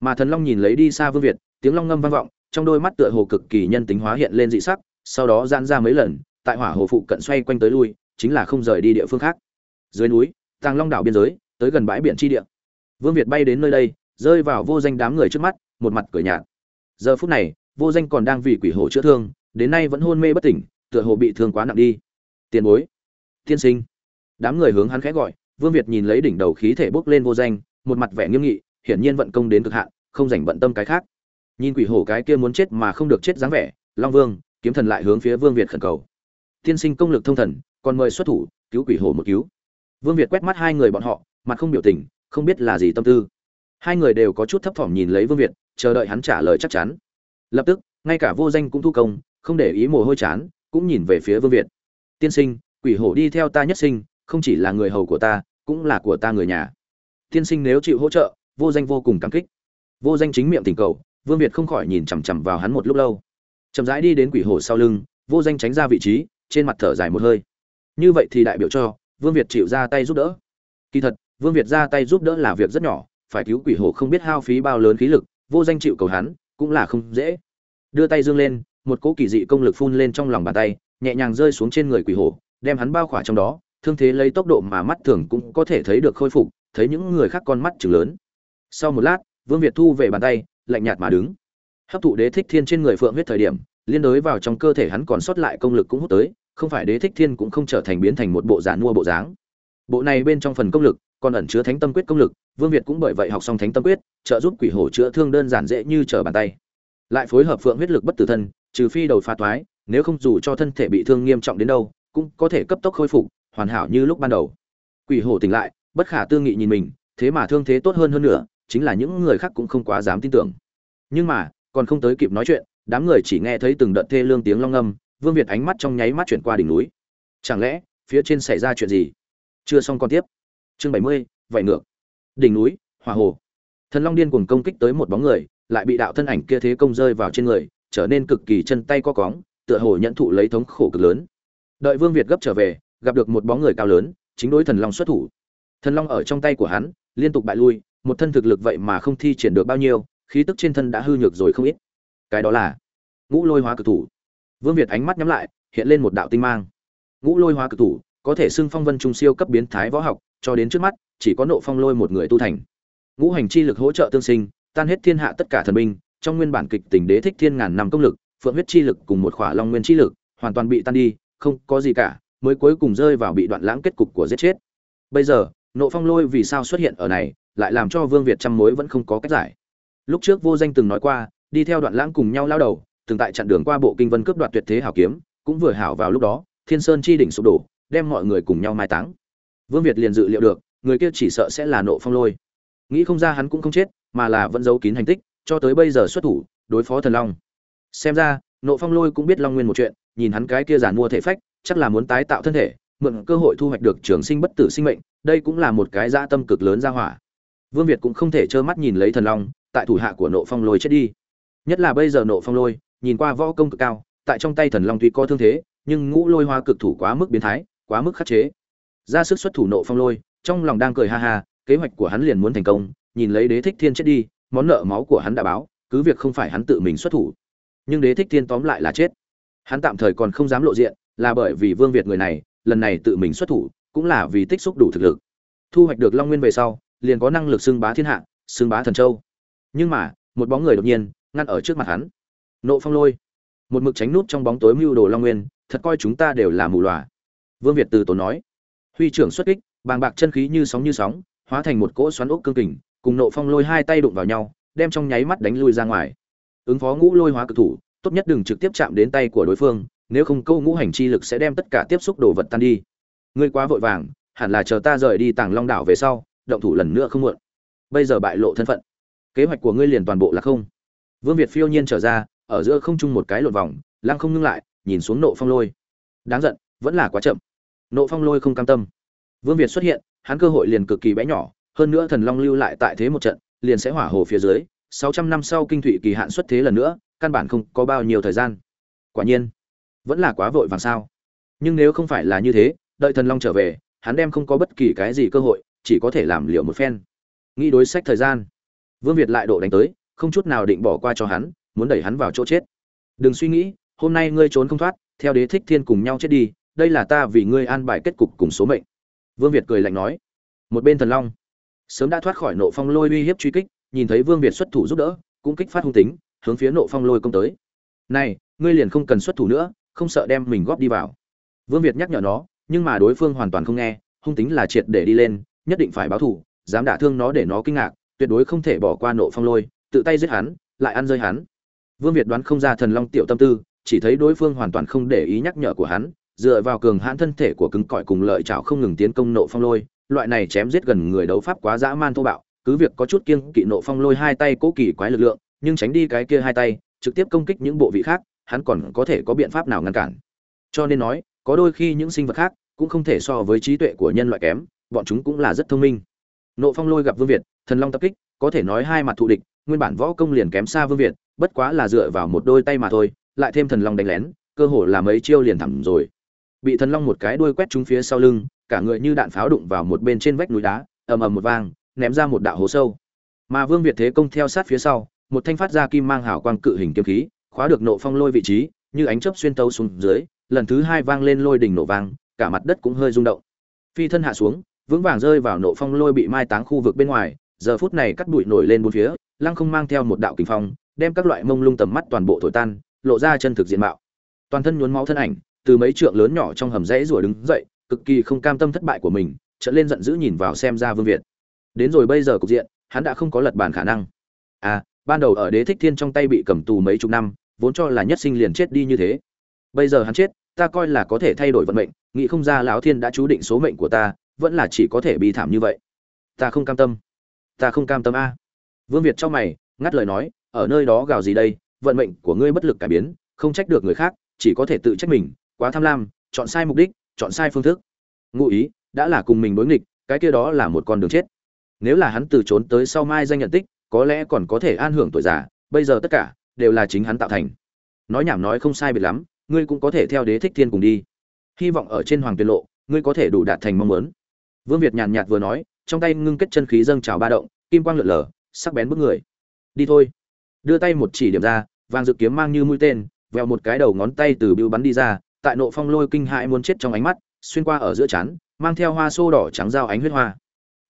mà thần long nhìn lấy đi xa vương việt, tiếng long ngâm vang vọng, trong đôi mắt tựa hồ cực kỳ nhân tính hóa hiện lên dị sắc, sau đó giãn ra mấy lần, tại hỏa hồ phụ cận xoay quanh tới lui, chính là không rời đi địa phương khác. Dưới núi, tàng long đảo biên giới, tới gần bãi biển tri địa. Vương việt bay đến nơi đây, rơi vào vô danh đám người trước mắt, một mặt cười nhạt. Giờ phút này, vô danh còn đang vì quỷ hồ chữa thương, đến nay vẫn hôn mê bất tỉnh, tựa hồ bị thương quá nặng đi. Tiền bối, tiên sinh. Đám người hướng hắn khẽ gọi, vương việt nhìn lấy đỉnh đầu khí thể bốc lên vô danh, một mặt vẻ nghiêm nghị hiển nhiên vận công đến cực hạn, không dành bận tâm cái khác. Nhìn quỷ hổ cái kia muốn chết mà không được chết dáng vẻ, long vương, kiếm thần lại hướng phía vương việt khẩn cầu. Tiên sinh công lực thông thần, còn mời xuất thủ, cứu quỷ hổ một cứu. Vương việt quét mắt hai người bọn họ, mặt không biểu tình, không biết là gì tâm tư. Hai người đều có chút thấp thỏm nhìn lấy vương việt, chờ đợi hắn trả lời chắc chắn. Lập tức, ngay cả vô danh cũng thu công, không để ý mồ hôi chán, cũng nhìn về phía vương việt. Tiên sinh, quỷ hổ đi theo ta nhất sinh, không chỉ là người hầu của ta, cũng là của ta người nhà. Tiên sinh nếu chịu hỗ trợ vô danh vô cùng cảm kích. Vô danh chính miệng tình cầu, vương việt không khỏi nhìn chằm chằm vào hắn một lúc lâu. Chậm rãi đi đến quỷ hổ sau lưng, vô danh tránh ra vị trí, trên mặt thở dài một hơi. Như vậy thì đại biểu cho, vương việt chịu ra tay giúp đỡ. Kỳ thật, vương việt ra tay giúp đỡ là việc rất nhỏ, phải cứu quỷ hổ không biết hao phí bao lớn khí lực, vô danh chịu cầu hắn, cũng là không dễ. Đưa tay dương lên, một cỗ kỳ dị công lực phun lên trong lòng bàn tay, nhẹ nhàng rơi xuống trên người quỷ hổ đem hắn bao khỏa trong đó, thương thế lấy tốc độ mà mắt thường cũng có thể thấy được khôi phục, thấy những người khác con mắt chừng lớn sau một lát, vương việt thu về bàn tay, lạnh nhạt mà đứng. Hấp thụ đế thích thiên trên người phượng huyết thời điểm, liên đối vào trong cơ thể hắn còn sót lại công lực cũng hút tới, không phải đế thích thiên cũng không trở thành biến thành một bộ giản mua bộ dáng. Bộ này bên trong phần công lực, còn ẩn chứa thánh tâm quyết công lực, vương việt cũng bởi vậy học xong thánh tâm quyết, trợ giúp quỷ hổ chữa thương đơn giản dễ như trở bàn tay. Lại phối hợp phượng huyết lực bất tử thân, trừ phi đầu pha toái, nếu không dù cho thân thể bị thương nghiêm trọng đến đâu, cũng có thể cấp tốc khôi phục, hoàn hảo như lúc ban đầu. Quỷ hổ tỉnh lại, bất khả tư nghị nhìn mình, thế mà thương thế tốt hơn hơn nữa chính là những người khác cũng không quá dám tin tưởng. Nhưng mà, còn không tới kịp nói chuyện, đám người chỉ nghe thấy từng đợt thê lương tiếng long âm, vương việt ánh mắt trong nháy mắt chuyển qua đỉnh núi. Chẳng lẽ, phía trên xảy ra chuyện gì? Chưa xong con tiếp. Chương bảy mươi vậy ngược. Đỉnh núi hòa hồ. Thần long điên cuồng công kích tới một bóng người, lại bị đạo thân ảnh kia thế công rơi vào trên người, trở nên cực kỳ chân tay co cóng, tựa hồ nhận thụ lấy thống khổ cực lớn. Đợi vương việt gấp trở về, gặp được một bóng người cao lớn, chính đối thần long xuất thủ. Thần long ở trong tay của hắn, liên tục bại lui một thân thực lực vậy mà không thi triển được bao nhiêu, khí tức trên thân đã hư nhược rồi không ít. Cái đó là ngũ lôi hóa cực thủ. Vương việt ánh mắt nhắm lại, hiện lên một đạo tinh mang. Ngũ lôi hóa cực thủ, có thể xưng phong vân trung siêu cấp biến thái võ học, cho đến trước mắt, chỉ có nộ phong lôi một người tu thành. Ngũ hành chi lực hỗ trợ tương sinh, tan hết thiên hạ tất cả thần binh, trong nguyên bản kịch tình đế thích thiên ngàn năm công lực, phượng huyết chi lực cùng một khỏa long nguyên chi lực, hoàn toàn bị tan đi, không có gì cả, mới cuối cùng rơi vào bị đoạn lãng kết cục của giết chết. Bây giờ, nộ phong lôi vì sao xuất hiện ở này lại làm cho vương việt trăm mối vẫn không có cách giải. Lúc trước vô danh từng nói qua, đi theo đoạn lãng cùng nhau lao đầu, từng tại chặn đường qua bộ kinh vân cướp đoạt tuyệt thế hảo kiếm, cũng vừa hảo vào lúc đó, thiên sơn chi đỉnh sụp đổ, đem mọi người cùng nhau mai táng. Vương việt liền dự liệu được, người kia chỉ sợ sẽ là nộ phong lôi. Nghĩ không ra hắn cũng không chết, mà là vẫn giấu kín hành tích, cho tới bây giờ xuất thủ, đối phó thần long. Xem ra, nộ phong lôi cũng biết long nguyên một chuyện, nhìn hắn cái kia giản mua thể phách, chắc là muốn tái tạo thân thể, mượn cơ hội thu hoạch được trường sinh bất tử sinh mệnh, đây cũng là một cái dã tâm cực lớn ra hỏa vương việt cũng không thể trơ mắt nhìn lấy thần long, tại thủ hạ của nộ phong lôi chết đi. Nhất là bây giờ nộ phong lôi, nhìn qua võ công cực cao, tại trong tay thần long tuy có thương thế, nhưng ngũ lôi hoa cực thủ quá mức biến thái, quá mức khắc chế. Ra sức xuất thủ nộ phong lôi, trong lòng đang cười ha ha, kế hoạch của hắn liền muốn thành công, nhìn lấy đế thích thiên chết đi, món nợ máu của hắn đã báo, cứ việc không phải hắn tự mình xuất thủ. Nhưng đế thích thiên tóm lại là chết. Hắn tạm thời còn không dám lộ diện, là bởi vì vương việt người này, lần này tự mình xuất thủ, cũng là vì tích xúc đủ thực lực. Thu hoạch được long nguyên về sau liền có năng lực xưng bá thiên hạ, xưng bá thần châu. Nhưng mà, một bóng người đột nhiên, ngăn ở trước mặt hắn. Nộ phong lôi. Một mực tránh nút trong bóng tối mưu đồ long nguyên, thật coi chúng ta đều là mù lòa. Vương việt từ tốn nói. Huy trưởng xuất kích, bàng bạc chân khí như sóng như sóng, hóa thành một cỗ xoắn ốc cương kình, cùng nộ phong lôi hai tay đụng vào nhau, đem trong nháy mắt đánh lui ra ngoài. Ứng phó ngũ lôi hóa cực thủ, tốt nhất đừng trực tiếp chạm đến tay của đối phương, nếu không câu ngũ hành chi lực sẽ đem tất cả tiếp xúc đồ vật tan đi. Ngươi quá vội vàng, hẳn là chờ ta rời đi tàng long đảo về sau động thủ lần nữa không muộn. Bây giờ bại lộ thân phận, kế hoạch của ngươi liền toàn bộ là không. Vương việt phiêu nhiên trở ra, ở giữa không trung một cái lộn vòng, lăng không ngưng lại, nhìn xuống nộ phong lôi. Đáng giận, vẫn là quá chậm. Nộ phong lôi không cam tâm. Vương việt xuất hiện, hắn cơ hội liền cực kỳ bé nhỏ, hơn nữa thần long lưu lại tại thế một trận, liền sẽ hỏa hồ phía dưới, sáu trăm năm sau kinh thủy kỳ hạn xuất thế lần nữa, căn bản không có bao nhiêu thời gian. Quả nhiên, vẫn là quá vội vàng sao. Nhưng nếu không phải là như thế, đợi thần long trở về, hắn đem không có bất kỳ cái gì cơ hội chỉ có thể làm liệu một phen. Nghĩ đối sách thời gian. Vương việt lại độ đánh tới, không chút nào định bỏ qua cho hắn, muốn đẩy hắn vào chỗ chết. Đừng suy nghĩ, hôm nay ngươi trốn không thoát, theo đế thích thiên cùng nhau chết đi, đây là ta vì ngươi an bài kết cục cùng số mệnh. Vương việt cười lạnh nói. Một bên thần long, sớm đã thoát khỏi nộ phong lôi uy hiếp truy kích, nhìn thấy vương việt xuất thủ giúp đỡ, cũng kích phát hung tính, hướng phía nộ phong lôi công tới. Này, ngươi liền không cần xuất thủ nữa, không sợ đem mình góp đi vào. Vương việt nhắc nhở nó, nhưng mà đối phương hoàn toàn không nghe, hung tính là triệt để đi lên nhất định phải báo thủ dám đả thương nó để nó kinh ngạc, tuyệt đối không thể bỏ qua nộ phong lôi, tự tay giết hắn, lại ăn rơi hắn. Vương việt đoán không ra thần long tiểu tâm tư, chỉ thấy đối phương hoàn toàn không để ý nhắc nhở của hắn, dựa vào cường hãn thân thể của cứng cỏi cùng lợi chảo không ngừng tiến công nộ phong lôi, loại này chém giết gần người đấu pháp quá dã man thô bạo, cứ việc có chút kiêng kỵ nộ phong lôi hai tay cố kỳ quái lực lượng, nhưng tránh đi cái kia hai tay, trực tiếp công kích những bộ vị khác, hắn còn có thể có biện pháp nào ngăn cản. Cho nên nói, có đôi khi những sinh vật khác cũng không thể so với trí tuệ của nhân loại kém bọn chúng cũng là rất thông minh. Nộ phong lôi gặp vương việt, thần long tập kích, có thể nói hai mặt thù địch, nguyên bản võ công liền kém xa vương việt, bất quá là dựa vào một đôi tay mà thôi, lại thêm thần long đánh lén, cơ hồ là mấy chiêu liền thẳng rồi. Bị thần long một cái đuôi quét trúng phía sau lưng, cả người như đạn pháo đụng vào một bên trên vách núi đá, ầm ầm một vang, ném ra một đạo hố sâu. Mà vương việt thế công theo sát phía sau, một thanh phát ra kim mang hào quang cự hình kiếm khí, khóa được nộ phong lôi vị trí, như ánh chớp xuyên tấu xuống dưới, lần thứ hai vang lên lôi đỉnh nổ vang, cả mặt đất cũng hơi rung động. Phi thân hạ xuống vững vàng rơi vào nộ phong lôi bị mai táng khu vực bên ngoài, giờ phút này cắt bụi nổi lên bốn phía, lăng không mang theo một đạo kinh phong, đem các loại mông lung tầm mắt toàn bộ thổi tan, lộ ra chân thực diện mạo. Toàn thân nhuốm máu thân ảnh, từ mấy trượng lớn nhỏ trong hầm rẽ rủa đứng dậy, cực kỳ không cam tâm thất bại của mình trở lên giận dữ nhìn vào xem ra vương việt. Đến rồi bây giờ cục diện, hắn đã không có lật bàn khả năng. À ban đầu ở đế thích thiên trong tay bị cầm tù mấy chục năm, vốn cho là nhất sinh liền chết đi như thế. Bây giờ hắn chết, ta coi là có thể thay đổi vận mệnh, nghĩ không ra lão thiên đã chú định số mệnh của ta vẫn là chỉ có thể bị thảm như vậy. Ta không cam tâm. Ta không cam tâm a. Vương việt cho mày, ngắt lời nói, ở nơi đó gào gì đây, vận mệnh của ngươi bất lực cải biến, không trách được người khác, chỉ có thể tự trách mình, quá tham lam, chọn sai mục đích, chọn sai phương thức. Ngụ ý, đã là cùng mình đối nghịch, cái kia đó là một con đường chết. Nếu là hắn từ trốn tới sau mai danh nhận tích, có lẽ còn có thể an hưởng tuổi già, bây giờ tất cả, đều là chính hắn tạo thành. Nói nhảm nói không sai biệt lắm, ngươi cũng có thể theo đế thích thiên cùng đi. Hy vọng ở trên hoàng tuyệt lộ, ngươi có thể đủ đạt thành mong muốn vương việt nhàn nhạt vừa nói, trong tay ngưng kết chân khí dâng trào ba động, kim quang lượn lờ, sắc bén bức người. Đi thôi. Đưa tay một chỉ điểm ra, vàng dự kiếm mang như mũi tên, vèo một cái đầu ngón tay từ bưu bắn đi ra, tại nộ phong lôi kinh hãi muốn chết trong ánh mắt, xuyên qua ở giữa chán, mang theo hoa xô đỏ trắng dao ánh huyết hoa.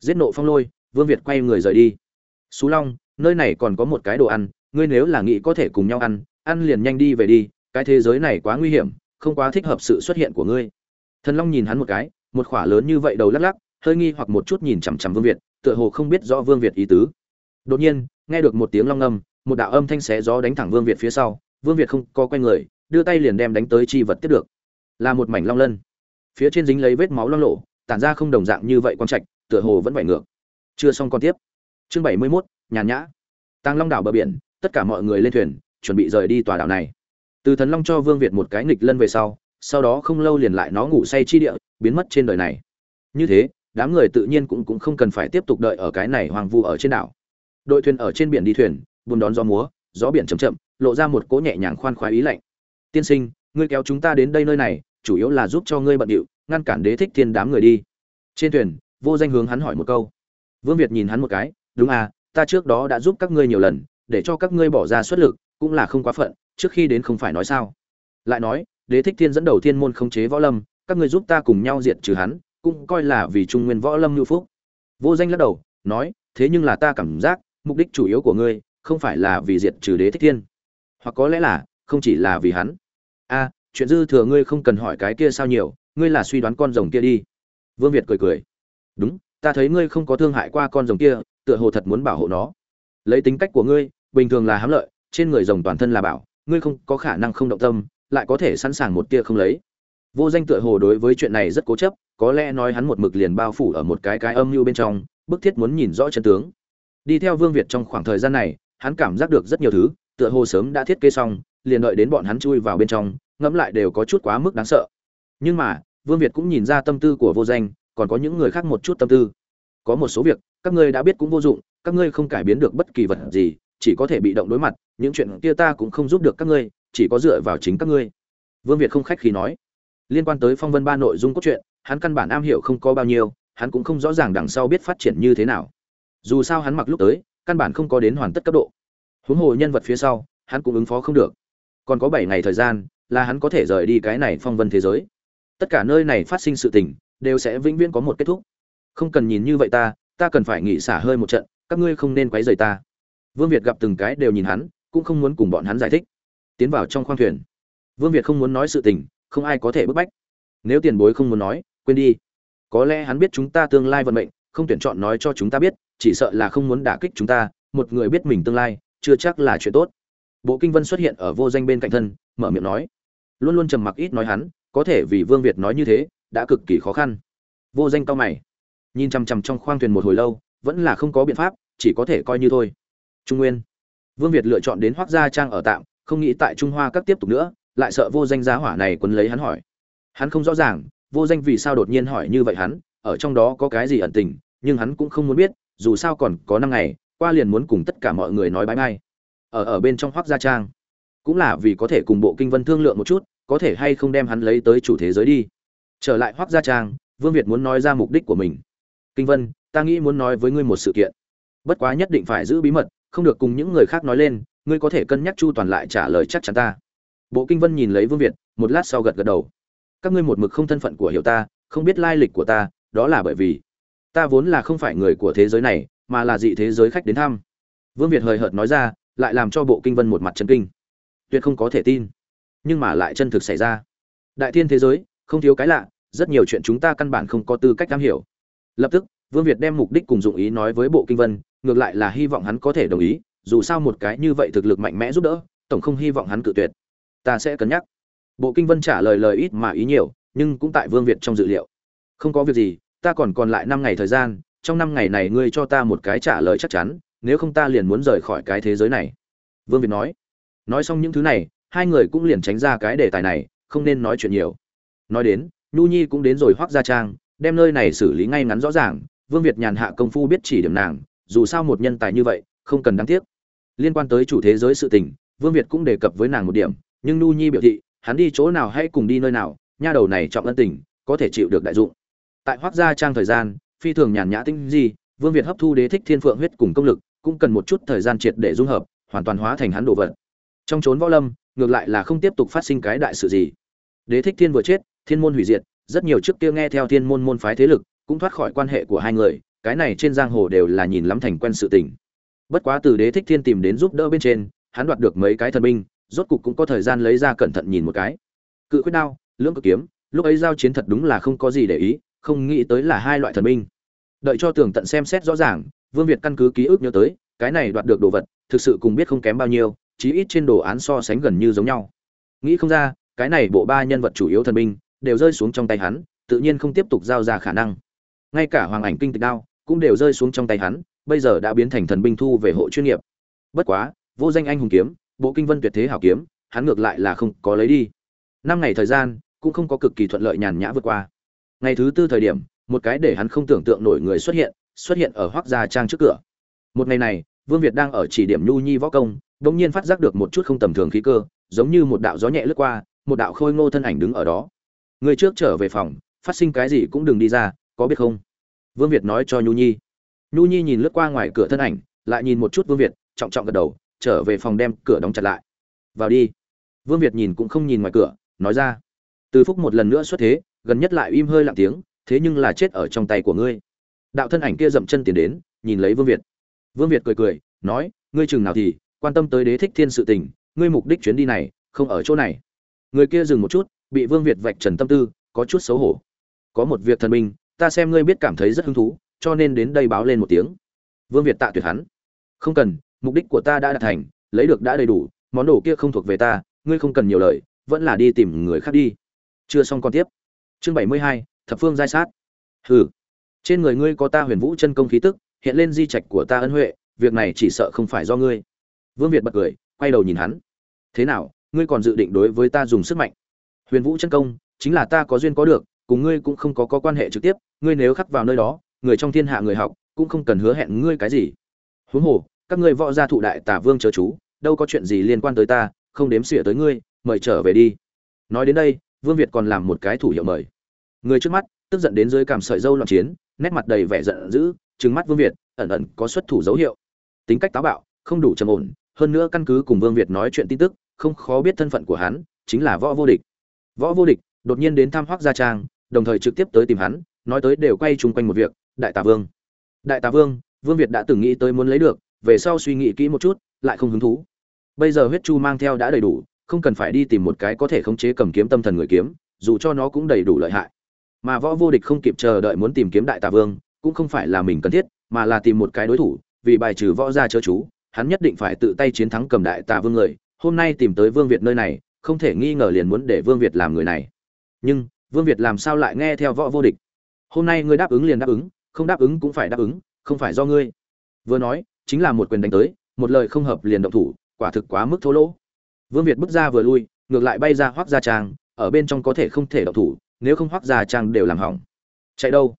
Giết nộ phong lôi, vương việt quay người rời đi. Xú long, nơi này còn có một cái đồ ăn, ngươi nếu là nghĩ có thể cùng nhau ăn ăn liền nhanh đi về đi, cái thế giới này quá nguy hiểm, không quá thích hợp sự xuất hiện của ngươi. Thần long nhìn hắn một cái một khỏa lớn như vậy đầu lắc lắc hơi nghi hoặc một chút nhìn chằm chằm vương việt tựa hồ không biết rõ vương việt ý tứ. Đột nhiên nghe được một tiếng long âm một đạo âm thanh xé gió đánh thẳng vương việt phía sau vương việt không co quay người đưa tay liền đem đánh tới chi vật tiếp được. Là một mảnh long lân. Phía trên dính lấy vết máu long lộ tản ra không đồng dạng như vậy quang trạch tựa hồ vẫn vải ngược. Chưa xong con tiếp. Chương bảy mươi 71, nhàn nhã. Tăng long đảo bờ biển tất cả mọi người lên thuyền chuẩn bị rời đi tòa đảo này. Từ thần long cho vương việt một cái nghịch lân về sau sau đó không lâu liền lại nó ngủ say chi địa, biến mất trên đời này. Như thế, đám người tự nhiên cũng cũng không cần phải tiếp tục đợi ở cái này hoang vu ở trên đảo. Đội thuyền ở trên biển đi thuyền, buôn đón gió múa, gió biển chậm chậm, lộ ra một cỗ nhẹ nhàng khoan khoái ý lạnh. Tiên sinh, ngươi kéo chúng ta đến đây nơi này, chủ yếu là giúp cho ngươi bận điệu, ngăn cản đế thích thiên đám người đi. Trên thuyền, vô danh hướng hắn hỏi một câu. Vương việt nhìn hắn một cái, đúng à ta trước đó đã giúp các ngươi nhiều lần, để cho các ngươi bỏ ra xuất lực, cũng là không quá phận, trước khi đến không phải nói sao. Lại nói đế thích thiên dẫn đầu thiên môn khống chế võ lâm, các ngươi giúp ta cùng nhau diệt trừ hắn, cũng coi là vì trung nguyên võ lâm nhu phúc. Vô danh lắc đầu, nói, thế nhưng là ta cảm giác, mục đích chủ yếu của ngươi, không phải là vì diệt trừ đế thích thiên. Hoặc có lẽ là, không chỉ là vì hắn. A, chuyện dư thừa ngươi không cần hỏi cái kia sao nhiều, ngươi là suy đoán con rồng kia đi. Vương việt cười cười. Đúng, ta thấy ngươi không có thương hại qua con rồng kia, tựa hồ thật muốn bảo hộ nó. Lấy tính cách của ngươi, bình thường là hám lợi, trên người rồng toàn thân là bảo, ngươi không có khả năng không động tâm lại có thể sẵn sàng một tia không lấy. Vô danh tựa hồ đối với chuyện này rất cố chấp, có lẽ nói hắn một mực liền bao phủ ở một cái cái âm mưu bên trong, bức thiết muốn nhìn rõ chân tướng. Đi theo vương việt trong khoảng thời gian này, hắn cảm giác được rất nhiều thứ, tựa hồ sớm đã thiết kế xong, liền đợi đến bọn hắn chui vào bên trong, ngẫm lại đều có chút quá mức đáng sợ. Nhưng mà, vương việt cũng nhìn ra tâm tư của vô danh, còn có những người khác một chút tâm tư. Có một số việc, các ngươi đã biết cũng vô dụng, các ngươi không cải biến được bất kỳ vật gì, chỉ có thể bị động đối mặt, những chuyện kia ta cũng không giúp được các ngươi chỉ có dựa vào chính các ngươi. Vương việt không khách khí nói. Liên quan tới phong vân ba nội dung cốt truyện, hắn căn bản am hiểu không có bao nhiêu, hắn cũng không rõ ràng đằng sau biết phát triển như thế nào. Dù sao hắn mặc lúc tới, căn bản không có đến hoàn tất cấp độ. Huống hồ nhân vật phía sau, hắn cũng ứng phó không được. Còn có bảy ngày thời gian, là hắn có thể rời đi cái này phong vân thế giới. Tất cả nơi này phát sinh sự tình, đều sẽ vĩnh viễn có một kết thúc. Không cần nhìn như vậy ta ta cần phải nghỉ xả hơi một trận, các ngươi không nên quấy rầy ta. Vương việt gặp từng cái đều nhìn hắn, cũng không muốn cùng bọn hắn giải thích tiến vào trong khoang thuyền. Vương việt không muốn nói sự tình, không ai có thể bức bách. Nếu tiền bối không muốn nói, quên đi. Có lẽ hắn biết chúng ta tương lai vận mệnh, không tuyển chọn nói cho chúng ta biết, chỉ sợ là không muốn đả kích chúng ta, một người biết mình tương lai, chưa chắc là chuyện tốt. Bộ kinh vân xuất hiện ở vô danh bên cạnh thân, mở miệng nói. Luôn luôn trầm mặc ít nói hắn, có thể vì vương việt nói như thế, đã cực kỳ khó khăn. Vô danh cao mày. Nhìn chằm chằm trong khoang thuyền một hồi lâu, vẫn là không có biện pháp, chỉ có thể coi như thôi. Trung nguyên. Vương việt lựa chọn đến hoác gia trang ở tạm không nghĩ tại trung hoa các tiếp tục nữa, lại sợ vô danh giá hỏa này quấn lấy hắn hỏi. Hắn không rõ ràng, vô danh vì sao đột nhiên hỏi như vậy hắn, ở trong đó có cái gì ẩn tình, nhưng hắn cũng không muốn biết, dù sao còn có năm ngày, qua liền muốn cùng tất cả mọi người nói bãi mai ở ở bên trong hoác gia trang, cũng là vì có thể cùng bộ kinh vân thương lượng một chút, có thể hay không đem hắn lấy tới chủ thế giới đi. Trở lại hoác gia trang, vương việt muốn nói ra mục đích của mình. Kinh vân, ta nghĩ muốn nói với ngươi một sự kiện. Bất quá nhất định phải giữ bí mật, không được cùng những người khác nói lên ngươi có thể cân nhắc chu toàn lại trả lời chắc chắn ta. Bộ kinh vân nhìn lấy vương việt, một lát sau gật gật đầu. Các ngươi một mực không thân phận của hiểu ta, không biết lai lịch của ta, đó là bởi vì ta vốn là không phải người của thế giới này, mà là dị thế giới khách đến thăm. Vương việt hời hợt nói ra, lại làm cho bộ kinh vân một mặt chân kinh. Tuyệt không có thể tin. Nhưng mà lại chân thực xảy ra. Đại thiên thế giới, không thiếu cái lạ, rất nhiều chuyện chúng ta căn bản không có tư cách am hiểu. Lập tức, vương việt đem mục đích cùng dụng ý nói với bộ kinh vân, ngược lại là hy vọng hắn có thể đồng ý dù sao một cái như vậy thực lực mạnh mẽ giúp đỡ, tổng không hy vọng hắn cự tuyệt. Ta sẽ cân nhắc. Bộ kinh vân trả lời lời ít mà ý nhiều, nhưng cũng tại vương việt trong dự liệu. Không có việc gì, ta còn còn lại năm ngày thời gian, trong năm ngày này ngươi cho ta một cái trả lời chắc chắn, nếu không ta liền muốn rời khỏi cái thế giới này. Vương việt nói. Nói xong những thứ này, hai người cũng liền tránh ra cái đề tài này, không nên nói chuyện nhiều. Nói đến, nhu nhi cũng đến rồi hoác gia trang, đem nơi này xử lý ngay ngắn rõ ràng. Vương việt nhàn hạ công phu biết chỉ điểm nàng, dù sao một nhân tài như vậy, không cần đáng tiếc liên quan tới chủ thế giới sự tình, vương việt cũng đề cập với nàng một điểm, nhưng nhu nhi biểu thị, hắn đi chỗ nào hay cùng đi nơi nào, nha đầu này trọng ân tình, có thể chịu được đại dụng. Tại hoác gia trang thời gian, phi thường nhàn nhã tinh gì vương việt hấp thu đế thích thiên phượng huyết cùng công lực, cũng cần một chút thời gian triệt để dung hợp, hoàn toàn hóa thành hắn đồ vật. Trong chốn võ lâm, ngược lại là không tiếp tục phát sinh cái đại sự gì. Đế thích thiên vừa chết, thiên môn hủy diệt, rất nhiều trước kia nghe theo thiên môn môn phái thế lực, cũng thoát khỏi quan hệ của hai người, cái này trên giang hồ đều là nhìn lắm thành quen sự tình bất quá từ đế thích thiên tìm đến giúp đỡ bên trên, hắn đoạt được mấy cái thần binh, rốt cục cũng có thời gian lấy ra cẩn thận nhìn một cái. Cự quyết đao, lưỡng cực kiếm, lúc ấy giao chiến thật đúng là không có gì để ý, không nghĩ tới là hai loại thần binh. Đợi cho tường tận xem xét rõ ràng, vương việt căn cứ ký ức nhớ tới, cái này đoạt được đồ vật, thực sự cùng biết không kém bao nhiêu, chí ít trên đồ án so sánh gần như giống nhau. Nghĩ không ra, cái này bộ ba nhân vật chủ yếu thần binh, đều rơi xuống trong tay hắn, tự nhiên không tiếp tục giao ra khả năng. Ngay cả hoàng ảnh kinh tịch đao cũng đều rơi xuống trong tay hắn bây giờ đã biến thành thần binh thu về hộ chuyên nghiệp. Bất quá, vô danh anh hùng kiếm, bộ kinh vân tuyệt thế hảo kiếm, hắn ngược lại là không có lấy đi. Năm ngày thời gian, cũng không có cực kỳ thuận lợi nhàn nhã vượt qua. Ngày thứ tư thời điểm, một cái để hắn không tưởng tượng nổi người xuất hiện xuất hiện ở hoắc gia trang trước cửa. Một ngày này, vương việt đang ở chỉ điểm nhu nhi võ công, đột nhiên phát giác được một chút không tầm thường khí cơ, giống như một đạo gió nhẹ lướt qua, một đạo khôi ngô thân ảnh đứng ở đó. Người trước trở về phòng, phát sinh cái gì cũng đừng đi ra, có biết không? Vương việt nói cho nhu nhi nhu nhi nhìn lướt qua ngoài cửa thân ảnh, lại nhìn một chút vương việt, trọng trọng gật đầu, trở về phòng đem cửa đóng chặt lại. Vào đi. Vương việt nhìn cũng không nhìn ngoài cửa, nói ra. Từ phúc một lần nữa xuất thế, gần nhất lại im hơi lặng tiếng, thế nhưng là chết ở trong tay của ngươi. Đạo thân ảnh kia dậm chân tiến đến, nhìn lấy vương việt. Vương việt cười cười, nói, ngươi chừng nào thì, quan tâm tới đế thích thiên sự tình, ngươi mục đích chuyến đi này, không ở chỗ này. Người kia dừng một chút, bị vương việt vạch trần tâm tư, có chút xấu hổ. Có một việc thần minh, ta xem ngươi biết cảm thấy rất hứng thú cho nên đến đây báo lên một tiếng. Vương việt tạ tuyệt hắn. Không cần mục đích của ta đã đạt thành lấy được đã đầy đủ món đồ kia không thuộc về ta ngươi không cần nhiều lời vẫn là đi tìm người khác đi. Chưa xong con tiếp. Chương bảy mươi hai thập phương giai sát. Hừ. Trên người ngươi có ta huyền vũ chân công khí tức hiện lên di trạch của ta ân huệ việc này chỉ sợ không phải do ngươi. Vương việt bật cười quay đầu nhìn hắn. Thế nào ngươi còn dự định đối với ta dùng sức mạnh? Huyền vũ chân công chính là ta có duyên có được cùng ngươi cũng không có, có quan hệ trực tiếp ngươi nếu khắc vào nơi đó người trong thiên hạ người học, cũng không cần hứa hẹn ngươi cái gì. Huống hồ, các ngươi võ gia thụ đại tả vương chớ chú, đâu có chuyện gì liên quan tới ta, không đếm xỉa tới ngươi, mời trở về đi. Nói đến đây, vương việt còn làm một cái thủ hiệu mời. Người trước mắt, tức giận đến dưới cảm sợi dâu loạn chiến, nét mặt đầy vẻ giận dữ, trừng mắt vương việt, ẩn ẩn có xuất thủ dấu hiệu. Tính cách táo bạo, không đủ trầm ổn, hơn nữa căn cứ cùng vương việt nói chuyện tin tức, không khó biết thân phận của hắn, chính là võ vô địch. Võ vô địch, đột nhiên đến thăm hoác gia trang, đồng thời trực tiếp tới tìm hắn, nói tới đều quay chung quanh một việc đại tà vương. Đại tà vương vương việt đã từng nghĩ tới muốn lấy được, về sau suy nghĩ kỹ một chút, lại không hứng thú. Bây giờ huyết chu mang theo đã đầy đủ, không cần phải đi tìm một cái có thể khống chế cầm kiếm tâm thần người kiếm, dù cho nó cũng đầy đủ lợi hại. Mà võ vô địch không kịp chờ đợi muốn tìm kiếm đại tà vương, cũng không phải là mình cần thiết, mà là tìm một cái đối thủ, vì bài trừ võ gia chớ chú, hắn nhất định phải tự tay chiến thắng cầm đại tà vương người. Hôm nay tìm tới vương việt nơi này, không thể nghi ngờ liền muốn để vương việt làm người này. Nhưng, vương việt làm sao lại nghe theo võ vô địch? Hôm nay ngươi đáp ứng liền đáp ứng không đáp ứng cũng phải đáp ứng, không phải do ngươi. Vừa nói, chính là một quyền đánh tới, một lời không hợp liền động thủ, quả thực quá mức thô lỗ. Vương việt bước ra vừa lui, ngược lại bay ra hoác gia trang, ở bên trong có thể không thể động thủ, nếu không hoác gia trang đều làm hỏng. Chạy đâu?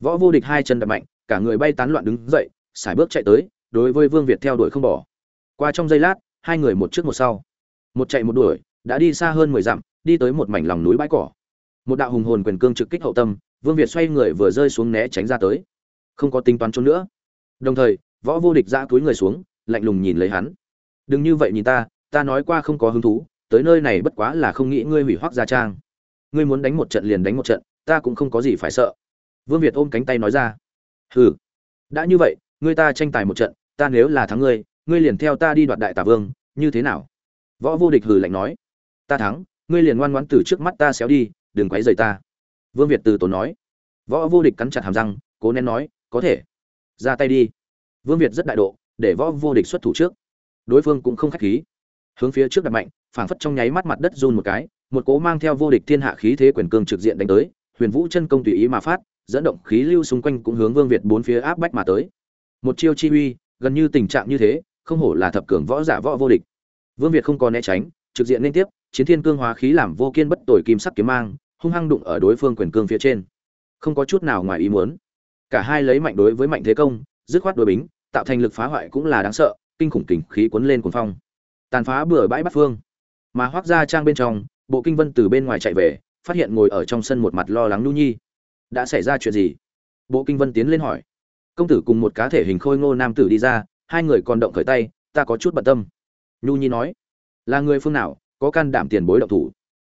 Võ vô địch hai chân đập mạnh, cả người bay tán loạn đứng dậy, sải bước chạy tới, đối với vương việt theo đuổi không bỏ. Qua trong giây lát, hai người một trước một sau. Một chạy một đuổi, đã đi xa hơn mười dặm, đi tới một mảnh lòng núi bãi cỏ. Một đạo hùng hồn quyền cương trực kích hậu tâm vương việt xoay người vừa rơi xuống né tránh ra tới. Không có tính toán trốn nữa. Đồng thời, võ vô địch giã túi người xuống, lạnh lùng nhìn lấy hắn. Đừng như vậy nhìn ta ta nói qua không có hứng thú, tới nơi này bất quá là không nghĩ ngươi hủy hoác gia trang. Ngươi muốn đánh một trận liền đánh một trận, ta cũng không có gì phải sợ. Vương việt ôm cánh tay nói ra. Hừ, đã như vậy, ngươi ta tranh tài một trận, ta nếu là thắng ngươi ngươi liền theo ta đi đoạt đại tà vương, như thế nào? Võ vô địch hừ lạnh nói. Ta thắng, ngươi liền ngoan ngoãn từ trước mắt ta xéo đi, đừng quấy rầy ta vương việt từ tốn nói. Võ vô địch cắn chặt hàm răng, cố nén nói, có thể. Ra tay đi. Vương việt rất đại độ, để võ vô địch xuất thủ trước. Đối phương cũng không khách khí. Hướng phía trước đặt mạnh, phảng phất trong nháy mắt mặt đất run một cái, một cố mang theo vô địch thiên hạ khí thế quyền cương trực diện đánh tới, huyền vũ chân công tùy ý mà phát, dẫn động khí lưu xung quanh cũng hướng vương việt bốn phía áp bách mà tới. Một chiêu chi uy, gần như tình trạng như thế, không hổ là thập cường võ giả võ vô địch. Vương việt không còn né tránh, trực diện liên tiếp, chiến thiên cương hóa khí làm vô kiên bất tội kim sắc kiếm mang hung hăng đụng ở đối phương quyền cương phía trên. Không có chút nào ngoài ý muốn. Cả hai lấy mạnh đối với mạnh thế công, dứt khoát đối bính, tạo thành lực phá hoại cũng là đáng sợ, kinh khủng kình khí cuốn lên cuồng phong. Tàn phá bừa bãi bắt phương. Mà hoác ra trang bên trong, bộ kinh vân từ bên ngoài chạy về, phát hiện ngồi ở trong sân một mặt lo lắng nu nhi. Đã xảy ra chuyện gì? Bộ kinh vân tiến lên hỏi. Công tử cùng một cá thể hình khôi ngô nam tử đi ra, hai người còn động khởi tay, ta có chút bận tâm. Nhu nhi nói. Là người phương nào, có can đảm tiền bối động thủ?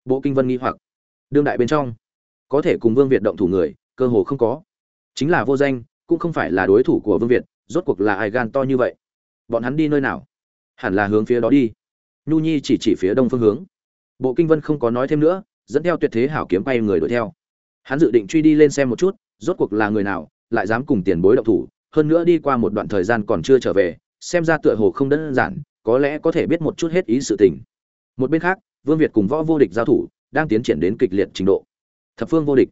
Bộ kinh vân nghi hoặc đương đại bên trong. Có thể cùng vương việt động thủ người, cơ hồ không có. Chính là vô danh, cũng không phải là đối thủ của vương việt, rốt cuộc là ai gan to như vậy? Bọn hắn đi nơi nào? Hẳn là hướng phía đó đi. Nhu nhi chỉ chỉ phía đông phương hướng. Bộ kinh vân không có nói thêm nữa, dẫn theo tuyệt thế hảo kiếm bay người đuổi theo. Hắn dự định truy đi lên xem một chút, rốt cuộc là người nào, lại dám cùng tiền bối động thủ, hơn nữa đi qua một đoạn thời gian còn chưa trở về, xem ra tựa hồ không đơn giản, có lẽ có thể biết một chút hết ý sự tình. Một bên khác, vương việt cùng võ vô địch giao thủ đang tiến triển đến kịch liệt trình độ. Thập phương vô địch.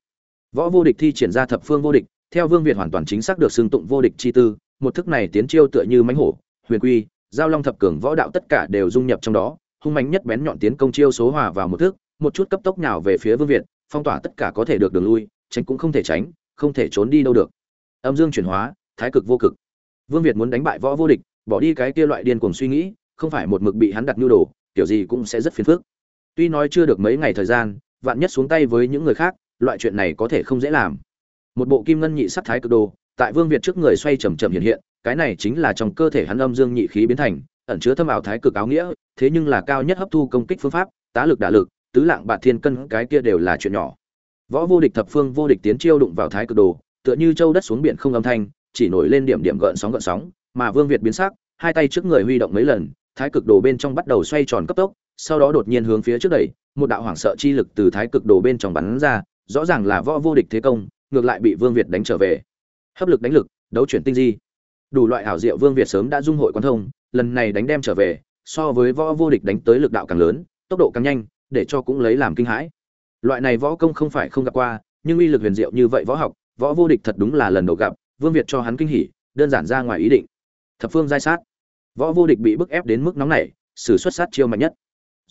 Võ vô địch thi triển ra thập phương vô địch, theo vương việt hoàn toàn chính xác được xưng tụng vô địch chi tư, một thức này tiến chiêu tựa như mãnh hổ, huyền quy, giao long thập cường võ đạo tất cả đều dung nhập trong đó, hung mạnh nhất bén nhọn tiến công chiêu số hòa vào một thước một chút cấp tốc nhào về phía vương việt, phong tỏa tất cả có thể được đường lui, tránh cũng không thể tránh, không thể trốn đi đâu được. Âm dương chuyển hóa, thái cực vô cực. Vương việt muốn đánh bại võ vô địch, bỏ đi cái kia loại điên cuồng suy nghĩ, không phải một mực bị hắn đặt nhu đồ, kiểu gì cũng sẽ rất phiền phức tuy nói chưa được mấy ngày thời gian, vạn nhất xuống tay với những người khác, loại chuyện này có thể không dễ làm. Một bộ kim ngân nhị sắc thái cực đồ, tại vương việt trước người xoay chậm chậm hiện hiện, cái này chính là trong cơ thể hắn âm dương nhị khí biến thành, ẩn chứa thâm ảo thái cực áo nghĩa, thế nhưng là cao nhất hấp thu công kích phương pháp, tá lực đả lực, tứ lạng bạt thiên cân cái kia đều là chuyện nhỏ. Võ vô địch thập phương vô địch tiến chiêu đụng vào thái cực đồ, tựa như châu đất xuống biển không âm thanh, chỉ nổi lên điểm điểm gợn sóng gợn sóng, mà vương việt biến sắc, hai tay trước người huy động mấy lần, thái cực đồ bên trong bắt đầu xoay tròn cấp tốc sau đó đột nhiên hướng phía trước đẩy, một đạo hoảng sợ chi lực từ thái cực đồ bên trong bắn ra, rõ ràng là võ vô địch thế công, ngược lại bị vương việt đánh trở về. Hấp lực đánh lực, đấu chuyển tinh di. Đủ loại ảo diệu vương việt sớm đã dung hội quan thông, lần này đánh đem trở về, so với võ vô địch đánh tới lực đạo càng lớn, tốc độ càng nhanh, để cho cũng lấy làm kinh hãi. Loại này võ công không phải không gặp qua, nhưng uy lực huyền diệu như vậy võ học, võ vô địch thật đúng là lần đầu gặp, vương việt cho hắn kinh hỉ, đơn giản ra ngoài ý định. Thập phương giai sát. Võ vô địch bị bức ép đến mức nóng này sử xuất sát chiêu mạnh nhất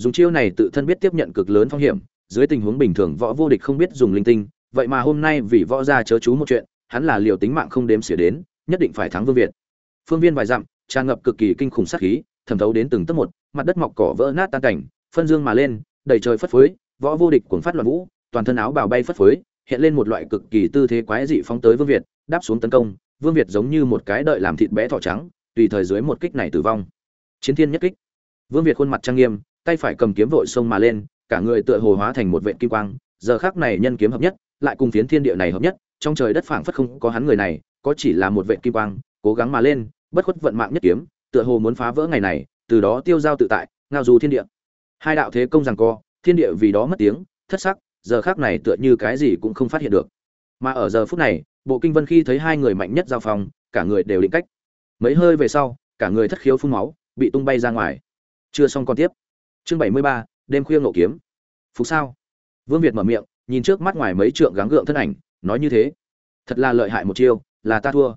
dùng chiêu này tự thân biết tiếp nhận cực lớn phong hiểm, dưới tình huống bình thường võ vô địch không biết dùng linh tinh, vậy mà hôm nay vì võ gia chớ chú một chuyện, hắn là liều tính mạng không đếm xỉa đến, nhất định phải thắng vương việt. Phương viên vài dặm, tràn ngập cực kỳ kinh khủng sát khí, thẩm thấu đến từng tấc một, mặt đất mọc cỏ vỡ nát tan cảnh, phân dương mà lên, đầy trời phất phới, võ vô địch cuồng phát loạn vũ, toàn thân áo bào bay phất phới, hiện lên một loại cực kỳ tư thế quái dị phóng tới vương việt, đáp xuống tấn công, vương việt giống như một cái đợi làm thịt bé thỏ trắng, tùy thời dưới một kích này tử vong. Chiến thiên nhất kích. Vương việt khuôn mặt trang nghiêm tay phải cầm kiếm vội xông mà lên, cả người tựa hồ hóa thành một vệ kim quang, giờ khắc này nhân kiếm hợp nhất, lại cùng phiến thiên địa này hợp nhất, trong trời đất phảng phất không có hắn người này, có chỉ là một vệ kim quang, cố gắng mà lên, bất khuất vận mạng nhất kiếm, tựa hồ muốn phá vỡ ngày này, từ đó tiêu giao tự tại, ngao du thiên địa. Hai đạo thế công rằng co, thiên địa vì đó mất tiếng, thất sắc, giờ khác này tựa như cái gì cũng không phát hiện được. Mà ở giờ phút này, bộ kinh vân khi thấy hai người mạnh nhất giao phong cả người đều định cách. Mấy hơi về sau, cả người thất khiếu phun máu, bị tung bay ra ngoài. Chưa xong còn tiếp chương bảy mươi ba, đêm khuya ngộ kiếm. Phục sao? Vương việt mở miệng, nhìn trước mắt ngoài mấy trượng gắng gượng thân ảnh, nói như thế. Thật là lợi hại một chiêu, là ta thua.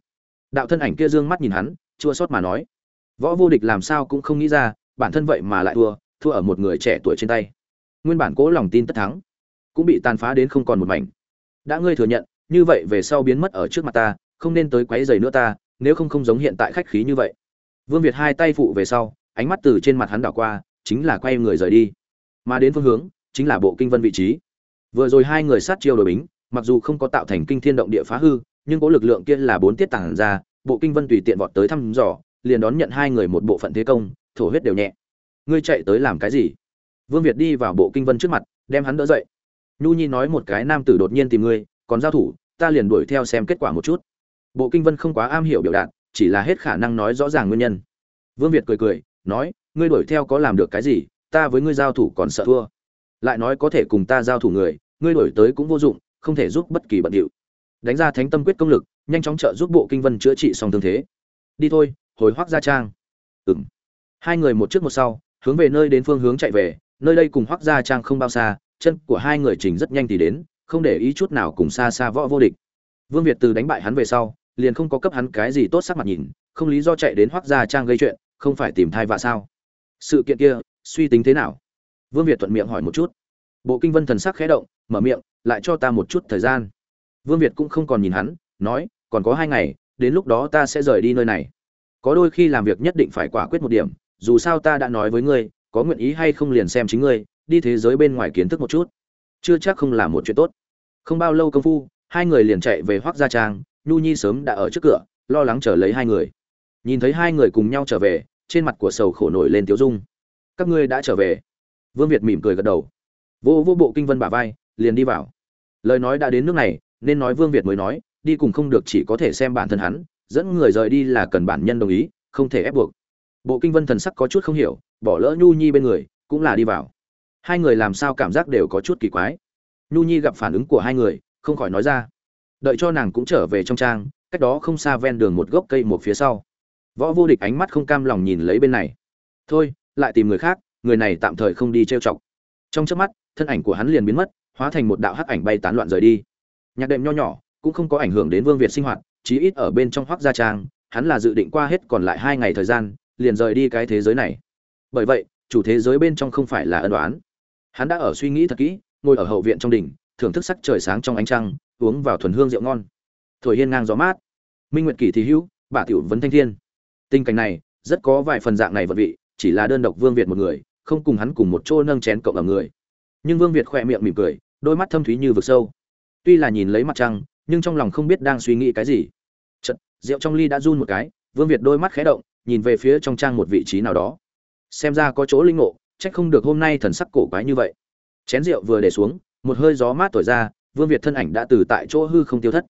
Đạo thân ảnh kia dương mắt nhìn hắn, chua xót mà nói. Võ vô địch làm sao cũng không nghĩ ra, bản thân vậy mà lại thua thua ở một người trẻ tuổi trên tay. Nguyên bản cố lòng tin tất thắng, cũng bị tàn phá đến không còn một mảnh. Đã ngươi thừa nhận, như vậy về sau biến mất ở trước mặt ta, không nên tới quấy giày nữa ta, nếu không không giống hiện tại khách khí như vậy. Vương việt hai tay phụ về sau, ánh mắt từ trên mặt hắn đảo qua chính là quay người rời đi. Mà đến phương hướng, chính là bộ kinh vân vị trí. Vừa rồi hai người sát chiêu đội bính, mặc dù không có tạo thành kinh thiên động địa phá hư, nhưng có lực lượng kia là bốn tiết tàng ra, bộ kinh vân tùy tiện vọt tới thăm dò, liền đón nhận hai người một bộ phận thế công, thổ huyết đều nhẹ. Ngươi chạy tới làm cái gì? Vương việt đi vào bộ kinh vân trước mặt, đem hắn đỡ dậy. Nhu nhi nói một cái nam tử đột nhiên tìm ngươi, còn giao thủ, ta liền đuổi theo xem kết quả một chút. Bộ kinh vân không quá am hiểu biểu đạt, chỉ là hết khả năng nói rõ ràng nguyên nhân. Vương việt cười cười, nói ngươi đuổi theo có làm được cái gì, ta với ngươi giao thủ còn sợ thua. Lại nói có thể cùng ta giao thủ người, ngươi đuổi tới cũng vô dụng, không thể giúp bất kỳ bận điệu. Đánh ra thánh tâm quyết công lực, nhanh chóng trợ giúp bộ kinh vân chữa trị xong thương thế. Đi thôi, hồi hoác gia trang. Ừng hai người một trước một sau, hướng về nơi đến phương hướng chạy về, nơi đây cùng hoác gia trang không bao xa, chân của hai người trình rất nhanh thì đến, không để ý chút nào cùng xa xa võ vô địch. Vương việt từ đánh bại hắn về sau, liền không có cấp hắn cái gì tốt sắc mặt nhìn, không lý do chạy đến hoác gia trang gây chuyện, không phải tìm thai vạ sao sự kiện kia, suy tính thế nào? Vương việt thuận miệng hỏi một chút. Bộ kinh vân thần sắc khẽ động, mở miệng, lại cho ta một chút thời gian. Vương việt cũng không còn nhìn hắn, nói, còn có hai ngày, đến lúc đó ta sẽ rời đi nơi này. Có đôi khi làm việc nhất định phải quả quyết một điểm, dù sao ta đã nói với ngươi, có nguyện ý hay không liền xem chính ngươi, đi thế giới bên ngoài kiến thức một chút. Chưa chắc không là một chuyện tốt. Không bao lâu công phu, hai người liền chạy về hoác gia trang, nhu nhi sớm đã ở trước cửa, lo lắng chờ lấy hai người. Nhìn thấy hai người cùng nhau trở về trên mặt của sầu khổ nổi lên tiếu dung. Các ngươi đã trở về. Vương việt mỉm cười gật đầu. Vô vô bộ kinh vân bả vai, liền đi vào. Lời nói đã đến nước này, nên nói vương việt mới nói, đi cùng không được chỉ có thể xem bản thân hắn, dẫn người rời đi là cần bản nhân đồng ý, không thể ép buộc. Bộ kinh vân thần sắc có chút không hiểu, bỏ lỡ nhu nhi bên người, cũng là đi vào. Hai người làm sao cảm giác đều có chút kỳ quái. Nhu nhi gặp phản ứng của hai người, không khỏi nói ra. Đợi cho nàng cũng trở về trong trang, cách đó không xa ven đường một gốc cây một phía sau võ vô địch ánh mắt không cam lòng nhìn lấy bên này. Thôi, lại tìm người khác, người này tạm thời không đi trêu chọc. Trong chớp mắt, thân ảnh của hắn liền biến mất, hóa thành một đạo hắc ảnh bay tán loạn rời đi. Nhạc đệm nho nhỏ, cũng không có ảnh hưởng đến vương việt sinh hoạt, chí ít ở bên trong hoác gia trang, hắn là dự định qua hết còn lại hai ngày thời gian, liền rời đi cái thế giới này. Bởi vậy, chủ thế giới bên trong không phải là ân đoán hắn đã ở suy nghĩ thật kỹ, ngồi ở hậu viện trong đỉnh, thưởng thức sắc trời sáng trong ánh trăng, uống vào thuần hương rượu ngon. Thổi hiên ngang gió mát. Minh nguyệt kỷ thì hữu, Bà tiểu vấn thanh thiên tình cảnh này, rất có vài phần dạng này vật vị, chỉ là đơn độc vương việt một người, không cùng hắn cùng một chỗ nâng chén cộng ở người. Nhưng vương việt khỏe miệng mỉm cười, đôi mắt thâm thúy như vực sâu. Tuy là nhìn lấy mặt trăng, nhưng trong lòng không biết đang suy nghĩ cái gì. Chật rượu trong ly đã run một cái, vương việt đôi mắt khẽ động, nhìn về phía trong trang một vị trí nào đó. Xem ra có chỗ linh ngộ trách không được hôm nay thần sắc cổ quái như vậy. Chén rượu vừa để xuống, một hơi gió mát thổi ra, vương việt thân ảnh đã từ tại chỗ hư không tiêu thất.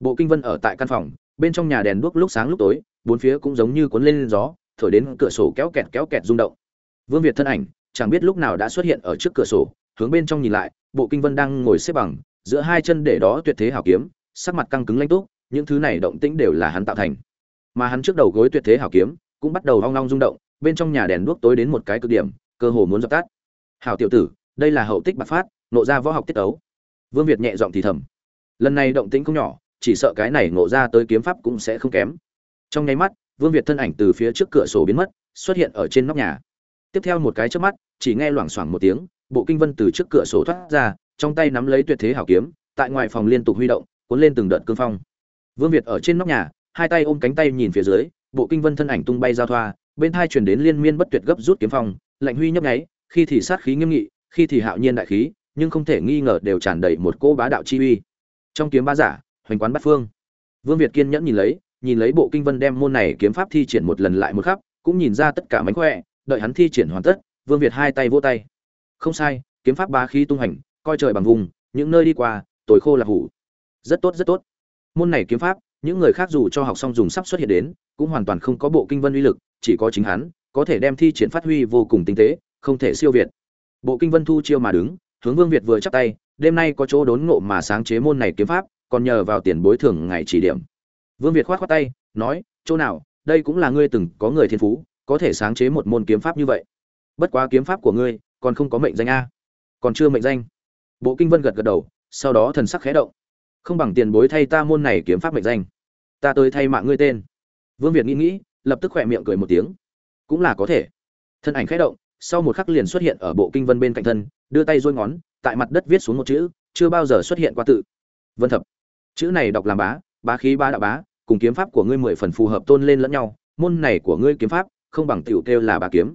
Bộ kinh vân ở tại căn phòng, bên trong nhà đèn đuốc lúc sáng lúc tối bốn phía cũng giống như cuốn lên gió, thổi đến cửa sổ kéo kẹt kéo kẹt rung động. Vương việt thân ảnh, chẳng biết lúc nào đã xuất hiện ở trước cửa sổ, hướng bên trong nhìn lại, bộ kinh vân đang ngồi xếp bằng, giữa hai chân để đó tuyệt thế hảo kiếm, sắc mặt căng cứng lanh túc, những thứ này động tĩnh đều là hắn tạo thành. Mà hắn trước đầu gối tuyệt thế hảo kiếm, cũng bắt đầu hoang long rung động, bên trong nhà đèn đuốc tối đến một cái cực điểm, cơ hồ muốn dập tắt. Hảo tiểu tử, đây là hậu tích bạc phát nộ ra võ học tiết ấu vương việt nhẹ giọng thì thầm. Lần này động tĩnh không nhỏ, chỉ sợ cái này ngộ ra tới kiếm pháp cũng sẽ không kém trong nháy mắt, vương việt thân ảnh từ phía trước cửa sổ biến mất, xuất hiện ở trên nóc nhà. Tiếp theo một cái trước mắt, chỉ nghe loảng xoảng một tiếng, bộ kinh vân từ trước cửa sổ thoát ra, trong tay nắm lấy tuyệt thế hảo kiếm, tại ngoài phòng liên tục huy động, cuốn lên từng đợt cương phong. Vương việt ở trên nóc nhà, hai tay ôm cánh tay nhìn phía dưới, bộ kinh vân thân ảnh tung bay giao thoa, bên hai chuyển đến liên miên bất tuyệt gấp rút kiếm phong, lạnh huy nhấp nháy, khi thì sát khí nghiêm nghị, khi thì hạo nhiên đại khí, nhưng không thể nghi ngờ đều tràn đầy một cỗ bá đạo chi uy. Trong kiếm ba giả, hoành quán bát phương. Vương việt kiên nhẫn nhìn lấy nhìn lấy bộ kinh vân đem môn này kiếm pháp thi triển một lần lại một khắp, cũng nhìn ra tất cả mánh khỏe, đợi hắn thi triển hoàn tất, vương việt hai tay vỗ tay. Không sai, kiếm pháp ba khí tung hành, coi trời bằng vùng, những nơi đi qua tối khô là hủ. Rất tốt rất tốt. Môn này kiếm pháp, những người khác dù cho học xong dùng sắp xuất hiện đến, cũng hoàn toàn không có bộ kinh vân uy lực, chỉ có chính hắn, có thể đem thi triển phát huy vô cùng tinh tế, không thể siêu việt. Bộ kinh vân thu chiêu mà đứng, hướng vương việt vừa chắp tay, đêm nay có chỗ đốn ngộ mà sáng chế môn này kiếm pháp, còn nhờ vào tiền bối thưởng ngày chỉ điểm vương việt khoát khoát tay, nói, chỗ nào, đây cũng là ngươi từng có người thiên phú, có thể sáng chế một môn kiếm pháp như vậy. Bất quá kiếm pháp của ngươi còn không có mệnh danh a. Còn chưa mệnh danh. Bộ kinh vân gật gật đầu, sau đó thần sắc khẽ động. Không bằng tiền bối thay ta môn này kiếm pháp mệnh danh. Ta tới thay mạng ngươi tên. Vương việt nghĩ nghĩ, lập tức khỏe miệng cười một tiếng. Cũng là có thể. Thân ảnh khẽ động, sau một khắc liền xuất hiện ở bộ kinh vân bên cạnh thân, đưa tay duỗi ngón, tại mặt đất viết xuống một chữ, chưa bao giờ xuất hiện qua tự. Vân thập. Chữ này đọc làm bá bá khí ba đạo bá, cùng kiếm pháp của ngươi mười phần phù hợp tôn lên lẫn nhau, môn này của ngươi kiếm pháp, không bằng tiểu kêu là bá kiếm.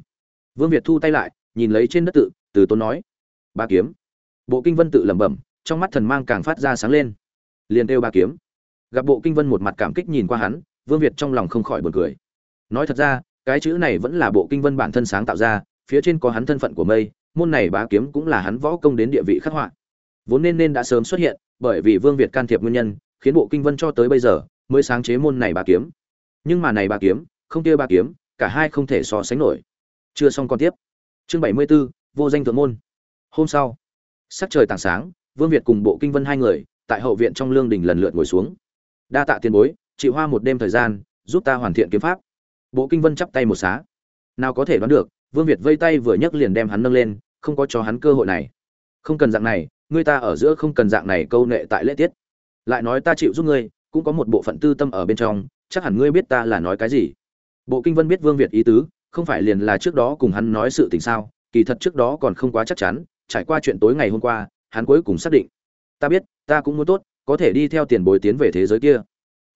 Vương việt thu tay lại, nhìn lấy trên đất tự, từ tôn nói, bá kiếm. Bộ kinh vân tự lẩm bẩm, trong mắt thần mang càng phát ra sáng lên. Liền kêu bá kiếm. Gặp bộ kinh vân một mặt cảm kích nhìn qua hắn, vương việt trong lòng không khỏi buồn cười. Nói thật ra, cái chữ này vẫn là bộ kinh vân bản thân sáng tạo ra, phía trên có hắn thân phận của mây, môn này bá kiếm cũng là hắn võ công đến địa vị khắc họa. Vốn nên nên đã sớm xuất hiện, bởi vì vương việt can thiệp nguyên nhân khiến bộ kinh vân cho tới bây giờ mới sáng chế môn này bà kiếm. Nhưng mà này bà kiếm không kia bà kiếm cả hai không thể so sánh nổi. Chưa xong còn tiếp. Chương bảy mươi 74, vô danh thượng môn. Hôm sau sắc trời tảng sáng vương việt cùng bộ kinh vân hai người tại hậu viện trong lương đình lần lượt ngồi xuống. Đa tạ tiền bối chị hoa một đêm thời gian giúp ta hoàn thiện kiếm pháp. Bộ kinh vân chắp tay một xá. Nào có thể đoán được vương việt vây tay vừa nhấc liền đem hắn nâng lên không có cho hắn cơ hội này. Không cần dạng này ngươi ta ở giữa không cần dạng này câu nệ tại lễ tiết lại nói ta chịu giúp ngươi, cũng có một bộ phận tư tâm ở bên trong, chắc hẳn ngươi biết ta là nói cái gì. Bộ kinh vân biết vương việt ý tứ, không phải liền là trước đó cùng hắn nói sự tình sao, kỳ thật trước đó còn không quá chắc chắn, trải qua chuyện tối ngày hôm qua, hắn cuối cùng xác định. Ta biết, ta cũng muốn tốt, có thể đi theo tiền bối tiến về thế giới kia.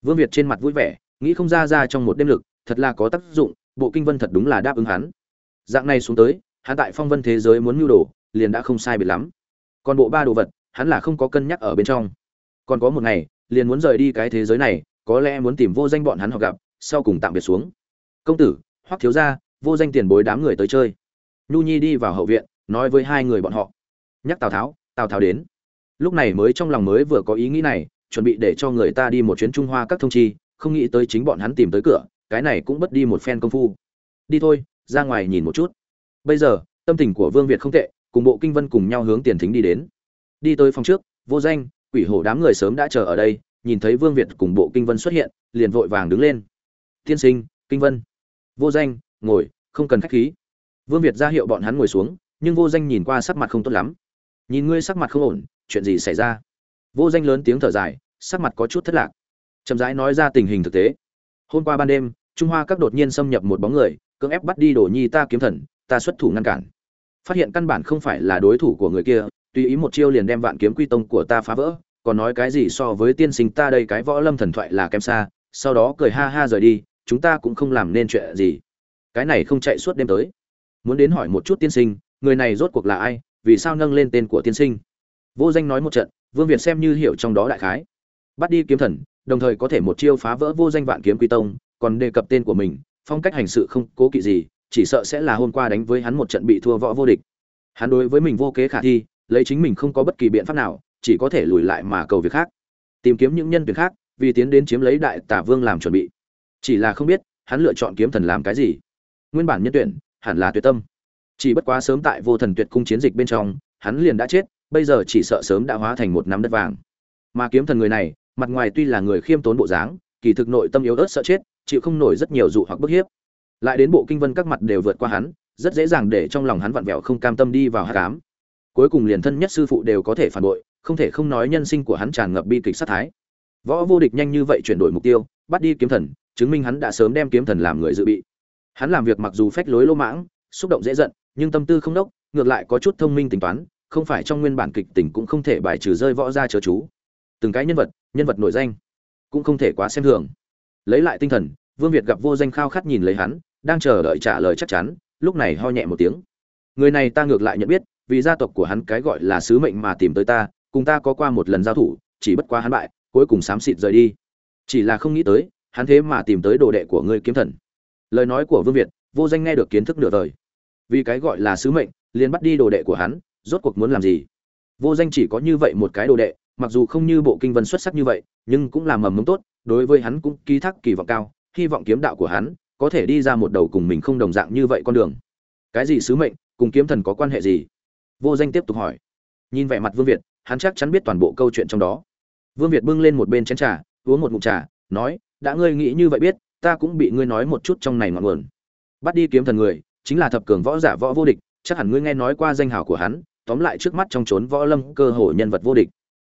Vương việt trên mặt vui vẻ, nghĩ không ra ra trong một đêm lực, thật là có tác dụng, bộ kinh vân thật đúng là đáp ứng hắn. Dạng này xuống tới, hắn tại phong vân thế giới muốn mưu đồ, liền đã không sai biệt lắm. Còn bộ ba đồ vật, hắn là không có cân nhắc ở bên trong còn có một ngày, liền muốn rời đi cái thế giới này, có lẽ muốn tìm vô danh bọn hắn họ gặp, sau cùng tạm biệt xuống. Công tử, hoắc thiếu gia, vô danh tiền bối đám người tới chơi. Nhu nhi đi vào hậu viện, nói với hai người bọn họ. Nhắc tào tháo tào tháo đến. Lúc này mới trong lòng mới vừa có ý nghĩ này, chuẩn bị để cho người ta đi một chuyến trung hoa các thông chi, không nghĩ tới chính bọn hắn tìm tới cửa, cái này cũng bất đi một phen công phu. Đi thôi, ra ngoài nhìn một chút. Bây giờ, tâm tình của vương việt không tệ, cùng bộ kinh vân cùng nhau hướng tiền thính đi đến. Đi tới phòng trước, vô danh quỷ hổ đám người sớm đã chờ ở đây, nhìn thấy vương việt cùng bộ kinh vân xuất hiện, liền vội vàng đứng lên. Tiên sinh, kinh vân. Vô danh, ngồi, không cần khách khí. Vương việt ra hiệu bọn hắn ngồi xuống, nhưng vô danh nhìn qua sắc mặt không tốt lắm. Nhìn ngươi sắc mặt không ổn, chuyện gì xảy ra? Vô danh lớn tiếng thở dài, sắc mặt có chút thất lạc. Chậm rãi nói ra tình hình thực tế. Hôm qua ban đêm, trung hoa các đột nhiên xâm nhập một bóng người, cưỡng ép bắt đi đồ nhi ta kiếm thần, ta xuất thủ ngăn cản. Phát hiện căn bản không phải là đối thủ của người kia tùy ý một chiêu liền đem vạn kiếm quy tông của ta phá vỡ, còn nói cái gì so với tiên sinh ta đây cái võ lâm thần thoại là kém xa, sau đó cười ha ha rời đi, chúng ta cũng không làm nên chuyện gì. Cái này không chạy suốt đêm tới. Muốn đến hỏi một chút tiên sinh, người này rốt cuộc là ai, vì sao nâng lên tên của tiên sinh? Vô danh nói một trận, vương việt xem như hiểu trong đó đại khái. Bắt đi kiếm thần, đồng thời có thể một chiêu phá vỡ vô danh vạn kiếm quy tông, còn đề cập tên của mình, phong cách hành sự không cố kỵ gì, chỉ sợ sẽ là hôm qua đánh với hắn một trận bị thua võ vô địch. Hắn đối với mình vô kế khả thi lấy chính mình không có bất kỳ biện pháp nào, chỉ có thể lùi lại mà cầu việc khác. Tìm kiếm những nhân việc khác, vì tiến đến chiếm lấy đại tả vương làm chuẩn bị. Chỉ là không biết, hắn lựa chọn kiếm thần làm cái gì. Nguyên bản nhân tuyển, hẳn là tuyệt tâm. Chỉ bất quá sớm tại vô thần tuyệt cung chiến dịch bên trong, hắn liền đã chết, bây giờ chỉ sợ sớm đã hóa thành một nắm đất vàng. Mà kiếm thần người này, mặt ngoài tuy là người khiêm tốn bộ dáng, kỳ thực nội tâm yếu ớt sợ chết, chịu không nổi rất nhiều dụ hoặc bức hiếp. Lại đến bộ kinh vân các mặt đều vượt qua hắn, rất dễ dàng để trong lòng hắn vặn vẹo không cam tâm đi vào hát cám cuối cùng liền thân nhất sư phụ đều có thể phản bội, không thể không nói nhân sinh của hắn tràn ngập bi kịch sát thái. Võ vô địch nhanh như vậy chuyển đổi mục tiêu, bắt đi kiếm thần, chứng minh hắn đã sớm đem kiếm thần làm người dự bị. Hắn làm việc mặc dù phách lối lô mãng, xúc động dễ giận, nhưng tâm tư không đốc, ngược lại có chút thông minh tính toán, không phải trong nguyên bản kịch tình cũng không thể bài trừ rơi võ ra chớ chú. Từng cái nhân vật nhân vật nổi danh, cũng không thể quá xem thường. Lấy lại tinh thần, vương việt gặp vô danh khao khát nhìn lấy hắn, đang chờ đợi trả lời chắc chắn, lúc này ho nhẹ một tiếng. Người này ta ngược lại nhận biết vì gia tộc của hắn cái gọi là sứ mệnh mà tìm tới ta, cùng ta có qua một lần giao thủ, chỉ bất quá hắn bại, cuối cùng xám xịt rời đi. Chỉ là không nghĩ tới, hắn thế mà tìm tới đồ đệ của ngươi kiếm thần. Lời nói của vương việt, vô danh nghe được kiến thức nửa đời vì cái gọi là sứ mệnh, liền bắt đi đồ đệ của hắn, rốt cuộc muốn làm gì? Vô danh chỉ có như vậy một cái đồ đệ, mặc dù không như bộ kinh vân xuất sắc như vậy, nhưng cũng là mầm mống tốt, đối với hắn cũng ký thác kỳ vọng cao, hy vọng kiếm đạo của hắn có thể đi ra một đầu cùng mình không đồng dạng như vậy con đường. Cái gì sứ mệnh, cùng kiếm thần có quan hệ gì? Vô danh tiếp tục hỏi. Nhìn vẻ mặt vương việt, hắn chắc chắn biết toàn bộ câu chuyện trong đó. Vương việt bưng lên một bên chén trà, uống một ngụm trà, nói, đã ngươi nghĩ như vậy biết, ta cũng bị ngươi nói một chút trong này ngọn nguồn. Bắt đi kiếm thần người, chính là thập cường võ giả võ vô địch, chắc hẳn ngươi nghe nói qua danh hào của hắn, tóm lại trước mắt trong trốn võ lâm cơ hội nhân vật vô địch.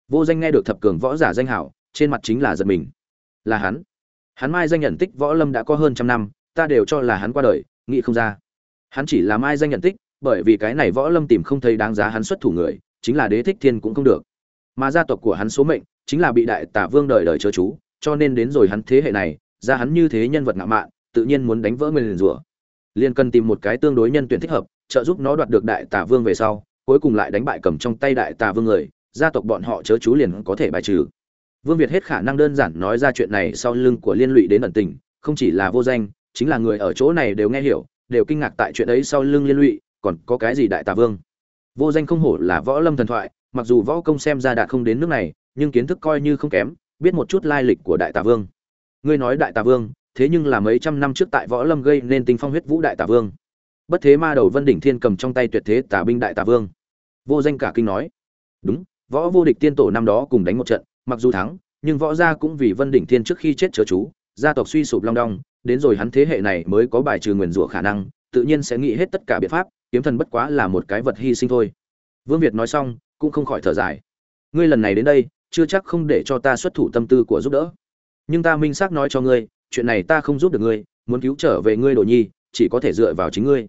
Vô danh nghe được thập cường võ giả danh hào, trên mặt chính là giật mình. Là hắn? Hắn mai danh nhận tích võ lâm đã có hơn trăm năm, ta đều cho là hắn qua đời, nghĩ không ra. Hắn chỉ là mai danh nhận tích bởi vì cái này võ lâm tìm không thấy đáng giá hắn xuất thủ người, chính là đế thích thiên cũng không được. Mà gia tộc của hắn số mệnh, chính là bị đại tả vương đời đời chớ chú, cho nên đến rồi hắn thế hệ này, ra hắn như thế nhân vật ngạo mạn, tự nhiên muốn đánh vỡ nguyền rủa. Liền cần tìm một cái tương đối nhân tuyển thích hợp, trợ giúp nó đoạt được đại tả vương về sau, cuối cùng lại đánh bại cầm trong tay đại tả vương người, gia tộc bọn họ chớ chú liền có thể bài trừ. Vương việt hết khả năng đơn giản nói ra chuyện này sau lưng của liên lụy đến ẩn tình, không chỉ là vô danh, chính là người ở chỗ này đều nghe hiểu, đều kinh ngạc tại chuyện ấy sau lưng liên lụy còn có cái gì đại tà vương? Vô danh không hổ là võ lâm thần thoại, mặc dù võ công xem ra đạt không đến nước này, nhưng kiến thức coi như không kém, biết một chút lai lịch của đại tà vương. Ngươi nói đại tà vương, thế nhưng là mấy trăm năm trước tại võ lâm gây nên tinh phong huyết vũ đại tà vương. Bất thế ma đầu vân đỉnh thiên cầm trong tay tuyệt thế tà binh đại tà vương. Vô danh cả kinh nói, đúng, võ vô địch tiên tổ năm đó cùng đánh một trận, mặc dù thắng, nhưng võ gia cũng vì vân đỉnh thiên trước khi chết chớ chú, gia tộc suy sụp long đong, đến rồi hắn thế hệ này mới có bài trừ nguyền rủa khả năng, tự nhiên sẽ nghĩ hết tất cả biện pháp kiếm thần bất quá là một cái vật hy sinh thôi. Vương việt nói xong, cũng không khỏi thở dài. Ngươi lần này đến đây, chưa chắc không để cho ta xuất thủ tâm tư của giúp đỡ. Nhưng ta minh xác nói cho ngươi, chuyện này ta không giúp được ngươi, muốn cứu trở về ngươi đồ nhi, chỉ có thể dựa vào chính ngươi.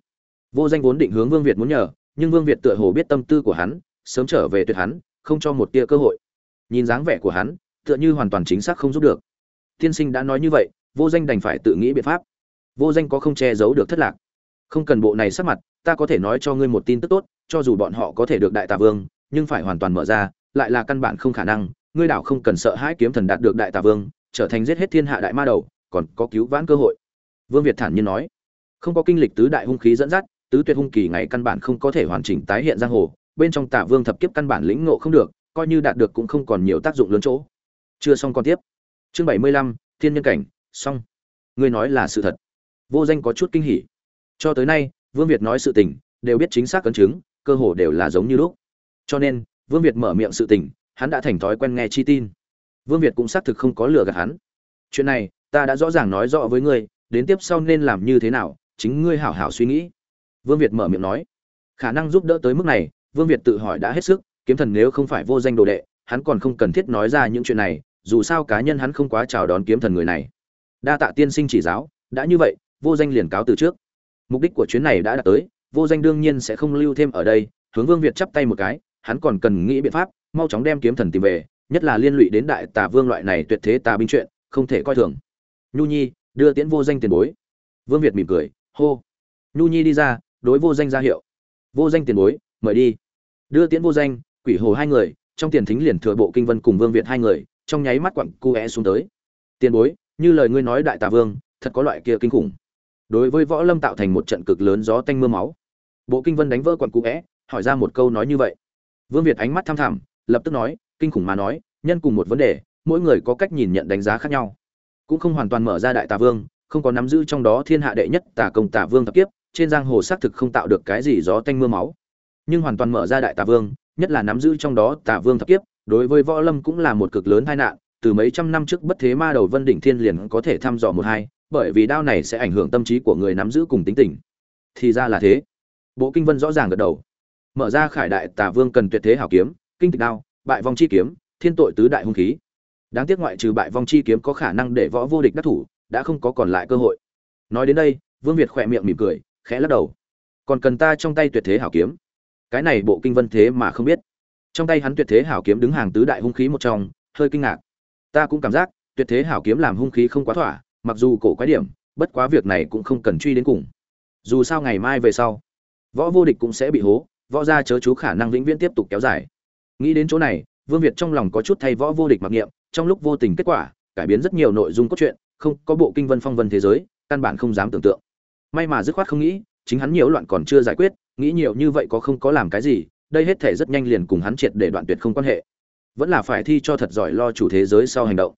Vô danh vốn định hướng vương việt muốn nhờ, nhưng vương việt tựa hồ biết tâm tư của hắn, sớm trở về tuyệt hắn, không cho một tia cơ hội. Nhìn dáng vẻ của hắn, tựa như hoàn toàn chính xác không giúp được. Tiên sinh đã nói như vậy, vô danh đành phải tự nghĩ biện pháp. Vô danh có không che giấu được thất lạc. Không cần bộ này sắc mặt ta có thể nói cho ngươi một tin tức tốt, cho dù bọn họ có thể được đại tà vương, nhưng phải hoàn toàn mở ra, lại là căn bản không khả năng. Ngươi đảo không cần sợ hãi kiếm thần đạt được đại tà vương, trở thành giết hết thiên hạ đại ma đầu, còn có cứu vãn cơ hội. Vương việt thản nhiên nói. Không có kinh lịch tứ đại hung khí dẫn dắt, tứ tuyệt hung kỳ ngày căn bản không có thể hoàn chỉnh tái hiện giang hồ, bên trong tả vương thập kiếp căn bản lĩnh ngộ không được, coi như đạt được cũng không còn nhiều tác dụng lớn chỗ. Chưa xong còn tiếp. Chương bảy mươi lăm, thiên nhân cảnh, xong. Ngươi nói là sự thật. Vô danh có chút kinh hỉ. Cho tới nay vương việt nói sự tình, đều biết chính xác cấn chứng, cơ hồ đều là giống như lúc. Cho nên, vương việt mở miệng sự tình, hắn đã thành thói quen nghe chi tin. Vương việt cũng xác thực không có lừa gạt hắn. Chuyện này, ta đã rõ ràng nói rõ với ngươi, đến tiếp sau nên làm như thế nào, chính ngươi hảo hảo suy nghĩ. Vương việt mở miệng nói. Khả năng giúp đỡ tới mức này, vương việt tự hỏi đã hết sức, kiếm thần nếu không phải vô danh đồ đệ, hắn còn không cần thiết nói ra những chuyện này, dù sao cá nhân hắn không quá chào đón kiếm thần người này. Đa tạ tiên sinh chỉ giáo, đã như vậy, vô danh liền cáo từ trước mục đích của chuyến này đã đạt tới, vô danh đương nhiên sẽ không lưu thêm ở đây, hướng vương việt chắp tay một cái, hắn còn cần nghĩ biện pháp, mau chóng đem kiếm thần tìm về, nhất là liên lụy đến đại tà vương loại này tuyệt thế tà binh chuyện, không thể coi thường. Nhu nhi, đưa tiễn vô danh tiền bối. Vương việt mỉm cười, hô. Nhu nhi đi ra, đối vô danh ra hiệu. Vô danh tiền bối, mời đi. Đưa tiễn vô danh, quỷ hồ hai người, trong tiền thính liền thừa bộ kinh vân cùng vương việt hai người, trong nháy mắt quặng cu é xuống tới. Tiền bối, như lời ngươi nói đại tà vương, thật có loại kia kinh khủng đối với võ lâm tạo thành một trận cực lớn gió tanh mưa máu. Bộ kinh vân đánh vỡ quặng cụ é hỏi ra một câu nói như vậy. Vương việt ánh mắt tham thẳm, lập tức nói, kinh khủng mà nói, nhân cùng một vấn đề, mỗi người có cách nhìn nhận đánh giá khác nhau. Cũng không hoàn toàn mở ra đại tà vương, không có nắm giữ trong đó thiên hạ đệ nhất tà công tà vương thập kiếp, trên giang hồ xác thực không tạo được cái gì gió tanh mưa máu. Nhưng hoàn toàn mở ra đại tà vương, nhất là nắm giữ trong đó tà vương thập kiếp, đối với võ lâm cũng là một cực lớn tai nạn, từ mấy trăm năm trước bất thế ma đầu vân đỉnh thiên liền có thể thăm dò một hai bởi vì đao này sẽ ảnh hưởng tâm trí của người nắm giữ cùng tính tình. Thì ra là thế. Bộ kinh vân rõ ràng gật đầu. Mở ra khải đại tà vương cần tuyệt thế hảo kiếm, kinh tịch đao, bại vong chi kiếm, thiên tội tứ đại hung khí. Đáng tiếc ngoại trừ bại vong chi kiếm có khả năng để võ vô địch đắc thủ, đã không có còn lại cơ hội. Nói đến đây, vương việt khỏe miệng mỉm cười, khẽ lắc đầu. Còn cần ta trong tay tuyệt thế hảo kiếm? Cái này bộ kinh vân thế mà không biết. Trong tay hắn tuyệt thế hảo kiếm đứng hàng tứ đại hung khí một trong, hơi kinh ngạc. Ta cũng cảm giác, tuyệt thế hảo kiếm làm hung khí không quá thỏa mặc dù cổ quái điểm, bất quá việc này cũng không cần truy đến cùng. Dù sao ngày mai về sau, võ vô địch cũng sẽ bị hố, võ gia chớ chú khả năng vĩnh viễn tiếp tục kéo dài. Nghĩ đến chỗ này, vương việt trong lòng có chút thay võ vô địch mặc niệm, trong lúc vô tình kết quả, cải biến rất nhiều nội dung cốt truyện, không có bộ kinh vân phong vân thế giới, căn bản không dám tưởng tượng. May mà dứt khoát không nghĩ, chính hắn nhiều loạn còn chưa giải quyết, nghĩ nhiều như vậy có không có làm cái gì, đây hết thể rất nhanh liền cùng hắn triệt để đoạn tuyệt không quan hệ. Vẫn là phải thi cho thật giỏi lo chủ thế giới sau hành động.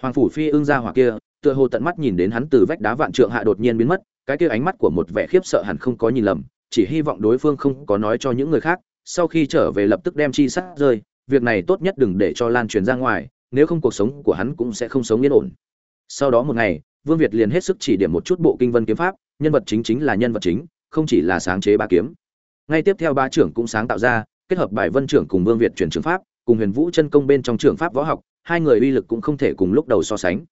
Hoàng phủ phi ương gia hỏa kia tựa hồ tận mắt nhìn đến hắn từ vách đá vạn trượng hạ đột nhiên biến mất, cái kia ánh mắt của một vẻ khiếp sợ hẳn không có nhìn lầm, chỉ hy vọng đối phương không có nói cho những người khác, sau khi trở về lập tức đem chi sắt rơi, việc này tốt nhất đừng để cho lan truyền ra ngoài, nếu không cuộc sống của hắn cũng sẽ không sống yên ổn. Sau đó một ngày, vương việt liền hết sức chỉ điểm một chút bộ kinh văn kiếm pháp, nhân vật chính chính là nhân vật chính, không chỉ là sáng chế ba kiếm. Ngay tiếp theo ba trưởng cũng sáng tạo ra, kết hợp bài vân trưởng cùng vương việt chuyển trường pháp, cùng huyền vũ chân công bên trong trường pháp võ học, hai người uy lực cũng không thể cùng lúc đầu so sánh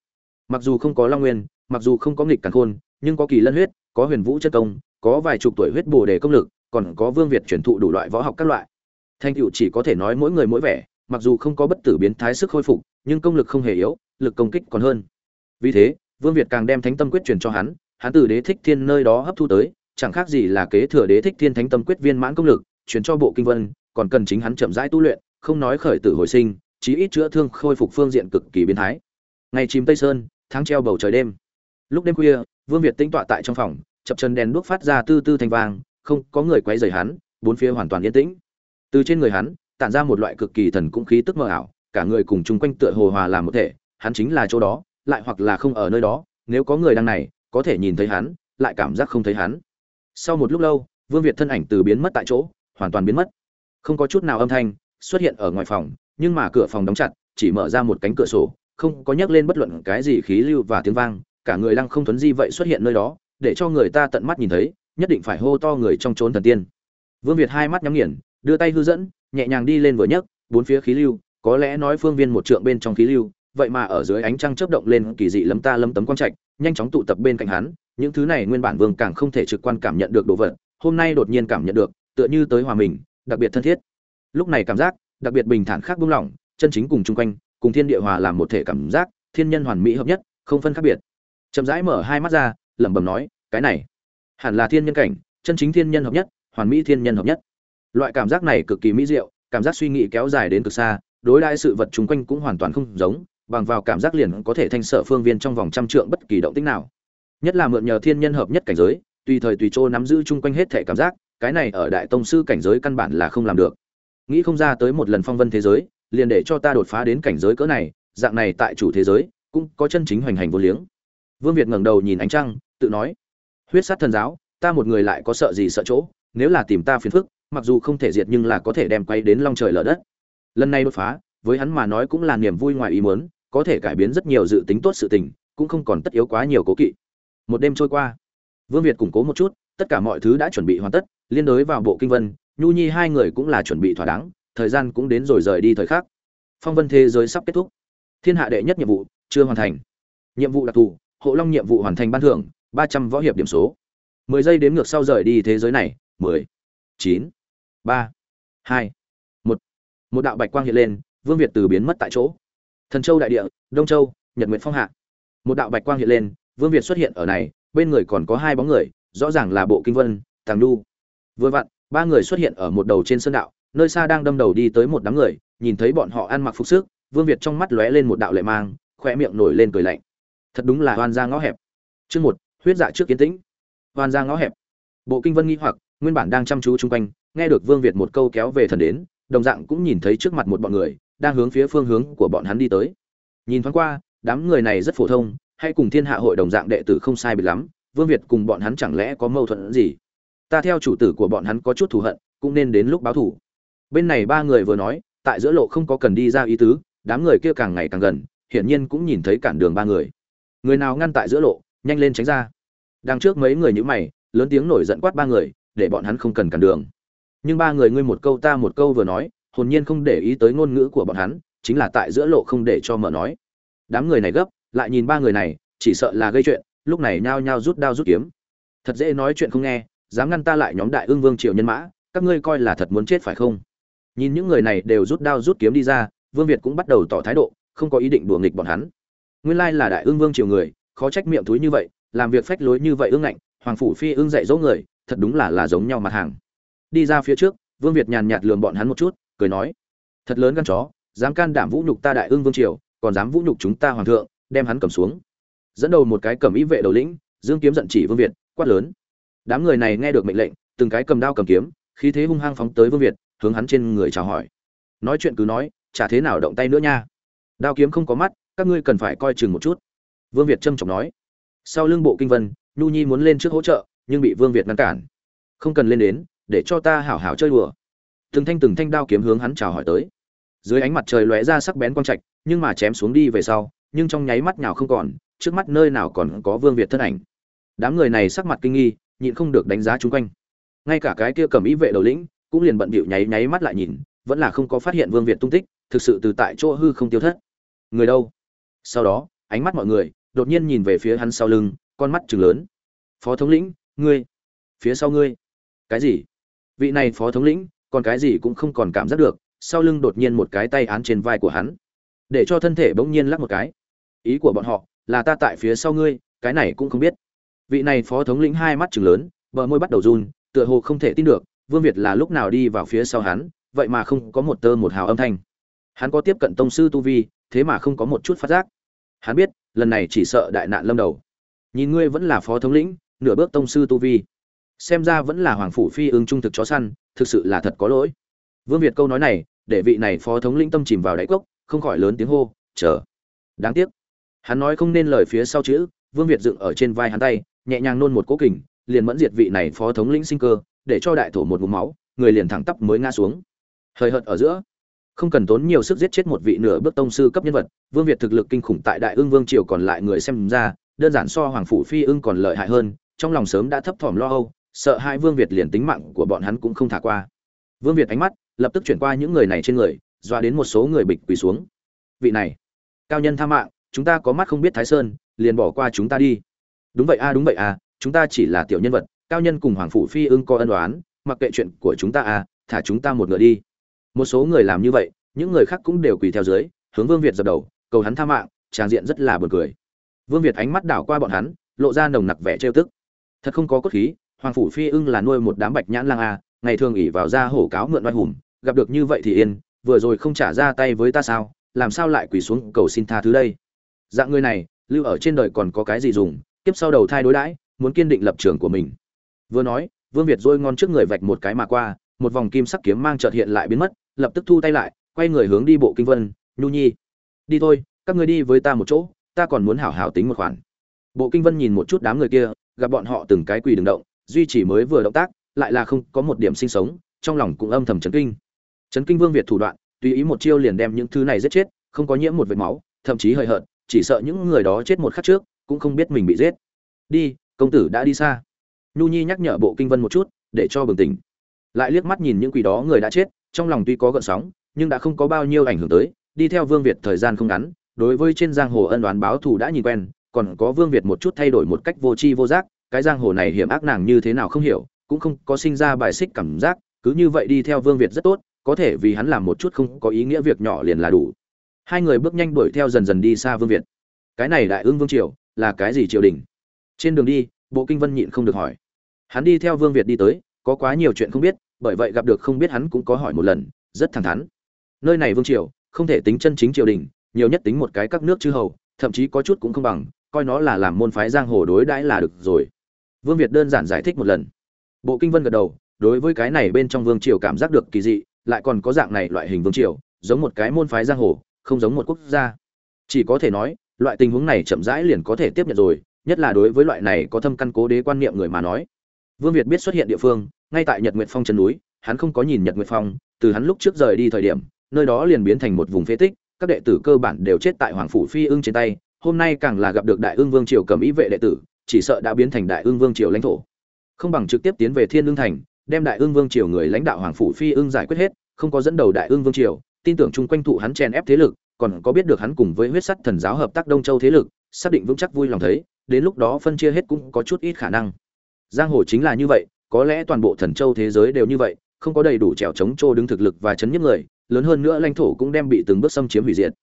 mặc dù không có long nguyên, mặc dù không có nghịch càn khôn, nhưng có kỳ lân huyết, có huyền vũ chân công, có vài chục tuổi huyết bồ đề công lực, còn có vương việt truyền thụ đủ loại võ học các loại. Thanh cựu chỉ có thể nói mỗi người mỗi vẻ, mặc dù không có bất tử biến thái sức khôi phục, nhưng công lực không hề yếu, lực công kích còn hơn. Vì thế, vương việt càng đem thánh tâm quyết truyền cho hắn hắn từ đế thích thiên nơi đó hấp thu tới, chẳng khác gì là kế thừa đế thích thiên thánh tâm quyết viên mãn công lực, truyền cho bộ kinh vân, còn cần chính hắn chậm rãi tu luyện, không nói khởi tử hồi sinh, chí ít chữa thương khôi phục phương diện cực kỳ biến thái. Ngày chìm tây sơn tháng treo bầu trời đêm. Lúc đêm khuya, vương việt tĩnh tọa tại trong phòng, chập chân đèn đuốc phát ra tư tư thành vàng không có người quấy rầy hắn, bốn phía hoàn toàn yên tĩnh. Từ trên người hắn, tản ra một loại cực kỳ thần cũng khí tức mơ ảo, cả người cùng chung quanh tựa hồ hòa làm một thể, hắn chính là chỗ đó, lại hoặc là không ở nơi đó, nếu có người đang này, có thể nhìn thấy hắn, lại cảm giác không thấy hắn. Sau một lúc lâu, vương việt thân ảnh từ biến mất tại chỗ, hoàn toàn biến mất. Không có chút nào âm thanh xuất hiện ở ngoài phòng, nhưng mà cửa phòng đóng chặt, chỉ mở ra một cánh cửa sổ không có nhắc lên bất luận cái gì khí lưu và tiếng vang, cả người lăng không thuấn di vậy xuất hiện nơi đó, để cho người ta tận mắt nhìn thấy, nhất định phải hô to người trong trốn thần tiên. Vương việt hai mắt nhắm nghiền, đưa tay hư dẫn, nhẹ nhàng đi lên vừa nhấc, bốn phía khí lưu, có lẽ nói phương viên một trượng bên trong khí lưu, vậy mà ở dưới ánh trăng chớp động lên kỳ dị lấm ta lấm tấm quang trạch, nhanh chóng tụ tập bên cạnh hắn, những thứ này nguyên bản vương càng không thể trực quan cảm nhận được đồ vật, hôm nay đột nhiên cảm nhận được, tựa như tới hòa mình, đặc biệt thân thiết. Lúc này cảm giác, đặc biệt bình thản khác buông lỏng, chân chính cùng chung quanh cùng thiên địa hòa làm một thể cảm giác, thiên nhân hoàn mỹ hợp nhất, không phân khác biệt. Chậm rãi mở hai mắt ra, lẩm bẩm nói, cái này, hẳn là thiên nhân cảnh, chân chính thiên nhân hợp nhất, hoàn mỹ thiên nhân hợp nhất. Loại cảm giác này cực kỳ mỹ diệu, cảm giác suy nghĩ kéo dài đến cực xa, đối đãi sự vật chung quanh cũng hoàn toàn không giống, bằng vào cảm giác liền có thể thanh sở phương viên trong vòng trăm trượng bất kỳ động tĩnh nào. Nhất là mượn nhờ thiên nhân hợp nhất cảnh giới, tùy thời tùy chỗ nắm giữ chung quanh hết thể cảm giác, cái này ở đại tông sư cảnh giới căn bản là không làm được. Nghĩ không ra tới một lần phong vân thế giới liền để cho ta đột phá đến cảnh giới cỡ này, dạng này tại chủ thế giới, cũng có chân chính hoành hành vô liếng. Vương việt ngẩng đầu nhìn ánh trăng, tự nói, huyết sát thần giáo, ta một người lại có sợ gì sợ chỗ, nếu là tìm ta phiền phức, mặc dù không thể diệt nhưng là có thể đem quay đến long trời lở đất. Lần này đột phá, với hắn mà nói cũng là niềm vui ngoài ý muốn, có thể cải biến rất nhiều dự tính tốt sự tình, cũng không còn tất yếu quá nhiều cố kỵ. Một đêm trôi qua, vương việt củng cố một chút, tất cả mọi thứ đã chuẩn bị hoàn tất, liên đối vào bộ kinh vân, nhu nhi hai người cũng là chuẩn bị thỏa đáng thời gian cũng đến rồi rời đi thời khắc. Phong vân thế giới sắp kết thúc. Thiên hạ đệ nhất nhiệm vụ, chưa hoàn thành. Nhiệm vụ đặc thù, hộ long nhiệm vụ hoàn thành ban thưởng, ba trăm võ hiệp điểm số. mười giây đếm ngược sau rời đi thế giới này, mười, chín, ba, hai, một. Một đạo bạch quang hiện lên, vương việt từ biến mất tại chỗ. Thần châu đại địa, đông châu, nhật nguyện phong hạ. Một đạo bạch quang hiện lên, vương việt xuất hiện ở này, bên người còn có hai bóng người, rõ ràng là bộ kinh vân, tàng nu vừa vặn, ba người xuất hiện ở một đầu trên sơn đạo nơi xa đang đâm đầu đi tới một đám người, nhìn thấy bọn họ ăn mặc phục sức, vương việt trong mắt lóe lên một đạo lệ mang khoe miệng nổi lên cười lạnh. Thật đúng là Hoan ra ngõ hẹp. Chương một, huyết dạ trước kiến tĩnh. Hoan ra ngõ hẹp. Bộ kinh vân nghi hoặc, nguyên bản đang chăm chú chung quanh, nghe được vương việt một câu kéo về thần đến, đồng dạng cũng nhìn thấy trước mặt một bọn người, đang hướng phía phương hướng của bọn hắn đi tới. Nhìn thoáng qua, đám người này rất phổ thông, hay cùng thiên hạ hội đồng dạng đệ tử không sai biệt lắm, vương việt cùng bọn hắn chẳng lẽ có mâu thuẫn gì? Ta theo chủ tử của bọn hắn có chút thù hận, cũng nên đến lúc báo thù bên này ba người vừa nói, tại giữa lộ không có cần đi ra ý tứ, đám người kia càng ngày càng gần, hiển nhiên cũng nhìn thấy cản đường ba người. Người nào ngăn tại giữa lộ, nhanh lên tránh ra. Đằng trước mấy người như mày, lớn tiếng nổi giận quát ba người, để bọn hắn không cần cản đường. Nhưng ba người ngươi một câu ta một câu vừa nói, hồn nhiên không để ý tới ngôn ngữ của bọn hắn, chính là tại giữa lộ không để cho mở nói. Đám người này gấp, lại nhìn ba người này, chỉ sợ là gây chuyện, lúc này nhao nhao rút đao rút kiếm. Thật dễ nói chuyện không nghe, dám ngăn ta lại nhóm đại ương vương triều nhân mã, các ngươi coi là thật muốn chết phải không? Nhìn những người này đều rút đao rút kiếm đi ra, vương việt cũng bắt đầu tỏ thái độ, không có ý định đùa nghịch bọn hắn. Nguyên lai là đại ương vương triều người, khó trách miệng túi như vậy, làm việc phách lối như vậy ương ngạnh, hoàng phủ phi ương dạy dỗ người, thật đúng là là giống nhau mặt hàng. Đi ra phía trước, vương việt nhàn nhạt lườm bọn hắn một chút, cười nói, thật lớn gan chó, dám can đảm vũ nhục ta đại ương vương triều, còn dám vũ nhục chúng ta hoàng thượng, đem hắn cầm xuống. Dẫn đầu một cái cầm ý vệ đầu lĩnh, dương kiếm giận chỉ vương việt, quát lớn, đám người này nghe được mệnh lệnh, từng cái cầm đao cầm kiếm, khí thế hung hăng phóng tới vương việt hướng hắn trên người chào hỏi. Nói chuyện cứ nói, chả thế nào động tay nữa nha. Đao kiếm không có mắt, các ngươi cần phải coi chừng một chút. Vương việt trâm trọng nói. Sau lưng bộ kinh vân, nhu nhi muốn lên trước hỗ trợ, nhưng bị vương việt ngăn cản. Không cần lên đến, để cho ta hảo hảo chơi đùa. Từng thanh từng thanh đao kiếm hướng hắn chào hỏi tới. Dưới ánh mặt trời lóe ra sắc bén quang trạch, nhưng mà chém xuống đi về sau, nhưng trong nháy mắt nào không còn, trước mắt nơi nào còn có vương việt thân ảnh. Đám người này sắc mặt kinh nghi, nhịn không được đánh giá chung quanh. Ngay cả cái kia cầm ý vệ đầu lĩnh cũng liền bận bịu nháy nháy mắt lại nhìn, vẫn là không có phát hiện vương việt tung tích, thực sự từ tại chỗ hư không tiêu thất. Người đâu? Sau đó, ánh mắt mọi người đột nhiên nhìn về phía hắn sau lưng, con mắt chừng lớn. Phó thống lĩnh, ngươi, phía sau ngươi. Cái gì? Vị này phó thống lĩnh, còn cái gì cũng không còn cảm giác được, sau lưng đột nhiên một cái tay án trên vai của hắn. Để cho thân thể bỗng nhiên lắc một cái. Ý của bọn họ là ta tại phía sau ngươi, cái này cũng không biết. Vị này phó thống lĩnh hai mắt chừng lớn, bờ môi bắt đầu run, tựa hồ không thể tin được vương việt là lúc nào đi vào phía sau hắn, vậy mà không có một tơ một hào âm thanh. Hắn có tiếp cận tông sư tu vi, thế mà không có một chút phát giác. Hắn biết, lần này chỉ sợ đại nạn lâm đầu. Nhìn ngươi vẫn là phó thống lĩnh, nửa bước tông sư tu vi. Xem ra vẫn là hoàng phủ phi ương trung thực chó săn, thực sự là thật có lỗi. Vương việt câu nói này, để vị này phó thống lĩnh tâm chìm vào đáy cốc, không khỏi lớn tiếng hô, chờ. Đáng tiếc. Hắn nói không nên lời phía sau chữ, vương việt dựng ở trên vai hắn tay, nhẹ nhàng nôn một cố kình, liền mẫn diệt vị này phó thống lĩnh sinh cơ để cho đại thổ một ngụm máu, người liền thẳng tắp mới ngã xuống. Hời hợt ở giữa, không cần tốn nhiều sức giết chết một vị nửa bước tông sư cấp nhân vật, vương việt thực lực kinh khủng tại đại ương vương triều còn lại người xem ra, đơn giản so hoàng phủ phi ưng còn lợi hại hơn, trong lòng sớm đã thấp thỏm lo âu, sợ hai vương việt liền tính mạng của bọn hắn cũng không thả qua. Vương việt ánh mắt lập tức chuyển qua những người này trên người dọa đến một số người bịch quỳ xuống. Vị này, cao nhân tha mạng, chúng ta có mắt không biết thái sơn, liền bỏ qua chúng ta đi. Đúng vậy a, đúng vậy a, chúng ta chỉ là tiểu nhân vật cao nhân cùng hoàng phủ phi ưng có ân đoán mặc kệ chuyện của chúng ta à thả chúng ta một ngựa đi. Một số người làm như vậy, những người khác cũng đều quỳ theo dưới, hướng vương việt dập đầu, cầu hắn tha mạng tràng diện rất là buồn cười. Vương việt ánh mắt đảo qua bọn hắn, lộ ra nồng nặc vẻ trêu tức. Thật không có cốt khí, hoàng phủ phi ưng là nuôi một đám bạch nhãn lang à ngày thường ỉ vào ra hổ cáo mượn oai hùng, gặp được như vậy thì yên, vừa rồi không trả ra tay với ta sao, làm sao lại quỳ xuống cầu xin tha thứ đây? Dạng người này, lưu ở trên đời còn có cái gì dùng tiếp sau đầu thai đối đãi, muốn kiên định lập trường của mình vừa nói, vương việt dôi ngon trước người vạch một cái mà qua, một vòng kim sắc kiếm mang chợt hiện lại biến mất, lập tức thu tay lại, quay người hướng đi bộ kinh vân, nhu nhi, đi thôi, các người đi với ta một chỗ, ta còn muốn hảo hảo tính một khoản. Bộ kinh vân nhìn một chút đám người kia, gặp bọn họ từng cái quỳ đừng động, duy chỉ mới vừa động tác, lại là không có một điểm sinh sống, trong lòng cũng âm thầm chấn kinh. Chấn kinh vương việt thủ đoạn, tùy ý một chiêu liền đem những thứ này giết chết, không có nhiễm một vệt máu, thậm chí hơi hợt, chỉ sợ những người đó chết một khắc trước, cũng không biết mình bị giết. Đi, công tử đã đi xa nhu nhi nhắc nhở bộ kinh vân một chút, để cho bừng tỉnh. Lại liếc mắt nhìn những quỷ đó người đã chết, trong lòng tuy có gợn sóng, nhưng đã không có bao nhiêu ảnh hưởng tới, đi theo vương việt thời gian không ngắn, đối với trên giang hồ ân đoán báo thù đã nhìn quen, còn có vương việt một chút thay đổi một cách vô tri vô giác, cái giang hồ này hiểm ác nàng như thế nào không hiểu, cũng không có sinh ra bài xích cảm giác, cứ như vậy đi theo vương việt rất tốt, có thể vì hắn làm một chút không có ý nghĩa việc nhỏ liền là đủ. Hai người bước nhanh đuổi theo dần dần đi xa vương việt. Cái này đại ương vương triều, là cái gì triều đình? Trên đường đi, bộ kinh vân nhịn không được hỏi hắn đi theo vương việt đi tới, có quá nhiều chuyện không biết, bởi vậy gặp được không biết hắn cũng có hỏi một lần, rất thẳng thắn. Nơi này vương triều, không thể tính chân chính triều đình, nhiều nhất tính một cái các nước chư hầu, thậm chí có chút cũng không bằng, coi nó là làm môn phái giang hồ đối đãi là được rồi. Vương việt đơn giản giải thích một lần. Bộ kinh vân gật đầu, đối với cái này bên trong vương triều cảm giác được kỳ dị, lại còn có dạng này loại hình vương triều, giống một cái môn phái giang hồ, không giống một quốc gia. Chỉ có thể nói, loại tình huống này chậm rãi liền có thể tiếp nhận rồi, nhất là đối với loại này có thâm căn cố đế quan niệm người mà nói vương việt biết xuất hiện địa phương, ngay tại nhật nguyệt phong chân núi, hắn không có nhìn nhật nguyệt phong, từ hắn lúc trước rời đi thời điểm, nơi đó liền biến thành một vùng phế tích, các đệ tử cơ bản đều chết tại hoàng phủ phi ưng trên tay, hôm nay càng là gặp được đại Ưng vương triều cầm ý vệ đệ tử, chỉ sợ đã biến thành đại Ưng vương triều lãnh thổ. Không bằng trực tiếp tiến về thiên Ưng thành, đem đại Ưng vương triều người lãnh đạo hoàng phủ phi ưng giải quyết hết, không có dẫn đầu đại Ưng vương triều, tin tưởng chung quanh thụ hắn chèn ép thế lực, còn có biết được hắn cùng với huyết sắt thần giáo hợp tác đông châu thế lực, xác định vững chắc vui lòng thấy, đến lúc đó phân chia hết cũng có chút ít khả năng giang hồ chính là như vậy, có lẽ toàn bộ thần châu thế giới đều như vậy, không có đầy đủ trèo chống trô đứng thực lực và chấn nhức người, lớn hơn nữa lãnh thổ cũng đem bị từng bước xâm chiếm hủy diệt.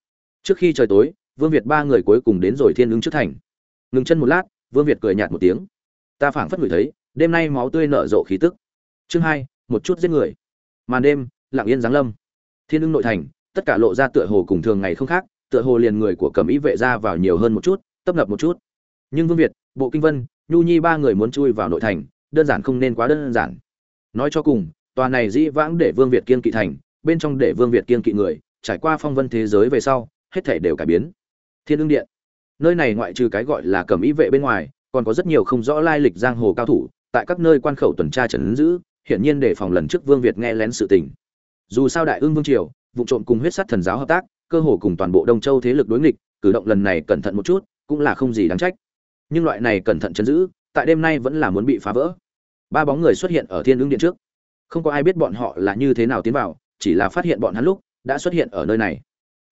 Trước khi trời tối, vương việt ba người cuối cùng đến rồi thiên ứng trước thành. Ngừng chân một lát, vương việt cười nhạt một tiếng. Ta phảng phất ngửi thấy, đêm nay máu tươi nở rộ khí tức. Chương hai, một chút giết người. Màn đêm, lặng yên giáng lâm. Thiên ưng nội thành, tất cả lộ ra tựa hồ cùng thường ngày không khác, tựa hồ liền người của cẩm ý vệ ra vào nhiều hơn một chút, tấp nập một chút. Nhưng vương việt, bộ kinh vân nhu nhi ba người muốn chui vào nội thành, đơn giản không nên quá đơn giản. Nói cho cùng, tòa này dĩ vãng để vương việt kiên kỵ thành, bên trong để vương việt kiên kỵ người, trải qua phong vân thế giới về sau, hết thể đều cải biến. Thiên ương điện. Nơi này ngoại trừ cái gọi là cầm ý vệ bên ngoài, còn có rất nhiều không rõ lai lịch giang hồ cao thủ, tại các nơi quan khẩu tuần tra trấn giữ, hiển nhiên để phòng lần trước vương việt nghe lén sự tình. Dù sao đại ương vương triều, vụ trộm cùng huyết sát thần giáo hợp tác, cơ hồ cùng toàn bộ đông châu thế lực đối nghịch, cử động lần này cẩn thận một chút, cũng là không gì đáng trách nhưng loại này cẩn thận chấn giữ, tại đêm nay vẫn là muốn bị phá vỡ. Ba bóng người xuất hiện ở thiên ứng điện trước. Không có ai biết bọn họ là như thế nào tiến vào, chỉ là phát hiện bọn hắn lúc, đã xuất hiện ở nơi này.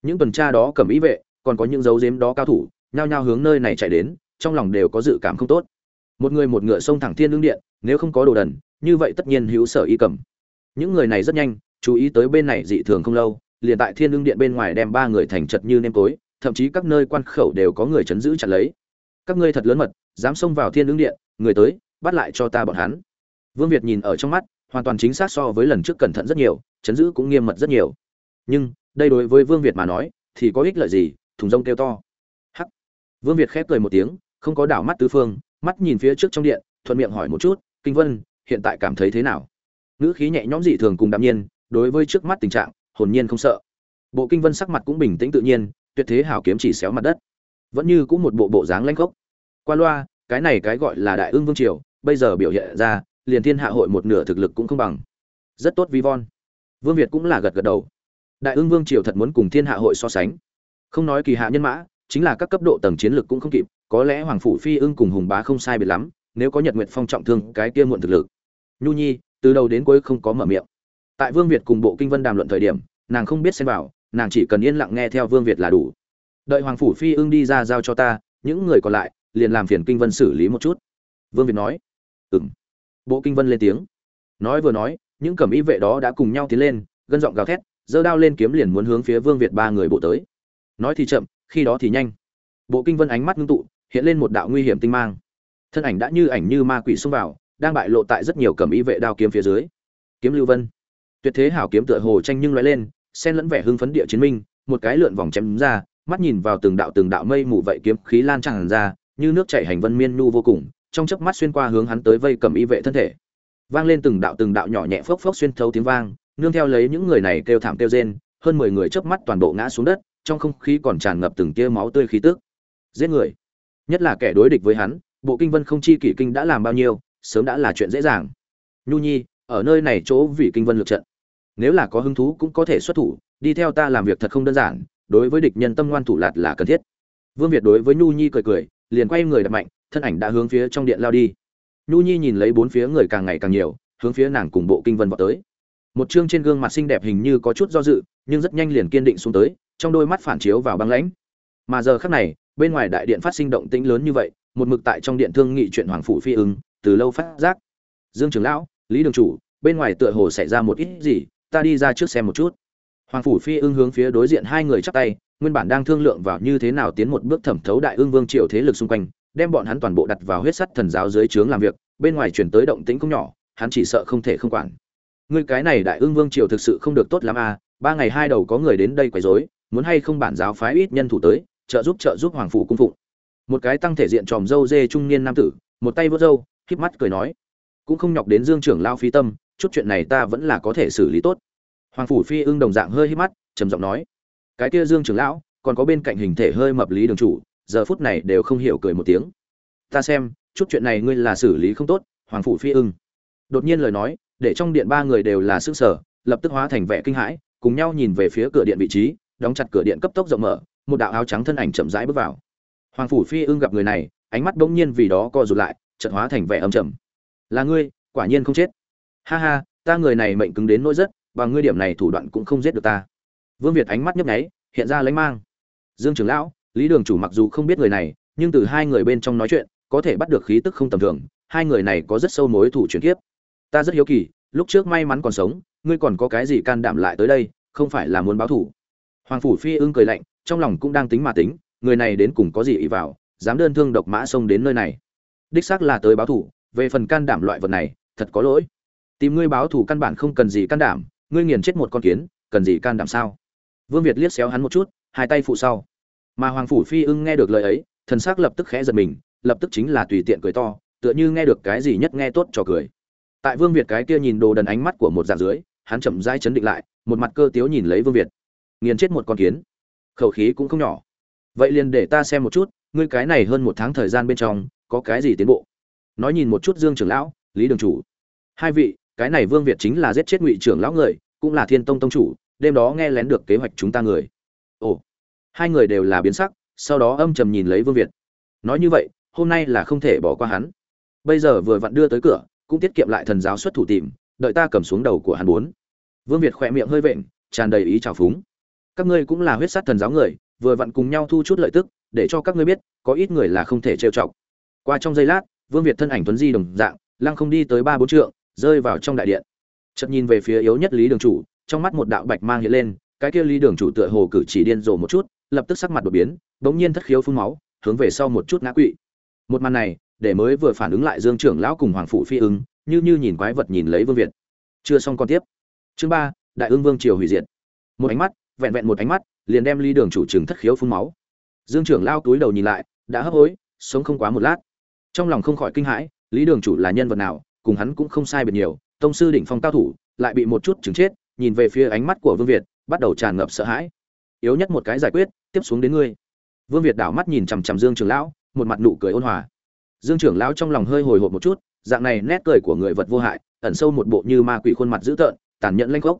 Những tuần tra đó cầm ý vệ, còn có những dấu giếm đó cao thủ, nhao nhao hướng nơi này chạy đến, trong lòng đều có dự cảm không tốt. Một người một ngựa xông thẳng thiên ứng điện, nếu không có đồ đần, như vậy tất nhiên hữu sở y cầm. Những người này rất nhanh, chú ý tới bên này dị thường không lâu, liền tại thiên lương điện bên ngoài đem ba người thành chật như nêm tối, thậm chí các nơi quan khẩu đều có người chấn giữ chặt lấy các ngươi thật lớn mật, dám xông vào thiên ứng điện, người tới, bắt lại cho ta bọn hắn. Vương việt nhìn ở trong mắt, hoàn toàn chính xác so với lần trước cẩn thận rất nhiều, chấn giữ cũng nghiêm mật rất nhiều. Nhưng, đây đối với vương việt mà nói, thì có ích lợi gì? Thùng rông kêu to. Hắc. Vương việt khép cười một tiếng, không có đảo mắt tứ phương, mắt nhìn phía trước trong điện, thuận miệng hỏi một chút, kinh vân, hiện tại cảm thấy thế nào? Ngữ khí nhẹ nhõm dị thường cùng đạm nhiên, đối với trước mắt tình trạng, hồn nhiên không sợ. Bộ kinh vân sắc mặt cũng bình tĩnh tự nhiên, tuyệt thế hảo kiếm chỉ xéo mặt đất vẫn như cũng một bộ bộ dáng lanh khốc. Qua loa, cái này cái gọi là đại ương vương triều, bây giờ biểu hiện ra, liền thiên hạ hội một nửa thực lực cũng không bằng. Rất tốt vi von vương việt cũng là gật gật đầu. Đại ương vương triều thật muốn cùng thiên hạ hội so sánh. Không nói kỳ hạ nhân mã, chính là các cấp độ tầng chiến lược cũng không kịp, có lẽ hoàng phủ phi ưng cùng hùng bá không sai biệt lắm, nếu có nhật nguyệt phong trọng thương, cái kia muộn thực lực. Nhu nhi, từ đầu đến cuối không có mở miệng. Tại vương việt cùng bộ kinh vân đàm luận thời điểm, nàng không biết xem vào, nàng chỉ cần yên lặng nghe theo vương việt là đủ đợi hoàng phủ phi ưng đi ra giao cho ta, những người còn lại liền làm phiền kinh vân xử lý một chút. Vương việt nói. Ừng bộ kinh vân lên tiếng. Nói vừa nói, những cẩm y vệ đó đã cùng nhau tiến lên, gân giọng gào thét, giơ đao lên kiếm liền muốn hướng phía vương việt ba người bộ tới. Nói thì chậm, khi đó thì nhanh. Bộ kinh vân ánh mắt ngưng tụ, hiện lên một đạo nguy hiểm tinh mang. Thân ảnh đã như ảnh như ma quỷ xông vào, đang bại lộ tại rất nhiều cẩm y vệ đao kiếm phía dưới. Kiếm lưu vân. Tuyệt thế hảo kiếm tựa hồ tranh nhưng lóe lên, xen lẫn vẻ hưng phấn địa chiến minh, một cái lượn vòng chém ra mắt nhìn vào từng đạo từng đạo mây mù vậy kiếm khí lan tràn ra, như nước chảy hành vân miên nu vô cùng, trong chớp mắt xuyên qua hướng hắn tới vây cầm y vệ thân thể. Vang lên từng đạo từng đạo nhỏ nhẹ phốc phốc xuyên thấu tiếng vang, nương theo lấy những người này kêu thảm kêu rên, hơn mười người chớp mắt toàn bộ ngã xuống đất, trong không khí còn tràn ngập từng tia máu tươi khí tức. Giết người. Nhất là kẻ đối địch với hắn, bộ kinh vân không chi kỷ kinh đã làm bao nhiêu, sớm đã là chuyện dễ dàng. Nhu nhi, ở nơi này chỗ vì kinh vân lực trận. Nếu là có hứng thú cũng có thể xuất thủ, đi theo ta làm việc thật không đơn giản đối với địch nhân tâm ngoan thủ lạt là cần thiết. Vương việt đối với nhu nhi cười cười, liền quay người đập mạnh, thân ảnh đã hướng phía trong điện lao đi. Nhu nhi nhìn lấy bốn phía người càng ngày càng nhiều, hướng phía nàng cùng bộ kinh vân vào tới. Một chương trên gương mặt xinh đẹp hình như có chút do dự, nhưng rất nhanh liền kiên định xuống tới, trong đôi mắt phản chiếu vào băng lãnh. Mà giờ khắc này, bên ngoài đại điện phát sinh động tĩnh lớn như vậy, một mực tại trong điện thương nghị chuyện hoàng phủ phi ứng, từ lâu phát giác. Dương trưởng lão, lý đường chủ, bên ngoài tựa hồ xảy ra một ít gì, ta đi ra trước xem một chút hoàng phủ phi ưng hướng phía đối diện hai người chắp tay, nguyên bản đang thương lượng vào như thế nào tiến một bước thẩm thấu đại ương vương triều thế lực xung quanh, đem bọn hắn toàn bộ đặt vào huyết sắt thần giáo dưới trướng làm việc, bên ngoài chuyển tới động tĩnh không nhỏ, hắn chỉ sợ không thể không quản. Ngươi cái này đại ương vương triều thực sự không được tốt lắm à ba ngày hai đầu có người đến đây quấy rối, muốn hay không bản giáo phái ít nhân thủ tới, trợ giúp trợ giúp hoàng phủ cung phụng. Một cái tăng thể diện tròm dâu dê trung niên nam tử, một tay vớt dâu, híp mắt cười nói, cũng không nhọc đến dương trưởng lao phi tâm, chút chuyện này ta vẫn là có thể xử lý tốt hoàng phủ phi ưng đồng dạng hơi híp mắt, trầm giọng nói, cái kia dương trưởng lão, còn có bên cạnh hình thể hơi mập lý đường chủ, giờ phút này đều không hiểu cười một tiếng. Ta xem, chút chuyện này ngươi là xử lý không tốt, hoàng phủ phi ưng. Đột nhiên lời nói, để trong điện ba người đều là sức sở lập tức hóa thành vẻ kinh hãi, cùng nhau nhìn về phía cửa điện vị trí, đóng chặt cửa điện cấp tốc rộng mở, một đạo áo trắng thân ảnh chậm rãi bước vào. Hoàng phủ phi ưng gặp người này, ánh mắt bỗng nhiên vì đó co rụt lại, chợt hóa thành vẻ âm trầm. Là ngươi, quả nhiên không chết. Ha ha, ta người này mệnh cứng đến nỗi rất và ngươi điểm này thủ đoạn cũng không giết được ta. Vương việt ánh mắt nhấp nháy, hiện ra lánh mang. Dương trưởng lão, lý đường chủ mặc dù không biết người này, nhưng từ hai người bên trong nói chuyện, có thể bắt được khí tức không tầm thường, hai người này có rất sâu mối thủ chuyển kiếp. Ta rất hiếu kỳ, lúc trước may mắn còn sống, ngươi còn có cái gì can đảm lại tới đây, không phải là muốn báo thủ hoàng phủ phi ưng cười lạnh, trong lòng cũng đang tính mà tính, người này đến cùng có gì ỷ vào, dám đơn thương độc mã xông đến nơi này. Đích xác là tới báo thủ về phần can đảm loại vật này, thật có lỗi. Tìm ngươi báo thủ căn bản không cần gì can đảm ngươi nghiền chết một con kiến, cần gì can đảm sao? Vương việt liếc xéo hắn một chút, hai tay phụ sau. Mà hoàng phủ phi ưng nghe được lời ấy, thần sắc lập tức khẽ giật mình, lập tức chính là tùy tiện cười to, tựa như nghe được cái gì nhất nghe tốt cho cười. Tại vương việt cái kia nhìn đồ đần ánh mắt của một dạng dưới, hắn chậm rãi chấn định lại, một mặt cơ tiếu nhìn lấy vương việt. Nghiền chết một con kiến. Khẩu khí cũng không nhỏ. Vậy liền để ta xem một chút, ngươi cái này hơn một tháng thời gian bên trong, có cái gì tiến bộ? Nói nhìn một chút dương trưởng lão, lý đường chủ. Hai vị cái này vương việt chính là giết chết ngụy trưởng lão người, cũng là thiên tông tông chủ, đêm đó nghe lén được kế hoạch chúng ta người. Ồ, hai người đều là biến sắc, sau đó âm trầm nhìn lấy vương việt. Nói như vậy, hôm nay là không thể bỏ qua hắn. Bây giờ vừa vặn đưa tới cửa, cũng tiết kiệm lại thần giáo xuất thủ tìm, đợi ta cầm xuống đầu của hắn bốn. Vương việt khỏe miệng hơi vện, tràn đầy ý trào phúng. Các ngươi cũng là huyết sát thần giáo người, vừa vặn cùng nhau thu chút lợi tức, để cho các ngươi biết, có ít người là không thể trêu chọc. Qua trong giây lát, vương việt thân ảnh tuấn di đồng dạng, lăng không đi tới ba bốn trượng rơi vào trong đại điện. Chợt nhìn về phía yếu nhất lý đường chủ, trong mắt một đạo bạch mang hiện lên, cái kia lý đường chủ tựa hồ cử chỉ điên rồ một chút, lập tức sắc mặt đột biến, bỗng nhiên thất khiếu phun máu, hướng về sau một chút ngã quỵ. Một màn này, để mới vừa phản ứng lại dương trưởng lão cùng hoàng phụ phi ứng, như như nhìn quái vật nhìn lấy vương việt. Chưa xong con tiếp. Chương ba, đại ương vương triều hủy diệt. Một ánh mắt, vẹn vẹn một ánh mắt, liền đem ly đường chủ trừng thất khiếu phun máu. Dương trưởng lao túi đầu nhìn lại, đã hấp hối, sống không quá một lát. Trong lòng không khỏi kinh hãi, lý đường chủ là nhân vật nào cùng hắn cũng không sai biệt nhiều, tông sư đỉnh phong cao thủ, lại bị một chút chứng chết, nhìn về phía ánh mắt của vương việt, bắt đầu tràn ngập sợ hãi. Yếu nhất một cái giải quyết, tiếp xuống đến ngươi. Vương việt đảo mắt nhìn chằm chằm dương trưởng lão, một mặt nụ cười ôn hòa. Dương trưởng lão trong lòng hơi hồi hộp một chút, dạng này nét cười của người vật vô hại, ẩn sâu một bộ như ma quỷ khuôn mặt dữ tợn, tàn nhẫn lanh gốc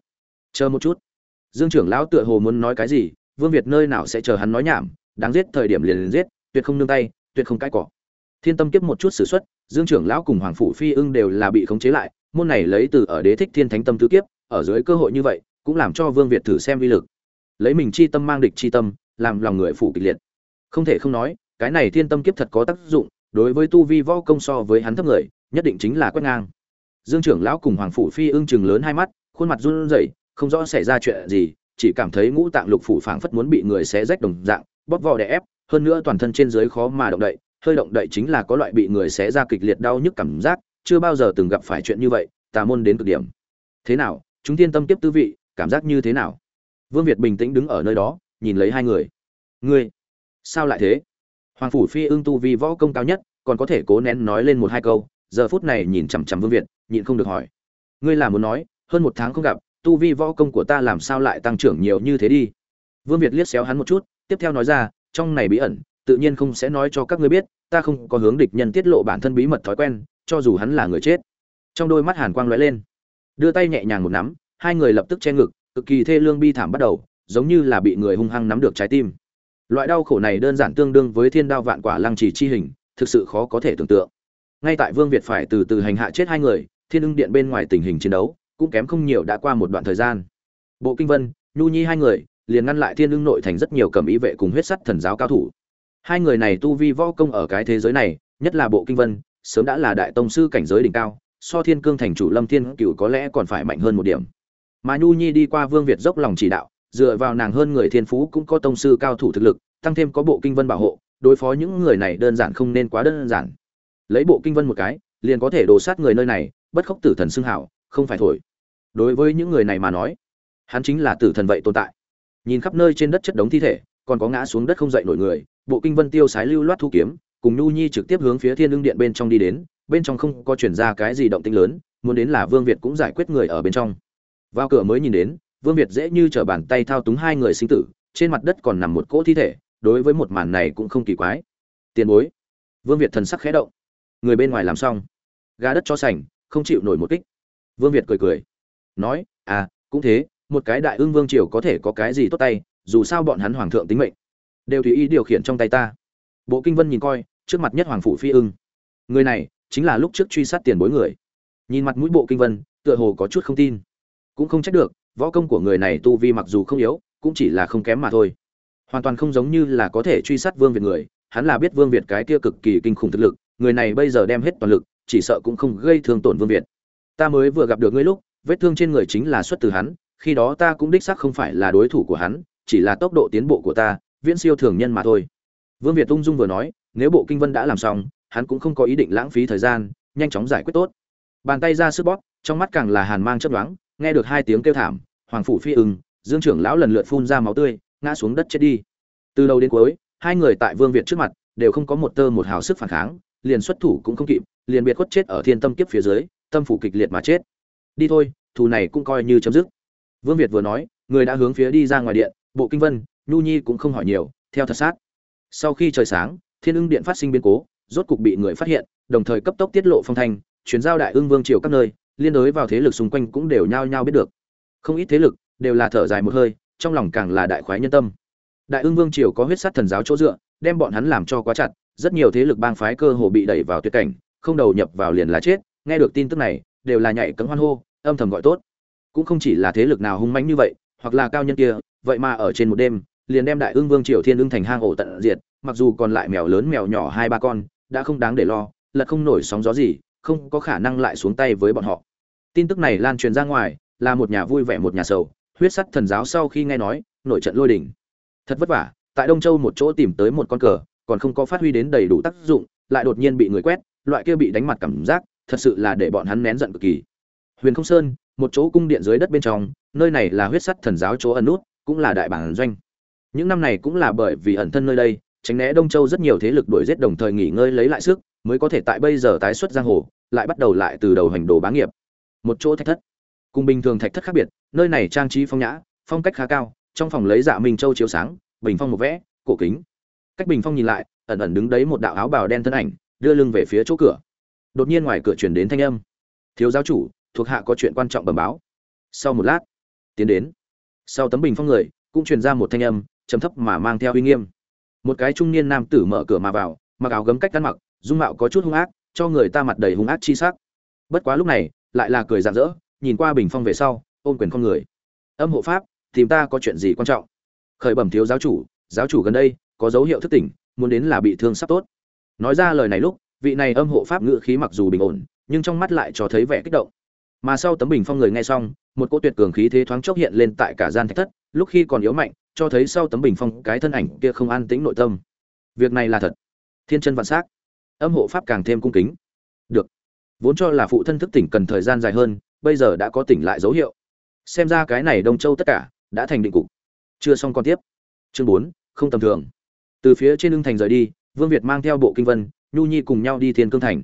chờ một chút. Dương trưởng lão tựa hồ muốn nói cái gì, vương việt nơi nào sẽ chờ hắn nói nhảm, đáng giết thời điểm liền liền giết, tuyệt không nương tay, tuyệt không cãi cỏ thiên tâm kiếp một chút sử xuất, dương trưởng lão cùng hoàng phủ phi ưng đều là bị khống chế lại, môn này lấy từ ở đế thích thiên thánh tâm tứ kiếp, ở dưới cơ hội như vậy, cũng làm cho vương việt thử xem vi lực. Lấy mình chi tâm mang địch chi tâm, làm lòng người phủ kịch liệt. Không thể không nói, cái này thiên tâm kiếp thật có tác dụng, đối với tu vi võ công so với hắn thấp người, nhất định chính là quét ngang. Dương trưởng lão cùng hoàng phủ phi ưng chừng lớn hai mắt, khuôn mặt run rẩy, không rõ xảy ra chuyện gì, chỉ cảm thấy ngũ tạng lục phủ phảng phất muốn bị người xé rách đồng dạng, bóp vò đè ép, hơn nữa toàn thân trên dưới khó mà động đậy hơi động đậy chính là có loại bị người xé ra kịch liệt đau nhức cảm giác, chưa bao giờ từng gặp phải chuyện như vậy, tà môn đến cực điểm. Thế nào, chúng tiên tâm tiếp tư vị, cảm giác như thế nào? Vương việt bình tĩnh đứng ở nơi đó, nhìn lấy hai người. Ngươi, sao lại thế? Hoàng phủ phi ưng tu vi võ công cao nhất, còn có thể cố nén nói lên một hai câu, giờ phút này nhìn chằm chằm vương việt, nhịn không được hỏi. Ngươi là muốn nói, hơn một tháng không gặp, tu vi võ công của ta làm sao lại tăng trưởng nhiều như thế đi? Vương việt liếc xéo hắn một chút, tiếp theo nói ra, trong này bí ẩn tự nhiên không sẽ nói cho các ngươi biết, ta không có hướng địch nhân tiết lộ bản thân bí mật thói quen, cho dù hắn là người chết. Trong đôi mắt hàn quang lóe lên. Đưa tay nhẹ nhàng một nắm, hai người lập tức che ngực, cực kỳ thê lương bi thảm bắt đầu, giống như là bị người hung hăng nắm được trái tim. Loại đau khổ này đơn giản tương đương với thiên đao vạn quả lăng trì chi hình, thực sự khó có thể tưởng tượng. Ngay tại vương việt phải từ từ hành hạ chết hai người, thiên ưng điện bên ngoài tình hình chiến đấu, cũng kém không nhiều đã qua một đoạn thời gian. Bộ kinh vân, nhu nhi hai người, liền ngăn lại thiên ưng nội thành rất nhiều cầm ý vệ cùng huyết sắt thần giáo cao thủ hai người này tu vi võ công ở cái thế giới này, nhất là bộ kinh vân, sớm đã là đại tông sư cảnh giới đỉnh cao, so thiên cương thành chủ lâm thiên cựu có lẽ còn phải mạnh hơn một điểm. Mà nhu nhi đi qua vương việt dốc lòng chỉ đạo, dựa vào nàng hơn người thiên phú cũng có tông sư cao thủ thực lực, tăng thêm có bộ kinh vân bảo hộ, đối phó những người này đơn giản không nên quá đơn giản. Lấy bộ kinh vân một cái, liền có thể đổ sát người nơi này, bất khốc tử thần xưng hảo, không phải thổi. Đối với những người này mà nói, hắn chính là tử thần vậy tồn tại. Nhìn khắp nơi trên đất chất đống thi thể, còn có ngã xuống đất không dậy nổi người bộ kinh vân tiêu sái lưu loát thu kiếm, cùng nhu nhi trực tiếp hướng phía thiên lương điện bên trong đi đến, bên trong không có chuyển ra cái gì động tĩnh lớn, muốn đến là vương việt cũng giải quyết người ở bên trong. Vào cửa mới nhìn đến, vương việt dễ như t r ở bàn tay thao túng hai người sinh tử, trên mặt đất còn nằm một cỗ thi thể, đối với một màn này cũng không kỳ quái. Tiền bối. Vương việt thần sắc khẽ động. Người bên ngoài làm xong. Gà đất cho sành, không chịu nổi một kích. Vương việt cười cười. Nói à cũng thế, một cái đại ương vương triều có thể có cái gì tốt tay, dù sao bọn hắn hoàng thượng tính mệnh đều tùy ý điều khiển trong tay ta. Bộ kinh vân nhìn coi, trước mặt nhất hoàng phủ phi ưng. Người này chính là lúc trước truy sát tiền bối người. Nhìn mặt mũi bộ kinh vân, tựa hồ có chút không tin. Cũng không trách được, võ công của người này tu vi mặc dù không yếu, cũng chỉ là không kém mà thôi. Hoàn toàn không giống như là có thể truy sát vương việt người, hắn là biết vương việt cái kia cực kỳ kinh khủng thực lực, người này bây giờ đem hết toàn lực, chỉ sợ cũng không gây thương tổn vương việt. Ta mới vừa gặp được ngươi lúc, vết thương trên người chính là xuất từ hắn, khi đó ta cũng đích xác không phải là đối thủ của hắn, chỉ là tốc độ tiến bộ của ta viễn siêu thường nhân mà thôi. Vương việt ung dung vừa nói, nếu bộ kinh vân đã làm xong, hắn cũng không có ý định lãng phí thời gian, nhanh chóng giải quyết tốt. Bàn tay ra sức bóp, trong mắt càng là hàn mang chấp đoán nghe được hai tiếng kêu thảm, hoàng phủ phi ưng, dương trưởng lão lần lượt phun ra máu tươi, ngã xuống đất chết đi. Từ đầu đến cuối, hai người tại vương việt trước mặt đều không có một tơ một hào sức phản kháng, liền xuất thủ cũng không kịp, liền biệt khuất chết ở thiên tâm kiếp phía dưới, tâm phủ kịch liệt mà chết. Đi thôi, thù này cũng coi như chấm dứt. Vương việt vừa nói, người đã hướng phía đi ra ngoài điện, bộ kinh vân nhu nhi cũng không hỏi nhiều, theo thật sát. Sau khi trời sáng, thiên ưng điện phát sinh biến cố, rốt cục bị người phát hiện, đồng thời cấp tốc tiết lộ phong thanh, chuyển giao đại ưng vương triều các nơi, liên đối vào thế lực xung quanh cũng đều nhao nhao biết được. Không ít thế lực đều là thở dài một hơi, trong lòng càng là đại khoái nhân tâm. Đại ưng vương triều có huyết sát thần giáo chỗ dựa, đem bọn hắn làm cho quá chặt, rất nhiều thế lực bang phái cơ hồ bị đẩy vào tuyệt cảnh, không đầu nhập vào liền là chết, nghe được tin tức này, đều là nhảy cấm hoan hô, âm thầm gọi tốt. Cũng không chỉ là thế lực nào hung mãnh như vậy, hoặc là cao nhân kia, vậy mà ở trên một đêm liền đem đại ương vương triều thiên ương thành hang ổ tận diệt, mặc dù còn lại mèo lớn mèo nhỏ hai ba con, đã không đáng để lo lật không nổi sóng gió gì, không có khả năng lại xuống tay với bọn họ. Tin tức này lan truyền ra ngoài, là một nhà vui vẻ một nhà sầu, huyết sắt thần giáo sau khi nghe nói nội trận lôi đỉnh thật vất vả, tại đông châu một chỗ tìm tới một con cờ, còn không có phát huy đến đầy đủ tác dụng, lại đột nhiên bị người quét, loại kia bị đánh mặt cảm giác, thật sự là để bọn hắn nén giận cực kỳ. Huyền không sơn, một chỗ cung điện dưới đất bên trong, nơi này là huyết sắt thần giáo chỗ ẩn nút, cũng là đại bản doanh những năm này cũng là bởi vì ẩn thân nơi đây, tránh né đông châu rất nhiều thế lực đuổi giết đồng thời nghỉ ngơi lấy lại sức, mới có thể tại bây giờ tái xuất giang hồ, lại bắt đầu lại từ đầu hành đồ bá nghiệp. Một chỗ thạch thất. Cùng bình thường thạch thất khác biệt, nơi này trang trí phong nhã, phong cách khá cao, trong phòng lấy dạ minh châu chiếu sáng, bình phong một vẽ, cổ kính. Cách bình phong nhìn lại, ẩn ẩn đứng đấy một đạo áo bào đen thân ảnh, đưa lưng về phía chỗ cửa. Đột nhiên ngoài cửa truyền đến thanh âm. Thiếu giáo chủ, thuộc hạ có chuyện quan trọng bẩm báo. Sau một lát, tiến đến. Sau tấm bình phong người, cũng truyền ra một thanh âm trầm thấp mà mang theo uy nghiêm. Một cái trung niên nam tử mở cửa mà vào, mặc áo gấm cách ăn mặc, dung mạo có chút hung ác, cho người ta mặt đầy hung ác chi sắc. Bất quá lúc này, lại là cười rạng rỡ, nhìn qua bình phong về sau, ôm quyền con người. Âm hộ pháp, tìm ta có chuyện gì quan trọng? Khởi bẩm thiếu giáo chủ giáo chủ gần đây, có dấu hiệu thức tỉnh, muốn đến là bị thương sắp tốt. Nói ra lời này lúc, vị này âm hộ pháp ngự khí mặc dù bình ổn, nhưng trong mắt lại cho thấy vẻ kích động. Mà sau tấm bình phong người nghe xong, một cỗ tuyệt cường khí thế thoáng chốc hiện lên tại cả gian thạch thất, lúc khi còn yếu mạnh cho thấy sau tấm bình phong cái thân ảnh kia không an tĩnh nội tâm. Việc này là thật. Thiên chân vạn s á c âm hộ pháp càng thêm cung kính. Được. Vốn cho là phụ thân thức tỉnh cần thời gian dài hơn, bây giờ đã có tỉnh lại dấu hiệu. Xem ra cái này đông châu tất cả đã thành định cục. Chưa xong còn tiếp. Chương bốn, không tầm thường. Từ phía trên lưng thành rời đi, vương việt mang theo bộ kinh vân, nhu nhi cùng nhau đi thiên cương thành.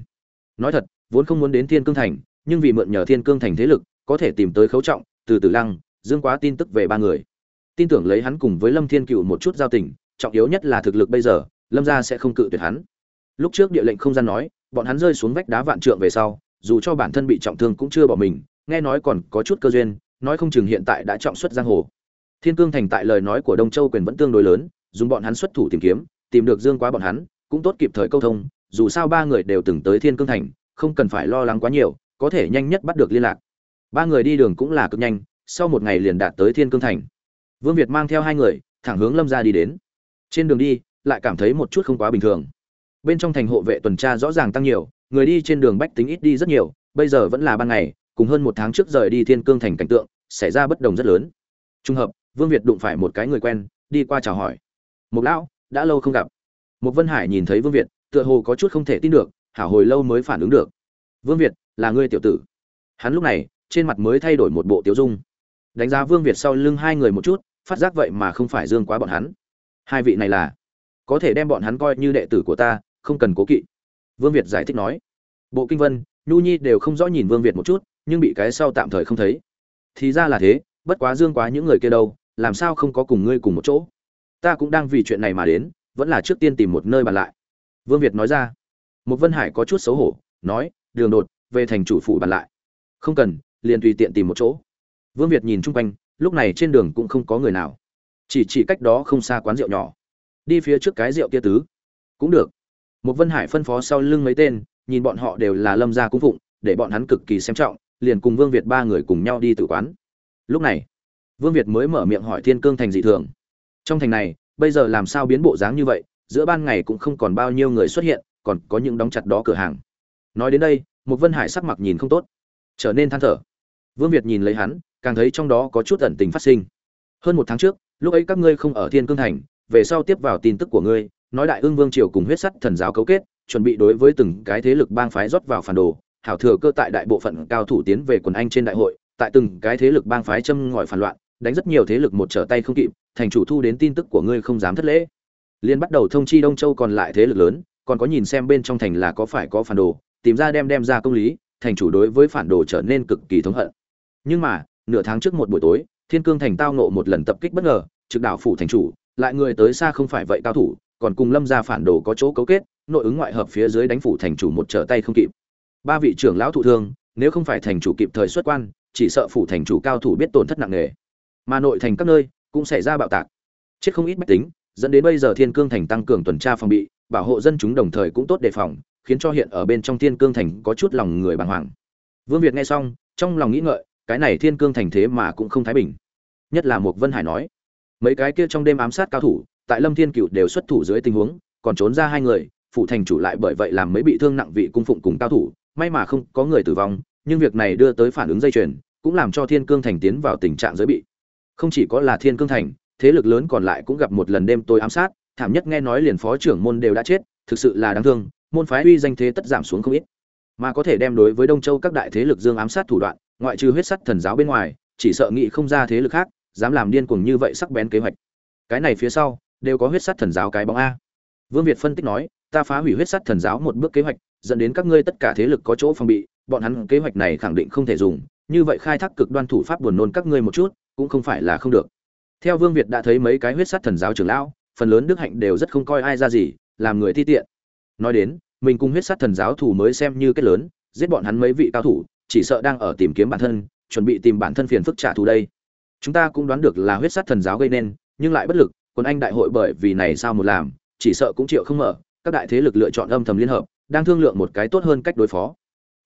Nói thật, vốn không muốn đến thiên cương thành, nhưng vì mượn nhờ thiên cương thành thế lực, có thể tìm tới khấu trọng, từ từ lăng, dương quá tin tức về ba người tin tưởng lấy hắn cùng với lâm thiên cựu một chút giao tình, trọng yếu nhất là thực lực bây giờ, lâm gia sẽ không cự tuyệt hắn. Lúc trước địa lệnh không gian nói, bọn hắn rơi xuống vách đá vạn trượng về sau, dù cho bản thân bị trọng thương cũng chưa bỏ mình, nghe nói còn có chút cơ duyên, nói không chừng hiện tại đã trọng xuất giang hồ. Thiên cương thành tại lời nói của đông châu quyền vẫn tương đối lớn, dùng bọn hắn xuất thủ tìm kiếm, tìm được dương quá bọn hắn, cũng tốt kịp thời câu thông, dù sao ba người đều từng tới thiên cương thành, không cần phải lo lắng quá nhiều, có thể nhanh nhất bắt được liên lạc. Ba người đi đường cũng là cực nhanh, sau một ngày liền đạt tới thiên cương thành vương việt mang theo hai người, thẳng hướng lâm Gia đi đến. Trên đường đi, lại cảm thấy một chút không quá bình thường. Bên trong thành hộ vệ tuần tra rõ ràng tăng nhiều, người đi trên đường bách tính ít đi rất nhiều, bây giờ vẫn là ban ngày, cùng hơn một tháng trước rời đi thiên cương thành cảnh tượng, xảy ra bất đồng rất lớn. Trùng hợp, vương việt đụng phải một cái người quen, đi qua chào hỏi. Mục lão, đã lâu không gặp. Mục vân hải nhìn thấy vương việt, tựa hồ có chút không thể tin được, hảo hồi lâu mới phản ứng được. Vương việt, là ngươi tiểu tử. Hắn lúc này, trên mặt mới thay đổi một bộ tiểu dung. Đánh giá vương việt sau lưng hai người một chút phát giác vậy mà không phải dương quá bọn hắn. Hai vị này là, có thể đem bọn hắn coi như đệ tử của ta, không cần cố kỵ. Vương việt giải thích nói. Bộ kinh vân, nhu nhi đều không rõ nhìn vương việt một chút, nhưng bị cái sau tạm thời không thấy. Thì ra là thế, bất quá dương quá những người kia đâu, làm sao không có cùng ngươi cùng một chỗ? Ta cũng đang vì chuyện này mà đến, vẫn là trước tiên tìm một nơi bàn lại. Vương việt nói ra. Một vân hải có chút xấu hổ, nói, đường đột, về thành chủ phủ bàn lại. Không cần, liền tùy tiện tìm một chỗ. Vương việt nhìn chung quanh lúc này trên đường cũng không có người nào. Chỉ chỉ cách đó không xa quán rượu nhỏ. Đi phía trước cái rượu kia tứ. Cũng được. Một vân hải phân phó sau lưng mấy tên, nhìn bọn họ đều là lâm gia cung phụng, để bọn hắn cực kỳ xem trọng, liền cùng vương việt ba người cùng nhau đi tự quán. Lúc này, vương việt mới mở miệng hỏi thiên cương thành dị thường. Trong thành này, bây giờ làm sao biến bộ dáng như vậy, giữa ban ngày cũng không còn bao nhiêu người xuất hiện, còn có những đóng chặt đó cửa hàng. Nói đến đây, một vân hải sắc mặt nhìn không tốt. Trở nên than thở. Vương việt nhìn lấy hắn càng thấy trong đó có chút ẩn tình phát sinh. Hơn một tháng trước, lúc ấy các ngươi không ở thiên cương thành, về sau tiếp vào tin tức của ngươi, nói đại ương vương triều cùng huyết sắt thần giáo cấu kết, chuẩn bị đối với từng cái thế lực bang phái rót vào phản đồ, hảo thừa cơ tại đại bộ phận cao thủ tiến về quần anh trên đại hội, tại từng cái thế lực bang phái châm ngòi phản loạn, đánh rất nhiều thế lực một trở tay không kịp, thành chủ thu đến tin tức của ngươi không dám thất lễ. Liên bắt đầu thông chi đông châu còn lại thế lực lớn, còn có nhìn xem bên trong thành là có phải có phản đồ, tìm ra đem đem ra công lý, thành chủ đối với phản đồ trở nên cực kỳ thống hận. Nhưng mà nửa tháng trước một buổi tối, thiên cương thành tao nộ một lần tập kích bất ngờ, trực đảo phủ thành chủ, lại người tới xa không phải vậy cao thủ, còn cùng lâm gia phản đồ có chỗ cấu kết, nội ứng ngoại hợp phía dưới đánh phủ thành chủ một trở tay không kịp. Ba vị trưởng lão thụ thương, nếu không phải thành chủ kịp thời xuất quan, chỉ sợ phủ thành chủ cao thủ biết tổn thất nặng nề. Mà nội thành các nơi, cũng xảy ra bạo tạc. Chết không ít bách tính, dẫn đến bây giờ thiên cương thành tăng cường tuần tra phòng bị, bảo hộ dân chúng đồng thời cũng tốt đề phòng, khiến cho hiện ở bên trong thiên cương thành có chút lòng người bàng hoàng. Vương việt nghe xong, trong lòng nghĩ ngợi cái này thiên cương thành thế mà cũng không thái bình. Nhất là một vân hải nói, mấy cái kia trong đêm ám sát cao thủ, tại lâm thiên cựu đều xuất thủ dưới tình huống, còn trốn ra hai người, phụ thành chủ lại bởi vậy làm mấy bị thương nặng vị cung phụng cùng cao thủ, may mà không có người tử vong, nhưng việc này đưa tới phản ứng dây chuyền, cũng làm cho thiên cương thành tiến vào tình trạng giới bị. Không chỉ có là thiên cương thành, thế lực lớn còn lại cũng gặp một lần đêm tối ám sát, thảm nhất nghe nói liền phó trưởng môn đều đã chết, thực sự là đáng thương, môn phái uy danh thế tất giảm xuống không ít. Mà có thể đem đối với đông châu các đại thế lực dương ám sát thủ đoạn ngoại trừ huyết sắt thần giáo bên ngoài, chỉ sợ nghị không ra thế lực khác, dám làm điên cuồng như vậy sắc bén kế hoạch. Cái này phía sau, đều có huyết sắt thần giáo cái bóng a. Vương việt phân tích nói, ta phá hủy huyết sắt thần giáo một bước kế hoạch, dẫn đến các ngươi tất cả thế lực có chỗ phòng bị, bọn hắn kế hoạch này khẳng định không thể dùng. Như vậy khai thác cực đoan thủ pháp buồn nôn các ngươi một chút, cũng không phải là không được. Theo vương việt đã thấy mấy cái huyết sắt thần giáo trưởng lão, phần lớn đức hạnh đều rất không coi ai ra gì, làm người thi tiện. Nói đến, mình cùng huyết sắt thần giáo thủ mới xem như kết lớn, giết bọn hắn mấy vị cao thủ chỉ sợ đang ở tìm kiếm bản thân, chuẩn bị tìm bản thân phiền phức trả thù đây. Chúng ta cũng đoán được là huyết sắt thần giáo gây nên, nhưng lại bất lực, quân anh đại hội bởi vì này sao một làm, chỉ sợ cũng chịu không mở, các đại thế lực lựa chọn âm thầm liên hợp, đang thương lượng một cái tốt hơn cách đối phó.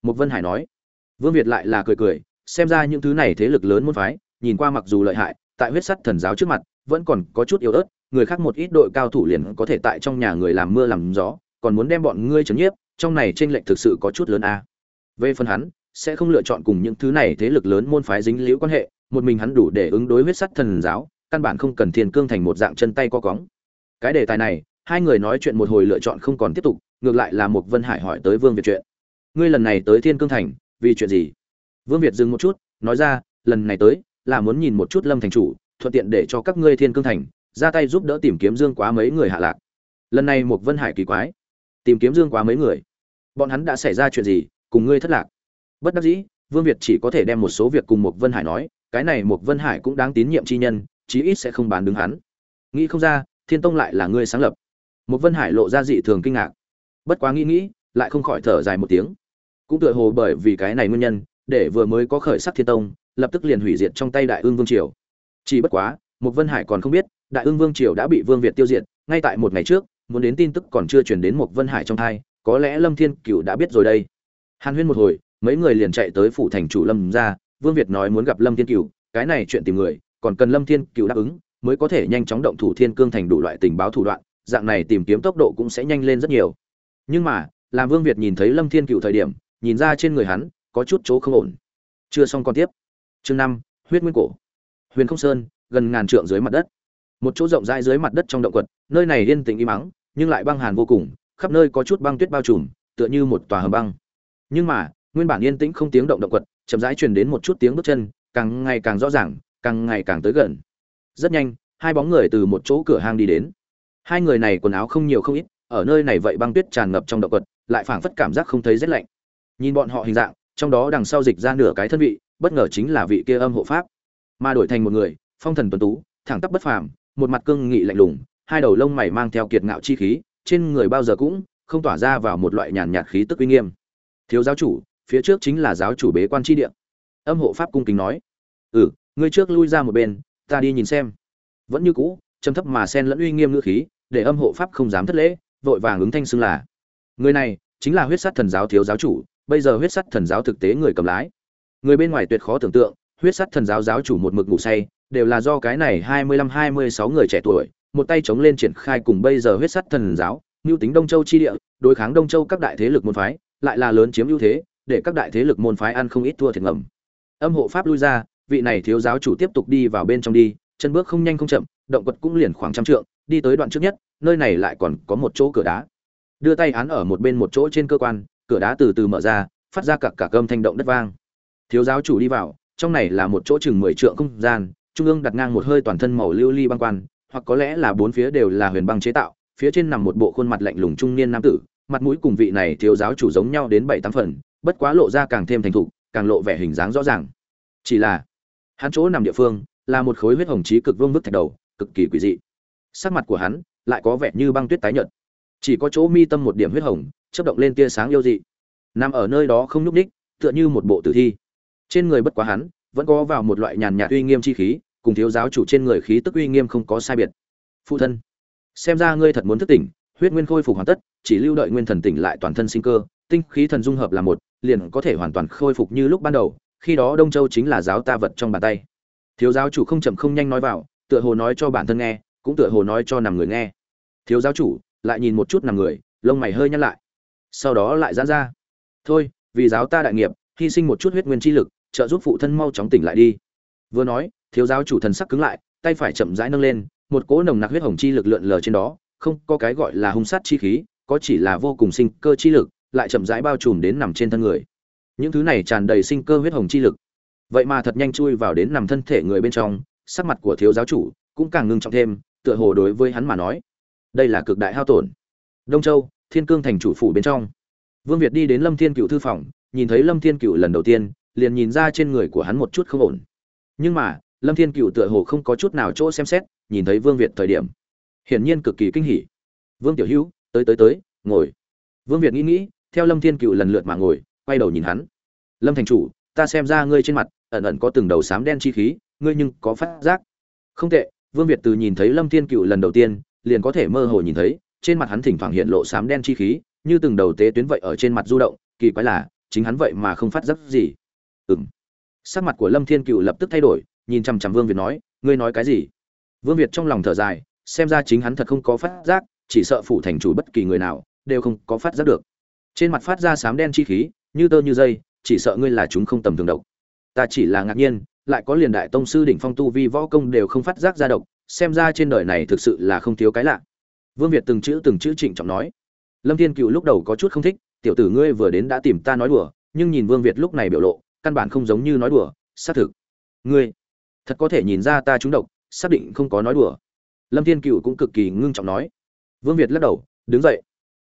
Một vân hải nói. Vương việt lại là cười cười, xem ra những thứ này thế lực lớn muốn phái, nhìn qua mặc dù lợi hại, tại huyết sắt thần giáo trước mặt, vẫn còn có chút yếu ớt, người khác một ít đội cao thủ liền có thể tại trong nhà người làm mưa làm gió, còn muốn đem bọn ngươi trấn nhiếp, trong này tranh lệch thực sự có chút lớn a. Về phần hắn sẽ không lựa chọn cùng những thứ này thế lực lớn môn phái dính liễu quan hệ, một mình hắn đủ để ứng đối huyết sắt thần giáo, căn bản không cần thiên cương thành một dạng chân tay co cóng. Cái đề tài này, hai người nói chuyện một hồi lựa chọn không còn tiếp tục, ngược lại là một vân hải hỏi tới vương việt chuyện. Ngươi lần này tới thiên cương thành, vì chuyện gì? Vương việt dừng một chút, nói ra, lần này tới, là muốn nhìn một chút lâm thành chủ, thuận tiện để cho các ngươi thiên cương thành, ra tay giúp đỡ tìm kiếm dương quá mấy người hạ lạc. Lần này một vân hải kỳ quái, tìm kiếm dương quá mấy người. Bọn hắn đã xảy ra chuyện gì, cùng ngươi thất lạc? Bất đắc dĩ, vương việt chỉ có thể đem một số việc cùng một vân hải nói, cái này một vân hải cũng đáng tín nhiệm chi nhân, chí ít sẽ không bán đứng hắn. Nghĩ không ra, thiên tông lại là ngươi sáng lập. Một vân hải lộ ra dị thường kinh ngạc. Bất quá nghĩ nghĩ, lại không khỏi thở dài một tiếng. Cũng tựa hồ bởi vì cái này nguyên nhân, để vừa mới có khởi sắc thiên tông, lập tức liền hủy diệt trong tay đại ương vương triều. Chỉ bất quá một vân hải còn không biết, đại ương vương triều đã bị vương việt tiêu diệt, ngay tại một ngày trước, muốn đến tin tức còn chưa truyền đến một vân hải trong thai, có lẽ lâm thiên cửu đã biết rồi đây. Hàn huyên một hồi mấy người liền chạy tới phủ thành chủ lâm ra vương việt nói muốn gặp lâm thiên cựu cái này chuyện tìm người, còn cần lâm thiên cựu đáp ứng, mới có thể nhanh chóng động thủ thiên cương thành đủ loại tình báo thủ đoạn, dạng này tìm kiếm tốc độ cũng sẽ nhanh lên rất nhiều. Nhưng mà, làm vương việt nhìn thấy lâm thiên cựu thời điểm, nhìn ra trên người hắn, có chút chỗ không ổn. Chưa xong còn tiếp. Chương năm, huyết nguyên cổ. Huyền không sơn, gần ngàn trượng dưới mặt đất. Một chỗ rộng rãi dưới mặt đất trong động quật, nơi này yên tĩnh im mắng nhưng lại băng hàn vô cùng, khắp nơi có chút băng tuyết bao trùm, tựa như một tòa hầm băng. Nhưng mà nguyên bản yên tĩnh không tiếng động động quật, chậm rãi truyền đến một chút tiếng bước chân, càng ngày càng rõ ràng, càng ngày càng tới gần. Rất nhanh, hai bóng người từ một chỗ cửa hang đi đến. Hai người này quần áo không nhiều không ít, ở nơi này vậy băng tuyết tràn ngập trong động quật, lại phảng phất cảm giác không thấy rét lạnh. Nhìn bọn họ hình dạng, trong đó đằng sau dịch ra nửa cái thân vị, bất ngờ chính là vị kia âm hộ pháp. Mà đổi thành một người, phong thần tuấn tú, thẳng tắp bất phàm, một mặt cương nghị lạnh lùng, hai đầu lông mày mang theo kiệt ngạo chi khí, trên người bao giờ cũng không tỏa ra vào một loại nhàn nhạt khí tức uy nghiêm. Thiếu giáo chủ phía trước chính là giáo chủ bế quan tri địa. Âm hộ pháp cung kính nói ừ ngươi trước lui ra một bên, ta đi nhìn xem. Vẫn như cũ, trầm thấp mà sen lẫn uy nghiêm ngữ khí, để âm hộ pháp không dám thất lễ, vội vàng ứng thanh xưng là, người này chính là huyết sát thần giáo thiếu giáo chủ, bây giờ huyết sát thần giáo thực tế người cầm lái. Người bên ngoài tuyệt khó tưởng tượng, huyết sát thần giáo giáo chủ một mực ngủ say, đều là do cái này hai mươi lăm, hai mươi sáu người trẻ tuổi, một tay chống lên triển khai cùng bây giờ huyết sát thần giáo, mưu tính đông châu chi địa, đối kháng đông châu các đại thế lực môn phái, lại là lớn chiếm ưu thế để các đại thế lực môn phái ăn không ít thua thiệt ngầm. Âm hộ pháp lui ra, vị này thiếu giáo chủ tiếp tục đi vào bên trong đi, chân bước không nhanh không chậm, động quật cũng liền khoảng trăm trượng, đi tới đoạn trước nhất, nơi này lại còn có một chỗ cửa đá. Đưa tay án ở một bên một chỗ trên cơ quan, cửa đá từ từ mở ra, phát ra cặc cả cơm thanh động đất vang. Thiếu giáo chủ đi vào, trong này là một chỗ chừng mười trượng không gian, trung ương đặt ngang một hơi toàn thân màu lưu ly băng quan, hoặc có lẽ là bốn phía đều là huyền băng chế tạo, phía trên nằm một bộ khuôn mặt lạnh lùng trung niên nam tử, mặt mũi cùng vị này thiếu giáo chủ giống nhau đến bảy tám phần bất quá lộ ra càng thêm thành thục, càng lộ vẻ hình dáng rõ ràng. Chỉ là, hắn chỗ nằm địa phương là một khối huyết hồng trí cực vương bức thạch đầu, cực kỳ quỷ dị. Sắc mặt của hắn lại có vẻ như băng tuyết tái nhợt. Chỉ có chỗ mi tâm một điểm huyết hồng chớp động lên tia sáng yêu dị. Nằm ở nơi đó không nhúc ních tựa như một bộ tử thi. Trên người bất quá hắn vẫn có vào một loại nhàn nhạt uy nghiêm chi khí, cùng thiếu giáo chủ trên người khí tức uy nghiêm không có sai biệt. Phụ thân, xem ra ngươi thật muốn thức tỉnh, huyết nguyên khôi phục hoàn tất, chỉ lưu đợi nguyên thần tỉnh lại toàn thân sinh cơ, tinh khí thần dung hợp là một liền có thể hoàn toàn khôi phục như lúc ban đầu, khi đó đông châu chính là giáo ta vật trong bàn tay. Thiếu giáo chủ không chậm không nhanh nói vào, tựa hồ nói cho bản thân nghe, cũng tựa hồ nói cho nằm người nghe. Thiếu giáo chủ, lại nhìn một chút nằm người, lông mày hơi nhăn lại. Sau đó lại giãn ra. Thôi, vì giáo ta đại nghiệp, hy sinh một chút huyết nguyên chi lực, trợ giúp phụ thân mau chóng tỉnh lại đi. Vừa nói, thiếu giáo chủ thần sắc cứng lại, tay phải chậm rãi nâng lên, một cỗ nồng nặc huyết hồng chi lực lượn lờ trên đó, không có cái gọi là hung sát chi khí, có chỉ là vô cùng sinh cơ chi lực lại chậm rãi bao trùm đến nằm trên thân người. Những thứ này tràn đầy sinh cơ huyết hồng chi lực. Vậy mà thật nhanh chui vào đến nằm thân thể người bên trong, sắc mặt của thiếu giáo chủ cũng càng ngưng trọng thêm, tựa hồ đối với hắn mà nói, đây là cực đại hao tổn. Đông châu, thiên cương thành chủ phủ bên trong. Vương việt đi đến lâm thiên cựu thư phòng, nhìn thấy lâm thiên cựu lần đầu tiên, liền nhìn ra trên người của hắn một chút không ổn. Nhưng mà, lâm thiên cựu tựa hồ không có chút nào chỗ xem xét, nhìn thấy vương việt thời điểm. Hiển nhiên cực kỳ kinh hỉ. Vương tiểu hữu, tới tới tới, ngồi. Vương việt nghĩ nghĩ theo lâm thiên cựu lần lượt mà ngồi, quay đầu nhìn hắn. Lâm thành chủ, ta xem ra ngươi trên mặt ẩn ẩn có từng đầu sám đen chi khí, ngươi nhưng có phát giác? Không tệ, vương việt từ nhìn thấy lâm thiên cựu lần đầu tiên, liền có thể mơ hồ nhìn thấy, trên mặt hắn thỉnh thoảng hiện lộ sám đen chi khí, như từng đầu tế tuyến vậy ở trên mặt du động, kỳ quái là, chính hắn vậy mà không phát giác gì. Ừ m sắc mặt của lâm thiên cựu lập tức thay đổi, nhìn chằm chằm vương việt nói, ngươi nói cái gì? Vương việt trong lòng thở dài, xem ra chính hắn thật không có phát giác, chỉ sợ phủ thành chủ bất kỳ người nào, đều không có phát giác được trên mặt phát ra sám đen chi khí, như tơ như dây, chỉ sợ ngươi là chúng không tầm thường độc. Ta chỉ là ngạc nhiên, lại có liền đại tông sư đỉnh phong tu vi võ công đều không phát giác ra độc, xem ra trên đời này thực sự là không thiếu cái lạ. Vương việt từng chữ từng chữ trịnh trọng nói. Lâm thiên cựu lúc đầu có chút không thích, tiểu tử ngươi vừa đến đã tìm ta nói đùa, nhưng nhìn vương việt lúc này biểu lộ, căn bản không giống như nói đùa, xác thực. Ngươi, thật có thể nhìn ra ta trúng độc, xác định không có nói đùa. Lâm thiên cựu cũng cực kỳ ngưng trọng nói. Vương việt lắc đầu, đứng dậy.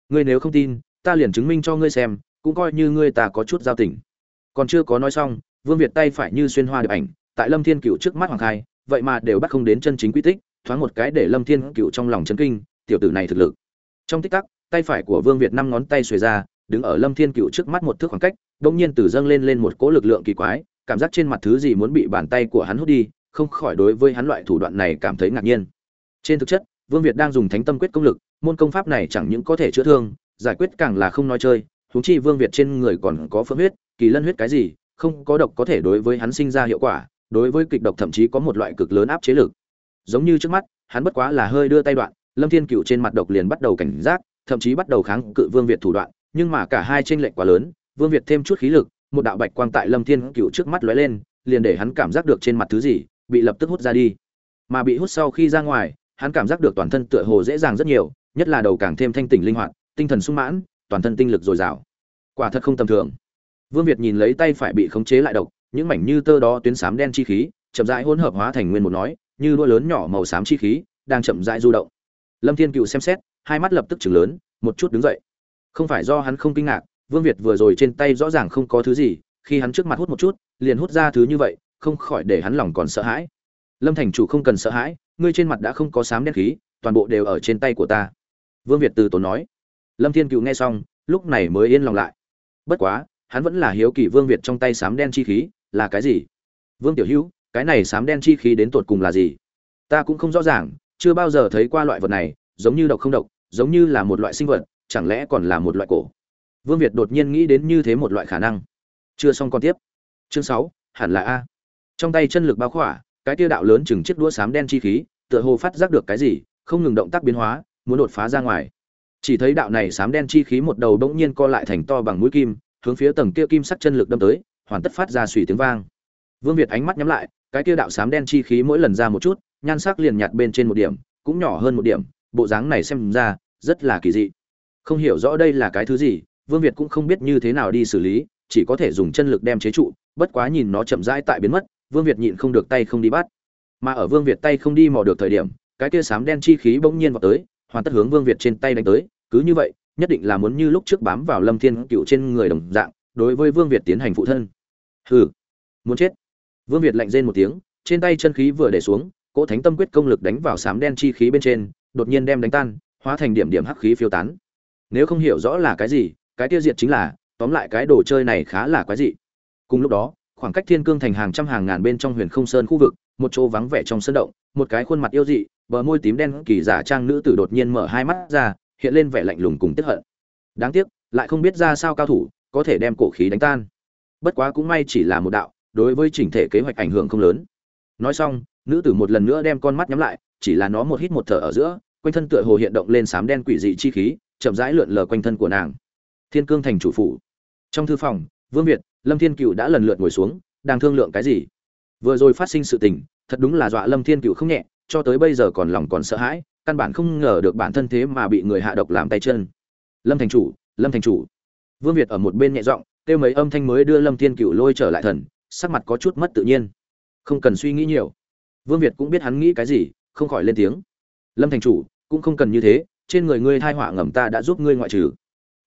Ngươi nếu không tin ta liền chứng minh cho ngươi xem, cũng coi như ngươi ta có chút giao tình. Còn chưa có nói xong, vương việt tay phải như xuyên hoa được ảnh, tại lâm thiên cựu trước mắt hoàng khai, vậy mà đều bắt không đến chân chính quy tích, thoáng một cái để lâm thiên cựu trong lòng chấn kinh, tiểu tử này thực lực. Trong tích tắc, tay phải của vương việt năm ngón tay xuề ra, đứng ở lâm thiên cựu trước mắt một thước khoảng cách đ nhiên từ dâng lên lên một cỗ lực lượng kỳ quái, cảm giác trên mặt thứ gì muốn bị bàn tay của hắn hút đi, không khỏi đối với hắn loại thủ đoạn này cảm thấy ngạc nhiên. Trên thực chất, vương việt đang dùng thánh tâm quyết công lực, môn công pháp này chẳng những có thể chữa thương giải quyết càng là không nói chơi, huống chi vương việt trên người còn có phượng huyết, kỳ lân huyết cái gì, không có độc có thể đối với hắn sinh ra hiệu quả, đối với kịch độc thậm chí có một loại cực lớn áp chế lực. Giống như trước mắt, hắn bất quá là hơi đưa tay đoạn, lâm thiên cựu trên mặt độc liền bắt đầu cảnh giác, thậm chí bắt đầu kháng cự vương việt thủ đoạn, nhưng mà cả hai tranh lệch quá lớn, vương việt thêm chút khí lực, một đạo bạch quang tại lâm thiên cựu trước mắt lóe lên, liền để hắn cảm giác được trên mặt thứ gì bị lập tức hút ra đi. Mà bị hút sau khi ra ngoài, hắn cảm giác được toàn thân tựa hồ dễ dàng rất nhiều, nhất là đầu càng thêm thanh tỉnh linh hoạt tinh thần sung mãn, toàn thân tinh lực dồi dào. Quả thật không tầm thường. Vương việt nhìn lấy tay phải bị khống chế lại độc, những mảnh như tơ đó tuyến xám đen chi khí, chậm rãi hỗn hợp hóa thành nguyên một nói, như đua lớn nhỏ màu xám chi khí, đang chậm rãi du động. Lâm thiên cựu xem xét, hai mắt lập tức chừng lớn, một chút đứng dậy. Không phải do hắn không kinh ngạc, vương việt vừa rồi trên tay rõ ràng không có thứ gì, khi hắn trước mặt hút một chút, liền hút ra thứ như vậy, không khỏi để hắn lòng còn sợ hãi. Lâm thành chủ không cần sợ hãi, ngươi trên mặt đã không có sám đen khí, toàn bộ đều ở trên tay của ta. Vương việt từ tốn nói lâm thiên cựu nghe xong, lúc này mới yên lòng lại. Bất quá, hắn vẫn là hiếu kỳ vương việt trong tay sám đen chi khí, là cái gì? Vương tiểu hữu, cái này sám đen chi khí đến tột cùng là gì? Ta cũng không rõ ràng, chưa bao giờ thấy qua loại vật này, giống như độc không độc, giống như là một loại sinh vật, chẳng lẽ còn là một loại cổ? Vương việt đột nhiên nghĩ đến như thế một loại khả năng. Chưa xong còn tiếp. Chương sáu, hẳn là a. Trong tay chân lực bao khỏa, cái tiêu đạo lớn chừng chiếc đũa sám đen chi khí, tựa hồ phát giác được cái gì, không ngừng động tác biến hóa, muốn đột phá ra ngoài chỉ thấy đạo này sám đen chi khí một đầu bỗng nhiên co lại thành to bằng mũi kim, hướng phía tầng kia kim sắc chân lực đâm tới, hoàn tất phát ra suy tiếng vang. Vương việt ánh mắt nhắm lại, cái kia đạo sám đen chi khí mỗi lần ra một chút, nhan sắc liền nhạt bên trên một điểm, cũng nhỏ hơn một điểm, bộ dáng này xem ra, rất là kỳ dị. Không hiểu rõ đây là cái thứ gì, vương việt cũng không biết như thế nào đi xử lý, chỉ có thể dùng chân lực đem chế trụ, bất quá nhìn nó chậm rãi tại biến mất, vương việt nhịn không được tay không đi bắt. Mà ở vương việt tay không đi mò được thời điểm, cái kia sám đen chi khí bỗng nhiên vào tới hoàn tất hướng vương việt trên tay đánh tới, cứ như vậy, nhất định là muốn như lúc trước bám vào lâm thiên cựu trên người đồng dạng, đối với vương việt tiến hành phụ thân. Hừ, muốn chết. Vương việt lạnh rên một tiếng, trên tay chân khí vừa để xuống, cỗ thánh tâm quyết công lực đánh vào sám đen chi khí bên trên, đột nhiên đem đánh tan, hóa thành điểm điểm hắc khí phiêu tán. Nếu không hiểu rõ là cái gì, cái tiêu diệt chính là, tóm lại cái đồ chơi này khá là quái dị. Cùng lúc đó, khoảng cách thiên cương thành hàng trăm hàng ngàn bên trong huyền không sơn khu vực một chỗ vắng vẻ trong sân động, một cái khuôn mặt yêu dị, bờ môi tím đen kỳ giả trang nữ tử đột nhiên mở hai mắt ra, hiện lên vẻ lạnh lùng cùng tức hận. Đáng tiếc, lại không biết ra sao cao thủ, có thể đem cổ khí đánh tan. Bất quá cũng may chỉ là một đạo, đối với chỉnh thể kế hoạch ảnh hưởng không lớn. Nói xong, nữ tử một lần nữa đem con mắt nhắm lại, chỉ là nó một hít một thở ở giữa, quanh thân tựa hồ hiện động lên sám đen quỷ dị chi khí, chậm rãi lượn lờ quanh thân của nàng. Thiên cương thành chủ phủ. Trong thư phòng, vương việt, lâm thiên cựu đã lần lượt ngồi xuống, đang thương lượng cái gì? Vừa rồi phát sinh sự tình, thật đúng là dọa lâm thiên cựu không nhẹ, cho tới bây giờ còn lòng còn sợ hãi, căn bản không ngờ được bản thân thế mà bị người hạ độc làm tay chân. Lâm thành chủ, lâm thành chủ. Vương việt ở một bên nhẹ giọng, kêu mấy âm thanh mới đưa lâm thiên cựu lôi trở lại thần, sắc mặt có chút mất tự nhiên. Không cần suy nghĩ nhiều. Vương việt cũng biết hắn nghĩ cái gì, không khỏi lên tiếng. Lâm thành chủ, cũng không cần như thế, trên người ngươi thai họa ngầm ta đã giúp ngươi ngoại trừ.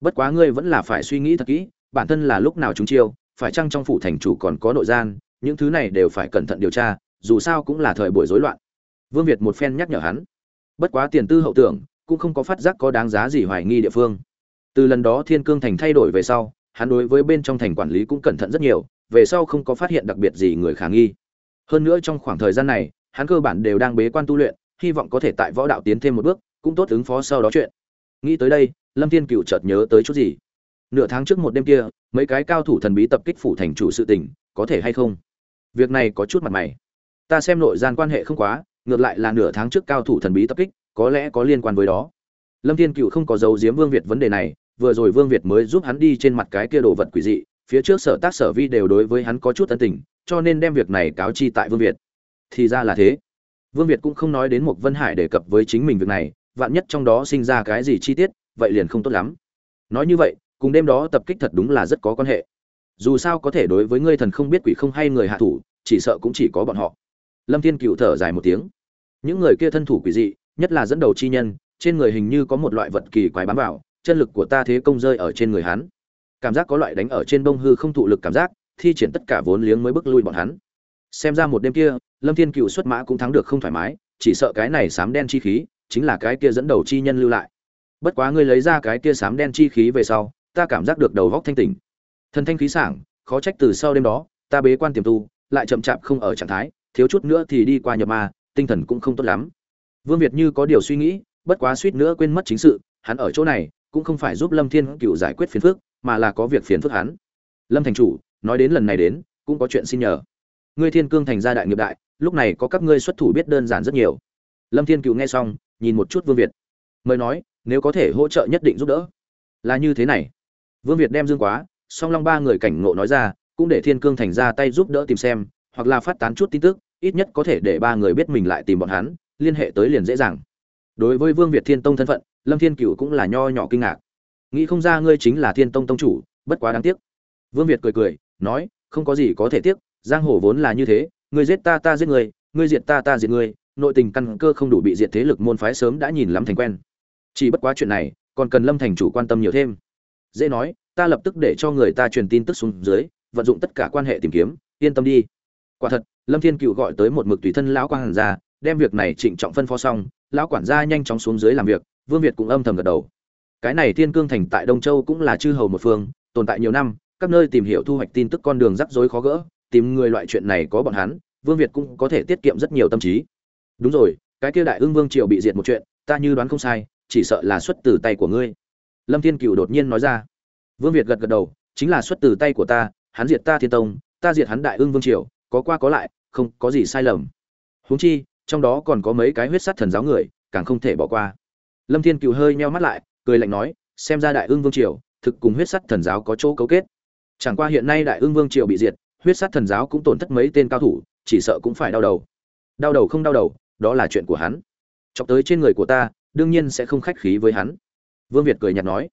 Bất quá ngươi vẫn là phải suy nghĩ thật kỹ, bản thân là lúc nào chúng chiêu, phải chăng trong phủ thành chủ còn có nội gian những thứ này đều phải cẩn thận điều tra, dù sao cũng là thời buổi rối loạn. Vương việt một phen nhắc nhở hắn. Bất quá tiền tư hậu tưởng, cũng không có phát giác có đáng giá gì hoài nghi địa phương. Từ lần đó thiên cương thành thay đổi về sau, hắn đối với bên trong thành quản lý cũng cẩn thận rất nhiều, về sau không có phát hiện đặc biệt gì người khả nghi. Hơn nữa trong khoảng thời gian này, hắn cơ bản đều đang bế quan tu luyện, hy vọng có thể tại võ đạo tiến thêm một bước, cũng tốt ứng phó sau đó chuyện. Nghĩ tới đây, lâm thiên cựu chợt nhớ tới chút gì. Nửa tháng trước một đêm kia, mấy cái cao thủ thần bí tập kích phủ thành chủ sự tình, có thể hay không? Việc này có chút mặt mày. Ta xem nội gian quan hệ không quá, ngược lại là nửa tháng trước cao thủ thần bí tập kích, có lẽ có liên quan với đó. Lâm thiên cựu không có dấu giếm vương việt vấn đề này, vừa rồi vương việt mới giúp hắn đi trên mặt cái kia đồ vật quỷ dị, phía trước sở tác sở vi đều đối với hắn có chút ân tình, cho nên đem việc này cáo chi tại vương việt. Thì ra là thế. Vương việt cũng không nói đến một vân hải đề cập với chính mình việc này, vạn nhất trong đó sinh ra cái gì chi tiết, vậy liền không tốt lắm. Nói như vậy, cùng đêm đó tập kích thật đúng là rất có quan hệ dù sao có thể đối với ngươi thần không biết quỷ không hay người hạ thủ, chỉ sợ cũng chỉ có bọn họ. Lâm thiên cựu thở dài một tiếng. Những người kia thân thủ quỷ dị, nhất là dẫn đầu chi nhân, trên người hình như có một loại vật kỳ quái bám vào, chân lực của ta thế công rơi ở trên người hắn. Cảm giác có loại đánh ở trên bông hư không thụ lực cảm giác, thi triển tất cả vốn liếng mới bước lui bọn hắn. Xem ra một đêm kia, lâm thiên cựu xuất mã cũng thắng được không thoải mái, chỉ sợ cái này sám đen chi khí, chính là cái kia dẫn đầu chi nhân lưu lại. Bất quá ngươi lấy ra cái kia sám đen chi khí về sau, ta cảm giác được đầu góc thanh tỉnh thần thanh khí sảng, khó trách từ sau đêm đó, ta bế quan tiềm tu, lại chậm chạp không ở trạng thái, thiếu chút nữa thì đi qua nhập ma, tinh thần cũng không tốt lắm. Vương việt như có điều suy nghĩ, bất quá suýt nữa quên mất chính sự, hắn ở chỗ này, cũng không phải giúp lâm thiên cựu giải quyết phiền phức, mà là có việc phiền phức hắn. Lâm thành chủ, nói đến lần này đến, cũng có chuyện xin nhờ. Ngươi thiên cương thành gia đại nghiệp đại, lúc này có các ngươi xuất thủ biết đơn giản rất nhiều. Lâm thiên cựu nghe xong, nhìn một chút vương việt. Mời nói, nếu có thể hỗ trợ nhất định giúp đỡ. Là như thế này. Vương việt đem dương quá song long ba người cảnh ngộ nói ra cũng để thiên cương thành ra tay giúp đỡ tìm xem hoặc là phát tán chút tin tức ít nhất có thể để ba người biết mình lại tìm bọn hắn liên hệ tới liền dễ dàng. Đối với vương việt thiên tông thân phận lâm thiên cựu cũng là nho nhỏ kinh ngạc. Nghĩ không ra ngươi chính là thiên tông tông chủ bất quá đáng tiếc. Vương việt cười cười nói không có gì có thể tiếc giang hồ vốn là như thế ngươi giết ta ta giết người, ngươi diệt ta ta diệt ngươi nội tình căn cơ không đủ bị diệt thế lực môn phái sớm đã nhìn lắm thành quen. Chỉ bất quá chuyện này còn cần lâm thành chủ quan tâm nhiều thêm. Dễ nói ta lập tức để cho người ta truyền tin tức xuống dưới vận dụng tất cả quan hệ tìm kiếm yên tâm đi. Quả thật lâm thiên cựu gọi tới một mực tùy thân lão quản gia, đem việc này trịnh trọng phân phó xong lão quản gia nhanh chóng xuống dưới làm việc vương việt cũng âm thầm gật đầu. Cái này thiên cương thành tại đông châu cũng là chư hầu một phương tồn tại nhiều năm các nơi tìm hiểu thu hoạch tin tức con đường rắc rối khó gỡ tìm người loại chuyện này có bọn hắn vương việt cũng có thể tiết kiệm rất nhiều tâm trí. Đúng rồi cái kia đại ương vương triều bị diệt một chuyện ta như đoán không sai chỉ sợ là xuất từ tay của ngươi. Lâm thiên cựu đột nhiên nói ra vương việt gật gật đầu, chính là xuất từ tay của ta, hắn diệt ta thiên tông, ta diệt hắn đại Ưng vương triều, có qua có lại, không có gì sai lầm. Huống chi, trong đó còn có mấy cái huyết sắt thần giáo người, càng không thể bỏ qua. Lâm thiên Cửu hơi meo mắt lại, cười lạnh nói, xem ra đại Ưng vương triều, thực cùng huyết sắt thần giáo có chỗ cấu kết. Chẳng qua hiện nay đại Ưng vương triều bị diệt, huyết sắt thần giáo cũng tổn thất mấy tên cao thủ, chỉ sợ cũng phải đau đầu. Đau đầu không đau đầu, đó là chuyện của hắn. Chọc tới trên người của ta, đương nhiên sẽ không khách khí với hắn. Vương việt cười nhạt nói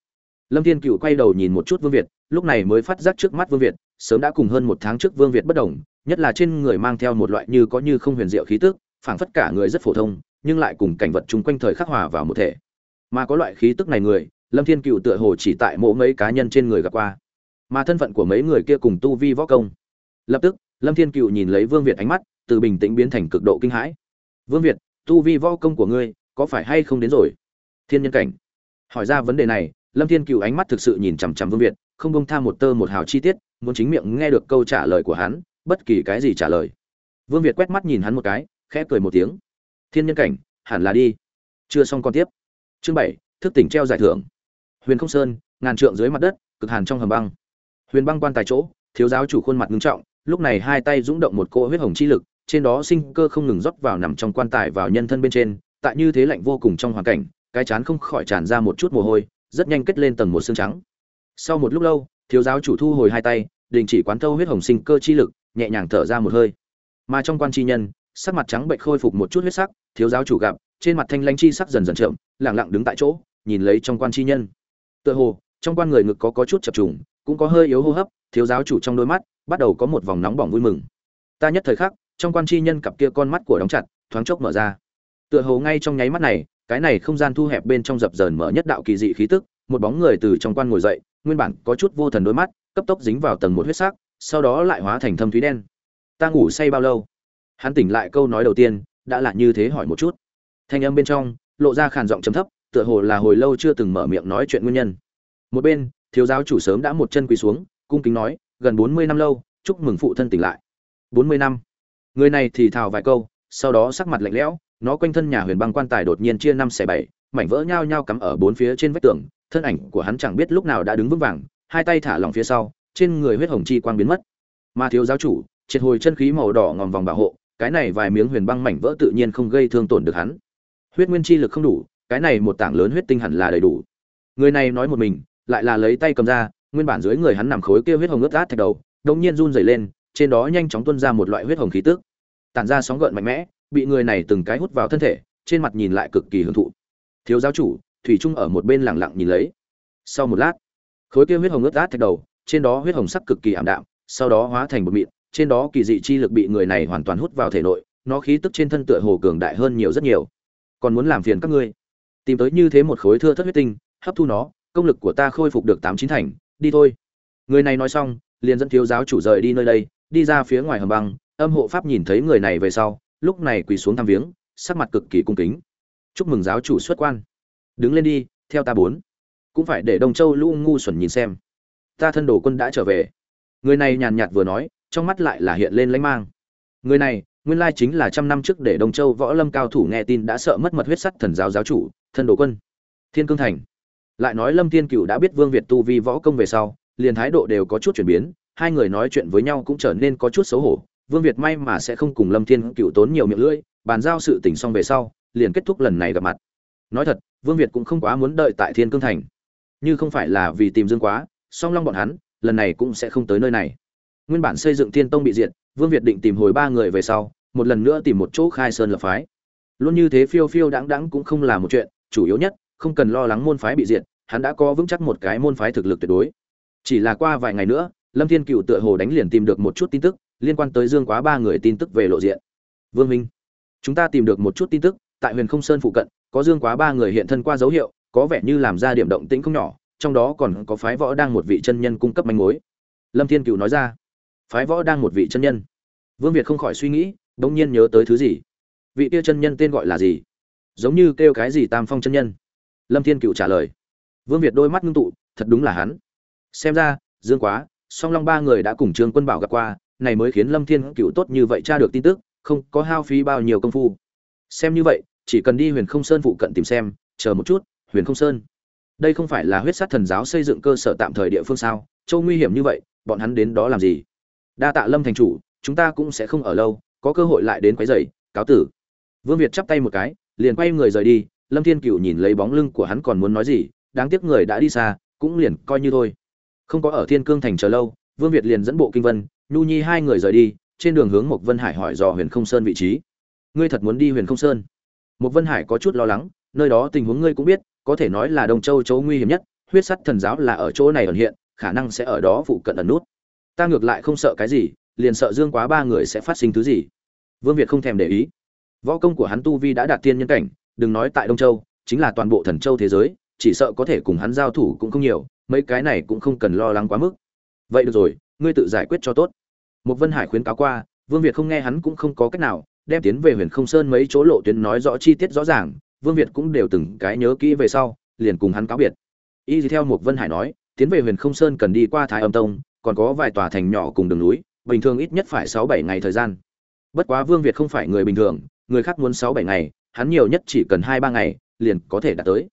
lâm thiên cựu quay đầu nhìn một chút vương việt, lúc này mới phát giác trước mắt vương việt, sớm đã cùng hơn một tháng trước vương việt bất đồng, nhất là trên người mang theo một loại như có như không huyền diệu khí tức, phảng phất cả người rất phổ thông, nhưng lại cùng cảnh vật chung quanh thời khắc hòa vào một thể. Mà có loại khí tức này người, lâm thiên cựu tựa hồ chỉ tại mộ mấy cá nhân trên người gặp qua. Mà thân phận của mấy người kia cùng tu vi võ công. Lập tức, lâm thiên cựu nhìn lấy vương việt ánh mắt, từ bình tĩnh biến thành cực độ kinh hãi. Vương việt, tu vi võ công của ngươi có phải hay không đến rồi? Thiên nhân cảnh. Hỏi ra vấn đề này lâm thiên cựu ánh mắt thực sự nhìn chằm chằm vương việt, không bông tha một tơ một hào chi tiết, muốn chính miệng nghe được câu trả lời của hắn, bất kỳ cái gì trả lời. Vương việt quét mắt nhìn hắn một cái, khẽ cười một tiếng. Thiên nhân cảnh, hẳn là đi. Chưa xong còn tiếp. Chương bảy, thức tỉnh treo giải thưởng. Huyền không sơn, ngàn trượng dưới mặt đất, cực hàn trong hầm băng. Huyền băng quan tài chỗ, thiếu giáo chủ khuôn mặt ngưng trọng, lúc này hai tay dũng động một cỗ huyết hồng chi lực, trên đó sinh cơ không ngừng rót vào nằm trong quan tài vào nhân thân bên trên, tại như thế lạnh vô cùng trong hoàn cảnh, cái chán không khỏi tràn ra một chút mồ hôi rất nhanh kết lên tầng một xương trắng. Sau một lúc lâu, thiếu giáo chủ thu hồi hai tay, đình chỉ quán thâu huyết hồng sinh cơ chi lực, nhẹ nhàng thở ra một hơi. Mà trong quan chi nhân, sắc mặt trắng bệnh khôi phục một chút huyết sắc, thiếu giáo chủ gặp, trên mặt thanh lãnh chi sắc dần dần chậm lặng lặng đứng tại chỗ, nhìn lấy trong quan chi nhân. Tựa hồ, trong quan người ngực có có chút chập trùng, cũng có hơi yếu hô hấp, thiếu giáo chủ trong đôi mắt, bắt đầu có một vòng nóng bỏng vui mừng. Ta nhất thời khắc, trong quan chi nhân cặp kia con mắt của đóng chặt, thoáng chốc mở ra. Tựa hồ ngay trong nháy mắt này cái này không gian thu hẹp bên trong dập dờn mở nhất đạo kỳ dị khí tức, một bóng người từ trong quan ngồi dậy, nguyên bản có chút vô thần đôi mắt, cấp tốc dính vào tầng một huyết sắc, sau đó lại hóa thành thâm thúy đen. Ta ngủ say bao lâu? Hắn tỉnh lại câu nói đầu tiên, đã là như thế hỏi một chút. Thanh âm bên trong, lộ ra khàn giọng trầm thấp, tựa hồ là hồi lâu chưa từng mở miệng nói chuyện nguyên nhân. Một bên, thiếu giáo chủ sớm đã một chân quỳ xuống, cung kính nói, gần bốn mươi năm lâu, chúc mừng phụ thân tỉnh lại. Bốn mươi năm. Người này thì thào vài câu, sau đó sắc mặt lạnh lẽo nó quanh thân nhà huyền băng quan tài đột nhiên chia năm xẻ bảy, mảnh vỡ nhao nhao cắm ở bốn phía trên vách tường, thân ảnh của hắn chẳng biết lúc nào đã đứng vững vàng, hai tay thả lỏng phía sau, trên người huyết hồng chi quang biến mất. Mà thiếu giáo chủ, triệt hồi chân khí màu đỏ ngòm vòng bảo hộ, cái này vài miếng huyền băng mảnh vỡ tự nhiên không gây thương tổn được hắn. Huyết nguyên chi lực không đủ, cái này một tảng lớn huyết tinh hẳn là đầy đủ. Người này nói một mình, lại là lấy tay cầm ra, nguyên bản dưới người hắn nằm khối kia huyết hồng ướt át thạch đầu, đột nhiên run rẩy lên, trên đó nhanh chóng tuôn ra một loại huyết hồng khí tức. Tản ra sóng gợn mạnh mẽ bị người này từng cái hút vào thân thể, trên mặt nhìn lại cực kỳ hưởng thụ. Thiếu giáo chủ, thủy trung ở một bên lẳng lặng nhìn lấy. Sau một lát, khối kia huyết hồng ướt át thạch đầu, trên đó huyết hồng sắc cực kỳ ảm đạm, sau đó hóa thành bột mịn, trên đó kỳ dị chi lực bị người này hoàn toàn hút vào thể nội, nó khí tức trên thân tựa hồ cường đại hơn nhiều rất nhiều. Còn muốn làm phiền các ngươi, tìm tới như thế một khối thưa thất huyết tinh, hấp thu nó, công lực của ta khôi phục được tám chín thành, đi thôi. Người này nói xong, liền dẫn thiếu giáo chủ rời đi nơi đây, đi ra phía ngoài hầm băng, âm hộ pháp nhìn thấy người này về sau lúc này quỳ xuống thăm viếng, sắc mặt cực kỳ cung kính. Chúc mừng giáo chủ xuất quan. Đứng lên đi, theo ta bốn. Cũng phải để đông châu lũ ngu xuẩn nhìn xem. Ta thân đồ quân đã trở về. Người này nhàn nhạt vừa nói, trong mắt lại là hiện lên lãnh mang. Người này, nguyên lai chính là trăm năm trước để đông châu võ lâm cao thủ nghe tin đã sợ mất mật huyết sắt thần giáo giáo chủ, thân đồ quân. Thiên cương thành. Lại nói lâm thiên cựu đã biết vương việt tu vi võ công về sau, liền thái độ đều có chút chuyển biến, hai người nói chuyện với nhau cũng trở nên có chút xấu hổ vương việt may mà sẽ không cùng lâm thiên cựu tốn nhiều miệng lưỡi, bàn giao sự tình xong về sau, liền kết thúc lần này gặp mặt. Nói thật, vương việt cũng không quá muốn đợi tại thiên cương thành. Như không phải là vì tìm dương quá, song long bọn hắn, lần này cũng sẽ không tới nơi này. Nguyên bản xây dựng thiên tông bị diệt, vương việt định tìm hồi ba người về sau, một lần nữa tìm một chỗ khai sơn lập phái. Luôn như thế phiêu phiêu đãng đãng cũng không là một chuyện, chủ yếu nhất, không cần lo lắng môn phái bị diệt, hắn đã có vững chắc một cái môn phái thực lực tuyệt đối. Chỉ là qua vài ngày nữa, lâm thiên cựu tựa hồ đánh liền tìm được một chút tin tức liên quan tới dương quá ba người tin tức về lộ diện. Vương minh, chúng ta tìm được một chút tin tức, tại huyền không sơn phụ cận, có dương quá ba người hiện thân qua dấu hiệu, có vẻ như làm ra điểm động tĩnh không nhỏ, trong đó còn có phái võ đang một vị chân nhân cung cấp manh mối. Lâm thiên cựu nói ra. Phái võ đang một vị chân nhân. Vương việt không khỏi suy nghĩ đ ỗ n g nhiên nhớ tới thứ gì? Vị kia chân nhân tên gọi là gì? Giống như kêu cái gì tam phong chân nhân? Lâm thiên cựu trả lời. Vương việt đôi mắt ngưng tụ, thật đúng là hắn. Xem ra, dương quá, song long ba người đã cùng trương quân bảo gặp qua này mới khiến lâm thiên cựu tốt như vậy tra được tin tức, không có hao phí bao nhiêu công phu. Xem như vậy, chỉ cần đi huyền không sơn phụ cận tìm xem, chờ một chút, huyền không sơn. Đây không phải là huyết sát thần giáo xây dựng cơ sở tạm thời địa phương sao? Châu nguy hiểm như vậy, bọn hắn đến đó làm gì? Đa tạ lâm thành chủ, chúng ta cũng sẽ không ở lâu, có cơ hội lại đến quấy rầy, cáo tử. Vương việt chắp tay một cái, liền quay người rời đi, lâm thiên cựu nhìn lấy bóng lưng của hắn còn muốn nói gì, đáng tiếc người đã đi xa, cũng liền coi như thôi. Không có ở thiên cương thành chờ lâu, vương việt liền dẫn bộ kinh vân nhu nhi hai người rời đi, trên đường hướng một vân hải hỏi dò huyền không sơn vị trí. Ngươi thật muốn đi huyền không sơn? Một vân hải có chút lo lắng, nơi đó tình huống ngươi cũng biết, có thể nói là đông châu chỗ nguy hiểm nhất, huyết sắt thần giáo là ở chỗ này ẩn hiện, khả năng sẽ ở đó phụ cận ẩn nút. Ta ngược lại không sợ cái gì, liền sợ dương quá ba người sẽ phát sinh thứ gì. Vương việt không thèm để ý. Võ công của hắn tu vi đã đạt tiên nhân cảnh, đừng nói tại đông châu, chính là toàn bộ thần châu thế giới, chỉ sợ có thể cùng hắn giao thủ cũng không nhiều, mấy cái này cũng không cần lo lắng quá mức. Vậy được rồi ngươi tự giải quyết cho tốt. Một vân hải khuyến cáo qua, vương việt không nghe hắn cũng không có cách nào, đem tiến về huyền không sơn mấy chỗ lộ tuyến nói rõ chi tiết rõ ràng, vương việt cũng đều từng cái nhớ kỹ về sau, liền cùng hắn cáo biệt. Y theo một vân hải nói, tiến về huyền không sơn cần đi qua thái âm tông, còn có vài tòa thành nhỏ cùng đường núi, bình thường ít nhất phải sáu bảy ngày thời gian. Bất quá vương việt không phải người bình thường, người khác muốn sáu bảy ngày, hắn nhiều nhất chỉ cần hai ba ngày, liền có thể đạt tới.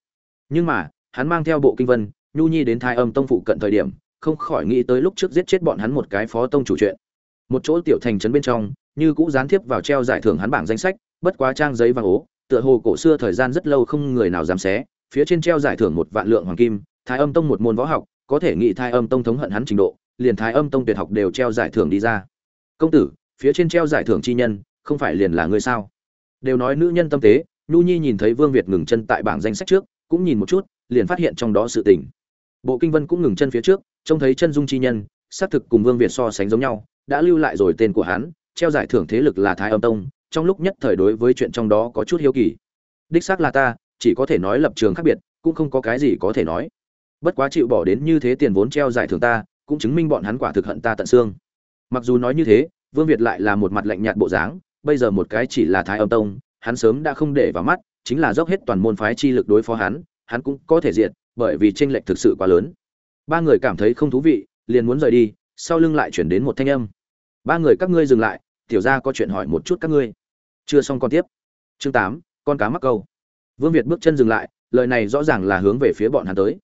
Nhưng mà, hắn mang theo bộ kinh vân, nhu nhi đến thái âm tông phụ cận thời điểm không khỏi nghĩ tới lúc trước giết chết bọn hắn một cái phó tông chủ chuyện. Một chỗ tiểu thành trấn bên trong, như cũ gián tiếp vào treo giải thưởng hắn bảng danh sách, bất quá trang giấy vàng ố, tựa hồ cổ xưa thời gian rất lâu không người nào dám xé, phía trên treo giải thưởng một vạn lượng hoàng kim, thái âm tông một môn võ học, có thể nghĩ thái âm tông thống hận hắn trình độ, liền thái âm tông tuyệt học đều treo giải thưởng đi ra. Công tử, phía trên treo giải thưởng chi nhân, không phải liền là ngươi sao? Đều nói nữ nhân tâm tế, nhu nhi nhìn thấy vương việt ngừng chân tại bảng danh sách trước, cũng nhìn một chút, liền phát hiện trong đó sự tình. Bộ kinh vân cũng ngừng chân phía trước trông thấy chân dung chi nhân, xác thực cùng vương việt so sánh giống nhau, đã lưu lại rồi tên của hắn, treo giải thưởng thế lực là thái âm tông, trong lúc nhất thời đối với chuyện trong đó có chút hiếu kỳ. Đích xác là ta, chỉ có thể nói lập trường khác biệt, cũng không có cái gì có thể nói. Bất quá chịu bỏ đến như thế tiền vốn treo giải thưởng ta, cũng chứng minh bọn hắn quả thực hận ta tận xương. Mặc dù nói như thế, vương việt lại là một mặt lạnh nhạt bộ dáng, bây giờ một cái chỉ là thái âm tông, hắn sớm đã không để vào mắt, chính là dốc hết toàn môn phái chi lực đối phó hắn hắn cũng có thể diệt, bởi vì tranh lệch thực sự quá lớn ba người cảm thấy không thú vị, liền muốn rời đi, sau lưng lại chuyển đến một thanh âm. Ba người các ngươi dừng lại, tiểu ra có chuyện hỏi một chút các ngươi. Chưa xong còn tiếp. Chương tám, con cá mắc câu. Vương việt bước chân dừng lại, lời này rõ ràng là hướng về phía bọn hắn tới.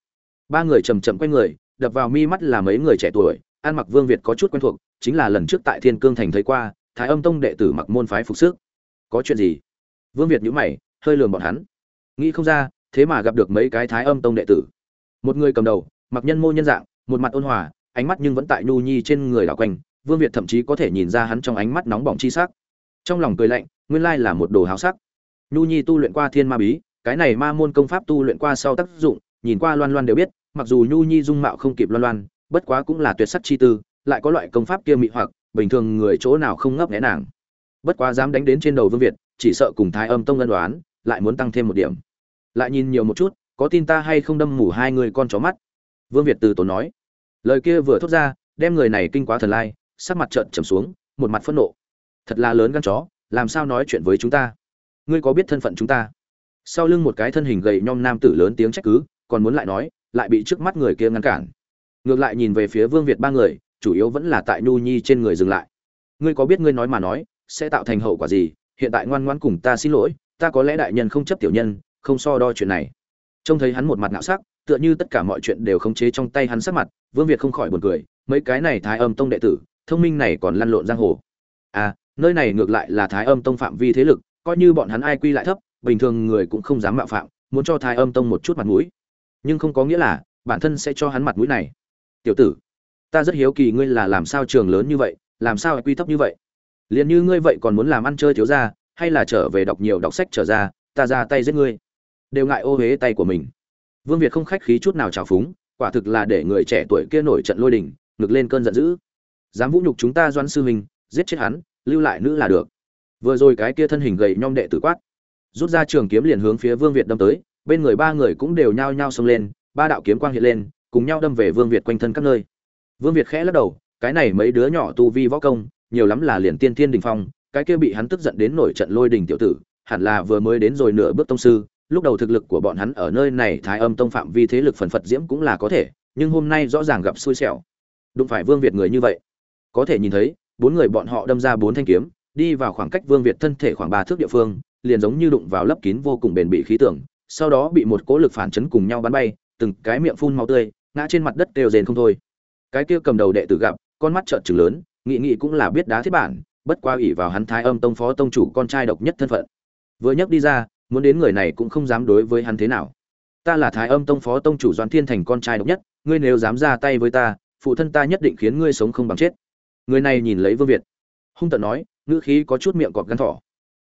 Ba người chầm chậm quay người, đập vào mi mắt là mấy người trẻ tuổi, ăn mặc vương việt có chút quen thuộc, chính là lần trước tại thiên cương thành thấy qua, thái âm tông đệ tử mặc môn phái phục sức. Có chuyện gì? Vương việt nhũ mày, hơi lườm bọn hắn. Nghĩ không ra, thế mà gặp được mấy cái thái âm tông đệ tử. Một người cầm đầu mặc nhân mô nhân dạng, một mặt ôn hòa, ánh mắt nhưng vẫn tại nhu nhi trên người đảo quanh, vương việt thậm chí có thể nhìn ra hắn trong ánh mắt nóng bỏng chi sắc. Trong lòng cười lạnh, nguyên lai là một đồ háo sắc. Nhu nhi tu luyện qua thiên ma bí, cái này ma môn công pháp tu luyện qua sau tác dụng, nhìn qua loan loan đều biết, mặc dù nhu nhi dung mạo không kịp loan loan, bất quá cũng là tuyệt sắc chi tư, lại có loại công pháp kia mị hoặc, bình thường người chỗ nào không ngấp nghé nàng. Bất quá dám đánh đến trên đầu vương việt, chỉ sợ cùng thái âm tông ân đoán lại muốn tăng thêm một điểm. Lại nhìn nhiều một chút, có tin ta hay không đâm mủ hai người con chó mắt vương việt từ tốn nói. Lời kia vừa thốt ra, đem người này kinh quá thần lai, sắc mặt trợn trầm xuống, một mặt phẫn nộ. Thật là lớn gan chó, làm sao nói chuyện với chúng ta? Ngươi có biết thân phận chúng ta? Sau lưng một cái thân hình gầy nhom nam tử lớn tiếng trách cứ, còn muốn lại nói, lại bị trước mắt người kia ngăn cản. Ngược lại nhìn về phía vương việt ba người, chủ yếu vẫn là tại nhu nhi trên người dừng lại. Ngươi có biết ngươi nói mà nói, sẽ tạo thành hậu quả gì? Hiện tại ngoan ngoãn cùng ta xin lỗi, ta có lẽ đại nhân không chấp tiểu nhân, không so đo chuyện này. Trông thấy hắn một mặt ngạo sắc tựa như tất cả mọi chuyện đều khống chế trong tay hắn sắc mặt vương việt không khỏi buồn cười mấy cái này thái âm tông đệ tử thông minh này còn lăn lộn giang hồ. À nơi này ngược lại là thái âm tông phạm vi thế lực coi như bọn hắn ai quy lại thấp bình thường người cũng không dám mạo phạm muốn cho thái âm tông một chút mặt mũi. Nhưng không có nghĩa là bản thân sẽ cho hắn mặt mũi này. Tiểu tử ta rất hiếu kỳ ngươi là làm sao trường lớn như vậy làm sao quy thấp như vậy? Liên như ngươi vậy còn muốn làm ăn chơi thiếu gia, hay là trở về đọc nhiều đọc sách trở ra ta ra tay giết ngươi. Đều ngại ô hế tay của mình vương việt không khách khí chút nào trào phúng, quả thực là để người trẻ tuổi kia nổi trận lôi đình, ngực lên cơn giận dữ. Dám vũ nhục chúng ta Doãn sư huynh giết chết hắn, lưu lại nữ là được. Vừa rồi cái kia thân hình gầy nhom đệ tử quát. Rút ra trường kiếm liền hướng phía vương việt đâm tới, bên người ba người cũng đều nhao nhao xông lên, ba đạo kiếm quang hiện lên, cùng nhau đâm về vương việt quanh thân các nơi. Vương việt khẽ lắc đầu, cái này mấy đứa nhỏ tu vi võ công, nhiều lắm là liền tiên thiên đỉnh phong, cái kia bị hắn tức giận đến nổi trận lôi đình tiểu tử, hẳn là vừa mới đến rồi nửa bước tông sư lúc đầu thực lực của bọn hắn ở nơi này thái âm tông phạm vi thế lực phần phật diễm cũng là có thể, nhưng hôm nay rõ ràng gặp xui xẻo. Đụng phải vương việt người như vậy, có thể nhìn thấy, bốn người bọn họ đâm ra bốn thanh kiếm, đi vào khoảng cách vương việt thân thể khoảng ba thước địa phương, liền giống như đụng vào lấp kín vô cùng bền bị khí tưởng sau đó bị một cỗ lực phản chấn cùng nhau bắn bay, từng cái miệng phun máu tươi, ngã trên mặt đất đều rền không thôi. Cái kia cầm đầu đệ tử gặp, con mắt trợn trừng lớn, nghị nghị cũng là biết đá thiết bản, bất qua ủy vào hắn thái âm tông phó tông chủ con trai độc nhất thân phận. Vừa nhấc đi ra muốn đến người này cũng không dám đối với hắn thế nào. Ta là thái âm tông phó tông chủ doãn thiên thành con trai độc nhất, ngươi nếu dám ra tay với ta, phụ thân ta nhất định khiến ngươi sống không bằng chết. Người này nhìn lấy vương việt, hung tận nói, ngữ khí có chút miệng cọp gắn thỏ.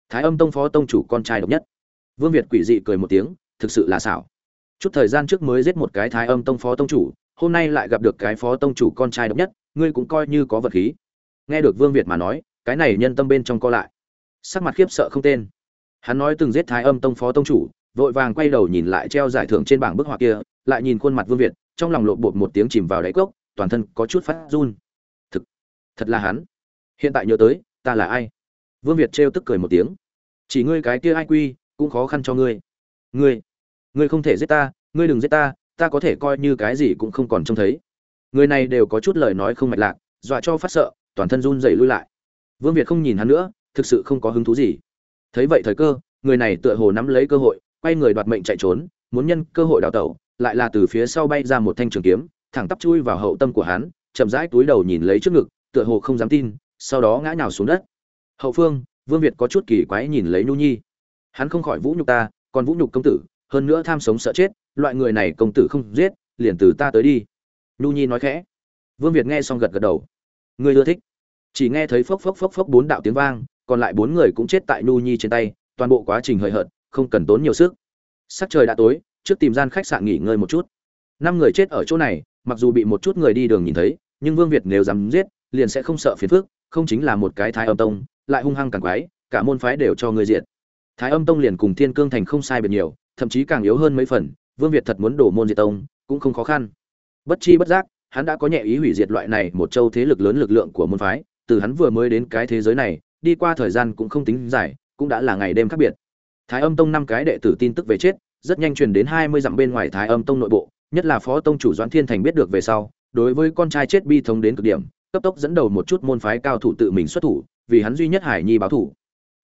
Thái âm tông phó tông chủ con trai độc nhất. Vương việt quỷ dị cười một tiếng, thực sự là xảo. Chút thời gian trước mới giết một cái thái âm tông phó tông chủ, hôm nay lại gặp được cái phó tông chủ con trai độc nhất, ngươi cũng coi như có vật khí. Nghe được vương việt mà nói, cái này nhân tâm bên trong co lại. Sắc mặt khiếp sợ không tên hắn nói từng giết thái âm tông phó tông chủ, vội vàng quay đầu nhìn lại treo giải thưởng trên bảng bức họa kia, lại nhìn khuôn mặt vương việt, trong lòng lộn bột một tiếng chìm vào đáy cốc, toàn thân có chút phát run. Thực, thật là hắn. Hiện tại nhớ tới, ta là ai? Vương việt trêu tức cười một tiếng. Chỉ ngươi cái kia ai quy, cũng khó khăn cho ngươi. Ngươi ngươi không thể giết ta, ngươi đừng giết ta ta có thể coi như cái gì cũng không còn trông thấy. Người này đều có chút lời nói không mạch lạc, dọa cho phát sợ, toàn thân run rẩy lui lại. Vương việt không nhìn hắn nữa, thực sự không có hứng thú gì thấy vậy thời cơ, người này tựa hồ nắm lấy cơ hội, quay người đoạt mệnh chạy trốn, muốn nhân cơ hội đào tẩu, lại là từ phía sau bay ra một thanh trường kiếm, thẳng tắp chui vào hậu tâm của hắn, chậm rãi túi đầu nhìn lấy trước ngực, tựa hồ không dám tin, sau đó ngã nhào xuống đất. Hậu phương, vương việt có chút kỳ quái nhìn lấy nhu nhi. Hắn không khỏi vũ nhục ta, còn vũ nhục công tử, hơn nữa tham sống sợ chết, loại người này công tử không giết, liền từ ta tới đi. Nhu nhi nói khẽ. Vương việt nghe xong gật gật đầu. Người ưa thích. Chỉ nghe thấy phốc phốc phốc phốc bốn đạo tiếng vang còn lại bốn người cũng chết tại Nu nhi trên tay, toàn bộ quá trình hời hợt, không cần tốn nhiều sức. Sắc trời đã tối, trước tìm gian khách sạn nghỉ ngơi một chút. Năm người chết ở chỗ này, mặc dù bị một chút người đi đường nhìn thấy, nhưng vương việt nếu dám giết, liền sẽ không sợ phiền phức, không chính là một cái thái âm tông, lại hung hăng càng quái, cả môn phái đều cho người diện. thái âm tông liền cùng thiên cương thành không sai biệt nhiều, thậm chí càng yếu hơn mấy phần, vương việt thật muốn đổ môn diệt tông, cũng không khó khăn. Bất chi bất giác, hắn đã có nhẹ ý hủy diệt loại này một châu thế lực lớn lực lượng của môn phái, từ hắn vừa mới đến cái thế giới này đi qua thời gian cũng không tính dài, cũng đã là ngày đêm khác biệt. Thái âm tông năm cái đệ tử tin tức về chết, rất nhanh truyền đến hai mươi dặm bên ngoài thái âm tông nội bộ, nhất là phó tông chủ doãn thiên thành biết được về sau, đối với con trai chết bi thống đến cực điểm, cấp tốc dẫn đầu một chút môn phái cao thủ tự mình xuất thủ, vì hắn duy nhất hải nhi báo thủ.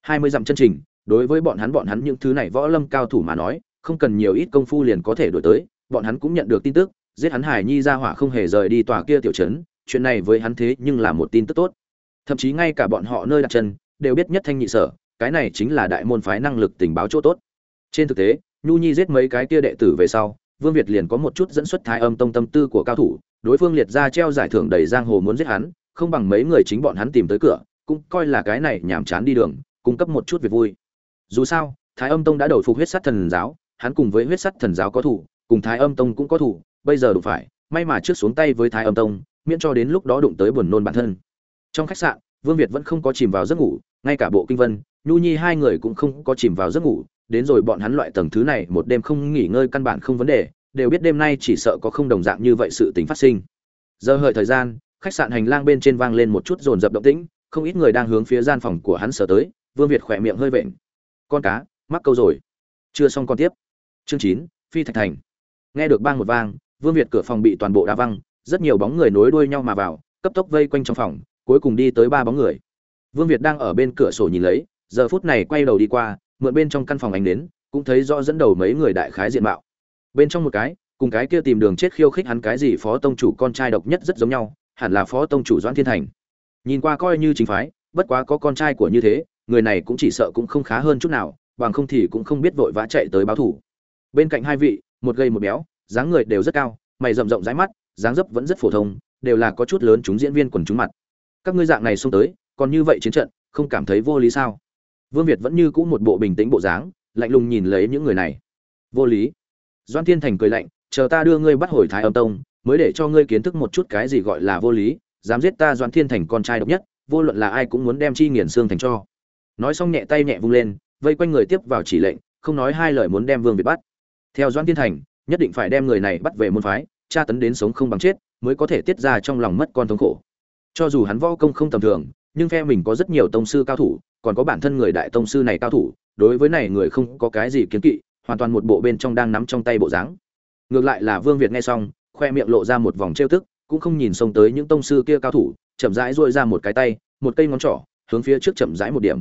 Hai mươi dặm chân trình, đối với bọn hắn bọn hắn những thứ này võ lâm cao thủ mà nói, không cần nhiều ít công phu liền có thể đổi tới, bọn hắn cũng nhận được tin tức, giết hắn hải nhi ra hỏa không hề rời đi tòa kia tiểu trấn, chuyện này với hắn thế nhưng là một tin tức tốt thậm chí ngay cả bọn họ nơi đặt chân, đều biết nhất thanh nhị sở, cái này chính là đại môn phái năng lực tình báo chỗ tốt. Trên thực tế, nhu nhi giết mấy cái kia đệ tử về sau, vương việt liền có một chút dẫn xuất thái âm tông tâm tư của cao thủ, đối phương liệt ra treo giải thưởng đầy giang hồ muốn giết hắn, không bằng mấy người chính bọn hắn tìm tới cửa, cũng coi là cái này nhảm chán đi đường, cung cấp một chút việc vui. Dù sao, thái âm tông đã đổi phục huyết sắt thần giáo, hắn cùng với huyết sắt thần giáo có thủ, cùng thái âm tông cũng có thủ, bây giờ đụng phải, may mà trước xuống tay với thái âm tông, miễn cho đến lúc đó đụng tới buồn nôn bản thân trong khách sạn, vương việt vẫn không có chìm vào giấc ngủ, ngay cả bộ kinh vân, nhu nhi hai người cũng không có chìm vào giấc ngủ. Đến rồi bọn hắn loại tầng thứ này, một đêm không nghỉ ngơi căn bản không vấn đề, đều biết đêm nay chỉ sợ có không đồng dạng như vậy sự tình phát sinh. Giờ hợi thời gian, khách sạn hành lang bên trên vang lên một chút rồn rập động tĩnh, không ít người đang hướng phía gian phòng của hắn sở tới, vương việt khỏe miệng hơi vện. Con cá, mắc câu rồi. Chưa xong con tiếp. Chương chín, phi thạch thành. Nghe được bang một vang, vương việt cửa phòng bị toàn bộ đá văng, rất nhiều bóng người nối đuôi nhau mà vào, cấp tốc vây quanh trong phòng cuối cùng đi tới ba bóng người. Vương việt đang ở bên cửa sổ nhìn lấy, giờ phút này quay đầu đi qua, mượn bên trong căn phòng ánh đến cũng thấy rõ dẫn đầu mấy người đại khái diện mạo. Bên trong một cái, cùng cái kia tìm đường chết khiêu khích hắn cái gì phó tông chủ con trai độc nhất rất giống nhau, hẳn là phó tông chủ doãn thiên thành. Nhìn qua coi như chính phái, bất quá có con trai của như thế, người này cũng chỉ sợ cũng không khá hơn chút nào, bằng không thì cũng không biết vội vã chạy tới báo thủ. Bên cạnh hai vị, một gầy một béo, dáng người đều rất cao, mày rậm rộng rãi mắt, dáng dấp vẫn rất phổ thông, đều là có chút lớn chúng diễn viên quần chúng mặt các ngươi dạng này xông tới, còn như vậy chiến trận, không cảm thấy vô lý sao? Vương việt vẫn như cũ một bộ bình tĩnh bộ dáng, lạnh lùng nhìn lấy những người này. Vô lý. Doan thiên thành cười lạnh, chờ ta đưa ngươi bắt hồi thái âm tông, mới để cho ngươi kiến thức một chút cái gì gọi là vô lý, dám giết ta doan thiên thành con trai độc nhất, vô luận là ai cũng muốn đem chi nghiền xương thành cho. Nói xong nhẹ tay nhẹ vung lên, vây quanh người tiếp vào chỉ lệnh, không nói hai lời muốn đem vương việt bắt. Theo doan thiên thành, nhất định phải đem người này bắt về môn phái, tra tấn đến sống không bằng chết, mới có thể tiết ra trong lòng mất con thống khổ cho dù hắn võ công không tầm thường, nhưng phe mình có rất nhiều tông sư cao thủ, còn có bản thân người đại tông sư này cao thủ, đối với này người không có cái gì kiến kỵ, hoàn toàn một bộ bên trong đang nắm trong tay bộ dáng. Ngược lại là vương việt nghe xong, khoe miệng lộ ra một vòng trêu tức, cũng không nhìn xông tới những tông sư kia cao thủ, chậm rãi duỗi ra một cái tay, một cây ngón trỏ, hướng phía trước chậm rãi một điểm.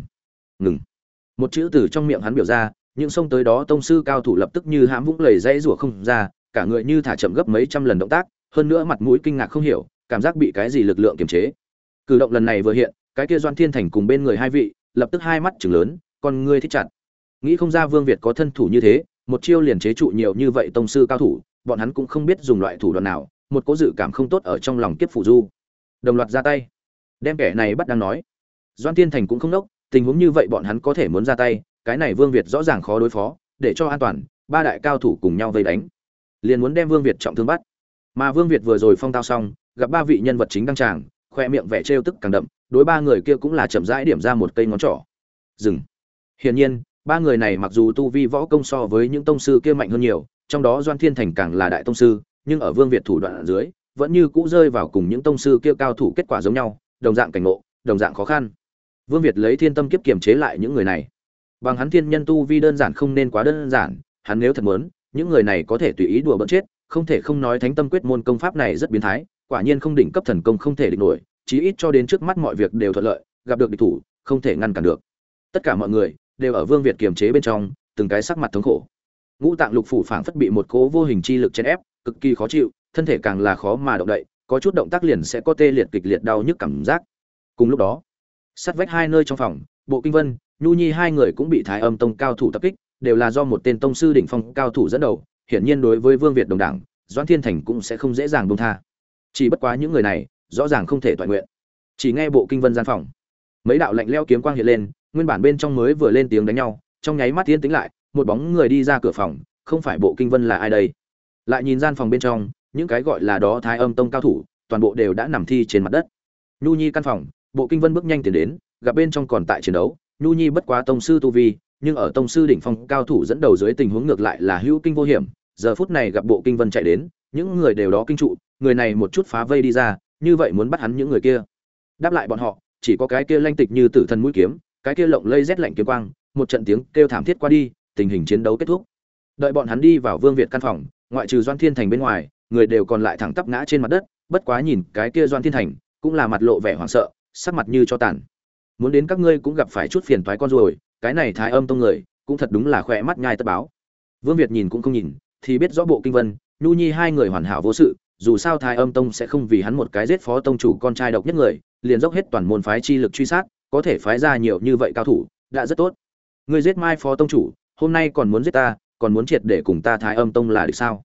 Ngừng. Một chữ từ trong miệng hắn biểu ra, những xông tới đó tông sư cao thủ lập tức như hãm vũng lầy dãy rủa không ra, cả người như thả chậm gấp mấy trăm lần động tác, hơn nữa mặt mũi kinh ngạc không hiểu cảm giác bị cái gì lực lượng kiềm chế. Cử động lần này vừa hiện, cái kia doan thiên thành cùng bên người hai vị, lập tức hai mắt chừng lớn, con ngươi thích chặt. Nghĩ không ra vương việt có thân thủ như thế, một chiêu liền chế trụ nhiều như vậy tông sư cao thủ, bọn hắn cũng không biết dùng loại thủ đoạn nào, một cố dự cảm không tốt ở trong lòng kiếp phủ du. Đồng loạt ra tay. Đem kẻ này bắt đang nói. Doan thiên thành cũng không đốc, tình huống như vậy bọn hắn có thể muốn ra tay, cái này vương việt rõ ràng khó đối phó, để cho an toàn, ba đại cao thủ cùng nhau vây đánh. Liền muốn đem vương việt trọng thương bắt. Mà vương việt vừa rồi phong tao xong gặp ba vị nhân vật chính đăng tràng, khoe miệng vẻ trêu tức càng đậm, đối ba người kia cũng là chậm rãi điểm ra một cây ngón trỏ. Dừng. Hiển nhiên, ba người này mặc dù tu vi võ công so với những tông sư kia mạnh hơn nhiều, trong đó doan thiên thành càng là đại tông sư, nhưng ở vương việt thủ đoạn ở dưới, vẫn như cũ rơi vào cùng những tông sư kia cao thủ kết quả giống nhau, đồng dạng cảnh ngộ, đồng dạng khó khăn. Vương việt lấy thiên tâm kiếp kiềm chế lại những người này. Bằng hắn thiên nhân tu vi đơn giản không nên quá đơn giản, hắn nếu thật muốn, những người này có thể tùy ý đùa bỡn chết, không thể không nói thánh tâm quyết môn công pháp này rất biến thái quả nhiên không đỉnh cấp thần công không thể địch nổi, chí ít cho đến trước mắt mọi việc đều thuận lợi, gặp được địch thủ, không thể ngăn cản được. Tất cả mọi người đều ở vương việt kiềm chế bên trong, từng cái sắc mặt thống khổ. Ngũ tạng lục phủ phảng phất bị một cố vô hình chi lực chèn ép, cực kỳ khó chịu, thân thể càng là khó mà động đậy, có chút động tác liền sẽ có tê liệt kịch liệt đau nhức cảm giác. Cùng lúc đó, sát vách hai nơi trong phòng, bộ kinh vân, nhu nhi hai người cũng bị thái âm tông cao thủ tập kích, đều là do một tên tông sư đỉnh phong cao thủ dẫn đầu, hiển nhiên đối với vương việt đồng đảng doãn thiên thành cũng sẽ không dễ dàng buông tha chỉ bất quá những người này, rõ ràng không thể toàn nguyện. Chỉ nghe bộ kinh vân gian phòng. Mấy đạo lạnh leo kiếm quang hiện lên, nguyên bản bên trong mới vừa lên tiếng đánh nhau, trong nháy mắt tiến tính lại, một bóng người đi ra cửa phòng, không phải bộ kinh vân là ai đây? Lại nhìn gian phòng bên trong, những cái gọi là đó thái âm tông cao thủ, toàn bộ đều đã nằm thi trên mặt đất. Nhu nhi căn phòng, bộ kinh vân bước nhanh tiến đến, gặp bên trong còn tại chiến đấu. Nhu nhi bất quá tông sư tu vi, nhưng ở tông sư đỉnh phong cao thủ dẫn đầu dưới tình huống ngược lại là hữu kinh vô hiểm. Giờ phút này gặp bộ kinh vân chạy đến, những người đều đó kinh trụ người này một chút phá vây đi ra, như vậy muốn bắt hắn những người kia. Đáp lại bọn họ, chỉ có cái kia lanh tịch như tử thần mũi kiếm, cái kia lộng lây rét lạnh kiếm quang, một trận tiếng kêu thảm thiết qua đi, tình hình chiến đấu kết thúc. Đợi bọn hắn đi vào vương việt căn phòng, ngoại trừ doan thiên thành bên ngoài, người đều còn lại thẳng tắp ngã trên mặt đất, bất quá nhìn cái kia doan thiên thành, cũng là mặt lộ vẻ hoảng sợ, sắc mặt như cho tàn. Muốn đến các ngươi cũng gặp phải chút phiền toái con rồi cái này thái âm tông người, cũng thật đúng là khỏe mắt nhai tất báo. Vương việt nhìn cũng không nhìn, thì biết rõ bộ kinh vân, nhu nhi hai người hoàn hảo vô sự dù sao thái âm tông sẽ không vì hắn một cái giết phó tông chủ con trai độc nhất người, liền dốc hết toàn môn phái chi lực truy sát, có thể phái ra nhiều như vậy cao thủ, đã rất tốt. Người giết mai phó tông chủ, hôm nay còn muốn giết ta, còn muốn triệt để cùng ta thái âm tông là được sao?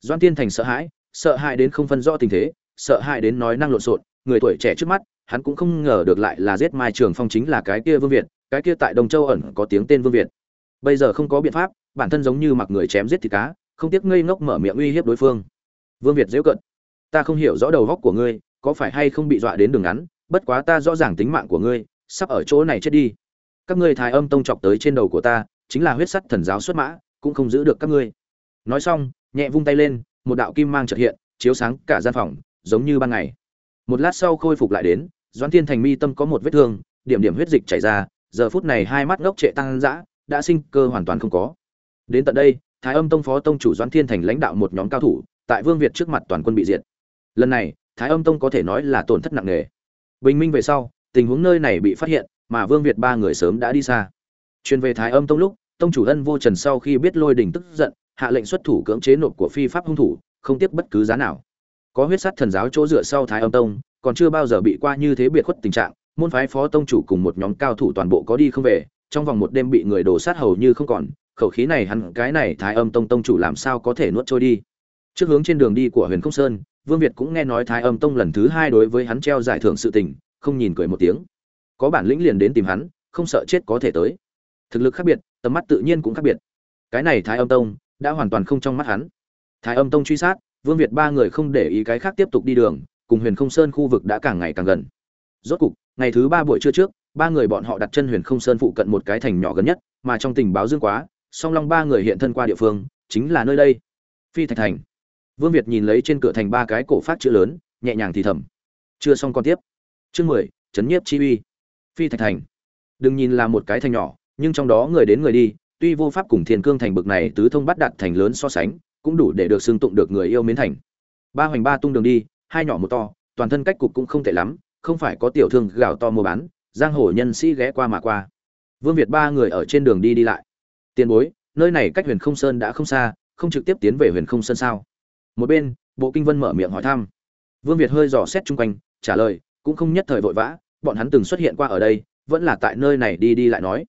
Doan tiên thành sợ hãi sợ hãi đến không phân rõ tình thế, sợ hãi đến nói năng lộn xộn, người tuổi trẻ trước mắt, hắn cũng không ngờ được lại là giết mai trường phong chính là cái kia vương việt, cái kia tại đồng châu ẩn có tiếng tên vương việt. Bây giờ không có biện pháp, bản thân giống như mặc người chém giết thịt cá, không tiếc ngây ngốc mở miệng uy hiếp đối phương vương việt dễu cận ta không hiểu rõ đầu góc của ngươi, có phải hay không bị dọa đến đường ngắn, bất quá ta rõ ràng tính mạng của ngươi, sắp ở chỗ này chết đi. Các ngươi thái âm tông chọc tới trên đầu của ta, chính là huyết sắt thần giáo xuất mã, cũng không giữ được các ngươi. Nói xong, nhẹ vung tay lên, một đạo kim mang chợt hiện, chiếu sáng cả gian phòng, giống như ban ngày. Một lát sau khôi phục lại đến, doãn thiên thành mi tâm có một vết thương, điểm điểm huyết dịch chảy ra, giờ phút này hai mắt ngốc trệ tăng dã, đã sinh cơ hoàn toàn không có. Đến tận đây, thái âm tông phó tông chủ doãn thiên thành lãnh đạo một nhóm cao thủ tại vương việt trước mặt toàn quân bị diệt. Lần này, thái âm tông có thể nói là tổn thất nặng nề. Bình minh về sau, tình huống nơi này bị phát hiện, mà vương việt ba người sớm đã đi xa. Truyền về thái âm tông lúc, tông chủ ân vô trần sau khi biết lôi đình tức giận, hạ lệnh xuất thủ cưỡng chế nộp của phi pháp hung thủ, không tiếp bất cứ giá nào. Có huyết sắt thần giáo chỗ dựa sau thái âm tông, còn chưa bao giờ bị qua như thế biệt khuất tình trạng, môn phái phó tông chủ cùng một nhóm cao thủ toàn bộ có đi không về, trong vòng một đêm bị người đổ sát hầu như không còn, khẩu khí này hắn, cái này thái âm tông tông chủ làm sao có thể nuốt trôi đi? Trước hướng trên đường đi của huyền không sơn, vương việt cũng nghe nói thái âm tông lần thứ hai đối với hắn treo giải thưởng sự tình, không nhìn cười một tiếng. Có bản lĩnh liền đến tìm hắn, không sợ chết có thể tới. Thực lực khác biệt, tầm mắt tự nhiên cũng khác biệt. Cái này thái âm tông, đã hoàn toàn không trong mắt hắn. Thái âm tông truy sát, vương việt ba người không để ý cái khác tiếp tục đi đường, cùng huyền không sơn khu vực đã càng ngày càng gần. Rốt cục, ngày thứ ba buổi trưa trước, ba người bọn họ đặt chân huyền không sơn phụ cận một cái thành nhỏ gần nhất, mà trong tình báo dương quá, song long ba người hiện thân qua địa phương, chính là nơi đây. Phi thạch thành vương việt nhìn lấy trên cửa thành ba cái cổ phát chữ lớn, nhẹ nhàng thì thầm. Chưa xong con tiếp. Chương mười, chấn nhiếp chi uy. Phi thạch thành. Đừng nhìn là một cái thành nhỏ, nhưng trong đó người đến người đi, tuy vô pháp cùng thiên cương thành bực này tứ thông bắt đạt thành lớn so sánh, cũng đủ để được xưng tụng được người yêu mến thành. Ba hoành ba tung đường đi, hai nhỏ một to, toàn thân cách cục cũng không tệ lắm, không phải có tiểu thương gạo to mua bán, giang hồ nhân sĩ ghé qua mà qua. Vương việt ba người ở trên đường đi đi lại. Tiền bối, nơi này cách huyền không sơn đã không xa, không trực tiếp tiến về huyền không sơn sao? Một bên, bộ kinh vân mở miệng hỏi thăm. Vương việt hơi dò xét chung quanh, trả lời, cũng không nhất thời vội vã, bọn hắn từng xuất hiện qua ở đây, vẫn là tại nơi này đi đi lại nói.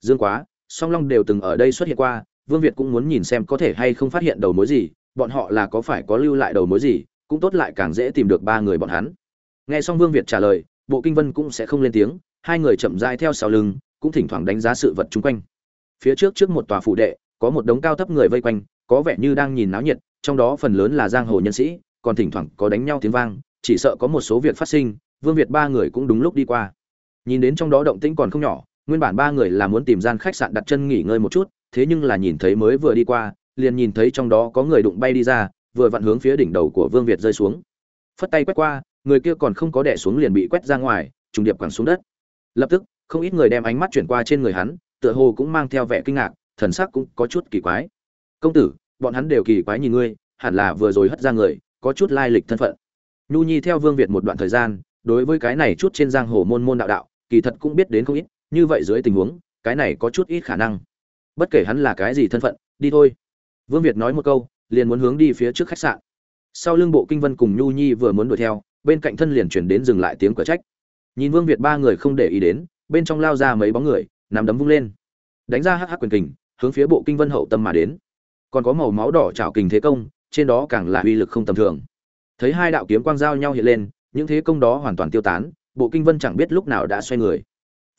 Dương quá, song long đều từng ở đây xuất hiện qua, vương việt cũng muốn nhìn xem có thể hay không phát hiện đầu mối gì, bọn họ là có phải có lưu lại đầu mối gì, cũng tốt lại càng dễ tìm được ba người bọn hắn. Nghe xong vương việt trả lời, bộ kinh vân cũng sẽ không lên tiếng, hai người chậm rãi theo sau lưng, cũng thỉnh thoảng đánh giá sự vật chung quanh. Phía trước trước một tòa phủ đệ, có một đống cao thấp người vây quanh, có vẻ như đang nhìn náo nhiệt trong đó phần lớn là giang hồ nhân sĩ, còn thỉnh thoảng có đánh nhau tiếng vang, chỉ sợ có một số việc phát sinh, vương việt ba người cũng đúng lúc đi qua. Nhìn đến trong đó động tĩnh còn không nhỏ, nguyên bản ba người là muốn tìm gian khách sạn đặt chân nghỉ ngơi một chút, thế nhưng là nhìn thấy mới vừa đi qua, liền nhìn thấy trong đó có người đụng bay đi ra, vừa vặn hướng phía đỉnh đầu của vương việt rơi xuống. Phất tay quét qua, người kia còn không có đè xuống liền bị quét ra ngoài, trùng điệp quẳng xuống đất. Lập tức, không ít người đem ánh mắt chuyển qua trên người hắn, tựa hồ cũng mang theo vẻ kinh ngạc, thần sắc cũng có chút kỳ quái. Công tử bọn hắn đều kỳ quái nhìn ngươi, hẳn là vừa rồi hất ra người, có chút lai lịch thân phận. Nhu nhi theo vương việt một đoạn thời gian, đối với cái này chút trên giang hồ môn môn đạo đạo, kỳ thật cũng biết đến không ít, như vậy dưới tình huống, cái này có chút ít khả năng. Bất kể hắn là cái gì thân phận, đi thôi. Vương việt nói một câu, liền muốn hướng đi phía trước khách sạn. Sau lưng bộ kinh vân cùng nhu nhi vừa muốn đuổi theo, bên cạnh thân liền chuyển đến dừng lại tiếng cửa trách. Nhìn vương việt ba người không để ý đến, bên trong lao ra mấy bóng người nằm đấm vung lên. Đánh ra hắc hắc quyền kình, hướng phía bộ kinh vân hậu tâm mà đến còn có màu máu đỏ trảo kình thế công, trên đó càng là uy lực không tầm thường. Thấy hai đạo kiếm quang giao nhau hiện lên, những thế công đó hoàn toàn tiêu tán, bộ kinh vân chẳng biết lúc nào đã xoay người.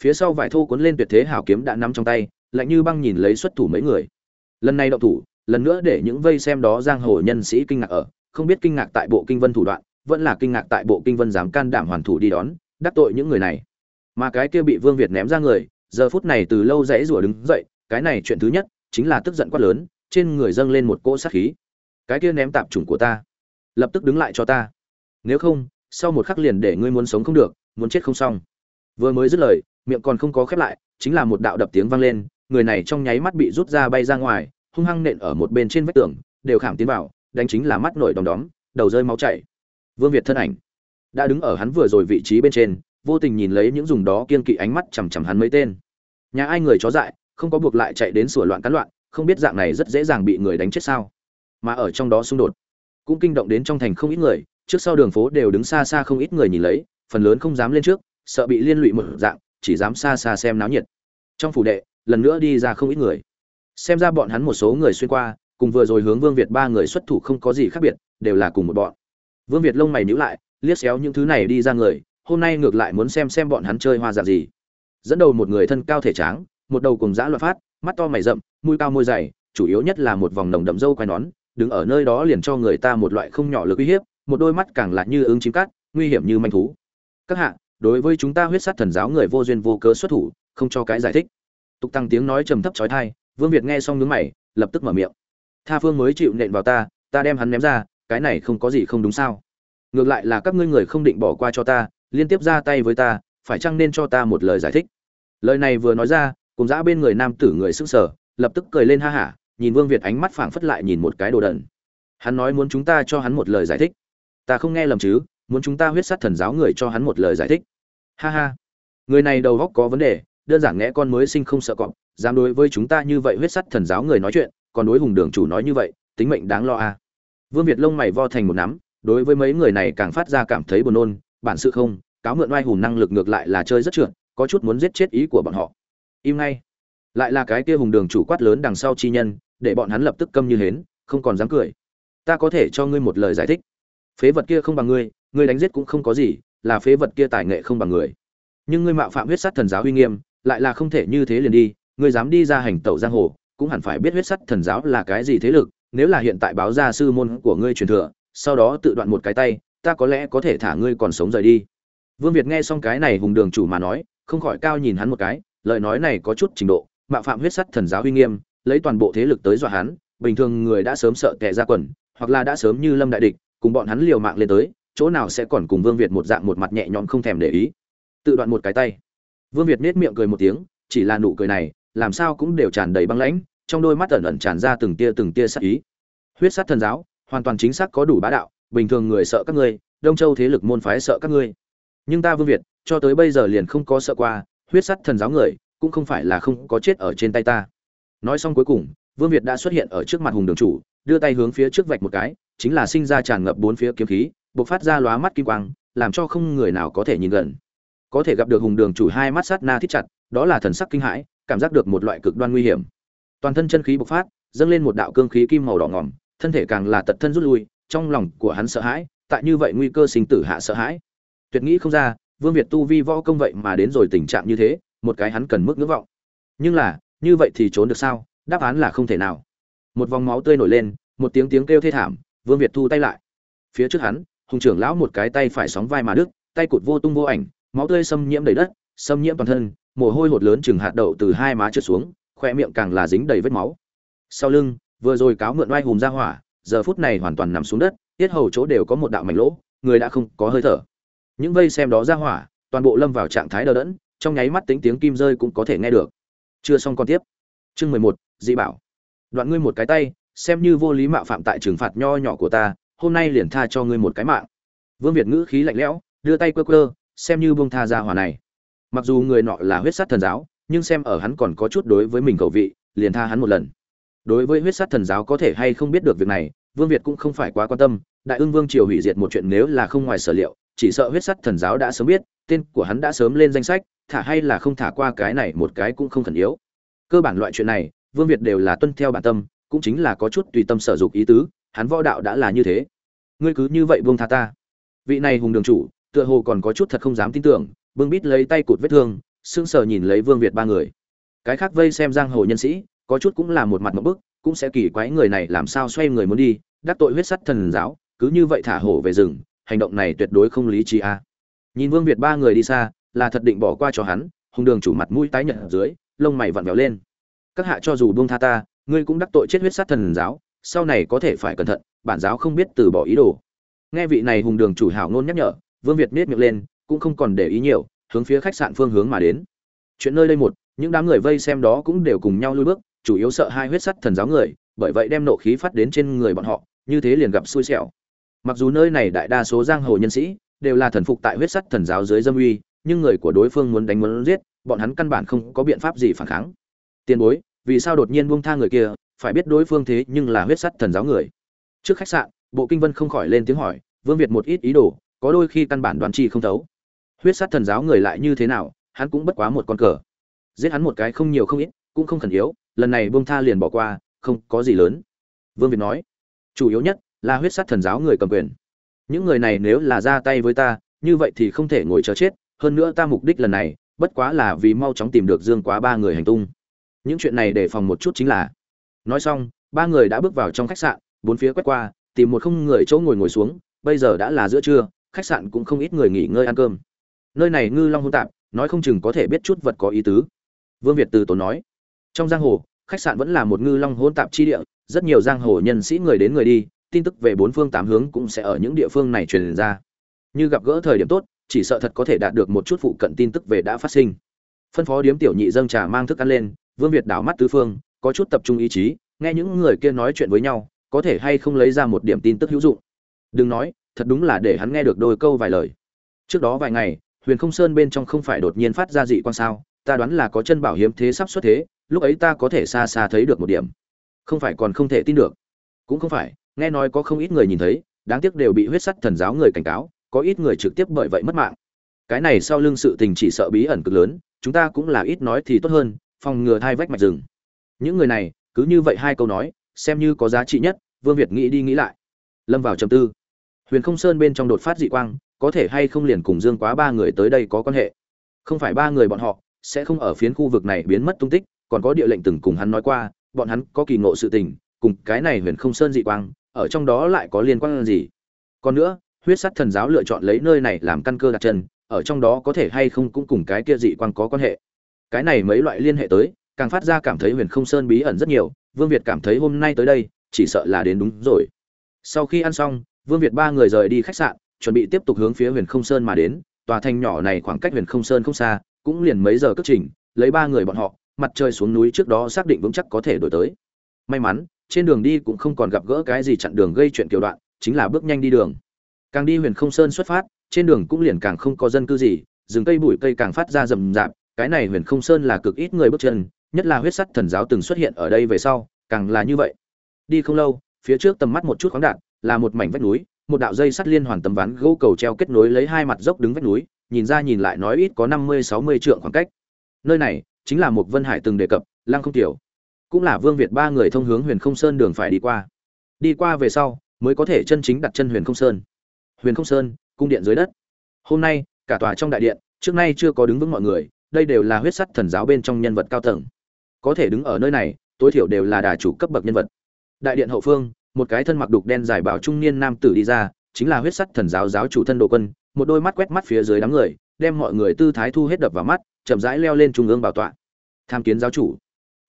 Phía sau vải thô cuốn lên tuyệt thế hảo kiếm đã nắm trong tay, lạnh như băng nhìn lấy xuất thủ mấy người. Lần này động thủ, lần nữa để những vây xem đó giang hồ nhân sĩ kinh ngạc ở, không biết kinh ngạc tại bộ kinh vân thủ đoạn, vẫn là kinh ngạc tại bộ kinh vân dám can đảm hoàn thủ đi đón, đắc tội những người này. Mà cái kia bị vương việt ném ra người, giờ phút này từ lâu rẽ rủa đứng dậy, cái này chuyện thứ nhất, chính là tức giận quá lớn trên người dâng lên một cỗ sát khí. Cái kia ném tạp chủng của ta, lập tức đứng lại cho ta. Nếu không, sau một khắc liền để ngươi muốn sống không được, muốn chết không xong. Vừa mới dứt lời, miệng còn không có khép lại, chính là một đạo đập tiếng vang lên, người này trong nháy mắt bị rút ra bay ra ngoài, hung hăng nện ở một bên trên vách tường, đều khảm tiến vào, đánh chính là mắt nổi đom đóm, đầu rơi máu chảy. Vương việt thân ảnh đã đứng ở hắn vừa rồi vị trí bên trên, vô tình nhìn lấy những dùng đó kiên kỵ ánh mắt chằm chằm hắn mấy tên. Nhà ai người chó dại, không có buộc lại chạy đến sửa loạn cán loạn không biết dạng này rất dễ dàng bị người đánh chết sao? Mà ở trong đó xung đột, cũng kinh động đến trong thành không ít người, trước sau đường phố đều đứng xa xa không ít người nhìn lấy, phần lớn không dám lên trước, sợ bị liên lụy một dạng, chỉ dám xa xa xem náo nhiệt. Trong phủ đệ, lần nữa đi ra không ít người. Xem ra bọn hắn một số người xuyên qua, cùng vừa rồi hướng vương việt ba người xuất thủ không có gì khác biệt, đều là cùng một bọn. Vương việt lông mày nhíu lại, liếc xéo những thứ này đi ra người, hôm nay ngược lại muốn xem xem bọn hắn chơi hoa dạng gì. Dẫn đầu một người thân cao thể tráng, một đầu cùng dã loạn phát mắt to mày rậm, mũi cao môi dày, chủ yếu nhất là một vòng nồng đậm dâu quai nón, đứng ở nơi đó liền cho người ta một loại không nhỏ lực uy hiếp, một đôi mắt càng là như ứng chim cát, nguy hiểm như manh thú. Các hạ, đối với chúng ta huyết sát thần giáo người vô duyên vô cớ xuất thủ, không cho cái giải thích. Tục tăng tiếng nói trầm thấp trói thai vương việt nghe xong nhướng mày, lập tức mở miệng. Tha phương mới chịu nện vào ta ta đem hắn ném ra, cái này không có gì không đúng sao? Ngược lại là các ngươi người không định bỏ qua cho ta, liên tiếp ra tay với ta, phải chăng nên cho ta một lời giải thích? Lời này vừa nói ra cùng dã bên người nam tử người sững sờ, lập tức cười lên ha hả, nhìn vương việt ánh mắt phảng phất lại nhìn một cái đồ đần. Hắn nói muốn chúng ta cho hắn một lời giải thích. Ta không nghe lầm chứ, muốn chúng ta huyết sát thần giáo người cho hắn một lời giải thích. Ha ha. Người này đầu óc có vấn đề, đơn giản nghe con mới sinh không sợ cọp, dám đối với chúng ta như vậy huyết sắt thần giáo người nói chuyện, còn đối hùng đường chủ nói như vậy, tính mệnh đáng lo à. vương việt lông mày vo thành một nắm, đối với mấy người này càng phát ra cảm thấy buồn nôn, bản sự không, cáo mượn oai hùng năng lực ngược lại là chơi rất trượt, có chút muốn giết chết ý của bọn họ im ngay. Lại là cái kia hùng đường chủ quát lớn đằng sau chi nhân, để bọn hắn lập tức câm như hến, không còn dám cười. Ta có thể cho ngươi một lời giải thích. Phế vật kia không bằng ngươi ngươi đánh giết cũng không có gì, là phế vật kia tài nghệ không bằng người. Nhưng ngươi mạo phạm huyết sắt thần giáo uy nghiêm, lại là không thể như thế liền đi, ngươi dám đi ra hành tẩu giang hồ, cũng hẳn phải biết huyết sắt thần giáo là cái gì thế lực, nếu là hiện tại báo ra sư môn của ngươi truyền thừa, sau đó tự đoạn một cái tay, ta có lẽ có thể thả ngươi còn sống rời đi. Vương việt nghe xong cái này hùng đường chủ mà nói, không khỏi cao nhìn hắn một cái lời nói này có chút trình độ mạ phạm huyết sắt thần giáo uy nghiêm, lấy toàn bộ thế lực tới dọa hắn, bình thường người đã sớm sợ tệ ra quần, hoặc là đã sớm như lâm đại địch, cùng bọn hắn liều mạng lên tới, chỗ nào sẽ còn cùng vương việt một dạng một mặt nhẹ nhõm không thèm để ý. Tự đoạn một cái tay. Vương việt nết miệng cười một tiếng, chỉ là nụ cười này, làm sao cũng đều tràn đầy băng lãnh, trong đôi mắt ẩn ẩn tràn ra từng tia từng tia sát ý. Huyết sát thần giáo, hoàn toàn chính xác có đủ bá đạo, bình thường người sợ các ngươi, đông châu thế lực môn phái sợ các ngươi. Nhưng ta vương việt, cho tới bây giờ liền không có sợ qua huyết sắt thần giáo người, cũng không phải là không có chết ở trên tay ta. Nói xong cuối cùng, vương việt đã xuất hiện ở trước mặt hùng đường chủ, đưa tay hướng phía trước vạch một cái, chính là sinh ra tràn ngập bốn phía kiếm khí, bộc phát ra lóa mắt kim quang, làm cho không người nào có thể nhìn gần. Có thể gặp được hùng đường chủ hai mắt sát na thít chặt, đó là thần sắc kinh hãi, cảm giác được một loại cực đoan nguy hiểm. Toàn thân chân khí bộc phát, dâng lên một đạo cương khí kim màu đỏ ngỏm, thân thể càng là tật thân rút lui, trong lòng của hắn sợ hãi, tại như vậy nguy cơ sinh tử hạ sợ hãi. Tuyệt nghĩ không ra vương việt tu vi võ công vậy mà đến rồi tình trạng như thế một cái hắn cần mức ngưỡng vọng. Nhưng là như vậy thì trốn được sao? Đáp án là không thể nào. Một vòng máu tươi nổi lên một tiếng tiếng kêu thê thảm vương việt thu tay lại. Phía trước hắn hùng trưởng lão một cái tay phải sóng vai mà đứt, tay cụt vô tung vô ảnh máu tươi xâm nhiễm đầy đất xâm nhiễm toàn thân mồ hôi hột lớn chừng hạt đậu từ hai má trượt xuống khoe miệng càng là dính đầy vết máu. Sau lưng vừa rồi cáo mượn oai hùng ra hỏa giờ phút này hoàn toàn nằm xuống đất tiết hầu chỗ đều có một đạo mảnh lỗ người đã không có hơi thở những vây xem đó ra hỏa, toàn bộ lâm vào trạng thái đờ đẫn, trong nháy mắt tính tiếng kim rơi cũng có thể nghe được. Chưa xong còn tiếp. Chương mười một, dị bảo. Đoạn ngươi một cái tay, xem như vô lý mạo phạm tại trừng phạt nho nhỏ của ta, hôm nay liền tha cho ngươi một cái mạng. Vương việt ngữ khí lạnh lẽo, đưa tay quơ quơ, xem như buông tha ra hỏa này. Mặc dù người nọ là huyết sát thần giáo, nhưng xem ở hắn còn có chút đối với mình cầu vị, liền tha hắn một lần. Đối với huyết sát thần giáo có thể hay không biết được việc này, vương việt cũng không phải quá quan tâm, đại ưng vương triều hủy diệt một chuyện nếu là không ngoài sở liệu chỉ sợ huyết sắt thần giáo đã sớm biết, tên của hắn đã sớm lên danh sách, thả hay là không thả qua cái này một cái cũng không khẩn yếu. Cơ bản loại chuyện này, vương việt đều là tuân theo bản tâm, cũng chính là có chút tùy tâm sở dục ý tứ, hắn võ đạo đã là như thế. Ngươi cứ như vậy vương tha ta. Vị này hùng đường chủ, tựa hồ còn có chút thật không dám tin tưởng, bưng bít lấy tay cụt vết thương, sững sờ nhìn lấy vương việt ba người. Cái khác vây xem giang hồ nhân sĩ, có chút cũng là một mặt một bức, cũng sẽ kỳ quái người này làm sao xoay người muốn đi, đắc tội huyết sắt thần giáo, cứ như vậy thả hổ về rừng hành động này tuyệt đối không lý trí a. Nhìn vương việt ba người đi xa, là thật định bỏ qua cho hắn hùng đường chủ mặt mũi tái nhợt ở dưới, lông mày vặn vẹo lên. Các hạ cho dù buông tha ta, ngươi cũng đắc tội chết huyết sát thần giáo, sau này có thể phải cẩn thận, bản giáo không biết từ bỏ ý đồ. Nghe vị này hùng đường chủ hảo ngôn nhắc nhở, vương việt miết miệng lên, cũng không còn để ý nhiều, hướng phía khách sạn phương hướng mà đến. Chuyện nơi đây một, những đám người vây xem đó cũng đều cùng nhau lui bước, chủ yếu sợ hai huyết sắt thần giáo người, bởi vậy đem nộ khí phát đến trên người bọn họ, như thế liền gặp xui xẻo mặc dù nơi này đại đa số giang hồ nhân sĩ đều là thần phục tại huyết sắt thần giáo dưới dâm uy, nhưng người của đối phương muốn đánh muốn giết, bọn hắn căn bản không có biện pháp gì phản kháng. Tiền bối, vì sao đột nhiên buông tha người kia, phải biết đối phương thế nhưng là huyết sắt thần giáo người. Trước khách sạn, bộ kinh vân không khỏi lên tiếng hỏi, vương việt một ít ý đồ, có đôi khi căn bản đoán chi không thấu. Huyết sắt thần giáo người lại như thế nào, hắn cũng bất quá một con cờ. Giết hắn một cái không nhiều không ít, cũng không khẩn yếu, lần này buông tha liền bỏ qua, không có gì lớn. Vương việt nói, chủ yếu nhất là huyết sắt thần giáo người cầm quyền. Những người này nếu là ra tay với ta, như vậy thì không thể ngồi chờ chết, hơn nữa ta mục đích lần này, bất quá là vì mau chóng tìm được dương quá ba người hành tung. Những chuyện này để phòng một chút chính là, nói xong, ba người đã bước vào trong khách sạn, bốn phía quét qua, tìm một không người chỗ ngồi ngồi xuống, bây giờ đã là giữa trưa, khách sạn cũng không ít người nghỉ ngơi ăn cơm. Nơi này ngư long hôn tạp, nói không chừng có thể biết chút vật có ý tứ. Vương việt từ tốn nói, trong giang hồ, khách sạn vẫn là một ngư long hôn tạp chi địa, rất nhiều giang hồ nhân sĩ người đến người đi tin tức về bốn phương tám hướng cũng sẽ ở những địa phương này truyền ra. Như gặp gỡ thời điểm tốt, chỉ sợ thật có thể đạt được một chút phụ cận tin tức về đã phát sinh. Phân phó điếm tiểu nhị dâng trà mang thức ăn lên, vương việt đảo mắt tứ phương, có chút tập trung ý chí, nghe những người kia nói chuyện với nhau, có thể hay không lấy ra một điểm tin tức hữu dụng. Đừng nói, thật đúng là để hắn nghe được đôi câu vài lời. Trước đó vài ngày, huyền không sơn bên trong không phải đột nhiên phát ra dị quan sao, ta đoán là có chân bảo hiếm thế sắp xuất thế, lúc ấy ta có thể xa xa thấy được một điểm. Không phải còn không thể tin được. Cũng không phải nghe nói có không ít người nhìn thấy, đáng tiếc đều bị huyết sắt thần giáo người cảnh cáo, có ít người trực tiếp bởi vậy mất mạng. Cái này sau lưng sự tình chỉ sợ bí ẩn cực lớn, chúng ta cũng là ít nói thì tốt hơn, phòng ngừa thai vách mạch rừng. Những người này, cứ như vậy hai câu nói, xem như có giá trị nhất, vương việt nghĩ đi nghĩ lại. Lâm vào trầm tư. Huyền không sơn bên trong đột phát dị quang, có thể hay không liền cùng dương quá ba người tới đây có quan hệ? Không phải ba người bọn họ, sẽ không ở phiến khu vực này biến mất tung tích, còn có địa lệnh từng cùng hắn nói qua, bọn hắn có kỳ ngộ sự tình, cùng cái này huyền không sơn dị quang ở trong đó lại có liên quan gì? Còn nữa, huyết sắt thần giáo lựa chọn lấy nơi này làm căn cơ đặt chân, ở trong đó có thể hay không cũng cùng cái kia dị quan có quan hệ. Cái này mấy loại liên hệ tới, càng phát ra cảm thấy huyền không sơn bí ẩn rất nhiều, vương việt cảm thấy hôm nay tới đây, chỉ sợ là đến đúng rồi. Sau khi ăn xong, vương việt ba người rời đi khách sạn, chuẩn bị tiếp tục hướng phía huyền không sơn mà đến, tòa thành nhỏ này khoảng cách huyền không sơn không xa, cũng liền mấy giờ cất trình, lấy ba người bọn họ, mặt trời xuống núi trước đó xác định vững chắc có thể đổi tới. May mắn trên đường đi cũng không còn gặp gỡ cái gì chặn đường gây chuyện kiểu đoạn, chính là bước nhanh đi đường. Càng đi huyền không sơn xuất phát, trên đường cũng liền càng không có dân cư gì, rừng cây bụi cây càng phát ra rầm rạp, cái này huyền không sơn là cực ít người bước chân, nhất là huyết sắt thần giáo từng xuất hiện ở đây về sau, càng là như vậy. Đi không lâu, phía trước tầm mắt một chút khoáng đạn là một mảnh vách núi, một đạo dây sắt liên hoàn tấm ván gỗ cầu treo kết nối lấy hai mặt dốc đứng vách núi, nhìn ra nhìn lại nói ít có năm mươi, sáu mươi trượng khoảng cách. Nơi này chính là một vân hải từng đề cập, lăng không tiểu cũng là vương việt ba người thông hướng huyền không sơn đường phải đi qua. Đi qua về sau, mới có thể chân chính đặt chân huyền không sơn. Huyền không sơn, cung điện dưới đất. Hôm nay, cả tòa trong đại điện, trước nay chưa có đứng vững mọi người, đây đều là huyết sắt thần giáo bên trong nhân vật cao tầng. Có thể đứng ở nơi này, tối thiểu đều là đà chủ cấp bậc nhân vật. Đại điện hậu phương, một cái thân mặc đục đen dài bảo trung niên nam tử đi ra, chính là huyết sắt thần giáo giáo chủ thân đồ quân, một đôi mắt quét mắt phía dưới đám người, đem mọi người tư thái thu hết đập vào mắt, chậm rãi leo lên trung ương bảo tọa. Tham kiến giáo chủ.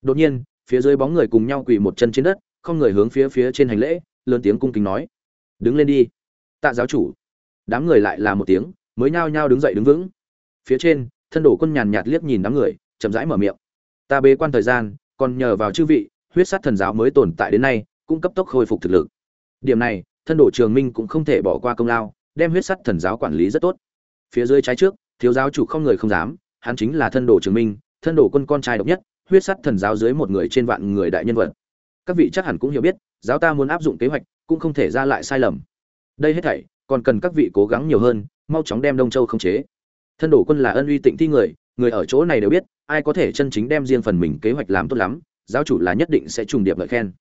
Đột nhiên phía dưới bóng người cùng nhau quỳ một chân trên đất, không người hướng phía phía trên hành lễ, lớn tiếng cung kính nói, đứng lên đi. Tạ giáo chủ, đám người lại là một tiếng, mới nhao nhao đứng dậy đứng vững. Phía trên, thân đổ quân nhàn nhạt liếc nhìn đám người, chậm rãi mở miệng. Ta bế quan thời gian, còn nhờ vào chư vị, huyết sát thần giáo mới tồn tại đến nay, cũng cấp tốc khôi phục thực lực. Điểm này, thân đổ trường minh cũng không thể bỏ qua công lao, đem huyết sắt thần giáo quản lý rất tốt. Phía dưới trái trước, thiếu giáo chủ không người không dám, hắn chính là thân đổ trường minh, thân đổ quân con trai độc nhất huyết sắt thần giáo dưới một người trên vạn người đại nhân vật. Các vị chắc hẳn cũng hiểu biết, giáo ta muốn áp dụng kế hoạch, cũng không thể ra lại sai lầm. Đây hết thảy, còn cần các vị cố gắng nhiều hơn, mau chóng đem đông châu khống chế. Thân đổ quân là ân uy tịnh thi người người ở chỗ này đều biết, ai có thể chân chính đem riêng phần mình kế hoạch làm tốt lắm, giáo chủ là nhất định sẽ trùng điệp ngợi khen.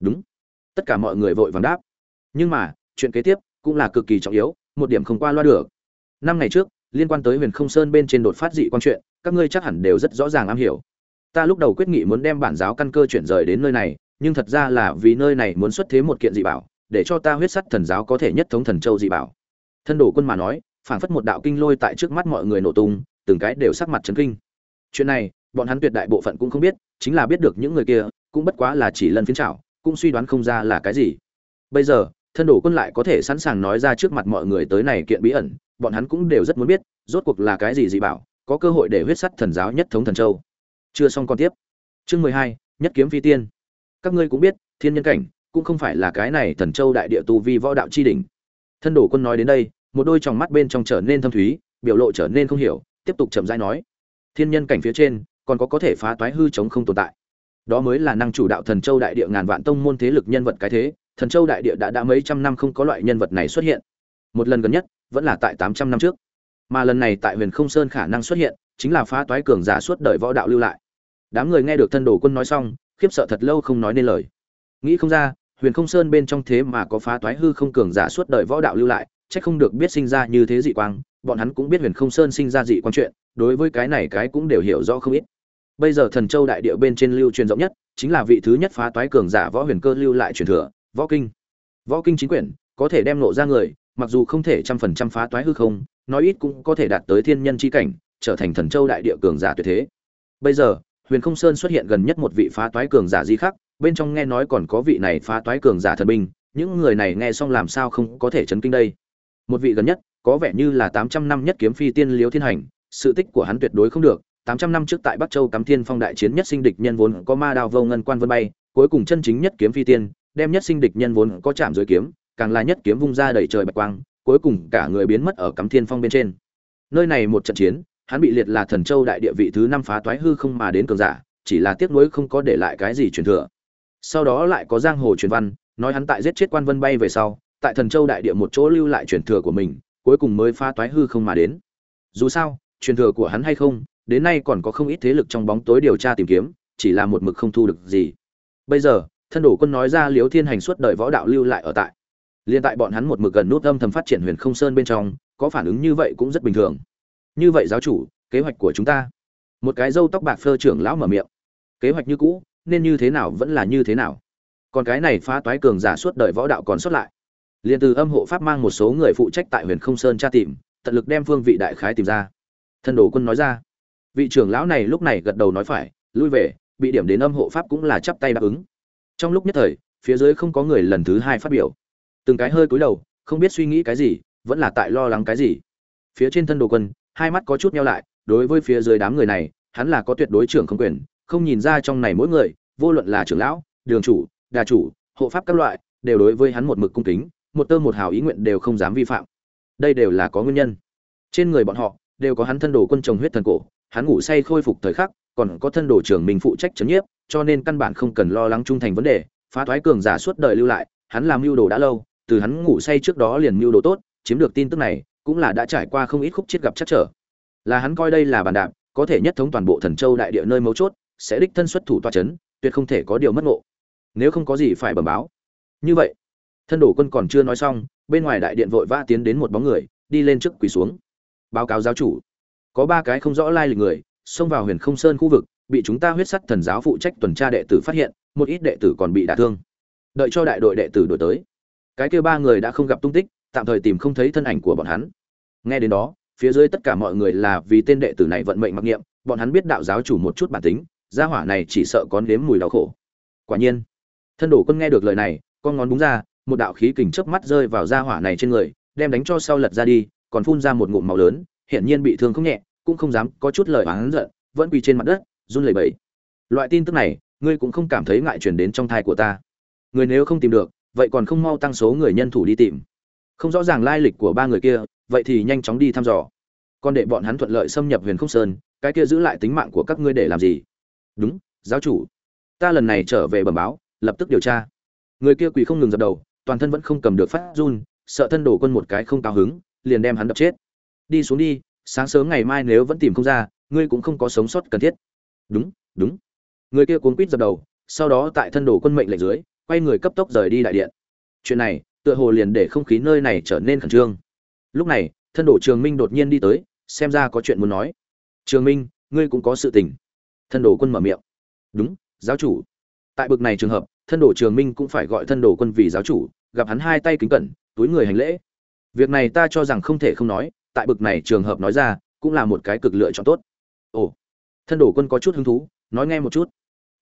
Đúng. Tất cả mọi người vội vàng đáp. Nhưng mà, chuyện kế tiếp cũng là cực kỳ trọng yếu, một điểm không qua loa được. Năm ngày trước, liên quan tới huyền không sơn bên trên đột phát dị quan chuyện, các ngươi chắc hẳn đều rất rõ ràng am hiểu ta lúc đầu quyết nghị muốn đem bản giáo căn cơ chuyển rời đến nơi này, nhưng thật ra là vì nơi này muốn xuất thế một kiện dị bảo, để cho ta huyết sắt thần giáo có thể nhất thống thần châu dị bảo. Thân đồ quân mà nói, phảng phất một đạo kinh lôi tại trước mắt mọi người nổ tung, từng cái đều sắc mặt chấn kinh. Chuyện này, bọn hắn tuyệt đại bộ phận cũng không biết, chính là biết được những người kia, cũng bất quá là chỉ lần phiến trảo, cũng suy đoán không ra là cái gì. Bây giờ, thân đồ quân lại có thể sẵn sàng nói ra trước mặt mọi người tới này kiện bí ẩn, bọn hắn cũng đều rất muốn biết, rốt cuộc là cái gì dị bảo, có cơ hội để huyết sắt thần giáo nhất thống thần châu chưa xong còn tiếp. Chương mười hai, nhất kiếm phi tiên. Các ngươi cũng biết, thiên nhân cảnh cũng không phải là cái này thần châu đại địa tu vi võ đạo chi đỉnh. Thân đổ quân nói đến đây, một đôi tròng mắt bên trong trở nên thâm thúy, biểu lộ trở nên không hiểu, tiếp tục chậm rãi nói. Thiên nhân cảnh phía trên, còn có có thể phá toái hư chống không tồn tại. Đó mới là năng chủ đạo thần châu đại địa ngàn vạn tông môn thế lực nhân vật cái thế, thần châu đại địa đã đã mấy trăm năm không có loại nhân vật này xuất hiện. Một lần gần nhất, vẫn là tại tám trăm năm trước. Mà lần này tại huyền không sơn khả năng xuất hiện, chính là phá toái cường giả suốt đời võ đạo lưu lại đám người nghe được thân đồ quân nói xong, khiếp sợ thật lâu không nói nên lời. Nghĩ không ra, huyền không sơn bên trong thế mà có phá toái hư không cường giả suốt đời võ đạo lưu lại, chắc không được biết sinh ra như thế dị quang, bọn hắn cũng biết huyền không sơn sinh ra dị quang chuyện, đối với cái này cái cũng đều hiểu rõ không ít. Bây giờ thần châu đại địa bên trên lưu truyền rộng nhất, chính là vị thứ nhất phá toái cường giả võ huyền cơ lưu lại truyền thừa, võ kinh. Võ kinh chính quyển, có thể đem nộ ra người, mặc dù không thể trăm phần trăm phá toái hư không, nói ít cũng có thể đạt tới thiên nhân chi cảnh, trở thành thần châu đại địa cường giả tuyệt thế. Bây giờ huyền không sơn xuất hiện gần nhất một vị phá toái cường giả di khắc, bên trong nghe nói còn có vị này phá toái cường giả thần binh, những người này nghe xong làm sao không có thể chấn kinh đây? Một vị gần nhất, có vẻ như là tám trăm năm nhất kiếm phi tiên liếu thiên hành, sự tích của hắn tuyệt đối không được, tám trăm năm trước tại bắc châu cắm thiên phong đại chiến nhất sinh địch nhân vốn có ma đao vô ngân quan vân bay, cuối cùng chân chính nhất kiếm phi tiên, đem nhất sinh địch nhân vốn có chạm dưới kiếm, càng là nhất kiếm vung ra đầy trời bạch quang, cuối cùng cả người biến mất ở cắm thiên phong bên trên. Nơi này một trận chiến hắn bị liệt là thần châu đại địa vị thứ năm phá toái hư không mà đến cường giả, chỉ là tiếc nuối không có để lại cái gì truyền thừa. Sau đó lại có giang hồ truyền văn, nói hắn tại giết chết quan vân bay về sau, tại thần châu đại địa một chỗ lưu lại truyền thừa của mình, cuối cùng mới phá toái hư không mà đến. Dù sao, truyền thừa của hắn hay không, đến nay còn có không ít thế lực trong bóng tối điều tra tìm kiếm, chỉ là một mực không thu được gì. Bây giờ, thân đổ quân nói ra liếu thiên hành suốt đời võ đạo lưu lại ở tại. Liên tại bọn hắn một mực gần nút âm thầm phát triển huyền không sơn bên trong, có phản ứng như vậy cũng rất bình thường như vậy giáo chủ, kế hoạch của chúng ta. Một cái râu tóc bạc phơ trưởng lão mở miệng. Kế hoạch như cũ, nên như thế nào vẫn là như thế nào. Còn cái này phá toái cường giả suốt đời võ đạo còn xuất lại. Liền từ âm hộ pháp mang một số người phụ trách tại huyền không sơn tra tìm, tận lực đem phương vị đại khái tìm ra. Thân đồ quân nói ra. Vị trưởng lão này lúc này gật đầu nói phải, lui về, bị điểm đến âm hộ pháp cũng là chắp tay đáp ứng. Trong lúc nhất thời, phía dưới không có người lần thứ hai phát biểu. Từng cái hơi cúi đầu, không biết suy nghĩ cái gì, vẫn là tại lo lắng cái gì. Phía trên thân đồ quân hai mắt có chút nheo lại, đối với phía dưới đám người này, hắn là có tuyệt đối trưởng không quyền, không nhìn ra trong này mỗi người, vô luận là trưởng lão, đường chủ, đà chủ, hộ pháp các loại, đều đối với hắn một mực cung kính, một tơ một hào ý nguyện đều không dám vi phạm. Đây đều là có nguyên nhân. Trên người bọn họ, đều có hắn thân đồ quân trồng huyết thần cổ, hắn ngủ say khôi phục thời khắc, còn có thân đồ trưởng mình phụ trách chấn nhiếp, cho nên căn bản không cần lo lắng trung thành vấn đề, phá thoái cường giả suốt đời lưu lại, hắn làm mưu đồ đã lâu, từ hắn ngủ say trước đó liền mưu đồ tốt, chiếm được tin tức này cũng là đã trải qua không ít khúc chết gặp chắc trở. Là hắn coi đây là bàn đạp, có thể nhất thống toàn bộ thần châu đại địa nơi mấu chốt, sẽ đích thân xuất thủ toa chấn, tuyệt không thể có điều mất ngộ. Nếu không có gì phải bẩm báo. Như vậy, thân đổ quân còn chưa nói xong, bên ngoài đại điện vội vã tiến đến một bóng người, đi lên trước quỳ xuống. Báo cáo giáo chủ. Có ba cái không rõ lai lịch người, xông vào huyền không sơn khu vực, bị chúng ta huyết sắt thần giáo phụ trách tuần tra đệ tử phát hiện, một ít đệ tử còn bị đả thương. Đợi cho đại đội đệ tử đổi tới. Cái kêu ba người đã không gặp tung tích tạm thời tìm không thấy thân ảnh của bọn hắn. Nghe đến đó, phía dưới tất cả mọi người là vì tên đệ tử này vận mệnh mặc niệm, bọn hắn biết đạo giáo chủ một chút bản tính, gia hỏa này chỉ sợ có nếm mùi đau khổ. Quả nhiên, thân đổ quân nghe được lời này, con ngón búng ra, một đạo khí kình chớp mắt rơi vào gia hỏa này trên người, đem đánh cho sau lật ra đi, còn phun ra một ngụm màu lớn, hiển nhiên bị thương không nhẹ, cũng không dám có chút lời oán giận, vẫn quỳ trên mặt đất, run lẩy bẩy. Loại tin tức này, ngươi cũng không cảm thấy ngại truyền đến trong thai của ta. Người nếu không tìm được, vậy còn không mau tăng số người nhân thủ đi tìm không rõ ràng lai lịch của ba người kia, vậy thì nhanh chóng đi thăm dò. Còn để bọn hắn thuận lợi xâm nhập huyền không sơn, cái kia giữ lại tính mạng của các ngươi để làm gì? Đúng, giáo chủ. Ta lần này trở về bẩm báo, lập tức điều tra. Người kia quỳ không ngừng dập đầu, toàn thân vẫn không cầm được phát run, sợ thân đổ quân một cái không cao hứng, liền đem hắn đập chết. Đi xuống đi, sáng sớm ngày mai nếu vẫn tìm không ra, ngươi cũng không có sống sót cần thiết. Đúng đúng. Người kia cuốn quýt dập đầu, sau đó tại thân đổ quân mệnh lệnh dưới, quay người cấp tốc rời đi đại điện. Chuyện này tựa hồ liền để không khí nơi này trở nên khẩn trương. Lúc này, thân đổ trường minh đột nhiên đi tới, xem ra có chuyện muốn nói. Trường minh, ngươi cũng có sự tình. Thân đồ quân mở miệng. Đúng, giáo chủ. Tại bực này trường hợp, thân đồ trường minh cũng phải gọi thân đồ quân vì giáo chủ, gặp hắn hai tay kính cẩn, túi người hành lễ. Việc này ta cho rằng không thể không nói, tại bực này trường hợp nói ra, cũng là một cái cực lựa chọn tốt. Ồ, thân đồ quân có chút hứng thú, nói nghe một chút.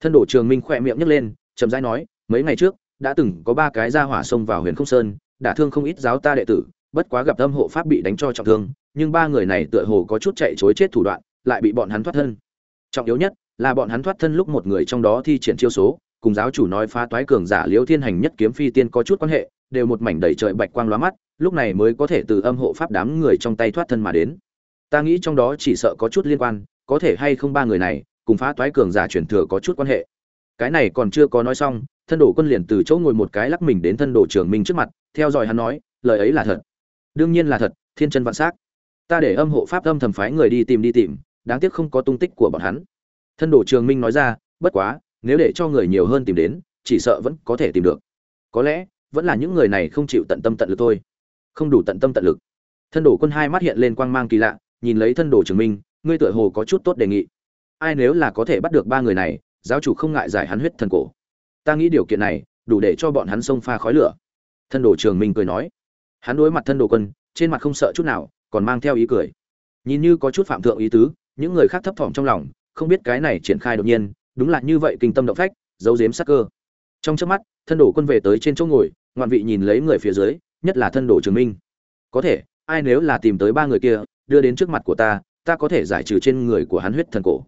Thân đồ trường minh khỏe miệng nhấc lên, chậm rãi nói, mấy ngày trước đã từng có ba cái ra hỏa xông vào huyền không sơn, đả thương không ít giáo ta đệ tử, bất quá gặp âm hộ pháp bị đánh cho trọng thương, nhưng ba người này tựa hồ có chút chạy chối chết thủ đoạn, lại bị bọn hắn thoát thân. Trọng yếu nhất là bọn hắn thoát thân lúc một người trong đó thi triển chiêu số, cùng giáo chủ nói phá toái cường giả liễu thiên hành nhất kiếm phi tiên có chút quan hệ, đều một mảnh đầy trời bạch quang lóa mắt, lúc này mới có thể từ âm hộ pháp đám người trong tay thoát thân mà đến. Ta nghĩ trong đó chỉ sợ có chút liên quan, có thể hay không ba người này, cùng phá toái cường giả truyền thừa có chút quan hệ. Cái này còn chưa có nói xong thân đồ quân liền từ chỗ ngồi một cái lắc mình đến thân đồ trưởng minh trước mặt, theo dõi hắn nói, lời ấy là thật. Đương nhiên là thật, thiên chân vạn s ta để âm hộ pháp âm thầm phái người đi tìm đi tìm, đáng tiếc không có tung tích của bọn hắn. Thân đồ trường minh nói ra, bất quá, nếu để cho người nhiều hơn tìm đến, chỉ sợ vẫn có thể tìm được. Có lẽ, vẫn là những người này không chịu tận tâm tận lực thôi. Không đủ tận tâm tận lực. Thân đồ quân hai mắt hiện lên quang mang kỳ lạ, nhìn lấy thân đồ trường minh, ngươi tựa hồ có chút tốt đề nghị. Ai nếu là có thể bắt được ba người này, giáo chủ không ngại giải hắn huyết thần cổ ta nghĩ điều kiện này đủ để cho bọn hắn xông pha khói lửa. Thân đồ trường minh cười nói. Hắn đối mặt thân đồ quân, trên mặt không sợ chút nào, còn mang theo ý cười. Nhìn như có chút phạm thượng ý tứ, những người khác thấp thỏm trong lòng, không biết cái này triển khai đột nhiên, đúng là như vậy kinh tâm động phách, giấu giếm sắc cơ. Trong trước mắt, thân đồ quân về tới trên chỗ ngồi, ngoạn vị nhìn lấy người phía dưới, nhất là thân đồ trường minh. Có thể, ai nếu là tìm tới ba người kia, đưa đến trước mặt của ta ta có thể giải trừ trên người của hắn huyết thần cổ.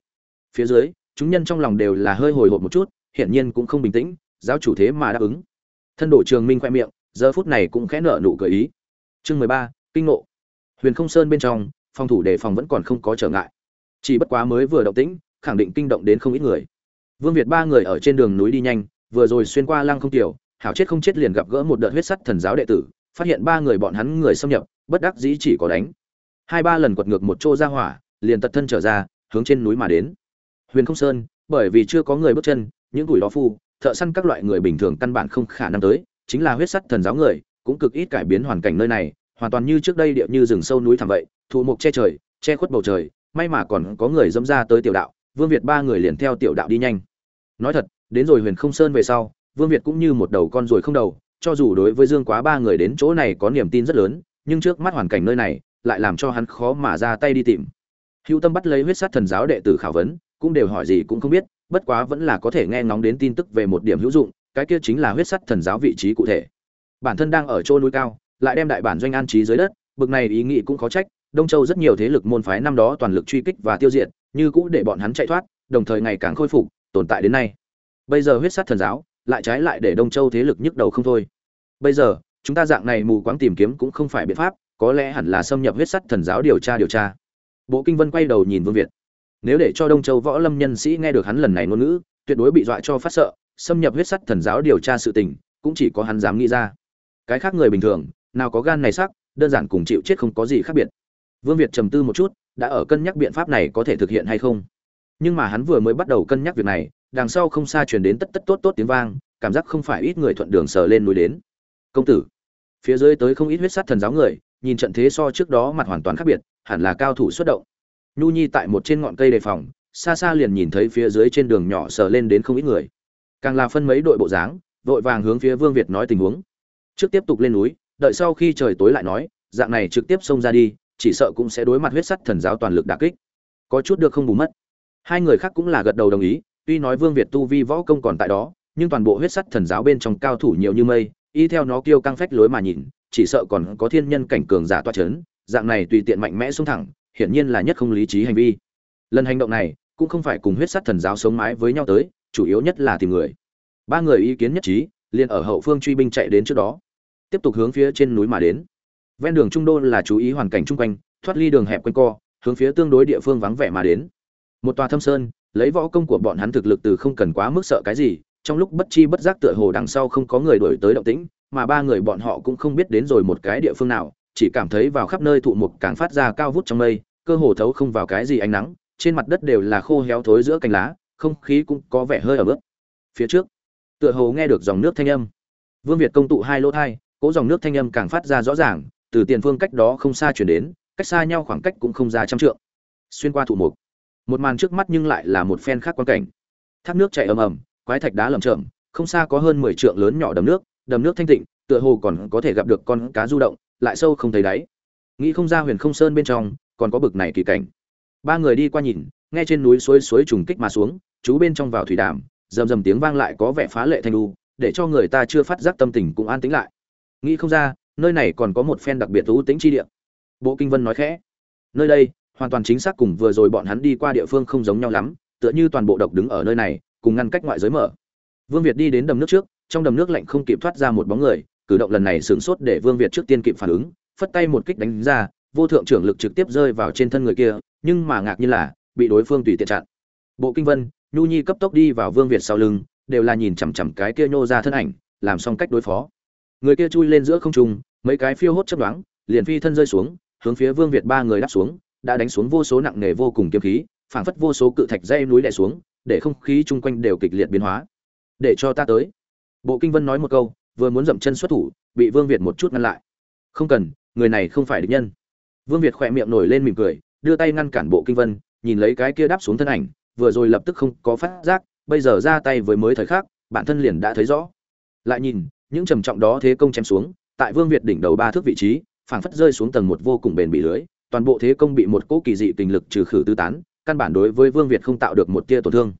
Phía dưới, chúng nhân trong lòng đều là hơi hồi hộp một chút hiển nhiên cũng không bình tĩnh, giáo chủ thế mà đáp ứng. Thân đổ trường minh khoe miệng, giờ phút này cũng khẽ nở nụ cười ý. Chương mười ba, kinh ngộ. Huyền không sơn bên trong, phòng thủ đề phòng vẫn còn không có trở ngại. Chỉ bất quá mới vừa động tĩnh, khẳng định kinh động đến không ít người. Vương việt ba người ở trên đường núi đi nhanh, vừa rồi xuyên qua lăng không tiểu, hảo chết không chết liền gặp gỡ một đợt huyết sắt thần giáo đệ tử, phát hiện ba người bọn hắn người xâm nhập, bất đắc dĩ chỉ có đánh. Hai ba lần quật ngược một chỗ ra hỏa, liền tật thân trở ra, hướng trên núi mà đến. Huyền không sơn, bởi vì chưa có người bước chân những tuổi đó phu, thợ săn các loại người bình thường căn bản không khả năng tới, chính là huyết sắt thần giáo người, cũng cực ít cải biến hoàn cảnh nơi này, hoàn toàn như trước đây địa như rừng sâu núi thẳm vậy, thụ mục che trời, che khuất bầu trời, may mà còn có người dẫm ra tới tiểu đạo, vương việt ba người liền theo tiểu đạo đi nhanh. Nói thật, đến rồi huyền không sơn về sau, vương việt cũng như một đầu con ruồi không đầu, cho dù đối với dương quá ba người đến chỗ này có niềm tin rất lớn, nhưng trước mắt hoàn cảnh nơi này, lại làm cho hắn khó mà ra tay đi tìm. Hữu tâm bắt lấy huyết sát thần giáo đệ tử khảo vấn, cũng đều hỏi gì cũng không biết bất quá vẫn là có thể nghe ngóng đến tin tức về một điểm hữu dụng, cái kia chính là huyết sắt thần giáo vị trí cụ thể. Bản thân đang ở chỗ núi cao, lại đem đại bản doanh an trí dưới đất, bực này ý nghĩ cũng khó trách, đông châu rất nhiều thế lực môn phái năm đó toàn lực truy kích và tiêu diệt, như cũ để bọn hắn chạy thoát, đồng thời ngày càng khôi phục, tồn tại đến nay. Bây giờ huyết sát thần giáo, lại trái lại để đông châu thế lực nhức đầu không thôi. Bây giờ, chúng ta dạng này mù quáng tìm kiếm cũng không phải biện pháp, có lẽ hẳn là xâm nhập huyết sắt thần giáo điều tra điều tra. Bộ kinh vân quay đầu nhìn vương việt nếu để cho đông châu võ lâm nhân sĩ nghe được hắn lần này ngôn ngữ, tuyệt đối bị dọa cho phát sợ, xâm nhập huyết sắt thần giáo điều tra sự tình, cũng chỉ có hắn dám nghĩ ra. Cái khác người bình thường, nào có gan này sắc, đơn giản cùng chịu chết không có gì khác biệt. Vương việt trầm tư một chút, đã ở cân nhắc biện pháp này có thể thực hiện hay không. Nhưng mà hắn vừa mới bắt đầu cân nhắc việc này, đằng sau không xa truyền đến tất tất tốt tốt tiếng vang, cảm giác không phải ít người thuận đường sờ lên núi đến. Công tử, phía dưới tới không ít huyết sát thần giáo người, nhìn trận thế so trước đó mặt hoàn toàn khác biệt, hẳn là cao thủ xuất động nhu nhi tại một trên ngọn cây đề phòng, xa xa liền nhìn thấy phía dưới trên đường nhỏ sờ lên đến không ít người. Càng là phân mấy đội bộ dáng, vội vàng hướng phía vương việt nói tình huống. Trước tiếp tục lên núi, đợi sau khi trời tối lại nói, dạng này trực tiếp xông ra đi, chỉ sợ cũng sẽ đối mặt huyết sắt thần giáo toàn lực đả kích. Có chút được không bù mất. Hai người khác cũng là gật đầu đồng ý, tuy nói vương việt tu vi võ công còn tại đó, nhưng toàn bộ huyết sắt thần giáo bên trong cao thủ nhiều như mây, y theo nó kêu căng phách lối mà nhìn, chỉ sợ còn có thiên nhân cảnh cường giả toa chấn, dạng này tùy tiện mạnh mẽ xuống thẳng hiển nhiên là nhất không lý trí hành vi. Lần hành động này cũng không phải cùng huyết sắt thần giáo sống mái với nhau tới, chủ yếu nhất là tìm người. Ba người ý kiến nhất trí, liền ở hậu phương truy binh chạy đến trước đó. Tiếp tục hướng phía trên núi mà đến. Ven đường trung đô là chú ý hoàn cảnh chung quanh, thoát ly đường hẹp quanh co, hướng phía tương đối địa phương vắng vẻ mà đến. Một tòa thâm sơn, lấy võ công của bọn hắn thực lực từ không cần quá mức sợ cái gì, trong lúc bất chi bất giác tựa hồ đằng sau không có người đuổi tới động tĩnh, mà ba người bọn họ cũng không biết đến rồi một cái địa phương nào chỉ cảm thấy vào khắp nơi thụ mục càng phát ra cao vút trong mây, cơ hồ thấu không vào cái gì ánh nắng, trên mặt đất đều là khô héo thối giữa cành lá, không khí cũng có vẻ hơi ở bước phía trước, tựa hồ nghe được dòng nước thanh âm. Vương việt công tụ hai lỗ thai cỗ dòng nước thanh âm càng phát ra rõ ràng, từ tiền phương cách đó không xa chuyển đến, cách xa nhau khoảng cách cũng không ra trăm trượng. Xuyên qua thụ mục, một màn trước mắt nhưng lại là một phen khác quan cảnh. Thác nước chảy ầm ầm, quái thạch đá lởm chởm, không xa có hơn mười trượng lớn nhỏ đầm nước đầm nước thanh tịnh, tựa hồ còn có thể gặp được con cá du động lại sâu không thấy đáy. Nghĩ không ra huyền không sơn bên trong còn có bực này kỳ cảnh. Ba người đi qua nhìn, nghe trên núi suối suối trùng kích mà xuống, chú bên trong vào thủy đàm, rầm rầm tiếng vang lại có vẻ phá lệ thanh đu, để cho người ta chưa phát giác tâm tình cũng an tĩnh lại. Nghĩ không ra, nơi này còn có một phen đặc biệt thú tính chi địa. Bộ kinh vân nói khẽ, nơi đây, hoàn toàn chính xác cùng vừa rồi bọn hắn đi qua địa phương không giống nhau lắm, tựa như toàn bộ độc đứng ở nơi này, cùng ngăn cách ngoại giới mở. Vương việt đi đến đầm nước trước, trong đầm nước lạnh không kịp thoát ra một bóng người cử động lần này sửng sốt để vương việt trước tiên kịp phản ứng, phất tay một kích đánh ra, vô thượng trưởng lực trực tiếp rơi vào trên thân người kia, nhưng mà ngạc nhiên là, bị đối phương tùy tiện chặn. Bộ kinh vân, nhu nhi cấp tốc đi vào vương việt sau lưng, đều là nhìn chằm chằm cái kia nhô ra thân ảnh, làm xong cách đối phó. Người kia chui lên giữa không trung, mấy cái phiêu hốt chớp đoán liền phi thân rơi xuống, hướng phía vương việt ba người đáp xuống, đã đánh xuống vô số nặng nề vô cùng kiếm khí, phảng phất vô số cự thạch dây núi đè xuống, để không khí chung quanh đều kịch liệt biến hóa. Để cho ta tới. Bộ kinh vân nói một câu vừa muốn dậm chân xuất thủ, bị vương việt một chút ngăn lại. Không cần, người này không phải địch nhân. Vương việt khỏe miệng nổi lên mỉm cười, đưa tay ngăn cản bộ kinh vân, nhìn lấy cái kia đáp xuống thân ảnh, vừa rồi lập tức không có phát giác, bây giờ ra tay với mới thời khắc, bản thân liền đã thấy rõ. Lại nhìn, những trầm trọng đó thế công chém xuống, tại vương việt đỉnh đầu ba thước vị trí, phảng phất rơi xuống tầng một vô cùng bền bị lưới, toàn bộ thế công bị một cỗ kỳ dị tình lực trừ khử tứ tán, căn bản đối với vương việt không tạo được một tia tổn thương.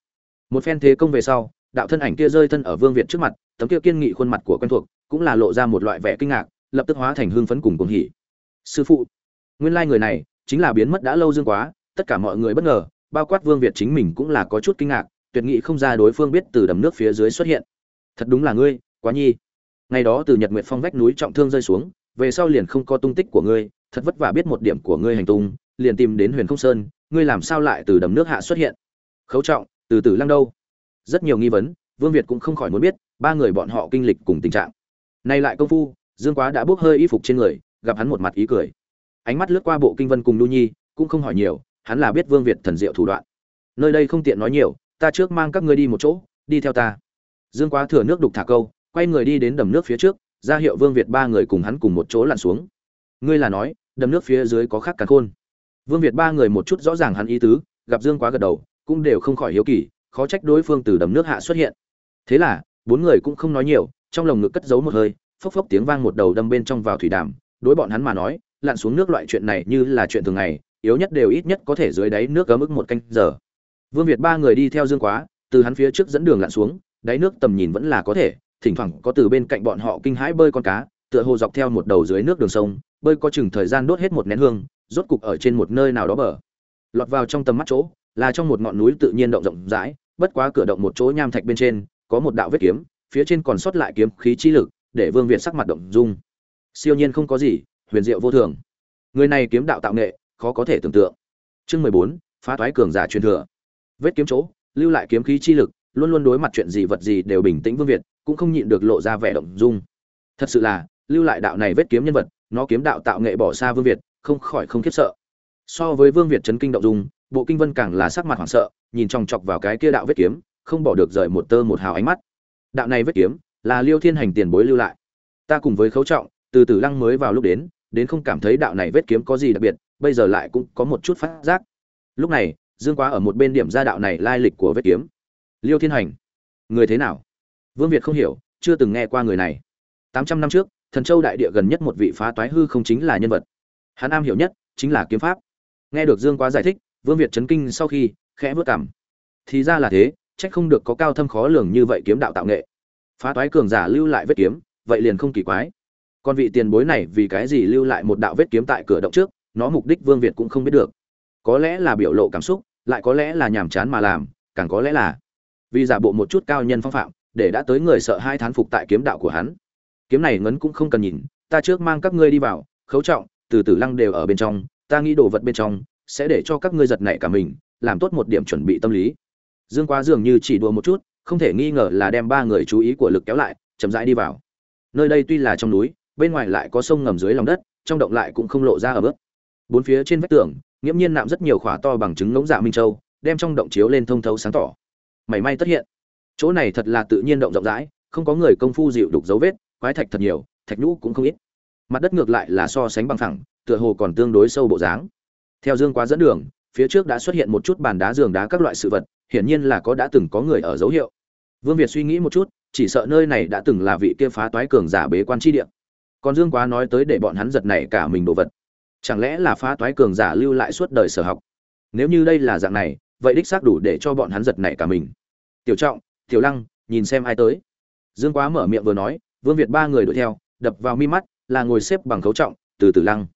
Một phen thế công về sau, đạo thân ảnh kia rơi thân ở vương việt trước mặt tấm kia kiên nghị khuôn mặt của quen thuộc cũng là lộ ra một loại vẻ kinh ngạc, lập tức hóa thành hưng phấn cùng cuồng hỉ. Sư phụ, nguyên lai người này chính là biến mất đã lâu dương quá, tất cả mọi người bất ngờ, bao quát vương việt chính mình cũng là có chút kinh ngạc, tuyệt nghị không ra đối phương biết từ đầm nước phía dưới xuất hiện. Thật đúng là ngươi, quá nhi. Ngày đó từ nhật nguyệt phong vách núi trọng thương rơi xuống, về sau liền không có tung tích của ngươi, thật vất vả biết một điểm của ngươi hành tung, liền tìm đến huyền không sơn, ngươi làm sao lại từ đầm nước hạ xuất hiện? Khấu trọng, từ từ lăng đâu. Rất nhiều nghi vấn vương việt cũng không khỏi muốn biết, ba người bọn họ kinh lịch cùng tình trạng. Nay lại công phu, dương quá đã bốc hơi y phục trên người, gặp hắn một mặt ý cười. Ánh mắt lướt qua bộ kinh vân cùng nu nhi, cũng không hỏi nhiều, hắn là biết vương việt thần diệu thủ đoạn. Nơi đây không tiện nói nhiều, ta trước mang các ngươi đi một chỗ, đi theo ta. Dương quá thừa nước đục thả câu, quay người đi đến đầm nước phía trước, ra hiệu vương việt ba người cùng hắn cùng một chỗ lặn xuống. Ngươi là nói, đầm nước phía dưới có khác cả khôn. Vương việt ba người một chút rõ ràng hắn ý tứ, gặp dương quá gật đầu, cũng đều không khỏi hiếu kỳ, khó trách đối phương từ đầm nước hạ xuất hiện thế là, bốn người cũng không nói nhiều, trong lồng ngực cất giấu một hơi, phốc phốc tiếng vang một đầu đâm bên trong vào thủy đàm, đối bọn hắn mà nói, lặn xuống nước loại chuyện này như là chuyện thường ngày, yếu nhất đều ít nhất có thể dưới đáy nước gấm ức một canh giờ. Vương việt ba người đi theo dương quá, từ hắn phía trước dẫn đường lặn xuống, đáy nước tầm nhìn vẫn là có thể, thỉnh thoảng có từ bên cạnh bọn họ kinh hãi bơi con cá, tựa hồ dọc theo một đầu dưới nước đường sông, bơi có chừng thời gian đốt hết một nén hương, rốt cục ở trên một nơi nào đó bờ. Lọt vào trong tầm mắt chỗ, là trong một ngọn núi tự nhiên động rộng rãi, bất quá cửa động một chỗ nham thạch bên trên có một đạo vết kiếm, phía trên còn sót lại kiếm khí chi lực, để vương việt sắc mặt động dung. Siêu nhiên không có gì, huyền diệu vô thường. Người này kiếm đạo tạo nghệ, khó có thể tưởng tượng. Chương mười bốn, phá toái cường giả truyền thừa. Vết kiếm chỗ, lưu lại kiếm khí chi lực, luôn luôn đối mặt chuyện gì vật gì đều bình tĩnh vương việt, cũng không nhịn được lộ ra vẻ động dung. Thật sự là, lưu lại đạo này vết kiếm nhân vật, nó kiếm đạo tạo nghệ bỏ xa vương việt, không khỏi không khiếp sợ. So với vương việt chấn kinh động dung, bộ kinh vân càng là sắc mặt hoảng sợ, nhìn chòng chọc vào cái kia đạo vết kiếm không bỏ được rời một tơ một hào ánh mắt. Đạo này vết kiếm, là liêu thiên hành tiền bối lưu lại. Ta cùng với khấu trọng, từ từ lăng mới vào lúc đến đến không cảm thấy đạo này vết kiếm có gì đặc biệt, bây giờ lại cũng có một chút phát giác. Lúc này, dương quá ở một bên điểm ra đạo này lai lịch của vết kiếm. Liêu thiên hành, người thế nào? Vương việt không hiểu, chưa từng nghe qua người này. Tám trăm năm trước, thần châu đại địa gần nhất một vị phá toái hư không chính là nhân vật. Hắn am hiểu nhất, chính là kiếm pháp. Nghe được dương quá giải thích, vương việt chấn kinh sau khi, khẽ vớt cảm thì ra là thế trách không được có cao thâm khó lường như vậy kiếm đạo tạo nghệ. Phá toái cường giả lưu lại vết kiếm, vậy liền không kỳ quái. Còn vị tiền bối này vì cái gì lưu lại một đạo vết kiếm tại cửa động trước, nó mục đích vương việt cũng không biết được. Có lẽ là biểu lộ cảm xúc, lại có lẽ là nhàm chán mà làm, càng có lẽ là vì giả bộ một chút cao nhân phong phạm, để đã tới người sợ hai thán phục tại kiếm đạo của hắn. Kiếm này ngấn cũng không cần nhìn, ta trước mang các ngươi đi vào, khấu trọng, từ từ lăng đều ở bên trong, ta nghĩ đồ vật bên trong sẽ để cho các ngươi giật nảy cả mình, làm tốt một điểm chuẩn bị tâm lý dương quá dường như chỉ đùa một chút, không thể nghi ngờ là đem ba người chú ý của lực kéo lại, chậm rãi đi vào. Nơi đây tuy là trong núi, bên ngoài lại có sông ngầm dưới lòng đất, trong động lại cũng không lộ ra ở bước. Bốn phía trên vách tường, nghiễm nhiên nạm rất nhiều khỏa to bằng chứng ngỗng dạ minh châu, đem trong động chiếu lên thông thấu sáng tỏ. Mảy may tất hiện. Chỗ này thật là tự nhiên động rộng rãi, không có người công phu dịu đục dấu vết, quái thạch thật nhiều, thạch nhũ cũng không ít. Mặt đất ngược lại là so sánh bằng phẳng, tựa hồ còn tương đối sâu bộ dáng. Theo dương quá dẫn đường phía trước đã xuất hiện một chút bàn đá giường đá các loại sự vật, hiển nhiên là có đã từng có người ở dấu hiệu. Vương việt suy nghĩ một chút, chỉ sợ nơi này đã từng là vị kia phá toái cường giả bế quan tri địa. Còn dương quá nói tới để bọn hắn giật này cả mình đồ vật. Chẳng lẽ là phá toái cường giả lưu lại suốt đời sở học? Nếu như đây là dạng này, vậy đích xác đủ để cho bọn hắn giật này cả mình. Tiểu trọng, tiểu lăng, nhìn xem ai tới. Dương quá mở miệng vừa nói, vương việt ba người đuổi theo, đập vào mi mắt, là ngồi xếp bằng khấu trọng, từ từ lăng.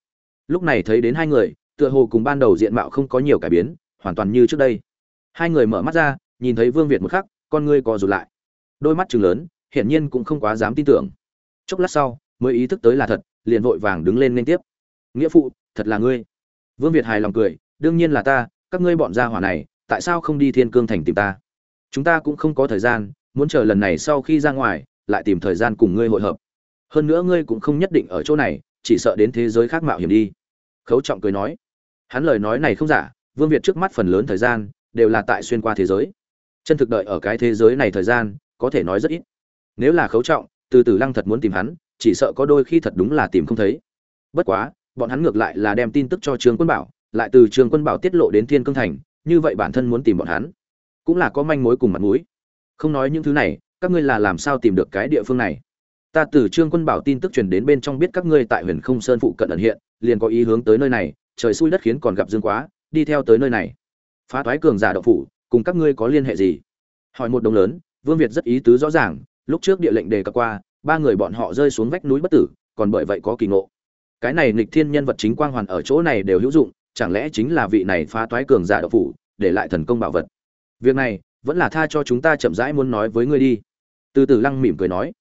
Lúc này thấy đến hai người tựa hồ cùng ban đầu diện mạo không có nhiều cải biến, hoàn toàn như trước đây. Hai người mở mắt ra, nhìn thấy vương việt một khắc, con ngươi co rụt lại. Đôi mắt chừng lớn, hiển nhiên cũng không quá dám tin tưởng. Chốc lát sau, mới ý thức tới là thật, liền vội vàng đứng lên liên tiếp. Nghĩa phụ, thật là ngươi. Vương việt hài lòng cười, đương nhiên là ta, các ngươi bọn gia hỏa này, tại sao không đi thiên cương thành tìm ta? Chúng ta cũng không có thời gian, muốn chờ lần này sau khi ra ngoài, lại tìm thời gian cùng ngươi hội hợp. Hơn nữa ngươi cũng không nhất định ở chỗ này, chỉ sợ đến thế giới khác mạo hiểm đi. Khấu trọng cười nói hắn lời nói này không giả, vương việt trước mắt phần lớn thời gian đều là tại xuyên qua thế giới. Chân thực đợi ở cái thế giới này thời gian, có thể nói rất ít. Nếu là khấu trọng, từ từ lăng thật muốn tìm hắn, chỉ sợ có đôi khi thật đúng là tìm không thấy. Bất quá, bọn hắn ngược lại là đem tin tức cho trương quân bảo, lại từ trương quân bảo tiết lộ đến thiên cương thành, như vậy bản thân muốn tìm bọn hắn, cũng là có manh mối cùng mặt mũi. Không nói những thứ này, các ngươi là làm sao tìm được cái địa phương này? Ta từ trương quân bảo tin tức truyền đến bên trong biết các ngươi tại huyền không sơn phụ cận ẩn hiện, liền có ý hướng tới nơi này trời xui đất khiến còn gặp dương quá, đi theo tới nơi này. Phá toái cường giả đậu phủ, cùng các ngươi có liên hệ gì? Hỏi một đồng lớn, vương việt rất ý tứ rõ ràng, lúc trước địa lệnh đề cập qua, ba người bọn họ rơi xuống vách núi bất tử, còn bởi vậy có kỳ ngộ. Cái này nghịch thiên nhân vật chính quang hoàn ở chỗ này đều hữu dụng, chẳng lẽ chính là vị này phá toái cường giả đậu phủ, để lại thần công bảo vật? Việc này, vẫn là tha cho chúng ta chậm rãi muốn nói với ngươi đi. Từ từ lăng mỉm cười nói.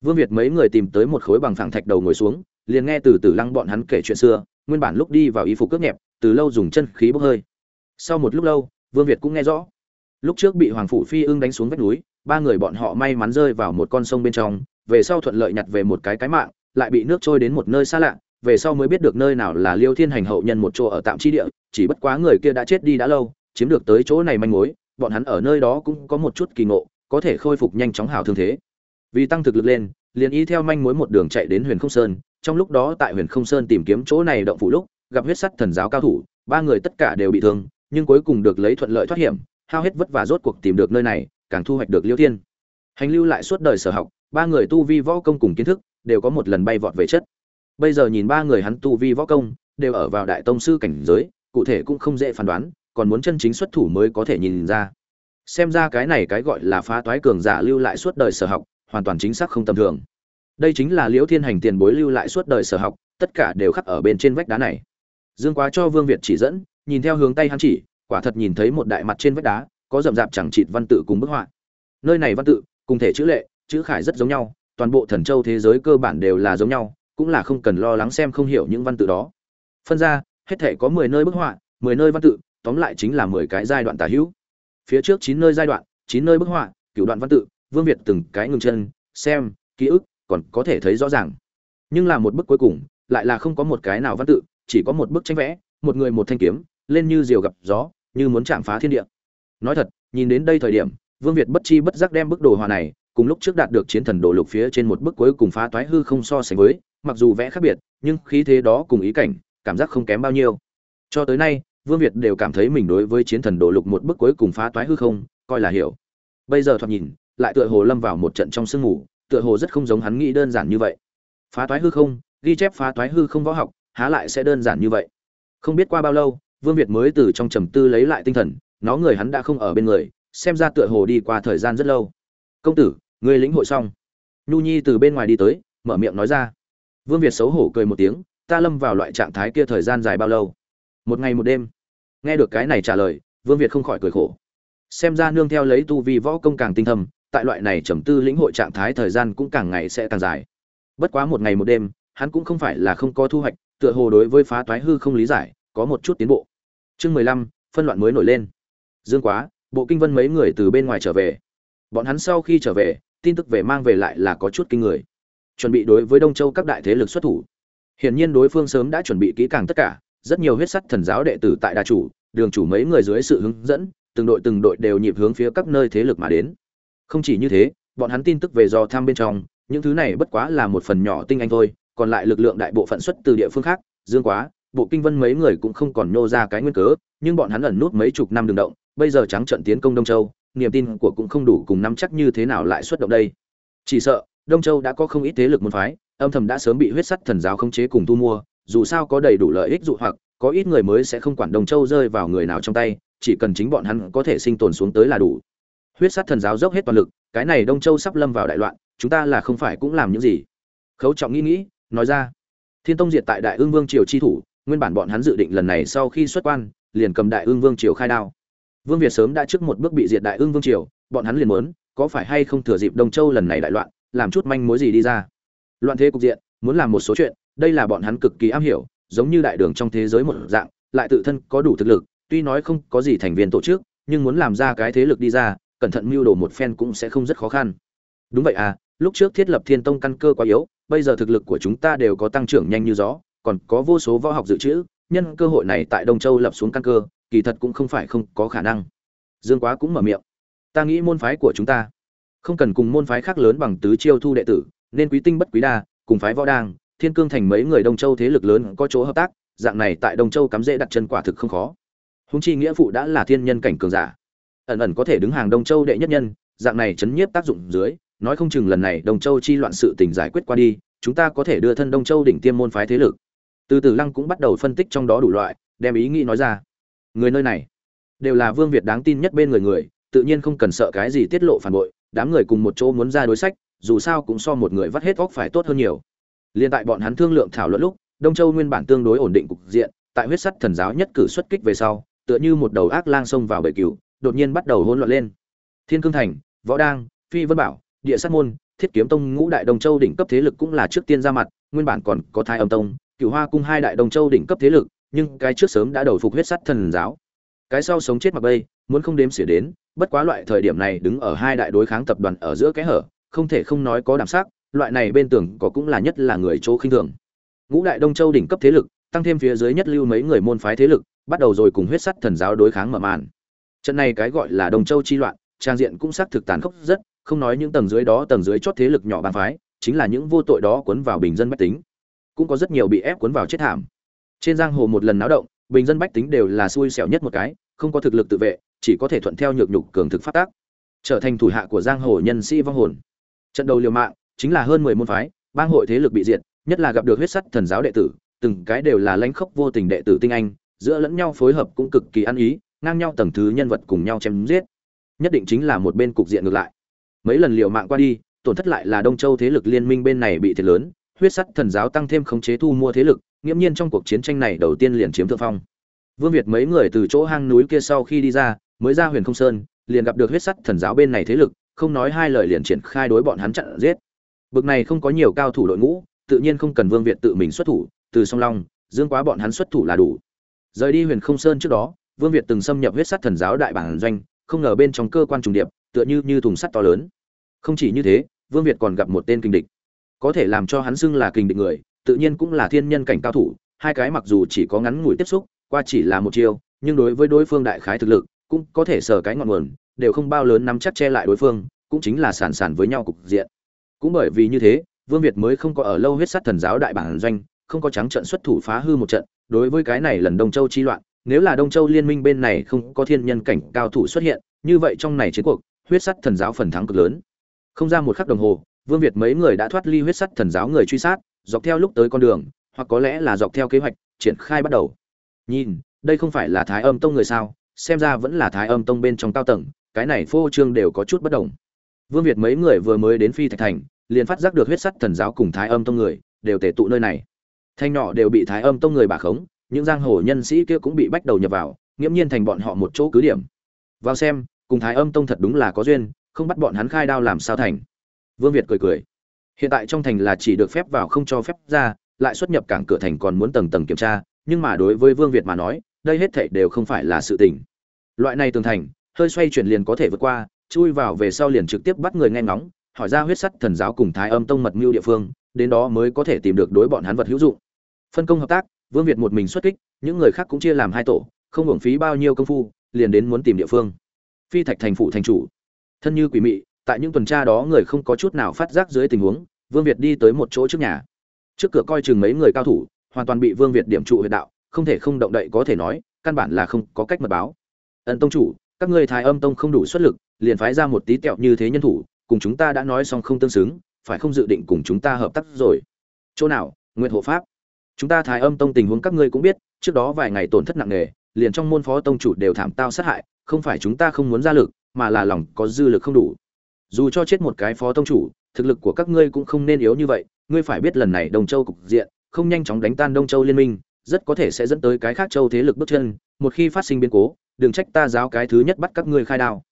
Vương việt mấy người tìm tới một khối bằng phẳng thạch đầu ngồi xuống, liền nghe từ từ lăng bọn hắn kể chuyện xưa nguyên bản lúc đi vào y phục cướp nhẹp, từ lâu dùng chân khí bốc hơi. Sau một lúc lâu, vương việt cũng nghe rõ. Lúc trước bị hoàng phủ phi ưng đánh xuống vách núi, ba người bọn họ may mắn rơi vào một con sông bên trong, về sau thuận lợi nhặt về một cái cái mạng, lại bị nước trôi đến một nơi xa lạ, về sau mới biết được nơi nào là liêu thiên hành hậu nhân một chỗ ở tạm chi địa, chỉ bất quá người kia đã chết đi đã lâu, chiếm được tới chỗ này manh mối, bọn hắn ở nơi đó cũng có một chút kỳ ngộ, có thể khôi phục nhanh chóng hào thương thế. Vì tăng thực lực lên, liền y theo manh mối một đường chạy đến huyền không sơn trong lúc đó tại huyền không sơn tìm kiếm chỗ này động phủ lúc, gặp huyết sắt thần giáo cao thủ, ba người tất cả đều bị thương, nhưng cuối cùng được lấy thuận lợi thoát hiểm, hao hết vất vả rốt cuộc tìm được nơi này, càng thu hoạch được liêu thiên. Hành lưu lại suốt đời sở học, ba người tu vi võ công cùng kiến thức đều có một lần bay vọt về chất. Bây giờ nhìn ba người hắn tu vi võ công, đều ở vào đại tông sư cảnh giới, cụ thể cũng không dễ phán đoán, còn muốn chân chính xuất thủ mới có thể nhìn ra. Xem ra cái này cái gọi là phá toái cường giả lưu lại suốt đời sở học, hoàn toàn chính xác không tầm thường đây chính là liễu thiên hành tiền bối lưu lại suốt đời sở học, tất cả đều khắc ở bên trên vách đá này. Dương quá cho vương việt chỉ dẫn, nhìn theo hướng tay hắn chỉ, quả thật nhìn thấy một đại mặt trên vách đá, có rậm rạp chẳng chịt văn tự cùng bức họa. Nơi này văn tự, cùng thể chữ lệ, chữ khải rất giống nhau, toàn bộ thần châu thế giới cơ bản đều là giống nhau, cũng là không cần lo lắng xem không hiểu những văn tự đó. Phân ra, hết thể có mười nơi bức họa, mười nơi văn tự, tóm lại chính là mười cái giai đoạn tả hữu. Phía trước chín nơi giai đoạn, chín nơi bức họa, cửu đoạn văn tự, vương việt từng cái ngừng chân, xem, ký ức còn có thể thấy rõ ràng. Nhưng là một bức cuối cùng, lại là không có một cái nào văn tự, chỉ có một bức tranh vẽ, một người một thanh kiếm, lên như diều gặp gió, như muốn chạm phá thiên địa. Nói thật, nhìn đến đây thời điểm, vương việt bất chi bất giác đem bức đồ họa này, cùng lúc trước đạt được chiến thần đồ lục phía trên một bức cuối cùng phá toái hư không so sánh với, mặc dù vẽ khác biệt, nhưng khí thế đó cùng ý cảnh, cảm giác không kém bao nhiêu. Cho tới nay, vương việt đều cảm thấy mình đối với chiến thần đồ lục một bức cuối cùng phá toái hư không, coi là hiểu. Bây giờ thoạt nhìn, lại tựa hồ lâm vào một trận trong sương mù tựa hồ rất không giống hắn nghĩ đơn giản như vậy. Phá toái hư không, ghi chép phá toái hư không võ học, há lại sẽ đơn giản như vậy? Không biết qua bao lâu, vương việt mới từ trong trầm tư lấy lại tinh thần, nó người hắn đã không ở bên người, xem ra tựa hồ đi qua thời gian rất lâu. Công tử, người lĩnh hội xong. Nhu nhi từ bên ngoài đi tới, mở miệng nói ra. Vương việt xấu hổ cười một tiếng, ta lâm vào loại trạng thái kia thời gian dài bao lâu? Một ngày một đêm. Nghe được cái này trả lời, vương việt không khỏi cười khổ. Xem ra nương theo lấy tu vi võ công càng tinh thâm tại loại này trầm tư lĩnh hội trạng thái thời gian cũng càng ngày sẽ càng dài. Bất quá một ngày một đêm, hắn cũng không phải là không có thu hoạch, tựa hồ đối với phá toái hư không lý giải, có một chút tiến bộ. Chương mười lăm, phân loạn mới nổi lên. Dương quá, bộ kinh vân mấy người từ bên ngoài trở về. Bọn hắn sau khi trở về, tin tức về mang về lại là có chút kinh người. Chuẩn bị đối với đông châu các đại thế lực xuất thủ. Hiển nhiên đối phương sớm đã chuẩn bị kỹ càng tất cả, rất nhiều huyết sắt thần giáo đệ tử tại đa chủ, đường chủ mấy người dưới sự hướng dẫn, từng đội từng đội đều nhịp hướng phía các nơi thế lực mà đến không chỉ như thế, bọn hắn tin tức về do tham bên trong, những thứ này bất quá là một phần nhỏ tinh anh thôi, còn lại lực lượng đại bộ phận xuất từ địa phương khác, dương quá, bộ kinh vân mấy người cũng không còn nhô ra cái nguyên cớ, nhưng bọn hắn ẩn nút mấy chục năm đường động, bây giờ trắng trận tiến công đông châu, niềm tin của cũng không đủ cùng nắm chắc như thế nào lại xuất động đây. Chỉ sợ, đông châu đã có không ít thế lực môn phái, âm thầm đã sớm bị huyết sắt thần giáo khống chế cùng thu mua, dù sao có đầy đủ lợi ích dụ hoặc, có ít người mới sẽ không quản đông châu rơi vào người nào trong tay, chỉ cần chính bọn hắn có thể sinh tồn xuống tới là đủ huyết sát thần giáo dốc hết toàn lực, cái này đông châu sắp lâm vào đại loạn, chúng ta là không phải cũng làm những gì? Khấu trọng nghĩ nghĩ, nói ra. Thiên tông diệt tại đại ương vương triều chi thủ, nguyên bản bọn hắn dự định lần này sau khi xuất quan, liền cầm đại ương vương triều khai đao. Vương việt sớm đã trước một bước bị diệt đại ương vương triều, bọn hắn liền muốn, có phải hay không thừa dịp đông châu lần này đại loạn, làm chút manh mối gì đi ra? Loạn thế cục diện, muốn làm một số chuyện, đây là bọn hắn cực kỳ am hiểu, giống như đại đường trong thế giới một dạng, lại tự thân có đủ thực lực, tuy nói không có gì thành viên tổ chức, nhưng muốn làm ra cái thế lực đi ra cẩn thận mưu đồ một phen cũng sẽ không rất khó khăn. Đúng vậy à lúc trước thiết lập thiên tông căn cơ quá yếu, bây giờ thực lực của chúng ta đều có tăng trưởng nhanh như gió, còn có vô số võ học dự trữ, nhân cơ hội này tại đông châu lập xuống căn cơ, kỳ thật cũng không phải không có khả năng. Dương quá cũng mở miệng. Ta nghĩ môn phái của chúng ta không cần cùng môn phái khác lớn bằng tứ chiêu thu đệ tử, nên quý tinh bất quý đa, cùng phái võ đang, thiên cương thành mấy người đông châu thế lực lớn có chỗ hợp tác, dạng này tại đông châu cắm rễ đặt chân quả thực không khó. Húng chi nghĩa phụ đã là thiên nhân cảnh cường giả ẩn ẩn có thể đứng hàng đông châu đệ nhất nhân, dạng này chấn nhiếp tác dụng dưới, nói không chừng lần này đông châu chi loạn sự tình giải quyết qua đi, chúng ta có thể đưa thân đông châu đỉnh tiêm môn phái thế lực. Từ từ lăng cũng bắt đầu phân tích trong đó đủ loại, đem ý nghĩ nói ra. Người nơi này, đều là vương việt đáng tin nhất bên người người, tự nhiên không cần sợ cái gì tiết lộ phản bội, đám người cùng một chỗ muốn ra đối sách, dù sao cũng so một người vắt hết góc phải tốt hơn nhiều. Liên tại bọn hắn thương lượng thảo luận lúc, đông châu nguyên bản tương đối ổn định cục diện, tại huyết sắt thần giáo nhất cử xuất kích về sau, tựa như một đầu ác lang xông vào bể cửu đột nhiên bắt đầu hỗn loạn lên. Thiên cương thành, võ đang phi vân bảo, địa sát môn, thiết kiếm tông, ngũ đại đông châu đỉnh cấp thế lực cũng là trước tiên ra mặt, nguyên bản còn có thái âm tông, cửu hoa cung hai đại đông châu đỉnh cấp thế lực, nhưng cái trước sớm đã đầu phục huyết sắt thần giáo. Cái sau sống chết mặc bay, muốn không đếm xỉa đến, bất quá loại thời điểm này đứng ở hai đại đối kháng tập đoàn ở giữa cái hở, không thể không nói có đảm sắc loại này bên tường có cũng là nhất là người chỗ khinh thường. Ngũ đại đông châu đỉnh cấp thế lực, tăng thêm phía dưới nhất lưu mấy người môn phái thế lực, bắt đầu rồi cùng huyết sắt thần giáo đối kháng mở màn trận này cái gọi là đông châu chi loạn, trang diện cũng xác thực tàn khốc rất, không nói những tầng dưới đó, tầng dưới chót thế lực nhỏ bàn phái, chính là những vô tội đó cuốn vào bình dân bách tính. Cũng có rất nhiều bị ép cuốn vào chết thảm. Trên giang hồ một lần náo động, bình dân bách tính đều là xui xẻo nhất một cái, không có thực lực tự vệ, chỉ có thể thuận theo nhược nhục cường thực phát tác. Trở thành thủ hạ của giang hồ nhân sĩ vong hồn. Trận đầu liều mạng, chính là hơn mười môn phái, bang hội thế lực bị diệt, nhất là gặp được huyết sắt thần giáo đệ tử, từng cái đều là lãnh khốc vô tình đệ tử tinh anh, giữa lẫn nhau phối hợp cũng cực kỳ ăn ý ngang nhau tầng thứ nhân vật cùng nhau chém giết. Nhất định chính là một bên cục diện ngược lại. Mấy lần liều mạng qua đi, tổn thất lại là đông châu thế lực liên minh bên này bị thiệt lớn, huyết sắt thần giáo tăng thêm khống chế thu mua thế lực, nghiễm nhiên trong cuộc chiến tranh này đầu tiên liền chiếm thượng phong. Vương việt mấy người từ chỗ hang núi kia sau khi đi ra, mới ra huyền không sơn, liền gặp được huyết sắt thần giáo bên này thế lực, không nói hai lời liền triển khai đối bọn hắn chặn giết. Bực này không có nhiều cao thủ đội ngũ, tự nhiên không cần vương việt tự mình xuất thủ, từ song long, dương quá bọn hắn xuất thủ là đủ. Rời đi huyền không sơn trước đó vương việt từng xâm nhập huyết sắt thần giáo đại bản doanh, không ngờ bên trong cơ quan trùng điệp, tựa như như thùng sắt to lớn. Không chỉ như thế, vương việt còn gặp một tên kinh địch. Có thể làm cho hắn xưng là kinh địch người, tự nhiên cũng là thiên nhân cảnh cao thủ, hai cái mặc dù chỉ có ngắn ngủi tiếp xúc, qua chỉ là một chiêu, nhưng đối với đối phương đại khái thực lực, cũng có thể sở cái ngọn nguồn, đều không bao lớn nắm chắc che lại đối phương, cũng chính là sản sản với nhau cục diện. Cũng bởi vì như thế, vương việt mới không có ở lâu huyết sắt thần giáo đại bản doanh, không có trắng trận xuất thủ phá hư một trận, đối với cái này lần đông châu chi loạn nếu là đông châu liên minh bên này không có thiên nhân cảnh cao thủ xuất hiện, như vậy trong này chiến cuộc, huyết sắt thần giáo phần thắng cực lớn. Không ra một khắc đồng hồ, vương việt mấy người đã thoát ly huyết sắt thần giáo người truy sát, dọc theo lúc tới con đường, hoặc có lẽ là dọc theo kế hoạch, triển khai bắt đầu. Nhìn, đây không phải là thái âm tông người sao, xem ra vẫn là thái âm tông bên trong cao tầng, cái này phô trương đều có chút bất đồng. Vương việt mấy người vừa mới đến phi thạch thành, liền phát giác được huyết sắt thần giáo cùng thái âm tông người, đều tề tụ nơi này. Thanh nhỏ đều bị thái âm tông người bà khống những giang hồ nhân sĩ kia cũng bị bách đầu nhập vào, nghiễm nhiên thành bọn họ một chỗ cứ điểm. Vào xem, cùng thái âm tông thật đúng là có duyên, không bắt bọn hắn khai đao làm sao thành. Vương việt cười cười. Hiện tại trong thành là chỉ được phép vào không cho phép ra, lại xuất nhập cảng cửa thành còn muốn tầng tầng kiểm tra, nhưng mà đối với vương việt mà nói, đây hết thảy đều không phải là sự tình. Loại này tường thành, hơi xoay chuyển liền có thể vượt qua, chui vào về sau liền trực tiếp bắt người nghe ngóng, hỏi ra huyết sắt thần giáo cùng thái âm tông mật mưu địa phương, đến đó mới có thể tìm được đối bọn hắn vật hữu dụng. Phân công hợp tác vương việt một mình xuất kích, những người khác cũng chia làm hai tổ, không hưởng phí bao nhiêu công phu, liền đến muốn tìm địa phương. Phi thạch thành phủ thành chủ. Thân như quỷ mị, tại những tuần tra đó người không có chút nào phát giác dưới tình huống, vương việt đi tới một chỗ trước nhà. Trước cửa coi chừng mấy người cao thủ, hoàn toàn bị vương việt điểm trụ huyệt đạo, không thể không động đậy có thể nói, căn bản là không có cách mật báo. Ân tông chủ, các ngươi thái âm tông không đủ xuất lực, liền phái ra một tí tẹo như thế nhân thủ, cùng chúng ta đã nói xong không tương xứng, phải không dự định cùng chúng ta hợp tác rồi? Chỗ nào, nguyện hộ pháp chúng ta thái âm tông tình huống các ngươi cũng biết, trước đó vài ngày tổn thất nặng nề, liền trong môn phó tông chủ đều thảm tao sát hại, không phải chúng ta không muốn ra lực, mà là lòng có dư lực không đủ. Dù cho chết một cái phó tông chủ, thực lực của các ngươi cũng không nên yếu như vậy, ngươi phải biết lần này đông châu cục diện, không nhanh chóng đánh tan đông châu liên minh, rất có thể sẽ dẫn tới cái khác châu thế lực bước chân, một khi phát sinh biến cố, đừng trách ta giáo cái thứ nhất bắt các ngươi khai đao.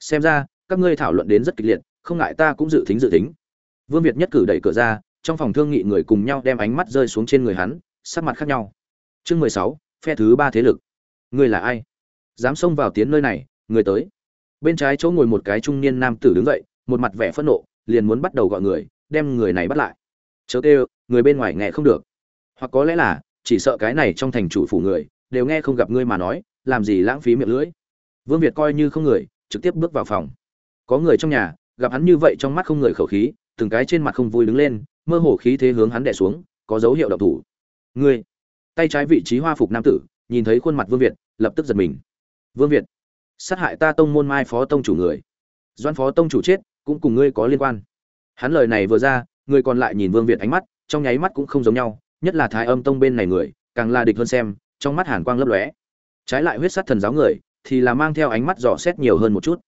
Xem ra, các ngươi thảo luận đến rất kịch liệt, không ngại ta cũng dự tính dự tính. Vương việt nhất cử đẩy cửa ra trong phòng thương nghị người cùng nhau đem ánh mắt rơi xuống trên người hắn, sắc mặt khác nhau. Chương mười sáu, phe thứ ba thế lực. Người là ai? Dám xông vào tiến nơi này, người tới. Bên trái chỗ ngồi một cái trung niên nam tử đứng dậy, một mặt vẻ phẫn nộ, liền muốn bắt đầu gọi người, đem người này bắt lại. Chớ kêu, người bên ngoài nghe không được. Hoặc có lẽ là, chỉ sợ cái này trong thành chủ phủ người, đều nghe không gặp ngươi mà nói, làm gì lãng phí miệng lưỡi. Vương việt coi như không người, trực tiếp bước vào phòng. Có người trong nhà, gặp hắn như vậy trong mắt không người khẩu khí, từng cái trên mặt không vui đứng lên mơ hồ khí thế hướng hắn đè xuống, có dấu hiệu động thủ. Ngươi, tay trái vị trí hoa phục nam tử, nhìn thấy khuôn mặt vương việt, lập tức giật mình. Vương việt, sát hại ta tông môn mai phó tông chủ người. Doan phó tông chủ chết, cũng cùng ngươi có liên quan. Hắn lời này vừa ra, người còn lại nhìn vương việt ánh mắt, trong nháy mắt cũng không giống nhau, nhất là thái âm tông bên này người, càng là địch hơn xem, trong mắt hàn quang lấp lóe. Trái lại huyết sát thần giáo người, thì là mang theo ánh mắt dò xét nhiều hơn một chút.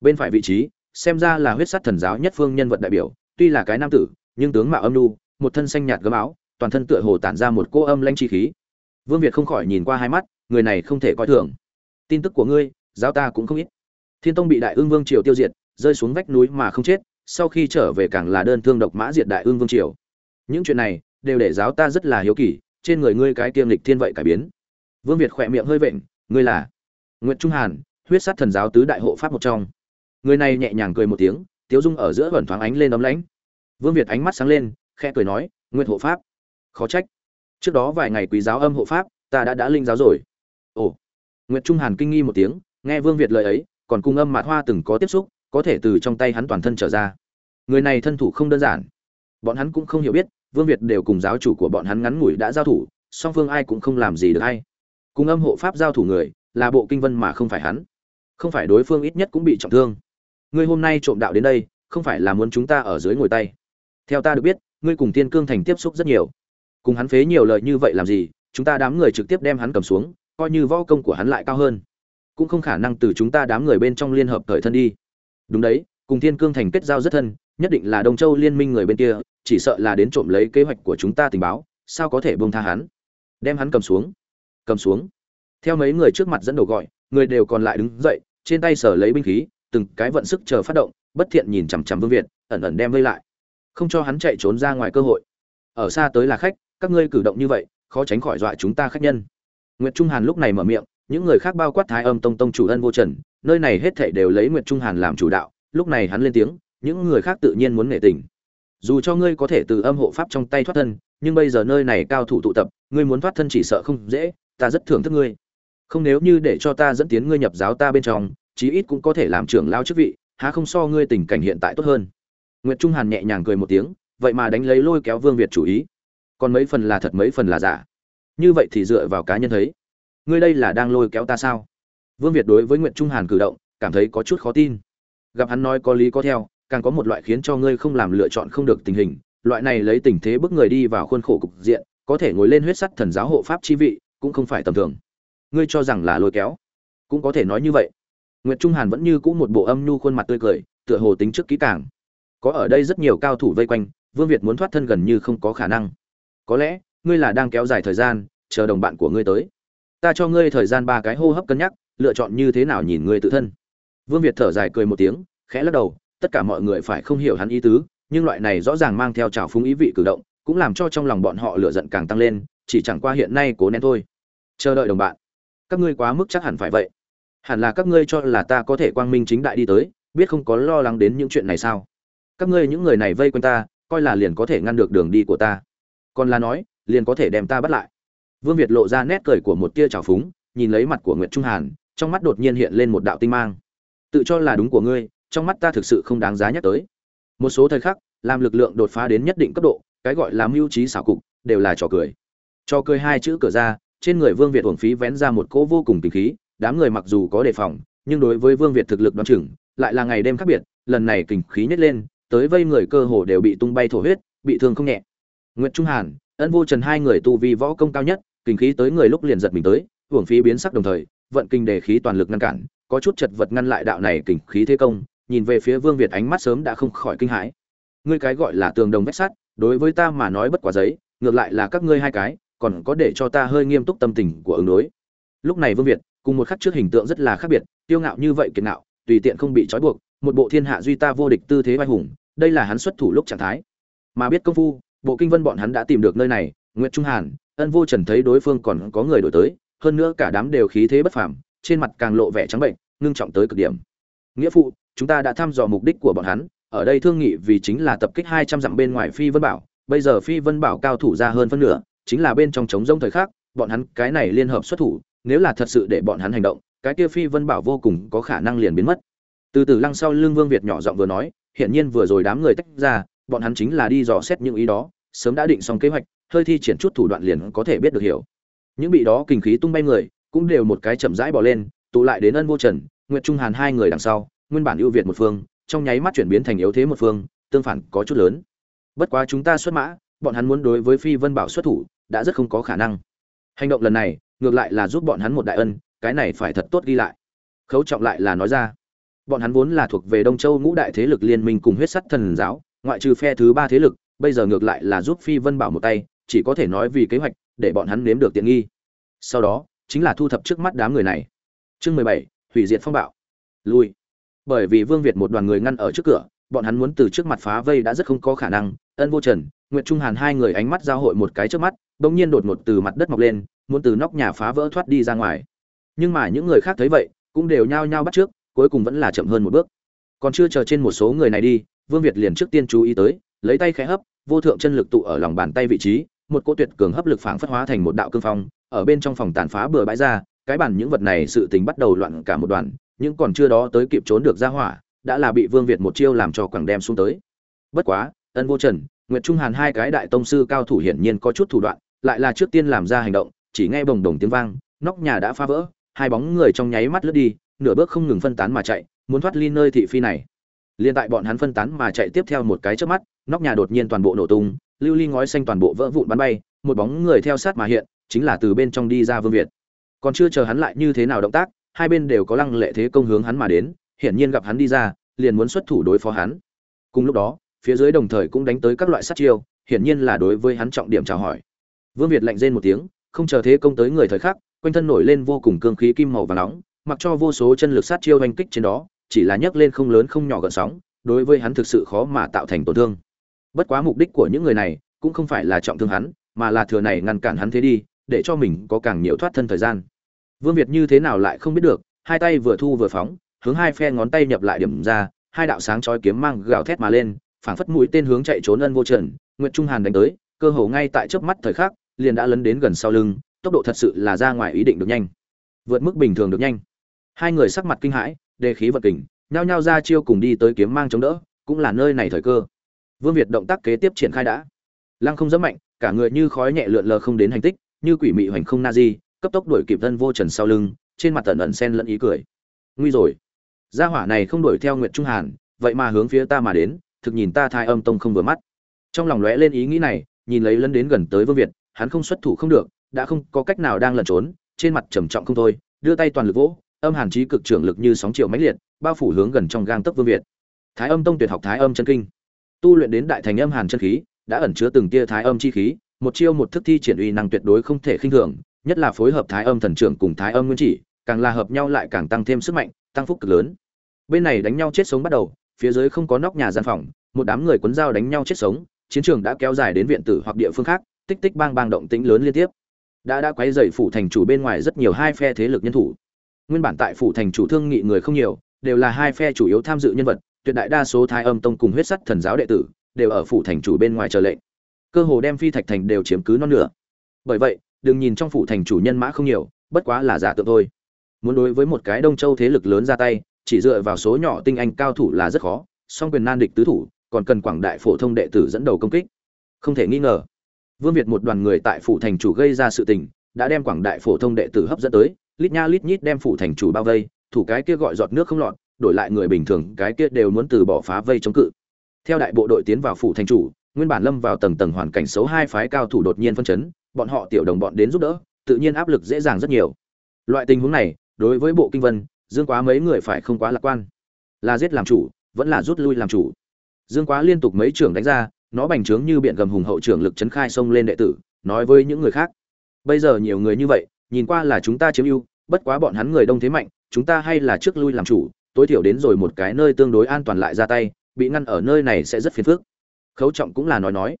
Bên phải vị trí, xem ra là huyết sát thần giáo nhất phương nhân vật đại biểu, tuy là cái nam tử nhưng tướng mạo âm nu, một thân xanh nhạt gấm áo, toàn thân tựa hồ tản ra một cô âm lanh chi khí. Vương việt không khỏi nhìn qua hai mắt, người này không thể coi thường. Tin tức của ngươi, giáo ta cũng không ít. Thiên tông bị đại Ưng vương triều tiêu diệt, rơi xuống vách núi mà không chết, sau khi trở về càng là đơn thương độc mã diệt đại Ưng vương triều. Những chuyện này, đều để giáo ta rất là hiếu kỳ, trên người ngươi cái kiêm lịch thiên vậy cải biến. Vương việt khỏe miệng hơi vện, ngươi là nguyễn trung hàn, huyết sát thần giáo tứ đại hộ pháp một trong. Người này nhẹ nhàng cười một tiếng, tiếu dung ở giữa vẩn thoáng ánh lên ấm lãnh vương việt ánh mắt sáng lên, khẽ cười nói, Nguyệt hộ pháp, khó trách. Trước đó vài ngày quý giáo âm hộ pháp, ta đã đã linh giáo rồi. Ồ. Nguyệt trung hàn kinh nghi một tiếng, nghe vương việt lời ấy, còn cung âm mạt hoa từng có tiếp xúc, có thể từ trong tay hắn toàn thân trở ra. Người này thân thủ không đơn giản. Bọn hắn cũng không hiểu biết, vương việt đều cùng giáo chủ của bọn hắn ngắn ngủi đã giao thủ, song phương ai cũng không làm gì được hay cùng âm hộ pháp giao thủ người, là bộ kinh vân mà không phải hắn. Không phải đối phương ít nhất cũng bị trọng thương. Ngươi hôm nay trộm đạo đến đây, không phải là muốn chúng ta ở dưới ngồi tay theo ta được biết, ngươi cùng thiên cương thành tiếp xúc rất nhiều. Cùng hắn phế nhiều lời như vậy làm gì, chúng ta đám người trực tiếp đem hắn cầm xuống, coi như võ công của hắn lại cao hơn. Cũng không khả năng từ chúng ta đám người bên trong liên hợp thời thân đi. Đúng đấy, cùng thiên cương thành kết giao rất thân, nhất định là đông châu liên minh người bên kia, chỉ sợ là đến trộm lấy kế hoạch của chúng ta tình báo, sao có thể bông tha hắn? Đem hắn cầm xuống. Cầm xuống. Theo mấy người trước mặt dẫn đầu gọi, người đều còn lại đứng dậy, trên tay sở lấy binh khí, từng cái vận sức chờ phát động, bất thiện nhìn chằm chằm vương việt, ẩn ẩn đem vây lại không cho hắn chạy trốn ra ngoài cơ hội. Ở xa tới là khách, các ngươi cử động như vậy, khó tránh khỏi dọa chúng ta khách nhân. Nguyệt trung hàn lúc này mở miệng, những người khác bao quát thái âm tông tông chủ ân vô trần, nơi này hết thảy đều lấy nguyệt trung hàn làm chủ đạo, lúc này hắn lên tiếng, những người khác tự nhiên muốn nể tình. Dù cho ngươi có thể từ âm hộ pháp trong tay thoát thân, nhưng bây giờ nơi này cao thủ tụ tập, ngươi muốn thoát thân chỉ sợ không dễ, ta rất thưởng thức ngươi. Không nếu như để cho ta dẫn tiến ngươi nhập giáo ta bên trong, chí ít cũng có thể làm trưởng lao chức vị, há không so ngươi tình cảnh hiện tại tốt hơn nguyệt trung hàn nhẹ nhàng cười một tiếng, vậy mà đánh lấy lôi kéo vương việt chủ ý. Còn mấy phần là thật, mấy phần là giả. Như vậy thì dựa vào cá nhân thấy. Ngươi đây là đang lôi kéo ta sao? Vương việt đối với nguyệt trung hàn cử động, cảm thấy có chút khó tin. Gặp hắn nói có lý có theo, càng có một loại khiến cho ngươi không làm lựa chọn không được tình hình. Loại này lấy tình thế bức người đi vào khuôn khổ cục diện, có thể ngồi lên huyết sắt thần giáo hộ pháp chi vị, cũng không phải tầm thường. Ngươi cho rằng là lôi kéo? Cũng có thể nói như vậy. Nguyệt trung hàn vẫn như cũ một bộ âm nhu khuôn mặt tươi cười, tựa hồ tính trước kỹ càng có ở đây rất nhiều cao thủ vây quanh, vương việt muốn thoát thân gần như không có khả năng. Có lẽ, ngươi là đang kéo dài thời gian, chờ đồng bạn của ngươi tới. Ta cho ngươi thời gian ba cái hô hấp cân nhắc, lựa chọn như thế nào nhìn ngươi tự thân. Vương việt thở dài cười một tiếng, khẽ lắc đầu, tất cả mọi người phải không hiểu hắn ý tứ, nhưng loại này rõ ràng mang theo trào phúng ý vị cử động, cũng làm cho trong lòng bọn họ lửa giận càng tăng lên, chỉ chẳng qua hiện nay cố nén thôi. Chờ đợi đồng bạn. Các ngươi quá mức chắc hẳn phải vậy. Hẳn là các ngươi cho là ta có thể quang minh chính đại đi tới, biết không có lo lắng đến những chuyện này sao? Các ngươi những người này vây quanh ta, coi là liền có thể ngăn được đường đi của ta. Còn là nói, liền có thể đem ta bắt lại. Vương việt lộ ra nét cười của một tia trào phúng, nhìn lấy mặt của nguyệt trung hàn, trong mắt đột nhiên hiện lên một đạo tinh mang. Tự cho là đúng của ngươi, trong mắt ta thực sự không đáng giá nhắc tới. Một số thời khắc, làm lực lượng đột phá đến nhất định cấp độ, cái gọi là mưu trí xảo cục, đều là trò cười. Trò cười hai chữ cửa ra, trên người vương việt uổng phí vén ra một cỗ vô cùng tình khí, đám người mặc dù có đề phòng, nhưng đối với vương việt thực lực đoán chừng, lại là ngày đêm khác biệt, lần này kình khí nhét lên tới vây người cơ hồ đều bị tung bay thổ huyết, bị thương không nhẹ. Nguyễn trung hàn, ân vô trần hai người tu vi võ công cao nhất kình khí tới người lúc liền giật mình tới uổng phí biến sắc đồng thời, vận kinh đề khí toàn lực ngăn cản, có chút chật vật ngăn lại đạo này kình khí thế công, nhìn về phía vương việt ánh mắt sớm đã không khỏi kinh hãi. Ngươi cái gọi là tường đồng vách sắt, đối với ta mà nói bất quá giấy, ngược lại là các ngươi hai cái, còn có để cho ta hơi nghiêm túc tâm tình của ứng đối. Lúc này vương việt, cùng một khắc trước hình tượng rất là khác biệt tiêu ngạo như vậy kiệt ngạo, tùy tiện không bị trói buộc một bộ thiên hạ duy ta vô địch tư thế vai hùng, đây là hắn xuất thủ lúc trạng thái. Mà biết công phu, bộ kinh vân bọn hắn đã tìm được nơi này nguyễn trung hàn, ân vô trần thấy đối phương còn có người đổi tới, hơn nữa cả đám đều khí thế bất phàm, trên mặt càng lộ vẻ trắng bệnh, ngưng trọng tới cực điểm. Nghĩa phụ, chúng ta đã thăm dò mục đích của bọn hắn, ở đây thương nghị vì chính là tập kích hai trăm dặm bên ngoài phi vân bảo, bây giờ phi vân bảo cao thủ ra hơn phân nửa, chính là bên trong chống rông thời khắc, bọn hắn cái này liên hợp xuất thủ, nếu là thật sự để bọn hắn hành động, cái kia phi vân bảo vô cùng có khả năng liền biến mất từ từ lăng sau lưng vương việt nhỏ giọng vừa nói hiện nhiên vừa rồi đám người tách ra, bọn hắn chính là đi dò xét những ý đó, sớm đã định xong kế hoạch, hơi thi triển chút thủ đoạn liền có thể biết được hiểu. Những bị đó kinh khí tung bay người, cũng đều một cái chậm rãi bỏ lên, tụ lại đến ân vô trần, nguyệt trung hàn hai người đằng sau, nguyên bản ưu việt một phương, trong nháy mắt chuyển biến thành yếu thế một phương, tương phản có chút lớn. Bất quá chúng ta xuất mã, bọn hắn muốn đối với phi vân bảo xuất thủ, đã rất không có khả năng. Hành động lần này, ngược lại là giúp bọn hắn một đại ân, cái này phải thật tốt ghi lại. Khấu trọng lại là nói ra bọn hắn vốn là thuộc về đông châu ngũ đại thế lực liên minh cùng huyết sắt thần giáo, ngoại trừ phe thứ ba thế lực, bây giờ ngược lại là giúp phi vân bảo một tay, chỉ có thể nói vì kế hoạch để bọn hắn nếm được tiện nghi. Sau đó, chính là thu thập trước mắt đám người này. Chương mười bảy, hủy diệt phong bạo. Lui. Bởi vì vương việt một đoàn người ngăn ở trước cửa, bọn hắn muốn từ trước mặt phá vây đã rất không có khả năng. Ân vô trần, nguyệt trung hàn hai người ánh mắt giao hội một cái trước mắt, bỗng nhiên đột ngột từ mặt đất mọc lên, muốn từ nóc nhà phá vỡ thoát đi ra ngoài. Nhưng mà những người khác thấy vậy, cũng đều nhao nhao bắt trước cuối cùng vẫn là chậm hơn một bước. Còn chưa chờ trên một số người này đi, vương việt liền trước tiên chú ý tới, lấy tay khẽ hấp, vô thượng chân lực tụ ở lòng bàn tay vị trí, một cỗ tuyệt cường hấp lực phảng phất hóa thành một đạo cương phong, ở bên trong phòng tàn phá bừa bãi ra, cái bản những vật này sự tình bắt đầu loạn cả một đoàn nhưng còn chưa đó tới kịp trốn được ra hỏa, đã là bị vương việt một chiêu làm cho quẳng đem xuống tới. Bất quá, ân vô trần, nguyệt trung hàn hai cái đại tông sư cao thủ hiển nhiên có chút thủ đoạn, lại là trước tiên làm ra hành động, chỉ nghe bồng đồng tiếng vang, nóc nhà đã phá vỡ, hai bóng người trong nháy mắt lướt đi nửa bước không ngừng phân tán mà chạy, muốn thoát ly nơi thị phi này. Liên tại bọn hắn phân tán mà chạy tiếp theo một cái trước mắt, nóc nhà đột nhiên toàn bộ nổ tung, lưu ly ngói xanh toàn bộ vỡ vụn bắn bay, một bóng người theo sát mà hiện, chính là từ bên trong đi ra vương việt. Còn chưa chờ hắn lại như thế nào động tác, hai bên đều có lăng lệ thế công hướng hắn mà đến, hiển nhiên gặp hắn đi ra, liền muốn xuất thủ đối phó hắn. Cùng lúc đó, phía dưới đồng thời cũng đánh tới các loại sát chiêu, hiển nhiên là đối với hắn trọng điểm chào hỏi. Vương việt lạnh rên một tiếng, không chờ thế công tới người thời khắc, quanh thân nổi lên vô cùng cương khí kim màu và nóng mặc cho vô số chân lực sát chiêu hành kích trên đó, chỉ là nhấc lên không lớn không nhỏ gợn sóng, đối với hắn thực sự khó mà tạo thành tổn thương. Bất quá mục đích của những người này cũng không phải là trọng thương hắn, mà là thừa này ngăn cản hắn thế đi, để cho mình có càng nhiều thoát thân thời gian. Vương việt như thế nào lại không biết được, hai tay vừa thu vừa phóng, hướng hai phe ngón tay nhập lại điểm ra, hai đạo sáng chói kiếm mang gào thét mà lên, phảng phất mũi tên hướng chạy trốn ân vô trần, nguyệt trung hàn đánh tới, cơ hồ ngay tại chớp mắt thời khắc, liền đã lấn đến gần sau lưng, tốc độ thật sự là ra ngoài ý định được nhanh, vượt mức bình thường được nhanh hai người sắc mặt kinh hãi, đề khí vật kình, nhao nhao ra chiêu cùng đi tới kiếm mang chống đỡ, cũng là nơi này thời cơ. Vương việt động tác kế tiếp triển khai đã. Lăng không rất mạnh, cả người như khói nhẹ lượn lờ không đến hành tích, như quỷ mị hoành không na di, cấp tốc đuổi kịp thân vô trần sau lưng, trên mặt tần ẩn sen lẫn ý cười. Nguy rồi. Gia hỏa này không đuổi theo nguyệt trung hàn, vậy mà hướng phía ta mà đến, thực nhìn ta thai âm tông không vừa mắt. Trong lòng lóe lên ý nghĩ này, nhìn lấy lân đến gần tới vương việt, hắn không xuất thủ không được, đã không có cách nào đang lẩn trốn, trên mặt trầm trọng không thôi, đưa tay toàn lực vỗ âm hàn trí cực trưởng lực như sóng chiều mãnh liệt, bao phủ hướng gần trong gang tấc vương việt. Thái âm tông tuyệt học thái âm chân kinh. Tu luyện đến đại thành âm hàn chân khí, đã ẩn chứa từng tia thái âm chi khí, một chiêu một thức thi triển uy năng tuyệt đối không thể khinh thường, nhất là phối hợp thái âm thần trưởng cùng thái âm nguyên chỉ, càng là hợp nhau lại càng tăng thêm sức mạnh, tăng phúc cực lớn. Bên này đánh nhau chết sống bắt đầu, phía dưới không có nóc nhà gian phòng, một đám người cuốn dao đánh nhau chết sống, chiến trường đã kéo dài đến viện tử hoặc địa phương khác, tích tích bang bang động tĩnh lớn liên tiếp. Đã đã quấy rầy phủ thành chủ bên ngoài rất nhiều hai phe thế lực nhân thủ nguyên bản tại phủ thành chủ thương nghị người không nhiều, đều là hai phe chủ yếu tham dự nhân vật, tuyệt đại đa số thái âm tông cùng huyết sắt thần giáo đệ tử, đều ở phủ thành chủ bên ngoài chờ lệnh. Cơ hồ đem phi thạch thành đều chiếm cứ non nửa. Bởi vậy, đừng nhìn trong phủ thành chủ nhân mã không nhiều, bất quá là giả tượng thôi. Muốn đối với một cái đông châu thế lực lớn ra tay, chỉ dựa vào số nhỏ tinh anh cao thủ là rất khó, song quyền nan địch tứ thủ, còn cần quảng đại phổ thông đệ tử dẫn đầu công kích. Không thể nghi ngờ, vương việt một đoàn người tại phủ thành chủ gây ra sự tình, đã đem quảng đại phổ thông đệ tử hấp dẫn tới lít nha lít nhít đem phủ thành chủ bao vây, thủ cái kia gọi giọt nước không lọt, đổi lại người bình thường, cái kia đều muốn từ bỏ phá vây chống cự. Theo đại bộ đội tiến vào phủ thành chủ, nguyên bản lâm vào tầng tầng hoàn cảnh xấu hai phái cao thủ đột nhiên phân chấn, bọn họ tiểu đồng bọn đến giúp đỡ, tự nhiên áp lực dễ dàng rất nhiều. Loại tình huống này, đối với bộ kinh vân, dương quá mấy người phải không quá lạc quan. Là giết làm chủ, vẫn là rút lui làm chủ. Dương quá liên tục mấy trưởng đánh ra, nó bành trướng như biện gầm hùng hậu trưởng lực chấn khai xông lên đệ tử, nói với những người khác. Bây giờ nhiều người như vậy, nhìn qua là chúng ta chiếm ưu bất quá bọn hắn người đông thế mạnh, chúng ta hay là trước lui làm chủ, tối thiểu đến rồi một cái nơi tương đối an toàn lại ra tay, bị ngăn ở nơi này sẽ rất phiền phức. Khấu trọng cũng là nói nói.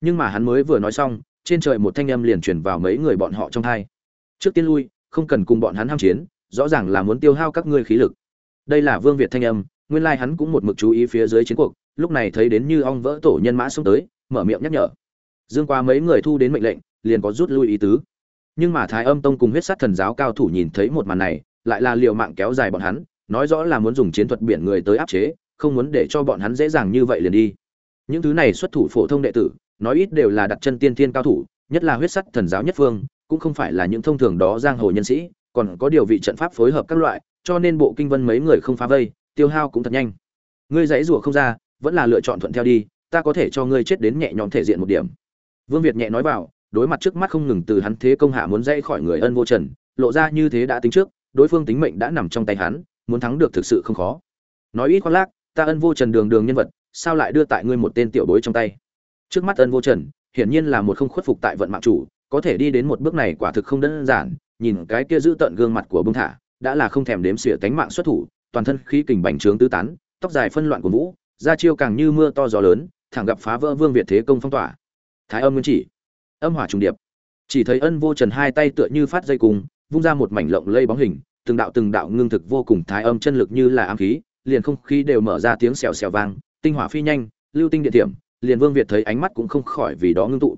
Nhưng mà hắn mới vừa nói xong, trên trời một thanh âm liền truyền vào mấy người bọn họ trong thai trước tiên lui, không cần cùng bọn hắn ham chiến, rõ ràng là muốn tiêu hao các ngươi khí lực. Đây là vương việt thanh âm, nguyên lai hắn cũng một mực chú ý phía dưới chiến cuộc, lúc này thấy đến như ong vỡ tổ nhân mã xông tới, mở miệng nhắc nhở. Dương qua mấy người thu đến mệnh lệnh, liền có rút lui ý tứ nhưng mà thái âm tông cùng huyết sát thần giáo cao thủ nhìn thấy một màn này, lại là liều mạng kéo dài bọn hắn, nói rõ là muốn dùng chiến thuật biển người tới áp chế, không muốn để cho bọn hắn dễ dàng như vậy liền đi. Những thứ này xuất thủ phổ thông đệ tử, nói ít đều là đặt chân tiên thiên cao thủ, nhất là huyết sắt thần giáo nhất phương, cũng không phải là những thông thường đó giang hồ nhân sĩ, còn có điều vị trận pháp phối hợp các loại, cho nên bộ kinh vân mấy người không phá vây, tiêu hao cũng thật nhanh. Ngươi dãy rủa không ra, vẫn là lựa chọn thuận theo đi, ta có thể cho ngươi chết đến nhẹ nhõm thể diện một điểm. Vương việt nhẹ nói vào đối mặt trước mắt không ngừng từ hắn thế công hạ muốn dãy khỏi người ân vô trần, lộ ra như thế đã tính trước, đối phương tính mệnh đã nằm trong tay hắn, muốn thắng được thực sự không khó. Nói ít khoác lác, ta ân vô trần đường đường nhân vật, sao lại đưa tại ngươi một tên tiểu bối trong tay? Trước mắt ân vô trần, hiển nhiên là một không khuất phục tại vận mạng chủ, có thể đi đến một bước này quả thực không đơn giản, nhìn cái kia giữ tận gương mặt của bông thả, đã là không thèm đếm xỉa tánh mạng xuất thủ, toàn thân khí kình bành trướng tứ tán, tóc dài phân loạn của vũ ra chiêu càng như mưa to gió lớn, thẳng gặp phá vỡ vương việt thế công phong tỏa. Thái âm nguyên chỉ âm hỏa trùng điệp. Chỉ thấy ân vô trần hai tay tựa như phát dây cùng, vung ra một mảnh lộng lây bóng hình, từng đạo từng đạo ngưng thực vô cùng thái âm chân lực như là ám khí, liền không khí đều mở ra tiếng xèo xèo vang, tinh hỏa phi nhanh, lưu tinh địa điểm liền vương việt thấy ánh mắt cũng không khỏi vì đó ngưng tụ.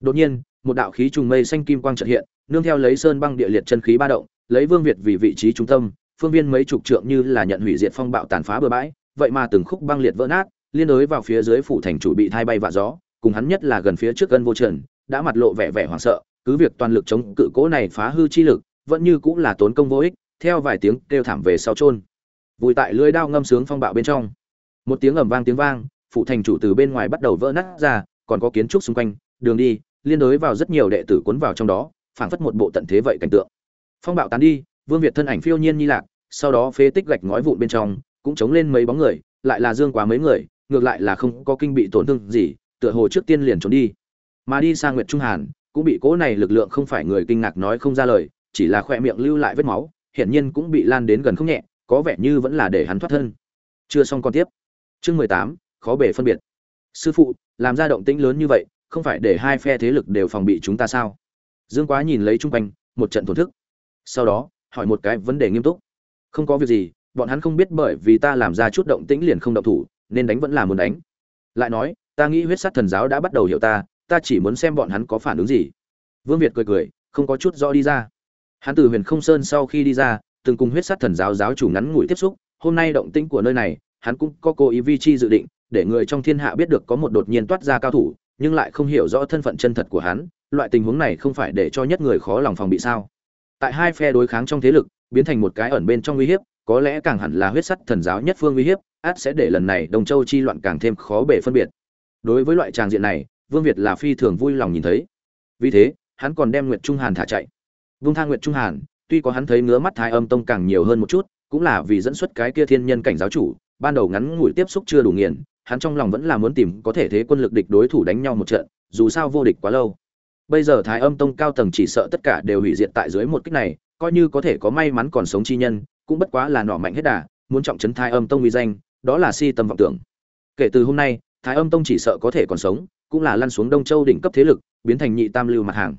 Đột nhiên, một đạo khí trùng mây xanh kim quang chợt hiện, nương theo lấy sơn băng địa liệt chân khí ba động, lấy vương việt vì vị trí trung tâm, phương viên mấy chục trượng như là nhận hủy diệt phong bạo tàn phá bừa bãi, vậy mà từng khúc băng liệt vỡ nát, liên đối vào phía dưới phủ thành chủ bị thay bay vạ gió, cùng hắn nhất là gần phía trước gân vô trần đã mặt lộ vẻ vẻ hoảng sợ, cứ việc toàn lực chống cự cố này phá hư chi lực, vẫn như cũng là tốn công vô ích, theo vài tiếng kêu thảm về sau trôn vùi tại lưới đao ngâm sướng phong bạo bên trong. Một tiếng ầm vang tiếng vang, phụ thành chủ từ bên ngoài bắt đầu vỡ nát ra, còn có kiến trúc xung quanh, đường đi, liên đối vào rất nhiều đệ tử cuốn vào trong đó, phảng phất một bộ tận thế vậy cảnh tượng. Phong bạo tán đi, vương việt thân ảnh phiêu nhiên như lạc, sau đó phế tích gạch ngói vụn bên trong, cũng chống lên mấy bóng người, lại là dương quá mấy người, ngược lại là không có kinh bị tổn thương gì, tựa hồ trước tiên liền trốn đi mà đi sang nguyệt trung hàn, cũng bị cố này lực lượng không phải người kinh ngạc nói không ra lời, chỉ là khoe miệng lưu lại vết máu, hiển nhiên cũng bị lan đến gần không nhẹ, có vẻ như vẫn là để hắn thoát thân. Chưa xong còn tiếp. Chương mười tám, khó bể phân biệt. Sư phụ, làm ra động tĩnh lớn như vậy, không phải để hai phe thế lực đều phòng bị chúng ta sao? Dương quá nhìn lấy chung quanh, một trận thổn thức. Sau đó, hỏi một cái vấn đề nghiêm túc. Không có việc gì, bọn hắn không biết bởi vì ta làm ra chút động tĩnh liền không động thủ, nên đánh vẫn là muốn đánh. Lại nói, ta nghĩ huyết sát thần giáo đã bắt đầu hiểu ta ta chỉ muốn xem bọn hắn có phản ứng gì. Vương việt cười cười, không có chút rõ đi ra. Hắn từ huyền không sơn sau khi đi ra, từng cùng huyết sát thần giáo giáo chủ ngắn ngủi tiếp xúc, hôm nay động tĩnh của nơi này, hắn cũng có cố ý vi chi dự định, để người trong thiên hạ biết được có một đột nhiên toát ra cao thủ, nhưng lại không hiểu rõ thân phận chân thật của hắn, loại tình huống này không phải để cho nhất người khó lòng phòng bị sao. Tại hai phe đối kháng trong thế lực, biến thành một cái ẩn bên trong uy hiếp, có lẽ càng hẳn là huyết sắt thần giáo nhất phương uy hiếp, át sẽ để lần này đồng châu chi loạn càng thêm khó bể phân biệt. Đối với loại tràng diện này vương việt là phi thường vui lòng nhìn thấy. Vì thế, hắn còn đem nguyệt trung hàn thả chạy. Vung thang nguyệt trung hàn, tuy có hắn thấy ngứa mắt thái âm tông càng nhiều hơn một chút, cũng là vì dẫn xuất cái kia thiên nhân cảnh giáo chủ, ban đầu ngắn ngủi tiếp xúc chưa đủ nghiền, hắn trong lòng vẫn là muốn tìm có thể thế quân lực địch đối thủ đánh nhau một trận, dù sao vô địch quá lâu. Bây giờ thái âm tông cao tầng chỉ sợ tất cả đều hủy diệt tại dưới một kích này, coi như có thể có may mắn còn sống chi nhân, cũng bất quá là nọ mạnh hết đà, muốn trọng trấn thái âm tông uy danh, đó là si tâm vọng tưởng. Kể từ hôm nay, thái âm tông chỉ sợ có thể còn sống cũng là lăn xuống đông châu đỉnh cấp thế lực, biến thành nhị tam lưu mặt hàng.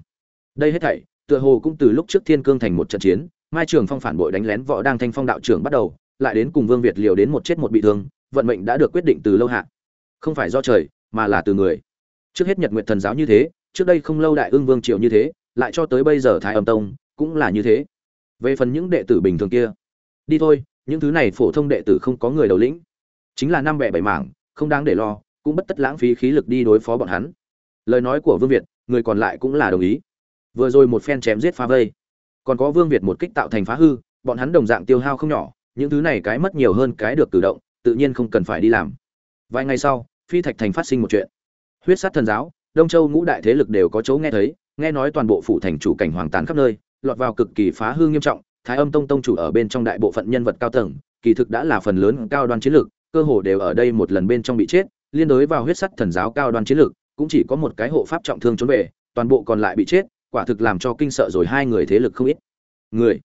Đây hết thảy, tựa hồ cũng từ lúc trước thiên cương thành một trận chiến, mai trường phong phản bội đánh lén võ đang thanh phong đạo trưởng bắt đầu, lại đến cùng vương việt liều đến một chết một bị thương, vận mệnh đã được quyết định từ lâu hạ. Không phải do trời, mà là từ người. Trước hết nhật nguyện thần giáo như thế, trước đây không lâu đại ương vương triều như thế, lại cho tới bây giờ thái âm tông cũng là như thế. Về phần những đệ tử bình thường kia, đi thôi, những thứ này phổ thông đệ tử không có người đầu lĩnh. Chính là năm bẻ bảy mảng, không đáng để lo cũng bất tất lãng phí khí lực đi đối phó bọn hắn. Lời nói của vương việt, người còn lại cũng là đồng ý. Vừa rồi một phen chém giết phá vây, còn có vương việt một kích tạo thành phá hư, bọn hắn đồng dạng tiêu hao không nhỏ, những thứ này cái mất nhiều hơn cái được tự động, tự nhiên không cần phải đi làm. Vài ngày sau, phi thạch thành phát sinh một chuyện. Huyết sát thần giáo, đông châu ngũ đại thế lực đều có chỗ nghe thấy, nghe nói toàn bộ phủ thành chủ cảnh hoàng tàn khắp nơi, lọt vào cực kỳ phá hư nghiêm trọng, thái âm tông tông chủ ở bên trong đại bộ phận nhân vật cao tầng, kỳ thực đã là phần lớn cao đoan chiến lược, cơ hồ đều ở đây một lần bên trong bị chết liên đối vào huyết sắt thần giáo cao đoan chiến lược, cũng chỉ có một cái hộ pháp trọng thương trốn về, toàn bộ còn lại bị chết, quả thực làm cho kinh sợ rồi hai người thế lực không ít. Người,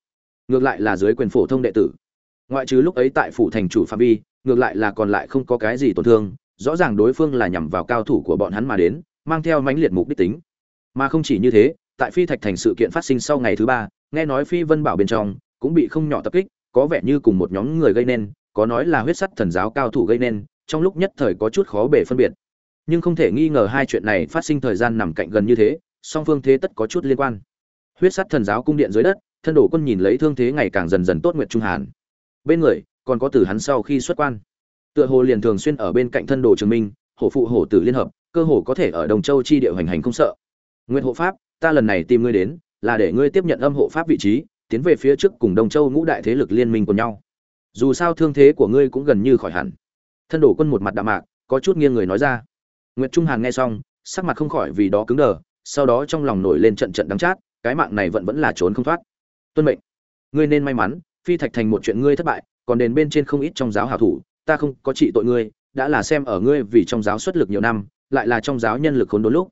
ngược lại là dưới quyền phổ thông đệ tử. Ngoại trừ lúc ấy tại phủ thành chủ phạm vi, ngược lại là còn lại không có cái gì tổn thương, rõ ràng đối phương là nhằm vào cao thủ của bọn hắn mà đến, mang theo mãnh liệt mục đích tính. Mà không chỉ như thế, tại phi thạch thành sự kiện phát sinh sau ngày thứ ba, nghe nói phi vân bảo bên trong cũng bị không nhỏ tập kích, có vẻ như cùng một nhóm người gây nên, có nói là huyết sắt thần giáo cao thủ gây nên trong lúc nhất thời có chút khó bể phân biệt. Nhưng không thể nghi ngờ hai chuyện này phát sinh thời gian nằm cạnh gần như thế, song phương thế tất có chút liên quan. Huyết sắt thần giáo cung điện dưới đất, thân đổ quân nhìn lấy thương thế ngày càng dần dần tốt nguyệt trung hàn. Bên người, còn có tử hắn sau khi xuất quan. Tựa hồ liền thường xuyên ở bên cạnh thân đồ trường minh, hổ phụ hổ tử liên hợp, cơ hồ có thể ở đồng châu chi địa hành hành không sợ. Nguyệt hộ pháp, ta lần này tìm ngươi đến, là để ngươi tiếp nhận âm hộ pháp vị trí, tiến về phía trước cùng đồng châu ngũ đại thế lực liên minh của nhau. Dù sao thương thế của ngươi cũng gần như khỏi hẳn thân đổ quân một mặt đạm mạc, có chút nghiêng người nói ra. Nguyệt trung hàn nghe xong, sắc mặt không khỏi vì đó cứng đờ, sau đó trong lòng nổi lên trận trận đắng chát, cái mạng này vẫn vẫn là trốn không thoát. Tuân mệnh. Ngươi nên may mắn, phi thạch thành một chuyện ngươi thất bại, còn đền bên trên không ít trong giáo hảo thủ, ta không có trị tội ngươi, đã là xem ở ngươi vì trong giáo xuất lực nhiều năm, lại là trong giáo nhân lực khốn đốn lúc.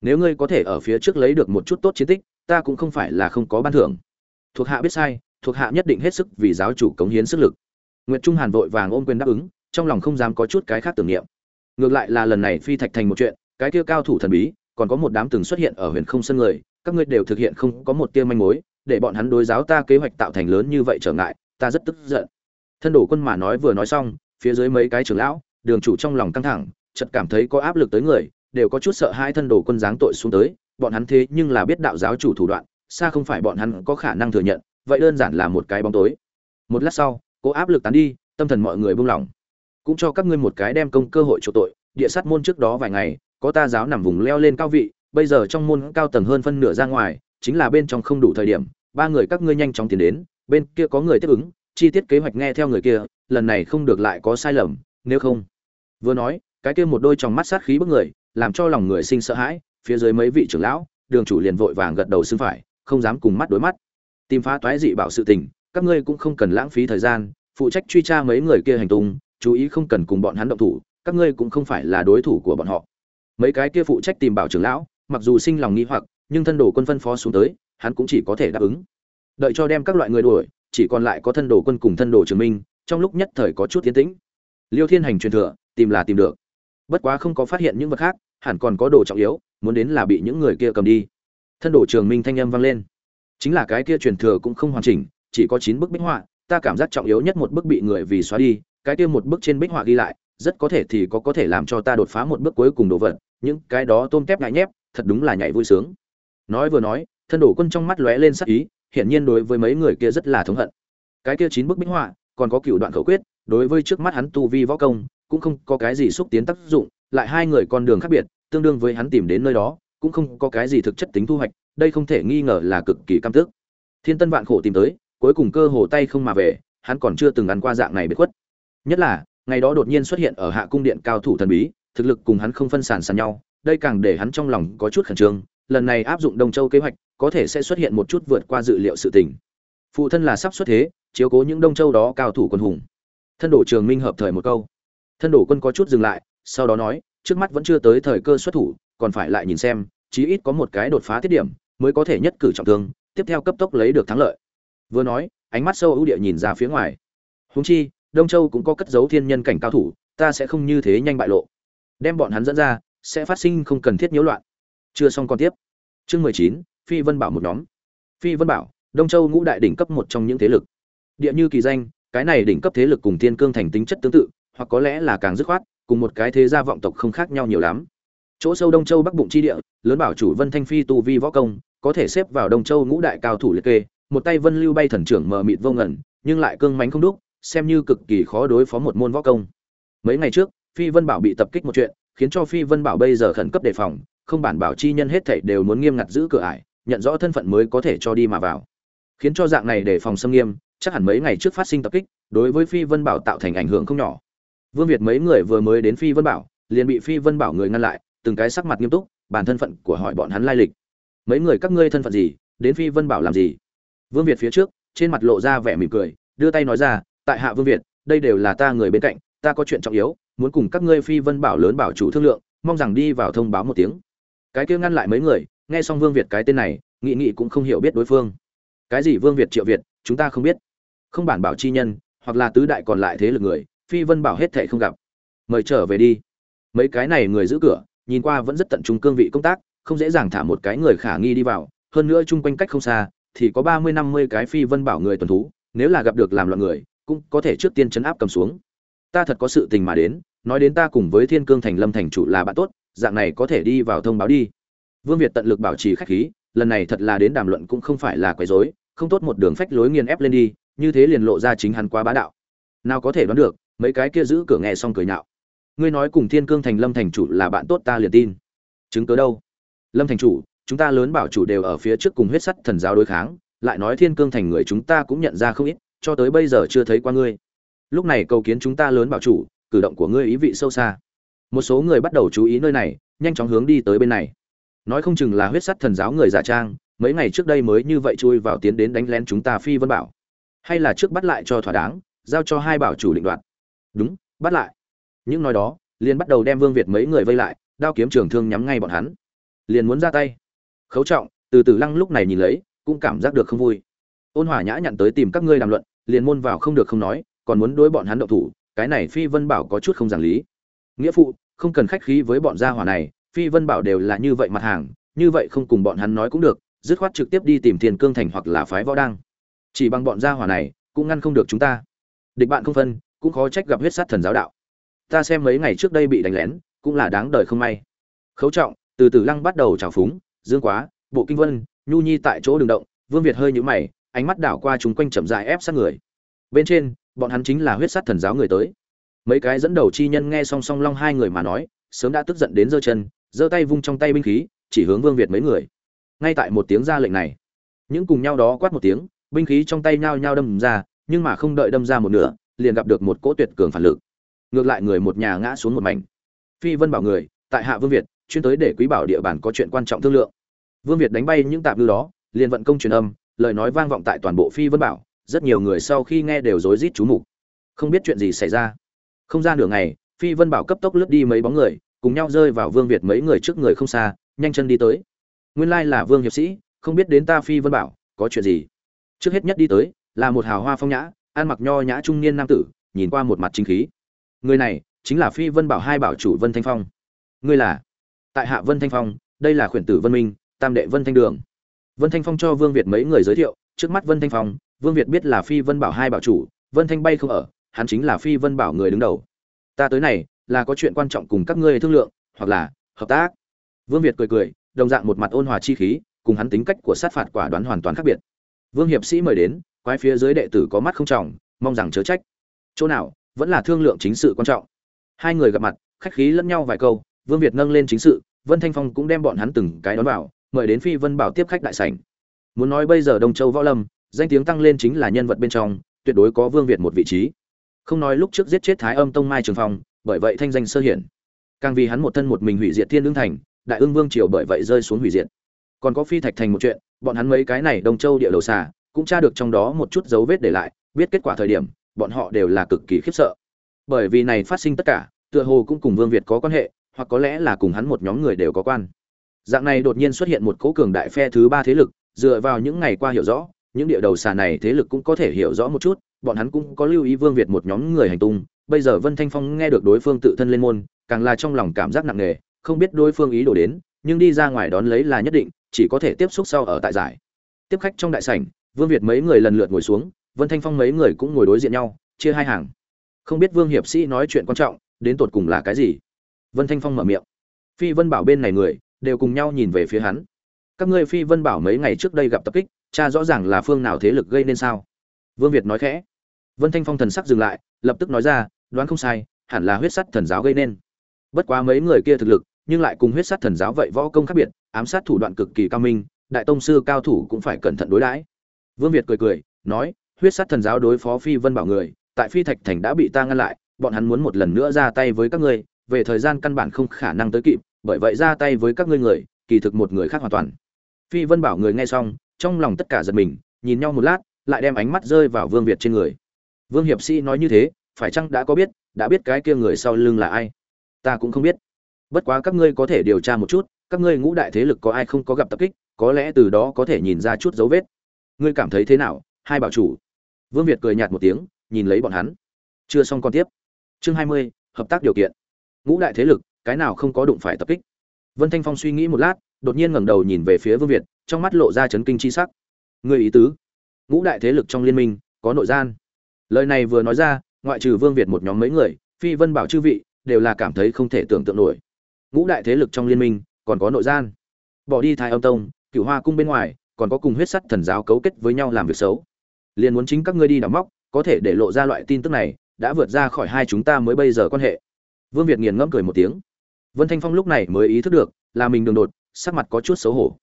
Nếu ngươi có thể ở phía trước lấy được một chút tốt chiến tích, ta cũng không phải là không có ban thưởng. Thuộc hạ biết sai, thuộc hạ nhất định hết sức vì giáo chủ cống hiến sức lực. Nguyệt trung hàn vội vàng ôm quyền đáp ứng trong lòng không dám có chút cái khác tưởng niệm. Ngược lại là lần này phi thạch thành một chuyện, cái kia cao thủ thần bí, còn có một đám từng xuất hiện ở huyền không sân người, các ngươi đều thực hiện không có một tia manh mối, để bọn hắn đối giáo ta kế hoạch tạo thành lớn như vậy trở ngại, ta rất tức giận. Thân đổ quân mà nói vừa nói xong, phía dưới mấy cái trưởng lão, đường chủ trong lòng căng thẳng, chợt cảm thấy có áp lực tới người, đều có chút sợ hai thân đổ quân giáng tội xuống tới, bọn hắn thế nhưng là biết đạo giáo chủ thủ đoạn, xa không phải bọn hắn có khả năng thừa nhận, vậy đơn giản là một cái bóng tối. Một lát sau, cố áp lực tán đi, tâm thần mọi người buông lỏng cũng cho các ngươi một cái đem công cơ hội chỗ tội, địa sát môn trước đó vài ngày, có ta giáo nằm vùng leo lên cao vị, bây giờ trong môn cao tầng hơn phân nửa ra ngoài, chính là bên trong không đủ thời điểm, ba người các ngươi nhanh chóng tiến đến, bên kia có người tiếp ứng, chi tiết kế hoạch nghe theo người kia, lần này không được lại có sai lầm, nếu không. Vừa nói, cái kia một đôi trong mắt sát khí bức người, làm cho lòng người sinh sợ hãi, phía dưới mấy vị trưởng lão, đường chủ liền vội vàng gật đầu xưng phải, không dám cùng mắt đối mắt. Tìm phá toái dị bảo sự tình, các ngươi cũng không cần lãng phí thời gian, phụ trách truy tra mấy người kia hành tung chú ý không cần cùng bọn hắn động thủ, các ngươi cũng không phải là đối thủ của bọn họ. Mấy cái kia phụ trách tìm bảo trưởng lão, mặc dù sinh lòng nghi hoặc, nhưng thân đồ quân phân phó xuống tới, hắn cũng chỉ có thể đáp ứng. Đợi cho đem các loại người đuổi, chỉ còn lại có thân đồ quân cùng thân đồ trường minh, trong lúc nhất thời có chút tiến tĩnh. Liêu thiên hành truyền thừa, tìm là tìm được. Bất quá không có phát hiện những vật khác, hẳn còn có đồ trọng yếu, muốn đến là bị những người kia cầm đi. Thân đồ trường minh thanh âm vang lên. Chính là cái kia truyền thừa cũng không hoàn chỉnh, chỉ có chín bức bích họa, ta cảm giác trọng yếu nhất một bức bị người vì xóa đi cái kia một bước trên bích họa ghi lại, rất có thể thì có có thể làm cho ta đột phá một bước cuối cùng đồ vật, những cái đó tôm tép ngại nhép, thật đúng là nhảy vui sướng. Nói vừa nói, thân đổ quân trong mắt lóe lên sắc ý, hiển nhiên đối với mấy người kia rất là thống hận. Cái kia chín bức bích họa, còn có cựu đoạn khẩu quyết, đối với trước mắt hắn tu vi võ công, cũng không có cái gì xúc tiến tác dụng, lại hai người con đường khác biệt, tương đương với hắn tìm đến nơi đó, cũng không có cái gì thực chất tính thu hoạch, đây không thể nghi ngờ là cực kỳ cam tức. Thiên tân vạn khổ tìm tới, cuối cùng cơ hồ tay không mà về, hắn còn chưa từng ăn qua dạng này biệt khuất nhất là, ngày đó đột nhiên xuất hiện ở hạ cung điện cao thủ thần bí, thực lực cùng hắn không phân sản sàn nhau, đây càng để hắn trong lòng có chút khẩn trương, lần này áp dụng đông châu kế hoạch, có thể sẽ xuất hiện một chút vượt qua dự liệu sự tình. Phụ thân là sắp xuất thế, chiếu cố những đông châu đó cao thủ quân hùng. Thân đổ trường minh hợp thời một câu. Thân đổ quân có chút dừng lại, sau đó nói, trước mắt vẫn chưa tới thời cơ xuất thủ, còn phải lại nhìn xem, chí ít có một cái đột phá tiết điểm, mới có thể nhất cử trọng thương, tiếp theo cấp tốc lấy được thắng lợi. Vừa nói, ánh mắt sâu ưu địa nhìn ra phía ngoài. Húng chi đông châu cũng có cất giấu thiên nhân cảnh cao thủ, ta sẽ không như thế nhanh bại lộ. Đem bọn hắn dẫn ra, sẽ phát sinh không cần thiết nhiễu loạn. Chưa xong còn tiếp. Chương mười chín, phi vân bảo một nhóm. Phi vân bảo, đông châu ngũ đại đỉnh cấp một trong những thế lực. Địa như kỳ danh, cái này đỉnh cấp thế lực cùng thiên cương thành tính chất tương tự, hoặc có lẽ là càng dứt khoát, cùng một cái thế gia vọng tộc không khác nhau nhiều lắm. Chỗ sâu đông châu bắc bụng chi địa, lớn bảo chủ vân thanh phi tu vi võ công, có thể xếp vào đông châu ngũ đại cao thủ liệt kê, một tay vân lưu bay thần trưởng mờ mịt vô ngẩn nhưng lại cương mánh không đúc xem như cực kỳ khó đối phó một môn võ công. Mấy ngày trước, phi vân bảo bị tập kích một chuyện, khiến cho phi vân bảo bây giờ khẩn cấp đề phòng, không bản bảo chi nhân hết thảy đều muốn nghiêm ngặt giữ cửa ải, nhận rõ thân phận mới có thể cho đi mà vào. Khiến cho dạng này đề phòng xâm nghiêm, chắc hẳn mấy ngày trước phát sinh tập kích, đối với phi vân bảo tạo thành ảnh hưởng không nhỏ. Vương việt mấy người vừa mới đến phi vân bảo, liền bị phi vân bảo người ngăn lại, từng cái sắc mặt nghiêm túc, bản thân phận của hỏi bọn hắn lai lịch. Mấy người, các ngươi thân phận gì? Đến phi vân bảo làm gì? Vương việt phía trước, trên mặt lộ ra vẻ mỉm cười, đưa tay nói ra tại hạ vương việt, đây đều là ta người bên cạnh, ta có chuyện trọng yếu, muốn cùng các ngươi phi vân bảo lớn bảo chủ thương lượng, mong rằng đi vào thông báo một tiếng. Cái kia ngăn lại mấy người, nghe xong vương việt cái tên này, nghị nghị cũng không hiểu biết đối phương. Cái gì vương việt, triệu việt, chúng ta không biết. Không bản bảo chi nhân, hoặc là tứ đại còn lại thế lực người, phi vân bảo hết thệ không gặp. Mời trở về đi. Mấy cái này người giữ cửa, nhìn qua vẫn rất tận trung cương vị công tác, không dễ dàng thả một cái người khả nghi đi vào. Hơn nữa chung quanh cách không xa, thì có ba mươi năm mươi cái phi vân bảo người tuần thú, nếu là gặp được làm loạn người cũng có thể trước tiên chấn áp cầm xuống. Ta thật có sự tình mà đến, nói đến ta cùng với thiên cương thành lâm thành chủ là bạn tốt, dạng này có thể đi vào thông báo đi. Vương việt tận lực bảo trì khách khí, lần này thật là đến đàm luận cũng không phải là quấy rối, không tốt một đường phách lối nghiền ép lên đi, như thế liền lộ ra chính hắn quá bá đạo. Nào có thể đoán được, mấy cái kia giữ cửa nghe xong cười nhạo. Ngươi nói cùng thiên cương thành lâm thành chủ là bạn tốt ta liền tin. Chứng cớ đâu? Lâm thành chủ, chúng ta lớn bảo chủ đều ở phía trước cùng huyết sắt thần giáo đối kháng, lại nói thiên cương thành người chúng ta cũng nhận ra không ít cho tới bây giờ chưa thấy qua ngươi. Lúc này cầu kiến chúng ta lớn bảo chủ, cử động của ngươi ý vị sâu xa. Một số người bắt đầu chú ý nơi này, nhanh chóng hướng đi tới bên này. Nói không chừng là huyết sắt thần giáo người giả trang, mấy ngày trước đây mới như vậy chui vào tiến đến đánh lén chúng ta phi vân bảo. Hay là trước bắt lại cho thỏa đáng, giao cho hai bảo chủ định đoạt. Đúng, bắt lại. Những nói đó, liền bắt đầu đem vương việt mấy người vây lại, đao kiếm trường thương nhắm ngay bọn hắn. Liền muốn ra tay. Khấu trọng, từ từ lăng lúc này nhìn lấy, cũng cảm giác được không vui ôn hòa nhã nhặn tới tìm các ngươi đàm luận, liền môn vào không được không nói, còn muốn đối bọn hắn động thủ, cái này phi vân bảo có chút không giảng lý. Nghĩa phụ, không cần khách khí với bọn gia hỏa này, phi vân bảo đều là như vậy mặt hàng, như vậy không cùng bọn hắn nói cũng được, dứt khoát trực tiếp đi tìm tiền cương thành hoặc là phái võ đăng. Chỉ bằng bọn gia hỏa này, cũng ngăn không được chúng ta. Địch bạn không phân, cũng khó trách gặp huyết sát thần giáo đạo. Ta xem mấy ngày trước đây bị đánh lén, cũng là đáng đời không may. Khấu trọng, từ từ lăng bắt đầu trào phúng, dương quá, bộ kinh vân, nhu nhi tại chỗ đường động, vương việt hơi nhũ mày ánh mắt đảo qua chúng quanh chậm dại ép sát người. Bên trên, bọn hắn chính là huyết sát thần giáo người tới. Mấy cái dẫn đầu chi nhân nghe song song long hai người mà nói, sớm đã tức giận đến giơ chân, giơ tay vung trong tay binh khí, chỉ hướng vương việt mấy người. Ngay tại một tiếng ra lệnh này, những cùng nhau đó quát một tiếng, binh khí trong tay nhao nhao đâm ra, nhưng mà không đợi đâm ra một nửa, liền gặp được một cỗ tuyệt cường phản lực. Ngược lại người một nhà ngã xuống một mảnh. Phi vân bảo người, tại hạ vương việt, chuyên tới để quý bảo địa bàn có chuyện quan trọng thương lượng. Vương việt đánh bay những tạp ngư đó, liền vận công truyền âm lời nói vang vọng tại toàn bộ phi vân bảo, rất nhiều người sau khi nghe đều rối rít chú mục. Không biết chuyện gì xảy ra. Không ra nửa ngày, phi vân bảo cấp tốc lướt đi mấy bóng người, cùng nhau rơi vào vương việt mấy người trước người không xa, nhanh chân đi tới. Nguyên lai là vương hiệp sĩ, không biết đến ta phi vân bảo, có chuyện gì? Trước hết nhất đi tới, là một hào hoa phong nhã, ăn mặc nho nhã trung niên nam tử, nhìn qua một mặt chính khí. Người này, chính là phi vân bảo hai bảo chủ vân thanh phong. Ngươi là? Tại hạ vân thanh phong, đây là khuyển tử vân minh, tam đệ vân thanh đường vân thanh phong cho vương việt mấy người giới thiệu, trước mắt vân thanh phong, vương việt biết là phi vân bảo hai bảo chủ, vân thanh bay không ở, hắn chính là phi vân bảo người đứng đầu. Ta tới này, là có chuyện quan trọng cùng các ngươi thương lượng, hoặc là, hợp tác. Vương việt cười cười, đồng dạng một mặt ôn hòa chi khí, cùng hắn tính cách của sát phạt quả đoán hoàn toàn khác biệt. Vương hiệp sĩ mời đến, quái phía dưới đệ tử có mắt không trọng, mong rằng chớ trách. Chỗ nào, vẫn là thương lượng chính sự quan trọng. Hai người gặp mặt, khách khí lẫn nhau vài câu, vương việt nâng lên chính sự, vân thanh phong cũng đem bọn hắn từng cái đón vào mời đến phi vân bảo tiếp khách đại sảnh. Muốn nói bây giờ đông châu võ lâm, danh tiếng tăng lên chính là nhân vật bên trong, tuyệt đối có vương việt một vị trí. Không nói lúc trước giết chết thái âm tông mai trường phong, bởi vậy thanh danh sơ hiển. Càng vì hắn một thân một mình hủy diệt thiên lương thành, đại ương vương triều bởi vậy rơi xuống hủy diệt. Còn có phi thạch thành một chuyện, bọn hắn mấy cái này đông châu địa đầu xà, cũng tra được trong đó một chút dấu vết để lại, biết kết quả thời điểm, bọn họ đều là cực kỳ khiếp sợ. Bởi vì này phát sinh tất cả, tựa hồ cũng cùng vương việt có quan hệ, hoặc có lẽ là cùng hắn một nhóm người đều có quan dạng này đột nhiên xuất hiện một cố cường đại phe thứ ba thế lực, dựa vào những ngày qua hiểu rõ, những địa đầu xà này thế lực cũng có thể hiểu rõ một chút, bọn hắn cũng có lưu ý vương việt một nhóm người hành tung. Bây giờ vân thanh phong nghe được đối phương tự thân lên môn, càng là trong lòng cảm giác nặng nề, không biết đối phương ý đồ đến, nhưng đi ra ngoài đón lấy là nhất định, chỉ có thể tiếp xúc sau ở tại giải. Tiếp khách trong đại sảnh, vương việt mấy người lần lượt ngồi xuống, vân thanh phong mấy người cũng ngồi đối diện nhau, chia hai hàng. Không biết vương hiệp sĩ nói chuyện quan trọng, đến tột cùng là cái gì? Vân thanh phong mở miệng. Phi vân bảo bên này người đều cùng nhau nhìn về phía hắn. Các ngươi phi vân bảo mấy ngày trước đây gặp tập kích, cha rõ ràng là phương nào thế lực gây nên sao? Vương việt nói khẽ. Vân thanh phong thần sắc dừng lại, lập tức nói ra, đoán không sai, hẳn là huyết sắt thần giáo gây nên. Bất quá mấy người kia thực lực, nhưng lại cùng huyết sắt thần giáo vậy võ công khác biệt, ám sát thủ đoạn cực kỳ cao minh, đại tông sư cao thủ cũng phải cẩn thận đối đãi. Vương việt cười cười, nói, huyết sắt thần giáo đối phó phi vân bảo người, tại phi thạch thành đã bị ta ngăn lại, bọn hắn muốn một lần nữa ra tay với các ngươi, về thời gian căn bản không khả năng tới kịp bởi vậy ra tay với các ngươi người, kỳ thực một người khác hoàn toàn. Phi vân bảo người nghe xong, trong lòng tất cả giật mình, nhìn nhau một lát, lại đem ánh mắt rơi vào vương việt trên người. Vương hiệp sĩ nói như thế, phải chăng đã có biết, đã biết cái kia người sau lưng là ai? Ta cũng không biết. Bất quá các ngươi có thể điều tra một chút, các ngươi ngũ đại thế lực có ai không có gặp tập kích, có lẽ từ đó có thể nhìn ra chút dấu vết. Ngươi cảm thấy thế nào, hai bảo chủ? Vương việt cười nhạt một tiếng, nhìn lấy bọn hắn. Chưa xong còn tiếp. Chương hai mươi, hợp tác điều kiện. Ngũ đại thế lực cái nào không có đụng phải tập kích. Vân thanh phong suy nghĩ một lát, đột nhiên ngẩng đầu nhìn về phía vương việt, trong mắt lộ ra chấn kinh chi sắc. Người ý tứ? Ngũ đại thế lực trong liên minh, có nội gian. Lời này vừa nói ra, ngoại trừ vương việt một nhóm mấy người, phi vân bảo chư vị, đều là cảm thấy không thể tưởng tượng nổi. Ngũ đại thế lực trong liên minh, còn có nội gian. Bỏ đi thái âm tông, cửu hoa cung bên ngoài, còn có cùng huyết sắt thần giáo cấu kết với nhau làm việc xấu. Liền muốn chính các ngươi đi đào móc, có thể để lộ ra loại tin tức này, đã vượt ra khỏi hai chúng ta mới bây giờ quan hệ. Vương việt nghiền ngẫm cười một tiếng vân thanh phong lúc này mới ý thức được, là mình đường đột, sắc mặt có chút xấu hổ.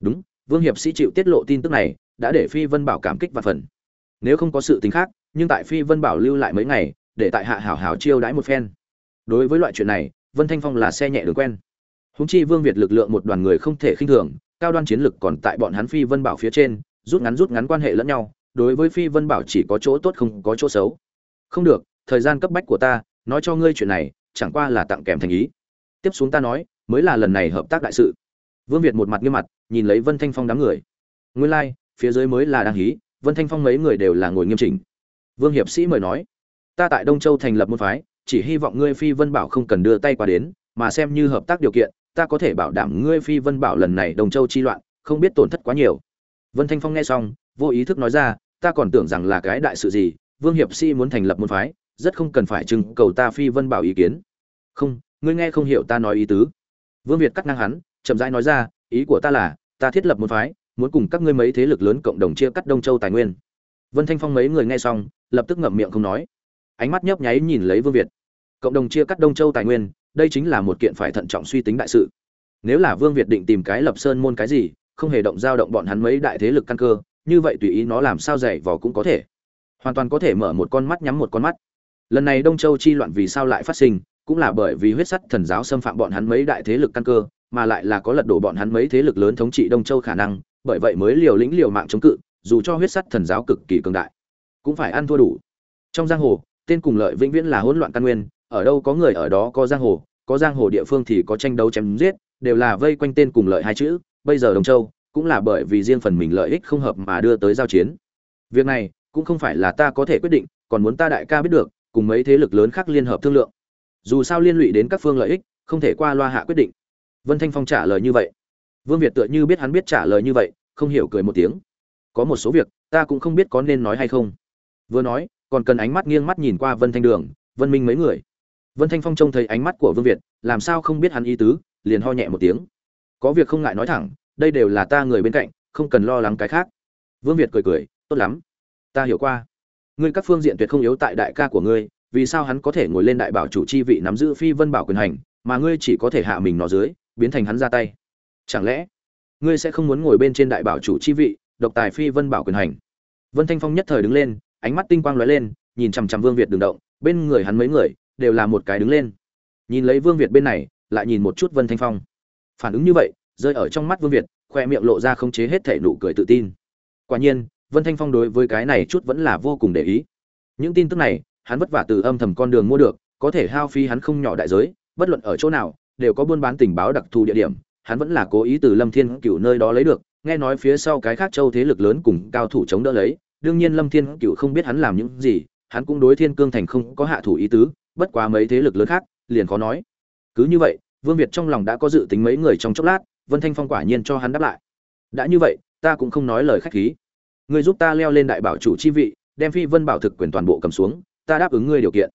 Đúng, vương hiệp sĩ chịu tiết lộ tin tức này, đã để phi vân bảo cảm kích và phần. Nếu không có sự tính khác, nhưng tại phi vân bảo lưu lại mấy ngày, để tại hạ hảo hảo chiêu đãi một phen. Đối với loại chuyện này, vân thanh phong là xe nhẹ đường quen. Húng chi vương việt lực lượng một đoàn người không thể khinh thường, cao đoan chiến lực còn tại bọn hắn phi vân bảo phía trên, rút ngắn rút ngắn quan hệ lẫn nhau, đối với phi vân bảo chỉ có chỗ tốt không có chỗ xấu. Không được, thời gian cấp bách của ta, nói cho ngươi chuyện này, chẳng qua là tặng kèm thành ý tiếp xuống ta nói mới là lần này hợp tác đại sự. Vương việt một mặt nghiêm mặt nhìn lấy vân thanh phong đám người. Nguyên lai、like, phía dưới mới là đang hí vân thanh phong mấy người đều là ngồi nghiêm chỉnh. Vương hiệp sĩ mời nói ta tại đông châu thành lập môn phái chỉ hy vọng ngươi phi vân bảo không cần đưa tay qua đến mà xem như hợp tác điều kiện ta có thể bảo đảm ngươi phi vân bảo lần này đông châu chi loạn không biết tổn thất quá nhiều. Vân thanh phong nghe xong vô ý thức nói ra ta còn tưởng rằng là cái đại sự gì vương hiệp sĩ muốn thành lập môn phái rất không cần phải trưng cầu ta phi vân bảo ý kiến. Không ngươi nghe không hiểu ta nói ý tứ. Vương việt cắt ngang hắn, chậm rãi nói ra, ý của ta là, ta thiết lập một phái, muốn cùng các ngươi mấy thế lực lớn cộng đồng chia cắt đông châu tài nguyên. Vân thanh phong mấy người nghe xong, lập tức ngậm miệng không nói. Ánh mắt nhấp nháy nhìn lấy vương việt. Cộng đồng chia cắt đông châu tài nguyên, đây chính là một kiện phải thận trọng suy tính đại sự. Nếu là vương việt định tìm cái lập sơn môn cái gì, không hề động giao động bọn hắn mấy đại thế lực căn cơ, như vậy tùy ý nó làm sao dày vò cũng có thể. Hoàn toàn có thể mở một con mắt nhắm một con mắt. Lần này đông châu chi loạn vì sao lại phát sinh cũng là bởi vì huyết sắt thần giáo xâm phạm bọn hắn mấy đại thế lực căn cơ, mà lại là có lật đổ bọn hắn mấy thế lực lớn thống trị đông châu khả năng, bởi vậy mới liều lĩnh liều mạng chống cự, dù cho huyết sắt thần giáo cực kỳ cường đại. Cũng phải ăn thua đủ. Trong giang hồ, tên cùng lợi vĩnh viễn là hỗn loạn căn nguyên, ở đâu có người ở đó có giang hồ, có giang hồ địa phương thì có tranh đấu chém giết, đều là vây quanh tên cùng lợi hai chữ, bây giờ đông châu cũng là bởi vì riêng phần mình lợi ích không hợp mà đưa tới giao chiến. Việc này cũng không phải là ta có thể quyết định, còn muốn ta đại ca biết được, cùng mấy thế lực lớn khác liên hợp thương lượng dù sao liên lụy đến các phương lợi ích, không thể qua loa hạ quyết định. Vân thanh phong trả lời như vậy. Vương việt tựa như biết hắn biết trả lời như vậy, không hiểu cười một tiếng. Có một số việc, ta cũng không biết có nên nói hay không. Vừa nói, còn cần ánh mắt nghiêng mắt nhìn qua vân thanh đường, vân minh mấy người. Vân thanh phong trông thấy ánh mắt của vương việt, làm sao không biết hắn ý tứ, liền ho nhẹ một tiếng. Có việc không ngại nói thẳng, đây đều là ta người bên cạnh, không cần lo lắng cái khác. Vương việt cười cười, tốt lắm. Ta hiểu qua. Ngươi các phương diện tuyệt không yếu tại đại ca của ngươi vì sao hắn có thể ngồi lên đại bảo chủ chi vị nắm giữ phi vân bảo quyền hành, mà ngươi chỉ có thể hạ mình nó dưới, biến thành hắn ra tay? Chẳng lẽ, ngươi sẽ không muốn ngồi bên trên đại bảo chủ chi vị, độc tài phi vân bảo quyền hành? Vân thanh phong nhất thời đứng lên, ánh mắt tinh quang lóe lên, nhìn chằm chằm vương việt đường động, bên người hắn mấy người đều là một cái đứng lên. Nhìn lấy vương việt bên này, lại nhìn một chút vân thanh phong. Phản ứng như vậy, rơi ở trong mắt vương việt, khoe miệng lộ ra không chế hết thể nụ cười tự tin. Quả nhiên, vân thanh phong đối với cái này chút vẫn là vô cùng để ý. Những tin tức này hắn vất vả từ âm thầm con đường mua được, có thể hao phí hắn không nhỏ đại giới, bất luận ở chỗ nào, đều có buôn bán tình báo đặc thù địa điểm, hắn vẫn là cố ý từ lâm thiên cựu nơi đó lấy được, nghe nói phía sau cái khác châu thế lực lớn cùng cao thủ chống đỡ lấy, đương nhiên lâm thiên cựu không biết hắn làm những gì, hắn cũng đối thiên cương thành không có hạ thủ ý tứ, bất quá mấy thế lực lớn khác, liền khó nói. Cứ như vậy, vương việt trong lòng đã có dự tính mấy người trong chốc lát, vân thanh phong quả nhiên cho hắn đáp lại. Đã như vậy, ta cũng không nói lời khách khí. Ngươi giúp ta leo lên đại bảo chủ chi vị, đem phi vân bảo thực quyền toàn bộ cầm xuống ta đáp ứng ngươi điều kiện.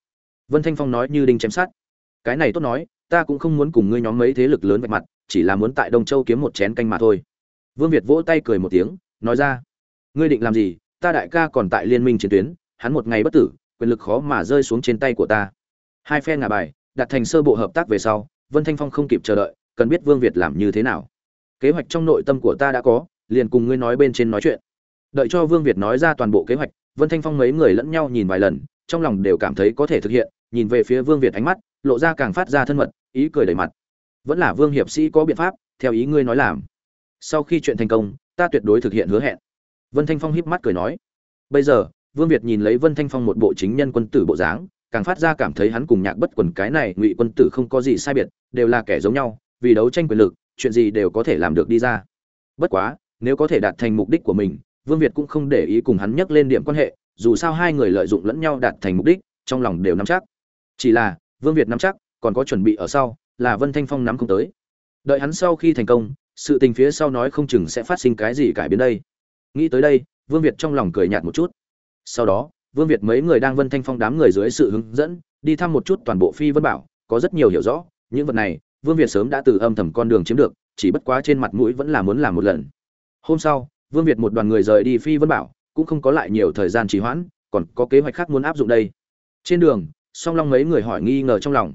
Vân thanh phong nói như đinh chém sát cái này tốt nói, ta cũng không muốn cùng ngươi nhóm mấy thế lực lớn vạch mặt, chỉ là muốn tại đông châu kiếm một chén canh mà thôi. Vương việt vỗ tay cười một tiếng, nói ra, ngươi định làm gì, ta đại ca còn tại liên minh chiến tuyến, hắn một ngày bất tử, quyền lực khó mà rơi xuống trên tay của ta. Hai phe ngả bài, đặt thành sơ bộ hợp tác về sau, vân thanh phong không kịp chờ đợi, cần biết vương việt làm như thế nào. Kế hoạch trong nội tâm của ta đã có, liền cùng ngươi nói bên trên nói chuyện. Đợi cho vương việt nói ra toàn bộ kế hoạch, vân thanh phong mấy người lẫn nhau nhìn vài lần trong lòng đều cảm thấy có thể thực hiện, nhìn về phía vương việt ánh mắt, lộ ra càng phát ra thân mật, ý cười đầy mặt. Vẫn là vương hiệp sĩ có biện pháp, theo ý ngươi nói làm. Sau khi chuyện thành công, ta tuyệt đối thực hiện hứa hẹn. Vân thanh phong híp mắt cười nói. Bây giờ, vương việt nhìn lấy vân thanh phong một bộ chính nhân quân tử bộ dáng, càng phát ra cảm thấy hắn cùng nhạc bất quần cái này ngụy quân tử không có gì sai biệt, đều là kẻ giống nhau, vì đấu tranh quyền lực, chuyện gì đều có thể làm được đi ra. Bất quá, nếu có thể đạt thành mục đích của mình, vương việt cũng không để ý cùng hắn nhắc lên điểm quan hệ dù sao hai người lợi dụng lẫn nhau đạt thành mục đích, trong lòng đều nắm chắc. Chỉ là, vương việt nắm chắc, còn có chuẩn bị ở sau, là vân thanh phong nắm không tới. Đợi hắn sau khi thành công, sự tình phía sau nói không chừng sẽ phát sinh cái gì cải biến đây. Nghĩ tới đây, vương việt trong lòng cười nhạt một chút. Sau đó, vương việt mấy người đang vân thanh phong đám người dưới sự hướng dẫn, đi thăm một chút toàn bộ phi vân bảo, có rất nhiều hiểu rõ, những vật này, vương việt sớm đã từ âm thầm con đường chiếm được, chỉ bất quá trên mặt mũi vẫn là muốn làm một lần. Hôm sau, vương việt một đoàn người rời đi phi vân bảo cũng không có lại nhiều thời gian trì hoãn, còn có kế hoạch khác muốn áp dụng đây. Trên đường, song long mấy người hỏi nghi ngờ trong lòng.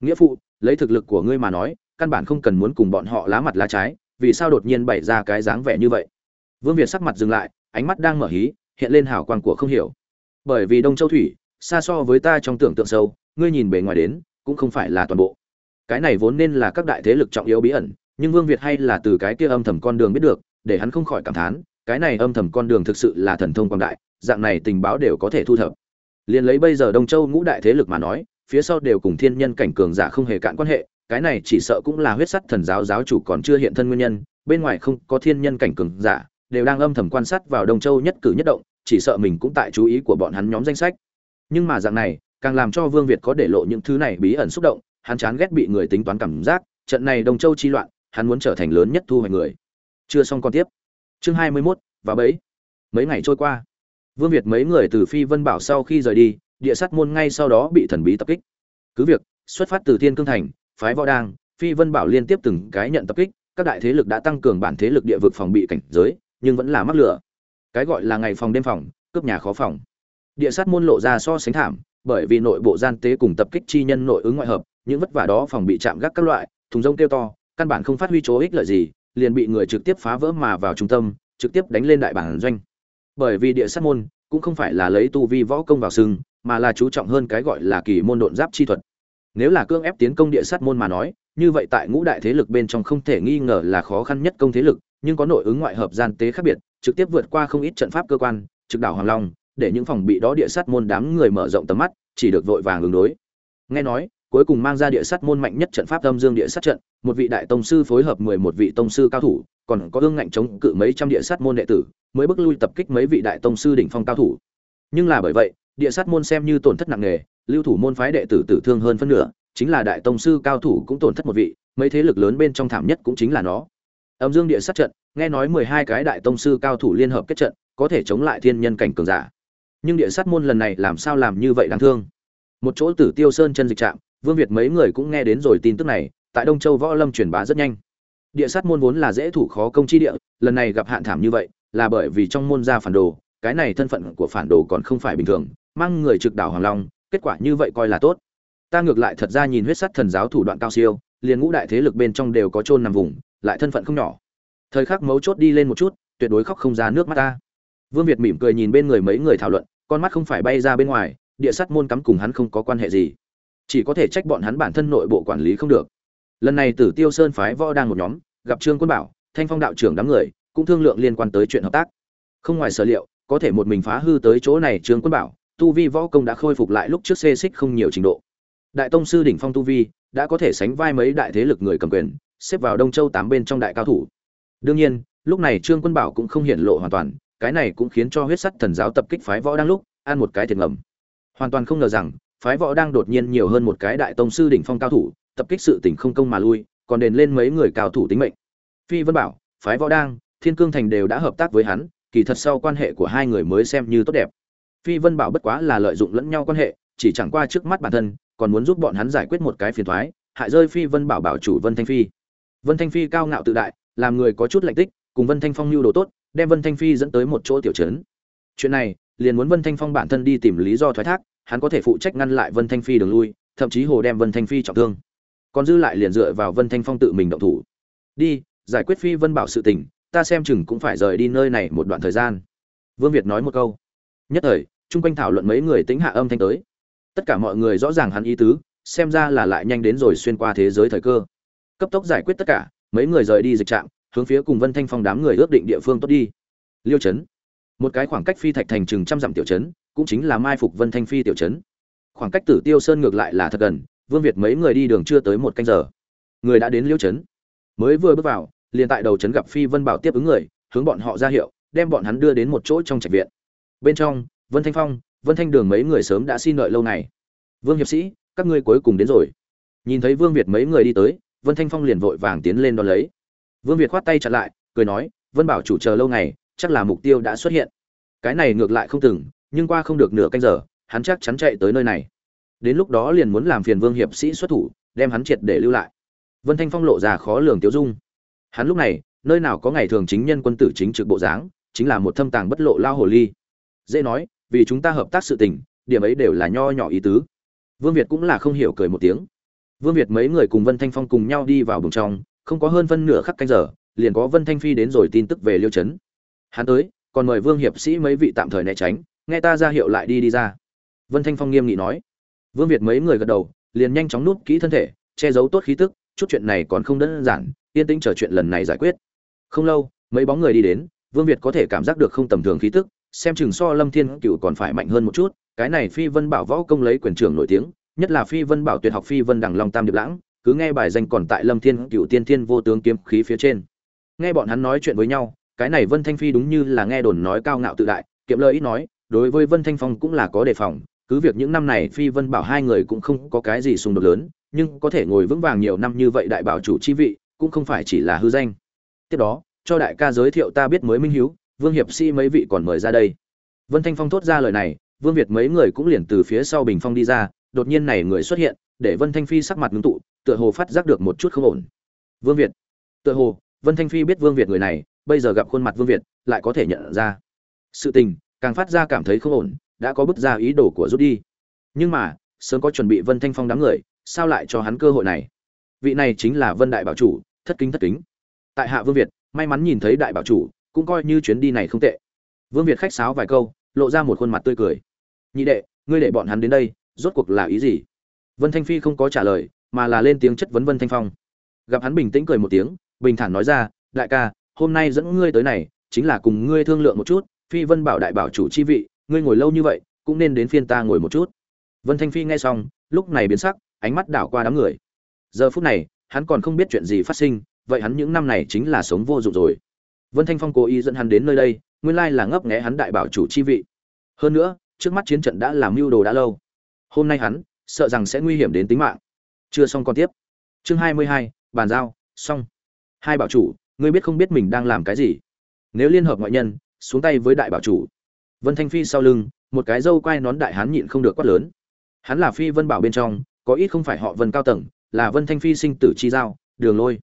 Nghĩa phụ, lấy thực lực của ngươi mà nói, căn bản không cần muốn cùng bọn họ lá mặt lá trái, vì sao đột nhiên bày ra cái dáng vẻ như vậy? Vương việt sắc mặt dừng lại, ánh mắt đang mở hí, hiện lên hào quang của không hiểu. Bởi vì đông châu thủy, xa so với ta trong tưởng tượng sâu, ngươi nhìn bề ngoài đến, cũng không phải là toàn bộ. Cái này vốn nên là các đại thế lực trọng yếu bí ẩn, nhưng vương việt hay là từ cái kia âm thầm con đường biết được, để hắn không khỏi cảm thán cái này âm thầm con đường thực sự là thần thông quang đại, dạng này tình báo đều có thể thu thập. Liền lấy bây giờ đông châu ngũ đại thế lực mà nói, phía sau đều cùng thiên nhân cảnh cường giả không hề cạn quan hệ, cái này chỉ sợ cũng là huyết sắt thần giáo giáo chủ còn chưa hiện thân nguyên nhân, bên ngoài không có thiên nhân cảnh cường giả, đều đang âm thầm quan sát vào đông châu nhất cử nhất động, chỉ sợ mình cũng tại chú ý của bọn hắn nhóm danh sách. Nhưng mà dạng này, càng làm cho vương việt có để lộ những thứ này bí ẩn xúc động, hắn chán ghét bị người tính toán cảm giác, trận này đông châu chi loạn, hắn muốn trở thành lớn nhất thu hoạch người. Chưa xong còn tiếp chương hai mươi 21, và bấy mấy ngày trôi qua vương việt mấy người từ phi vân bảo sau khi rời đi địa sát môn ngay sau đó bị thần bí tập kích. Cứ việc xuất phát từ thiên cương thành phái võ đang phi vân bảo liên tiếp từng cái nhận tập kích các đại thế lực đã tăng cường bản thế lực địa vực phòng bị cảnh giới nhưng vẫn là mắc lửa. Cái gọi là ngày phòng đêm phòng cướp nhà khó phòng. Địa sát môn lộ ra so sánh thảm bởi vì nội bộ gian tế cùng tập kích chi nhân nội ứng ngoại hợp những vất vả đó phòng bị chạm gác các loại thùng rông kêu to căn bản không phát huy chỗ ích lợi gì liền bị người trực tiếp phá vỡ mà vào trung tâm, trực tiếp đánh lên đại bản doanh. Bởi vì địa sát môn cũng không phải là lấy tu vi võ công vào sừng mà là chú trọng hơn cái gọi là kỳ môn độn giáp chi thuật. Nếu là cương ép tiến công địa sát môn mà nói, như vậy tại ngũ đại thế lực bên trong không thể nghi ngờ là khó khăn nhất công thế lực, nhưng có nội ứng ngoại hợp gian tế khác biệt, trực tiếp vượt qua không ít trận pháp cơ quan, trực đảo hoàng long, để những phòng bị đó địa sát môn đám người mở rộng tầm mắt, chỉ được vội vàng ứng đối. Nghe nói cuối cùng mang ra địa sát môn mạnh nhất trận pháp âm dương địa sát trận, một vị đại tông sư phối hợp mười một vị tông sư cao thủ, còn có ương ngạnh chống cự mấy trăm địa sát môn đệ tử, mới bước lui tập kích mấy vị đại tông sư đỉnh phong cao thủ. Nhưng là bởi vậy, địa sát môn xem như tổn thất nặng nề, lưu thủ môn phái đệ tử tử thương hơn phân nửa, chính là đại tông sư cao thủ cũng tổn thất một vị, mấy thế lực lớn bên trong thảm nhất cũng chính là nó. Âm dương địa sát trận, nghe nói mười hai cái đại tông sư cao thủ liên hợp kết trận, có thể chống lại thiên nhân cảnh cường giả. Nhưng địa sát môn lần này làm sao làm như vậy đáng thương? Một chỗ tử tiêu sơn chân dịch trạm vương việt mấy người cũng nghe đến rồi tin tức này, tại đông châu võ lâm truyền bá rất nhanh. Địa sát môn vốn là dễ thủ khó công chi địa, lần này gặp hạn thảm như vậy, là bởi vì trong môn gia phản đồ, cái này thân phận của phản đồ còn không phải bình thường, mang người trực đảo hoàng long, kết quả như vậy coi là tốt. Ta ngược lại thật ra nhìn huyết sắt thần giáo thủ đoạn cao siêu, liền ngũ đại thế lực bên trong đều có chôn nằm vùng, lại thân phận không nhỏ. Thời khắc mấu chốt đi lên một chút, tuyệt đối khóc không ra nước mắt ta. Vương việt mỉm cười nhìn bên người mấy người thảo luận, con mắt không phải bay ra bên ngoài, địa sát môn cắm cùng hắn không có quan hệ gì chỉ có thể trách bọn hắn bản thân nội bộ quản lý không được. Lần này tử tiêu sơn phái võ đang một nhóm, gặp trương quân bảo, thanh phong đạo trưởng đám người, cũng thương lượng liên quan tới chuyện hợp tác. Không ngoài sở liệu, có thể một mình phá hư tới chỗ này trương quân bảo, tu vi võ công đã khôi phục lại lúc trước xê xích không nhiều trình độ. Đại tông sư đỉnh phong tu vi, đã có thể sánh vai mấy đại thế lực người cầm quyền, xếp vào đông châu tám bên trong đại cao thủ. Đương nhiên, lúc này trương quân bảo cũng không hiện lộ hoàn toàn, cái này cũng khiến cho huyết sắt thần giáo tập kích phái võ đang lúc, ăn một cái thiệt ngầm. Hoàn toàn không ngờ rằng phái võ đang đột nhiên nhiều hơn một cái đại tông sư đỉnh phong cao thủ tập kích sự tình không công mà lui còn đền lên mấy người cao thủ tính mệnh. Phi vân bảo phái võ đang thiên cương thành đều đã hợp tác với hắn kỳ thật sau quan hệ của hai người mới xem như tốt đẹp. Phi vân bảo bất quá là lợi dụng lẫn nhau quan hệ chỉ chẳng qua trước mắt bản thân còn muốn giúp bọn hắn giải quyết một cái phiền toái, hại rơi phi vân bảo bảo chủ vân thanh phi. Vân thanh phi cao ngạo tự đại làm người có chút lạnh tích cùng vân thanh phong lưu đồ tốt đem vân thanh phi dẫn tới một chỗ tiểu trấn. Chuyện này liền muốn vân thanh phong bản thân đi tìm lý do thoái thác hắn có thể phụ trách ngăn lại vân thanh phi đường lui, thậm chí hồ đem vân thanh phi trọng thương. Còn dư lại liền dựa vào vân thanh phong tự mình động thủ. Đi, giải quyết phi vân bảo sự tình, ta xem chừng cũng phải rời đi nơi này một đoạn thời gian. Vương việt nói một câu. Nhất thời, chung quanh thảo luận mấy người tính hạ âm thanh tới. Tất cả mọi người rõ ràng hắn ý tứ, xem ra là lại nhanh đến rồi xuyên qua thế giới thời cơ. Cấp tốc giải quyết tất cả, mấy người rời đi dịch trạm hướng phía cùng vân thanh phong đám người ước định địa phương tốt đi. Liêu trấn một cái khoảng cách phi thạch thành chừng trăm dặm tiểu trấn cũng chính là mai phục vân thanh phi tiểu trấn. Khoảng cách tử tiêu sơn ngược lại là thật gần, vương việt mấy người đi đường chưa tới một canh giờ. Người đã đến liêu trấn. Mới vừa bước vào, liền tại đầu trấn gặp phi vân bảo tiếp ứng người, hướng bọn họ ra hiệu, đem bọn hắn đưa đến một chỗ trong trạch viện. Bên trong, vân thanh phong, vân thanh đường mấy người sớm đã xin đợi lâu này vương hiệp sĩ, các ngươi cuối cùng đến rồi. Nhìn thấy vương việt mấy người đi tới, vân thanh phong liền vội vàng tiến lên đón lấy. Vương việt khoát tay chặn lại, cười nói, vân bảo chủ chờ lâu ngày, chắc là mục tiêu đã xuất hiện. Cái này ngược lại không từng nhưng qua không được nửa canh giờ, hắn chắc chắn chạy tới nơi này. Đến lúc đó liền muốn làm phiền vương hiệp sĩ xuất thủ, đem hắn triệt để lưu lại. Vân thanh phong lộ ra khó lường tiêu dung. Hắn lúc này, nơi nào có ngày thường chính nhân quân tử chính trực bộ dáng, chính là một thâm tàng bất lộ lao hồ ly. Dễ nói, vì chúng ta hợp tác sự tình, điểm ấy đều là nho nhỏ ý tứ. Vương việt cũng là không hiểu cười một tiếng. Vương việt mấy người cùng vân thanh phong cùng nhau đi vào bùng trong, không có hơn phân nửa khắc canh giờ, liền có vân thanh phi đến rồi tin tức về liêu trấn. Hắn tới, còn mời vương hiệp sĩ mấy vị tạm thời né tránh nghe ta ra hiệu lại đi đi ra. Vân thanh phong nghiêm nghị nói. Vương việt mấy người gật đầu, liền nhanh chóng nút kỹ thân thể, che giấu tốt khí tức, chút chuyện này còn không đơn giản, yên tĩnh chờ chuyện lần này giải quyết. Không lâu, mấy bóng người đi đến, vương việt có thể cảm giác được không tầm thường khí tức, xem chừng so lâm thiên cựu còn phải mạnh hơn một chút, cái này phi vân bảo võ công lấy quyền trưởng nổi tiếng, nhất là phi vân bảo tuyệt học phi vân đằng long tam điệp lãng, cứ nghe bài danh còn tại lâm thiên cựu tiên thiên vô tướng kiếm khí phía trên. Nghe bọn hắn nói chuyện với nhau, cái này vân thanh phi đúng như là nghe đồn nói cao ngạo tự đại, kiệm lời ít nói đối với vân thanh phong cũng là có đề phòng, cứ việc những năm này phi vân bảo hai người cũng không có cái gì xung đột lớn, nhưng có thể ngồi vững vàng nhiều năm như vậy đại bảo chủ chi vị, cũng không phải chỉ là hư danh. Tiếp đó, cho đại ca giới thiệu ta biết mới minh hiếu, vương hiệp sĩ mấy vị còn mời ra đây. Vân thanh phong thốt ra lời này, vương việt mấy người cũng liền từ phía sau bình phong đi ra, đột nhiên này người xuất hiện, để vân thanh phi sắc mặt ngưng tụ, tựa hồ phát giác được một chút không ổn. Vương việt, tựa hồ, vân thanh phi biết vương việt người này, bây giờ gặp khuôn mặt vương việt, lại có thể nhận ra sự tình càng phát ra cảm thấy không ổn, đã có bức ra ý đồ của rút đi. Nhưng mà, sớm có chuẩn bị vân thanh phong đám người, sao lại cho hắn cơ hội này? Vị này chính là vân đại bảo chủ, thất kính thất kính. Tại hạ vương việt, may mắn nhìn thấy đại bảo chủ, cũng coi như chuyến đi này không tệ. Vương việt khách sáo vài câu, lộ ra một khuôn mặt tươi cười. Nhị đệ, ngươi để bọn hắn đến đây, rốt cuộc là ý gì? Vân thanh phi không có trả lời, mà là lên tiếng chất vấn vân thanh phong. Gặp hắn bình tĩnh cười một tiếng, bình thản nói ra, đại ca, hôm nay dẫn ngươi tới này, chính là cùng ngươi thương lượng một chút phi vân bảo đại bảo chủ chi vị, ngươi ngồi lâu như vậy, cũng nên đến phiên ta ngồi một chút. Vân thanh phi nghe xong, lúc này biến sắc, ánh mắt đảo qua đám người. Giờ phút này, hắn còn không biết chuyện gì phát sinh, vậy hắn những năm này chính là sống vô dụng rồi. Vân thanh phong cố ý dẫn hắn đến nơi đây, nguyên lai là ngấp nghé hắn đại bảo chủ chi vị. Hơn nữa, trước mắt chiến trận đã làm mưu đồ đã lâu. Hôm nay hắn, sợ rằng sẽ nguy hiểm đến tính mạng. Chưa xong còn tiếp. Chương hai mươi hai, bàn giao, xong. Hai bảo chủ, ngươi biết không biết mình đang làm cái gì? Nếu liên hợp ngoại nhân xuống tay với đại bảo chủ. Vân thanh phi sau lưng một cái dâu quai nón đại hán nhịn không được quát lớn. Hắn là phi vân bảo bên trong có ít không phải họ vân cao tầng là vân thanh phi sinh tử chi giao đường lôi.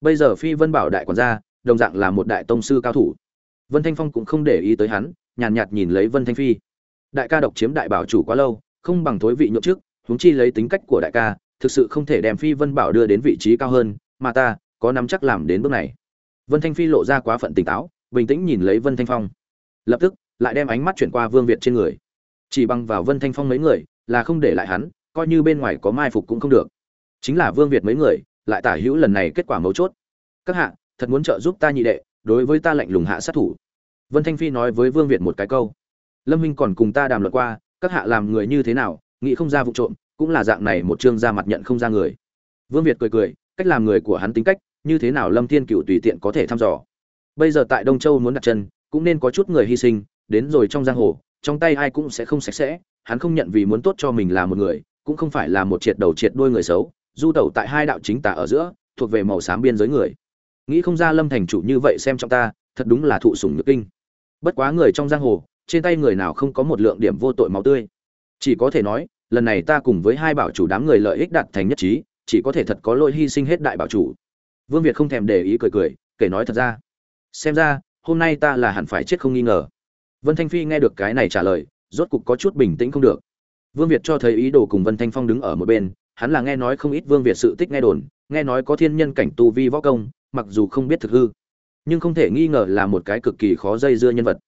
Bây giờ phi vân bảo đại quản gia đồng dạng là một đại tông sư cao thủ. Vân thanh phong cũng không để ý tới hắn nhàn nhạt, nhạt nhìn lấy vân thanh phi. Đại ca độc chiếm đại bảo chủ quá lâu không bằng thối vị nhượng trước huống chi lấy tính cách của đại ca thực sự không thể đem phi vân bảo đưa đến vị trí cao hơn mà ta có nắm chắc làm đến bước này. Vân thanh phi lộ ra quá phận tỉnh táo bình tĩnh nhìn lấy vân thanh phong. Lập tức, lại đem ánh mắt chuyển qua vương việt trên người. Chỉ bằng vào vân thanh phong mấy người, là không để lại hắn, coi như bên ngoài có mai phục cũng không được. Chính là vương việt mấy người, lại tả hữu lần này kết quả mấu chốt. Các hạ, thật muốn trợ giúp ta nhị đệ, đối với ta lạnh lùng hạ sát thủ. Vân thanh phi nói với vương việt một cái câu. Lâm minh còn cùng ta đàm luận qua, các hạ làm người như thế nào, nghĩ không ra vụ trộm, cũng là dạng này một chương ra mặt nhận không ra người. Vương việt cười cười, cách làm người của hắn tính cách, như thế nào lâm thiên cựu tùy tiện có thể thăm dò? Bây giờ tại đông châu muốn đặt chân, cũng nên có chút người hy sinh, đến rồi trong giang hồ, trong tay ai cũng sẽ không sạch sẽ, hắn không nhận vì muốn tốt cho mình là một người, cũng không phải là một triệt đầu triệt đuôi người xấu, du tẩu tại hai đạo chính tả ở giữa, thuộc về màu xám biên giới người. Nghĩ không ra lâm thành chủ như vậy xem trong ta, thật đúng là thụ sủng nhược kinh. Bất quá người trong giang hồ, trên tay người nào không có một lượng điểm vô tội máu tươi. Chỉ có thể nói, lần này ta cùng với hai bảo chủ đám người lợi ích đạt thành nhất trí, chỉ có thể thật có lỗi hy sinh hết đại bảo chủ. Vương việt không thèm để ý cười cười, kể nói thật ra xem ra, hôm nay ta là hẳn phải chết không nghi ngờ. Vân thanh phi nghe được cái này trả lời, rốt cục có chút bình tĩnh không được. Vương việt cho thấy ý đồ cùng vân thanh phong đứng ở một bên, hắn là nghe nói không ít vương việt sự tích nghe đồn, nghe nói có thiên nhân cảnh tu vi võ công, mặc dù không biết thực hư, nhưng không thể nghi ngờ là một cái cực kỳ khó dây dưa nhân vật.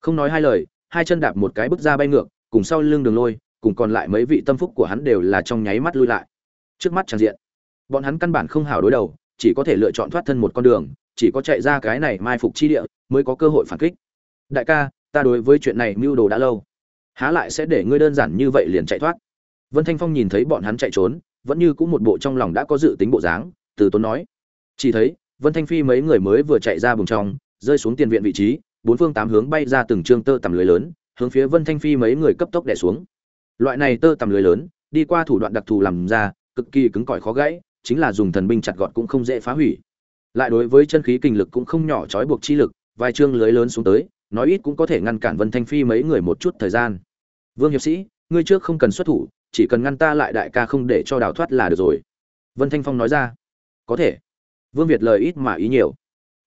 Không nói hai lời, hai chân đạp một cái bước ra bay ngược, cùng sau lưng đường lôi, cùng còn lại mấy vị tâm phúc của hắn đều là trong nháy mắt lui lại. Trước mắt tràn diện, bọn hắn căn bản không hảo đối đầu, chỉ có thể lựa chọn thoát thân một con đường chỉ có chạy ra cái này mai phục chi địa mới có cơ hội phản kích. Đại ca, ta đối với chuyện này mưu đồ đã lâu. Há lại sẽ để ngươi đơn giản như vậy liền chạy thoát. Vân thanh phong nhìn thấy bọn hắn chạy trốn, vẫn như cũng một bộ trong lòng đã có dự tính bộ dáng, từ tốn nói. Chỉ thấy, vân thanh phi mấy người mới vừa chạy ra bùng trong, rơi xuống tiền viện vị trí, bốn phương tám hướng bay ra từng trương tơ tầm lưới lớn, hướng phía vân thanh phi mấy người cấp tốc đẻ xuống. Loại này tơ tầm lưới lớn, đi qua thủ đoạn đặc thù làm ra, cực kỳ cứng cỏi khó gãy, chính là dùng thần binh chặt gọt cũng không dễ phá hủy lại đối với chân khí kinh lực cũng không nhỏ trói buộc chi lực, vài chương lưới lớn xuống tới, nói ít cũng có thể ngăn cản vân thanh phi mấy người một chút thời gian. Vương hiệp sĩ, ngươi trước không cần xuất thủ, chỉ cần ngăn ta lại đại ca không để cho đào thoát là được rồi. Vân thanh phong nói ra. Có thể. Vương việt lời ít mà ý nhiều.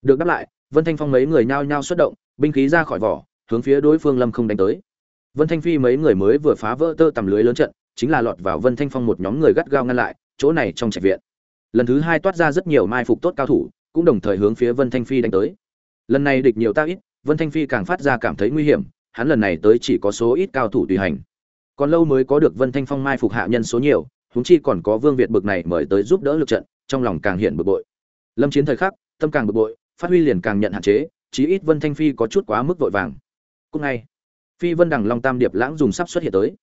Được đáp lại, vân thanh phong mấy người nhao nhao xuất động, binh khí ra khỏi vỏ, hướng phía đối phương lâm không đánh tới. Vân thanh phi mấy người mới vừa phá vỡ tơ tầm lưới lớn trận, chính là lọt vào vân thanh phong một nhóm người gắt gao ngăn lại, chỗ này trong trạch viện. Lần thứ hai toát ra rất nhiều mai phục tốt cao thủ cũng đồng thời hướng phía vân thanh phi đánh tới. Lần này địch nhiều ta ít, vân thanh phi càng phát ra cảm thấy nguy hiểm, hắn lần này tới chỉ có số ít cao thủ tùy hành. Còn lâu mới có được vân thanh phong mai phục hạ nhân số nhiều, huống chi còn có vương việt bực này mời tới giúp đỡ lực trận, trong lòng càng hiện bực bội. Lâm chiến thời khắc, tâm càng bực bội, phát huy liền càng nhận hạn chế, chí ít vân thanh phi có chút quá mức vội vàng. Cùng ngay phi vân đằng long tam điệp lãng dùng sắp xuất hiện tới.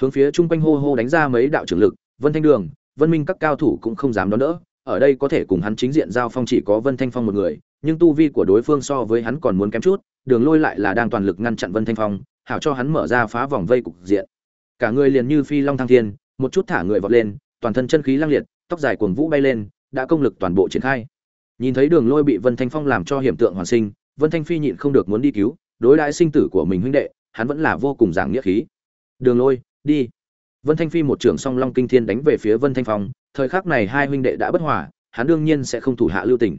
Hướng phía trung quanh hô hô đánh ra mấy đạo trưởng lực, vân thanh đường, vân minh các cao thủ cũng không dám đón đỡ ở đây có thể cùng hắn chính diện giao phong chỉ có vân thanh phong một người, nhưng tu vi của đối phương so với hắn còn muốn kém chút, đường lôi lại là đang toàn lực ngăn chặn vân thanh phong, hảo cho hắn mở ra phá vòng vây cục diện. Cả người liền như phi long thăng thiên, một chút thả người vọt lên, toàn thân chân khí lang liệt, tóc dài cuồng vũ bay lên, đã công lực toàn bộ triển khai. Nhìn thấy đường lôi bị vân thanh phong làm cho hiểm tượng hoàn sinh, vân thanh phi nhịn không được muốn đi cứu, đối đãi sinh tử của mình huynh đệ, hắn vẫn là vô cùng giảng nghĩa khí. Đường lôi, đi. Vân thanh phi một trưởng song long kinh thiên đánh về phía vân thanh phong thời khắc này hai huynh đệ đã bất hòa, hắn đương nhiên sẽ không thủ hạ lưu tình.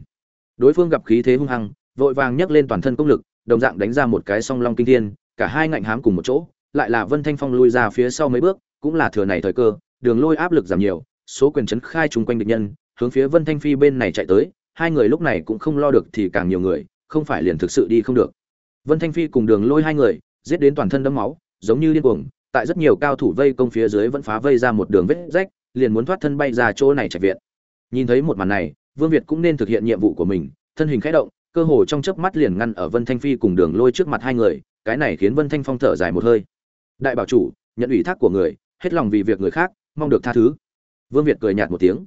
Đối phương gặp khí thế hung hăng, vội vàng nhấc lên toàn thân công lực, đồng dạng đánh ra một cái song long kinh thiên, cả hai ngạnh hám cùng một chỗ, lại là vân thanh phong lui ra phía sau mấy bước, cũng là thừa này thời cơ, đường lôi áp lực giảm nhiều, số quyền chấn khai chung quanh địch nhân, hướng phía vân thanh phi bên này chạy tới, hai người lúc này cũng không lo được thì càng nhiều người, không phải liền thực sự đi không được. Vân thanh phi cùng đường lôi hai người, giết đến toàn thân đẫm máu, giống như điên cuồng, tại rất nhiều cao thủ vây công phía dưới vẫn phá vây ra một đường vết rách liền muốn thoát thân bay ra chỗ này chạy viện. Nhìn thấy một màn này, vương việt cũng nên thực hiện nhiệm vụ của mình, thân hình khẽ động, cơ hồ trong chớp mắt liền ngăn ở vân thanh phi cùng đường lôi trước mặt hai người, cái này khiến vân thanh phong thở dài một hơi. Đại bảo chủ, nhận ủy thác của người, hết lòng vì việc người khác, mong được tha thứ. Vương việt cười nhạt một tiếng.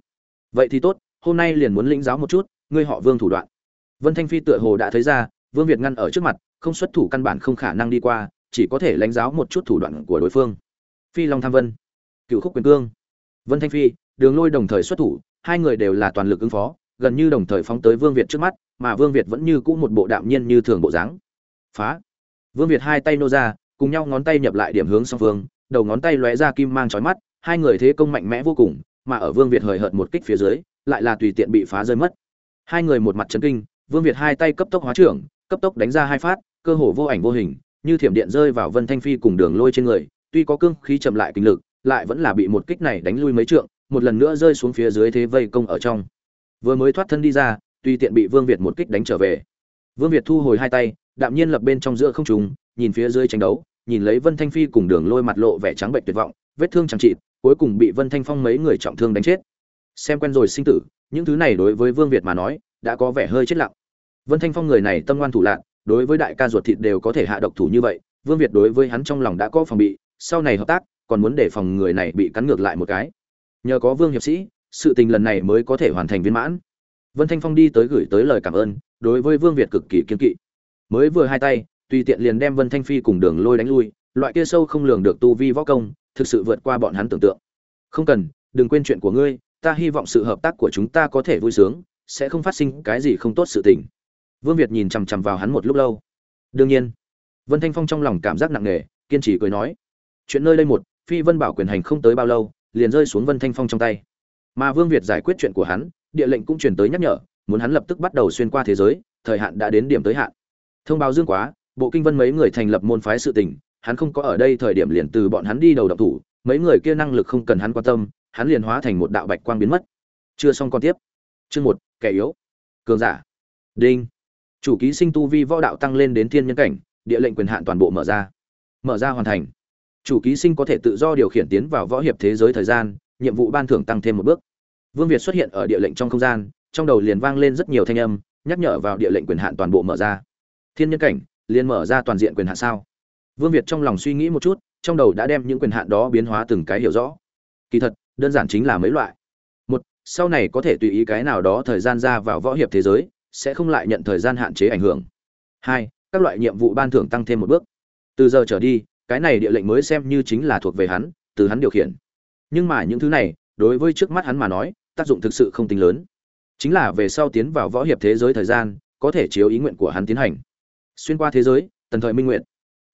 Vậy thì tốt, hôm nay liền muốn lĩnh giáo một chút, ngươi họ vương thủ đoạn. Vân thanh phi tựa hồ đã thấy ra, vương việt ngăn ở trước mặt, không xuất thủ căn bản không khả năng đi qua, chỉ có thể lãnh giáo một chút thủ đoạn của đối phương. Phi long tham vân. Cựu khúc quyền cương vân thanh phi, đường lôi đồng thời xuất thủ, hai người đều là toàn lực ứng phó, gần như đồng thời phóng tới vương việt trước mắt, mà vương việt vẫn như cũ một bộ đạm nhiên như thường bộ dáng. Phá! Vương việt hai tay nô ra, cùng nhau ngón tay nhập lại điểm hướng song phương, đầu ngón tay lóe ra kim mang chói mắt, hai người thế công mạnh mẽ vô cùng, mà ở vương việt hời hợt một kích phía dưới, lại là tùy tiện bị phá rơi mất. Hai người một mặt chấn kinh, vương việt hai tay cấp tốc hóa trưởng, cấp tốc đánh ra hai phát, cơ hồ vô ảnh vô hình, như thiểm điện rơi vào vân thanh phi cùng đường lôi trên người, tuy có cương khí chậm lại kinh lực lại vẫn là bị một kích này đánh lui mấy trượng một lần nữa rơi xuống phía dưới thế vây công ở trong. Vừa mới thoát thân đi ra tuy tiện bị vương việt một kích đánh trở về. Vương việt thu hồi hai tay đạm nhiên lập bên trong giữa không trung, nhìn phía dưới tranh đấu nhìn lấy vân thanh phi cùng đường lôi mặt lộ vẻ trắng bệnh tuyệt vọng vết thương chẳng trị cuối cùng bị vân thanh phong mấy người trọng thương đánh chết. Xem quen rồi sinh tử những thứ này đối với vương việt mà nói đã có vẻ hơi chết lặng. Vân thanh phong người này tâm ngoan thủ lạn, đối với đại ca ruột thịt đều có thể hạ độc thủ như vậy vương việt đối với hắn trong lòng đã có phòng bị sau này hợp tác còn muốn để phòng người này bị cắn ngược lại một cái. Nhờ có vương hiệp sĩ, sự tình lần này mới có thể hoàn thành viên mãn. Vân thanh phong đi tới gửi tới lời cảm ơn, đối với vương việt cực kỳ kiên kỵ. Mới vừa hai tay, tùy tiện liền đem vân thanh phi cùng đường lôi đánh lui, loại kia sâu không lường được tu vi võ công, thực sự vượt qua bọn hắn tưởng tượng. Không cần, đừng quên chuyện của ngươi, ta hy vọng sự hợp tác của chúng ta có thể vui sướng, sẽ không phát sinh cái gì không tốt sự tình. Vương việt nhìn chằm chằm vào hắn một lúc lâu. Đương nhiên, vân thanh phong trong lòng cảm giác nặng nề, kiên trì cười nói. Chuyện nơi đây một phi vân bảo quyền hành không tới bao lâu, liền rơi xuống vân thanh phong trong tay. Mà vương việt giải quyết chuyện của hắn, địa lệnh cũng truyền tới nhắc nhở, muốn hắn lập tức bắt đầu xuyên qua thế giới, thời hạn đã đến điểm tới hạn. Thông báo dương quá, bộ kinh vân mấy người thành lập môn phái sự tình, hắn không có ở đây thời điểm liền từ bọn hắn đi đầu độc thủ, mấy người kia năng lực không cần hắn quan tâm, hắn liền hóa thành một đạo bạch quang biến mất. Chưa xong con tiếp. Chương một, kẻ yếu. Cường giả. Đinh. Chủ ký sinh tu vi võ đạo tăng lên đến thiên nhân cảnh, địa lệnh quyền hạn toàn bộ mở ra. Mở ra hoàn thành chủ ký sinh có thể tự do điều khiển tiến vào võ hiệp thế giới thời gian, nhiệm vụ ban thưởng tăng thêm một bước. Vương việt xuất hiện ở địa lệnh trong không gian, trong đầu liền vang lên rất nhiều thanh âm, nhắc nhở vào địa lệnh quyền hạn toàn bộ mở ra. Thiên nhân cảnh, liền mở ra toàn diện quyền hạn sao? Vương việt trong lòng suy nghĩ một chút, trong đầu đã đem những quyền hạn đó biến hóa từng cái hiểu rõ. Kỳ thật, đơn giản chính là mấy loại. Một, sau này có thể tùy ý cái nào đó thời gian ra vào võ hiệp thế giới, sẽ không lại nhận thời gian hạn chế ảnh hưởng. Hai, các loại nhiệm vụ ban thưởng tăng thêm một bước. Từ giờ trở đi cái này địa lệnh mới xem như chính là thuộc về hắn, từ hắn điều khiển. Nhưng mà những thứ này, đối với trước mắt hắn mà nói, tác dụng thực sự không tính lớn. Chính là về sau tiến vào võ hiệp thế giới thời gian, có thể chiếu ý nguyện của hắn tiến hành. Xuyên qua thế giới, tần thời minh nguyện.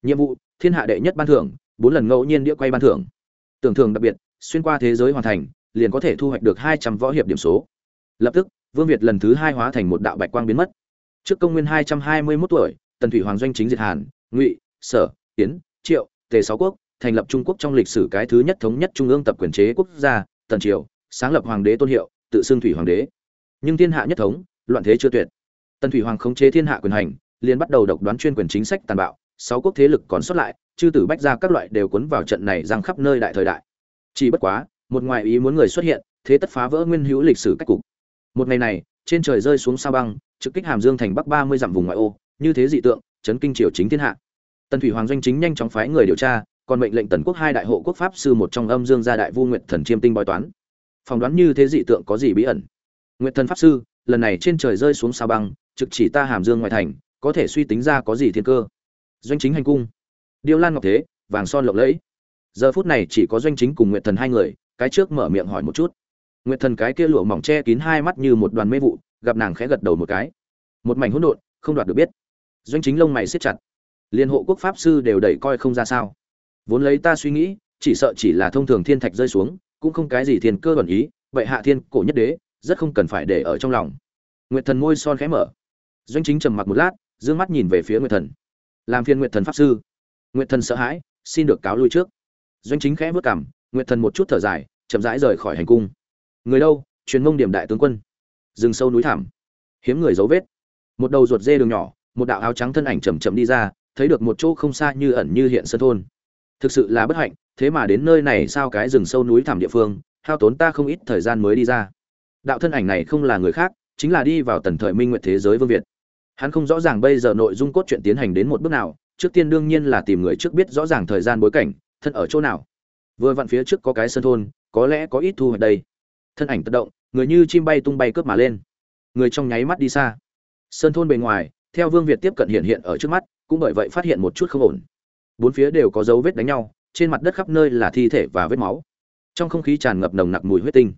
Nhiệm vụ, thiên hạ đệ nhất ban thưởng, bốn lần ngẫu nhiên đĩa quay ban thưởng. Tưởng thưởng đặc biệt, xuyên qua thế giới hoàn thành, liền có thể thu hoạch được hai trăm võ hiệp điểm số. Lập tức, vương việt lần thứ hai hóa thành một đạo bạch quang biến mất. Trước công nguyên hai trăm hai mươi mốt tuổi, tần thủy hoàng doanh chính diệt hàn, ngụy, sở tiến triệu, tề sáu quốc, thành lập trung quốc trong lịch sử cái thứ nhất thống nhất trung ương tập quyền chế quốc gia, tần triều, sáng lập hoàng đế tôn hiệu, tự xưng thủy hoàng đế. Nhưng thiên hạ nhất thống, loạn thế chưa tuyệt. Tần thủy hoàng khống chế thiên hạ quyền hành, liền bắt đầu độc đoán chuyên quyền chính sách tàn bạo, sáu quốc thế lực còn sót lại, chư tử bách gia các loại đều cuốn vào trận này giang khắp nơi đại thời đại. Chỉ bất quá, một ngoại ý muốn người xuất hiện, thế tất phá vỡ nguyên hữu lịch sử cách cục. Một ngày này, trên trời rơi xuống sao băng, trực kích hàm dương thành bắc ba mươi dặm vùng ngoại ô, như thế dị tượng, chấn kinh triều chính thiên hạ tần thủy hoàng doanh chính nhanh chóng phái người điều tra, còn mệnh lệnh tần quốc hai đại hộ quốc pháp sư một trong âm dương gia đại vu nguyệt thần chiêm tinh bói toán. Phỏng đoán như thế dị tượng có gì bí ẩn? Nguyệt thần pháp sư, lần này trên trời rơi xuống sao băng, trực chỉ ta hàm dương ngoại thành, có thể suy tính ra có gì thiên cơ? Doanh chính hành cung. Điêu lan ngọc thế, vàng son lộng lẫy. Giờ phút này chỉ có doanh chính cùng nguyệt thần hai người, cái trước mở miệng hỏi một chút. Nguyệt thần cái kia lụa mỏng che kín hai mắt như một đoàn mê vụ, gặp nàng khẽ gật đầu một cái. Một mảnh hỗn độn, không đoạt được biết. Doanh chính lông mày siết chặt liên hộ quốc pháp sư đều đẩy coi không ra sao. Vốn lấy ta suy nghĩ, chỉ sợ chỉ là thông thường thiên thạch rơi xuống, cũng không cái gì thiên cơ bản ý vậy hạ thiên cổ nhất đế, rất không cần phải để ở trong lòng. Nguyệt thần môi son khẽ mở. Doanh chính trầm mặc một lát d mắt nhìn về phía nguyệt thần. Làm phiên nguyệt thần pháp sư. Nguyệt thần sợ hãi, xin được cáo lui trước. Doanh chính khẽ vất cảm nguyệt thần một chút thở dài, chậm rãi rời khỏi hành cung. Người đâu? Truyền mông điểm đại tướng quân. Rừng sâu núi thảm hiếm người dấu vết. Một đầu ruột dê đường nhỏ, một đạo áo trắng thân ảnh chầm chậm đi ra thấy được một chỗ không xa như ẩn như hiện sân thôn. Thực sự là bất hạnh, thế mà đến nơi này sao cái rừng sâu núi thảm địa phương, hao tốn ta không ít thời gian mới đi ra. Đạo thân ảnh này không là người khác, chính là đi vào tần thời minh nguyện thế giới vương việt. Hắn không rõ ràng bây giờ nội dung cốt truyện tiến hành đến một bước nào, trước tiên đương nhiên là tìm người trước biết rõ ràng thời gian bối cảnh, thân ở chỗ nào. Vừa vặn phía trước có cái sân thôn, có lẽ có ít thu hoạch đây. Thân ảnh tự động, người như chim bay tung bay cướp mà lên. Người trong nháy mắt đi xa. Sơn thôn bề ngoài, theo vương việt tiếp cận hiện hiện ở trước mắt cũng bởi vậy phát hiện một chút không ổn. Bốn phía đều có dấu vết đánh nhau, trên mặt đất khắp nơi là thi thể và vết máu. Trong không khí tràn ngập nồng nặc mùi huyết tinh.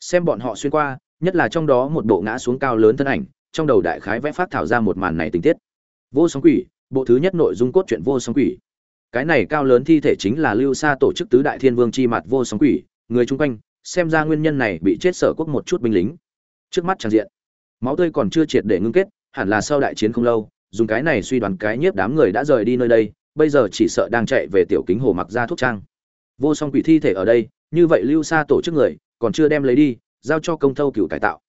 Xem bọn họ xuyên qua, nhất là trong đó một bộ ngã xuống cao lớn thân ảnh, trong đầu đại khái vẽ phát thảo ra một màn này tình tiết. Vô sóng quỷ, bộ thứ nhất nội dung cốt truyện vô sóng quỷ. Cái này cao lớn thi thể chính là lưu xa tổ chức tứ đại thiên vương chi mặt vô sóng quỷ, người chung quanh, xem ra nguyên nhân này bị chết sở quốc một chút binh lính. Trước mắt tràn diện, máu tươi còn chưa triệt để ngưng kết, hẳn là sau đại chiến không lâu dùng cái này suy đoán cái nhiếp đám người đã rời đi nơi đây, bây giờ chỉ sợ đang chạy về tiểu kính hồ mặc ra thuốc trang. Vô song quỷ thi thể ở đây, như vậy lưu xa tổ chức người, còn chưa đem lấy đi, giao cho công thâu cựu cải tạo.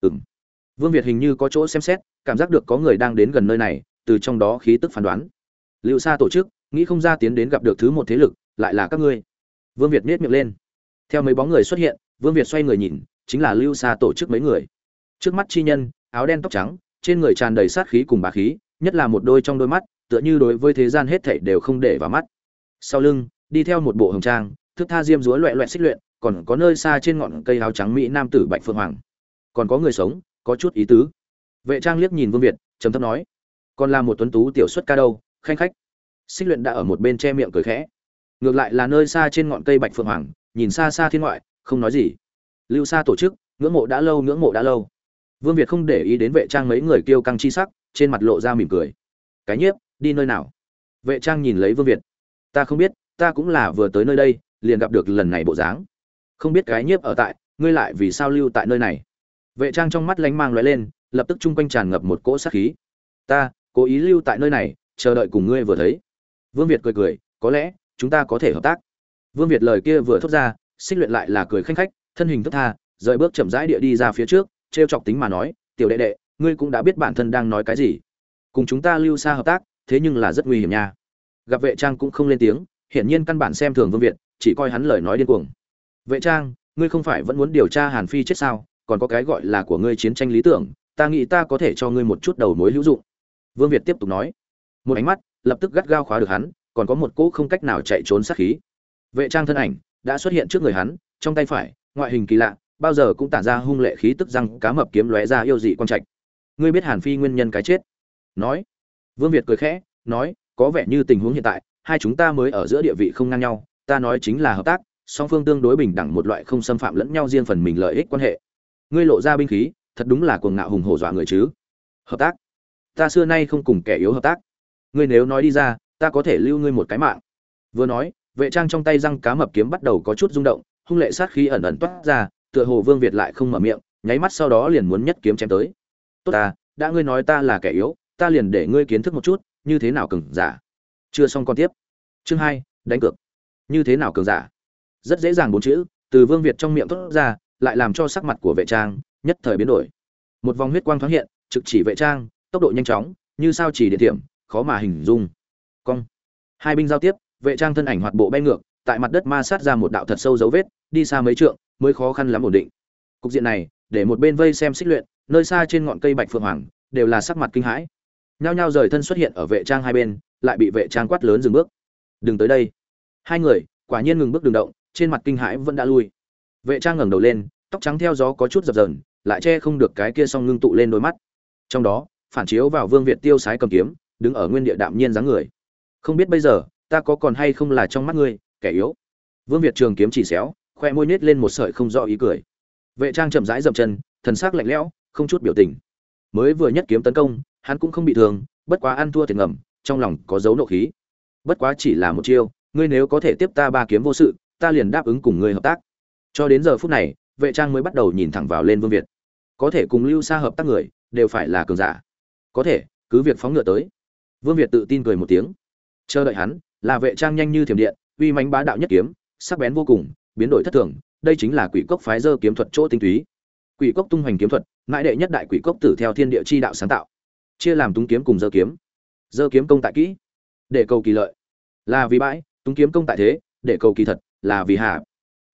Ừ m vương việt hình như có chỗ xem xét, cảm giác được có người đang đến gần nơi này, từ trong đó khí tức phán đoán. Lưu xa tổ chức, nghĩ không ra tiến đến gặp được thứ một thế lực, lại là các ngươi. Vương việt nết miệng lên. Theo mấy bóng người xuất hiện, vương việt xoay người nhìn, chính là lưu xa tổ chức mấy người. Trước mắt chi nhân, áo đen tóc trắng, trên người tràn đầy sát khí cùng bá khí nhất là một đôi trong đôi mắt, tựa như đối với thế gian hết thảy đều không để vào mắt. Sau lưng, đi theo một bộ hồng trang, thức tha diêm dúa loẹ loẹt xích luyện, còn có nơi xa trên ngọn cây áo trắng mỹ nam tử bạch phượng hoàng. Còn có người sống, có chút ý tứ. Vệ trang liếc nhìn vương việt, trầm thấp nói, còn là một tuấn tú tiểu xuất ca đâu, khanh khách. Xích luyện đã ở một bên che miệng cười khẽ. Ngược lại là nơi xa trên ngọn cây bạch phượng hoàng, nhìn xa xa thiên ngoại, không nói gì. Lưu xa tổ chức, ngưỡng mộ đã lâu, ngưỡng mộ đã lâu. Vương việt không để ý đến vệ trang mấy người kêu căng chi sắc trên mặt lộ ra mỉm cười. Cái nhiếp, đi nơi nào? Vệ trang nhìn lấy vương việt. Ta không biết, ta cũng là vừa tới nơi đây, liền gặp được lần này bộ dáng. Không biết cái nhiếp ở tại, ngươi lại vì sao lưu tại nơi này? Vệ trang trong mắt lánh mang lóe lên, lập tức chung quanh tràn ngập một cỗ sát khí. Ta, cố ý lưu tại nơi này, chờ đợi cùng ngươi vừa thấy. Vương việt cười cười, có lẽ, chúng ta có thể hợp tác. Vương việt lời kia vừa thốt ra, xích luyện lại là cười khanh khách, thân hình thức tha, rời bước chậm rãi địa đi ra phía trước t r e o chọc tính mà nói, tiểu đệ đệ ngươi cũng đã biết bản thân đang nói cái gì. Cùng chúng ta lưu xa hợp tác, thế nhưng là rất nguy hiểm nha. Gặp vệ trang cũng không lên tiếng, hiển nhiên căn bản xem thường vương việt, chỉ coi hắn lời nói điên cuồng. Vệ trang, ngươi không phải vẫn muốn điều tra hàn phi chết sao? Còn có cái gọi là của ngươi chiến tranh lý tưởng, ta nghĩ ta có thể cho ngươi một chút đầu mối hữu dụng. Vương việt tiếp tục nói. Một ánh mắt, lập tức gắt gao khóa được hắn, còn có một cỗ không cách nào chạy trốn sát khí. Vệ trang thân ảnh đã xuất hiện trước người hắn, trong tay phải, ngoại hình kỳ lạ, bao giờ cũng tản ra hung lệ khí tức răng, cá mập kiếm lóe ra yêu dị quan trạch ngươi biết hàn phi nguyên nhân cái chết? Nói. Vương việt cười khẽ, nói, có vẻ như tình huống hiện tại, hai chúng ta mới ở giữa địa vị không ngang nhau, ta nói chính là hợp tác, song phương tương đối bình đẳng một loại không xâm phạm lẫn nhau riêng phần mình lợi ích quan hệ. Ngươi lộ ra binh khí, thật đúng là cuồng ngạo hùng hổ dọa người chứ. Hợp tác. Ta xưa nay không cùng kẻ yếu hợp tác. Ngươi nếu nói đi ra, ta có thể lưu ngươi một cái mạng. Vừa nói, vệ trang trong tay răng cá mập kiếm bắt đầu có chút rung động, hung lệ sát khí ẩn ẩn toát ra, tựa hồ vương việt lại không mở miệng, nháy mắt sau đó liền muốn nhất kiếm chém tới tốt ta, đã ngươi nói ta là kẻ yếu, ta liền để ngươi kiến thức một chút, như thế nào cường giả. Chưa xong con tiếp. Chương hai, đánh cược. Như thế nào cường giả? Rất dễ dàng bốn chữ, từ vương việt trong miệng thốt ra, lại làm cho sắc mặt của vệ trang nhất thời biến đổi. Một vòng huyết quang thoáng hiện, trực chỉ vệ trang, tốc độ nhanh chóng, như sao chỉ địa tiệm khó mà hình dung. Cong. Hai binh giao tiếp, vệ trang thân ảnh hoạt bộ bay ngược, tại mặt đất ma sát ra một đạo thật sâu dấu vết, đi xa mấy trượng, mới khó khăn lắm ổn định. Cục diện này, để một bên vây xem xích luyện nơi xa trên ngọn cây bạch phượng hoàng, đều là sắc mặt kinh hãi. Nhao nhao rời thân xuất hiện ở vệ trang hai bên, lại bị vệ trang quát lớn dừng bước. Đừng tới đây. Hai người, quả nhiên ngừng bước đường động, trên mặt kinh hãi vẫn đã lui. Vệ trang ngẩng đầu lên, tóc trắng theo gió có chút dập dờn, lại che không được cái kia song ngưng tụ lên đôi mắt. Trong đó, phản chiếu vào vương việt tiêu sái cầm kiếm, đứng ở nguyên địa đạm nhiên dáng người. Không biết bây giờ, ta có còn hay không là trong mắt ngươi, kẻ yếu? Vương việt trường kiếm chỉ xéo, khoe môi nết lên một sợi không rõ ý cười. Vệ trang chậm rãi dậm chân, thần sắc lạnh lẽo không chút biểu tình. Mới vừa nhất kiếm tấn công, hắn cũng không bị thương, bất quá ăn thua thiệt ngầm, trong lòng có dấu nộ khí. Bất quá chỉ là một chiêu, ngươi nếu có thể tiếp ta ba kiếm vô sự, ta liền đáp ứng cùng ngươi hợp tác. Cho đến giờ phút này, vệ trang mới bắt đầu nhìn thẳng vào lên vương việt. Có thể cùng lưu xa hợp tác người, đều phải là cường giả. Có thể, cứ việc phóng ngựa tới. Vương việt tự tin cười một tiếng. Chờ đợi hắn, là vệ trang nhanh như thiểm điện, uy mánh bá đạo nhất kiếm, sắc bén vô cùng, biến đổi thất thường, đây chính là quỷ cốc phái dơ kiếm thuật chỗ tinh túy. Quỷ cốc tung hoành kiếm thuật mãi đệ nhất đại quỷ cốc tử theo thiên địa chi đạo sáng tạo. Chia làm túng kiếm cùng dơ kiếm. Dơ kiếm công tại kỹ, để cầu kỳ lợi. Là vì bãi, túng kiếm công tại thế, để cầu kỳ thật, là vì hạ.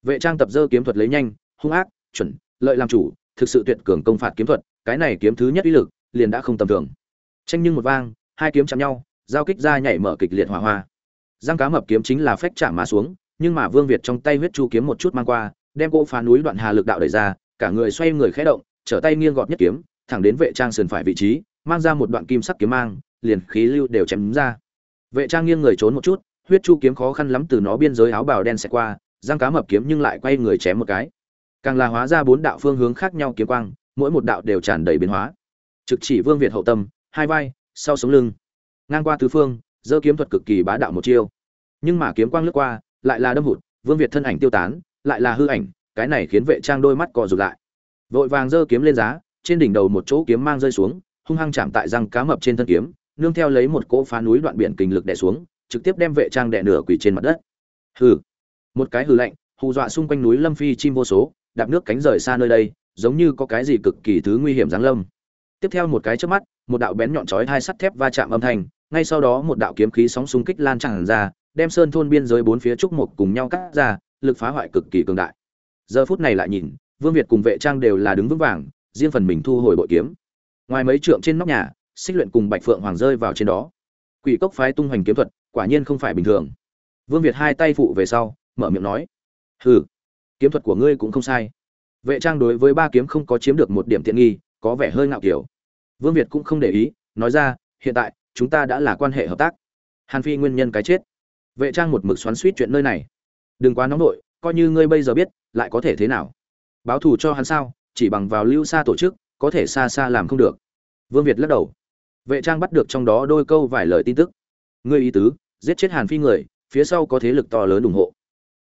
Vệ trang tập dơ kiếm thuật lấy nhanh, hung ác, chuẩn, lợi làm chủ, thực sự tuyệt cường công phạt kiếm thuật, cái này kiếm thứ nhất uy lực, liền đã không tầm thường. Tranh nhưng một vang, hai kiếm chạm nhau, giao kích ra nhảy mở kịch liệt hỏa hoa. Giang cá mập kiếm chính là phách chạm mà xuống, nhưng mà vương việt trong tay huyết chu kiếm một chút mang qua, đem cỗ phá núi đoạn hà lực đạo đẩy ra, cả người xoay người khẽ động trở tay nghiêng gọt nhất kiếm, thẳng đến vệ trang sườn phải vị trí, mang ra một đoạn kim sắc kiếm mang, liền khí lưu đều chém ra. Vệ trang nghiêng người trốn một chút, huyết chu kiếm khó khăn lắm từ nó biên giới áo bào đen xẹt qua giang cá mập kiếm nhưng lại quay người chém một cái. Càng là hóa ra bốn đạo phương hướng khác nhau kiếm quang, mỗi một đạo đều tràn đầy biến hóa. Trực chỉ vương việt hậu tâm, hai vai, sau sống lưng. Ngang qua tứ phương, giơ kiếm thuật cực kỳ bá đạo một chiêu. Nhưng mà kiếm quang lướt qua, lại là đâm hụt, vương việt thân ảnh tiêu tán, lại là hư ảnh, cái này khiến vệ trang đôi mắt cò rụt lại vội vàng giơ kiếm lên giá, trên đỉnh đầu một chỗ kiếm mang rơi xuống, hung hăng chạm tại răng cá mập trên thân kiếm, nương theo lấy một cỗ phá núi đoạn biển kình lực đè xuống, trực tiếp đem vệ trang đè nửa quỳ trên mặt đất. Hừ. Một cái hừ lạnh, hù dọa xung quanh núi lâm phi chim vô số, đạp nước cánh rời xa nơi đây, giống như có cái gì cực kỳ thứ nguy hiểm giáng lâm. Tiếp theo một cái trước mắt, một đạo bén nhọn chói hai sắt thép va chạm âm thanh, ngay sau đó một đạo kiếm khí sóng xung kích lan tràn ra, đem sơn thôn biên giới bốn phía trúc một cùng nhau cắt ra, lực phá hoại cực kỳ cường đại. Giờ phút này lại nhìn vương việt cùng vệ trang đều là đứng vững vàng, riêng phần mình thu hồi bội kiếm. Ngoài mấy trượng trên nóc nhà, xích luyện cùng bạch phượng hoàng rơi vào trên đó. Quỷ cốc phái tung hoành kiếm thuật, quả nhiên không phải bình thường. Vương việt hai tay phụ về sau, mở miệng nói, hừ, kiếm thuật của ngươi cũng không sai. Vệ trang đối với ba kiếm không có chiếm được một điểm tiện nghi, có vẻ hơi ngạo kiểu. Vương việt cũng không để ý, nói ra, hiện tại, chúng ta đã là quan hệ hợp tác. Hàn phi nguyên nhân cái chết. Vệ trang một mực xoắn suýt chuyện nơi này. Đừng quá nóng nổi coi như ngươi bây giờ biết, lại có thể thế nào? Báo thù cho hắn sao, chỉ bằng vào lưu xa tổ chức, có thể xa xa làm không được. Vương việt lắc đầu. Vệ trang bắt được trong đó đôi câu vài lời tin tức. Ngươi ý tứ, giết chết hàn phi người, phía sau có thế lực to lớn ủng hộ.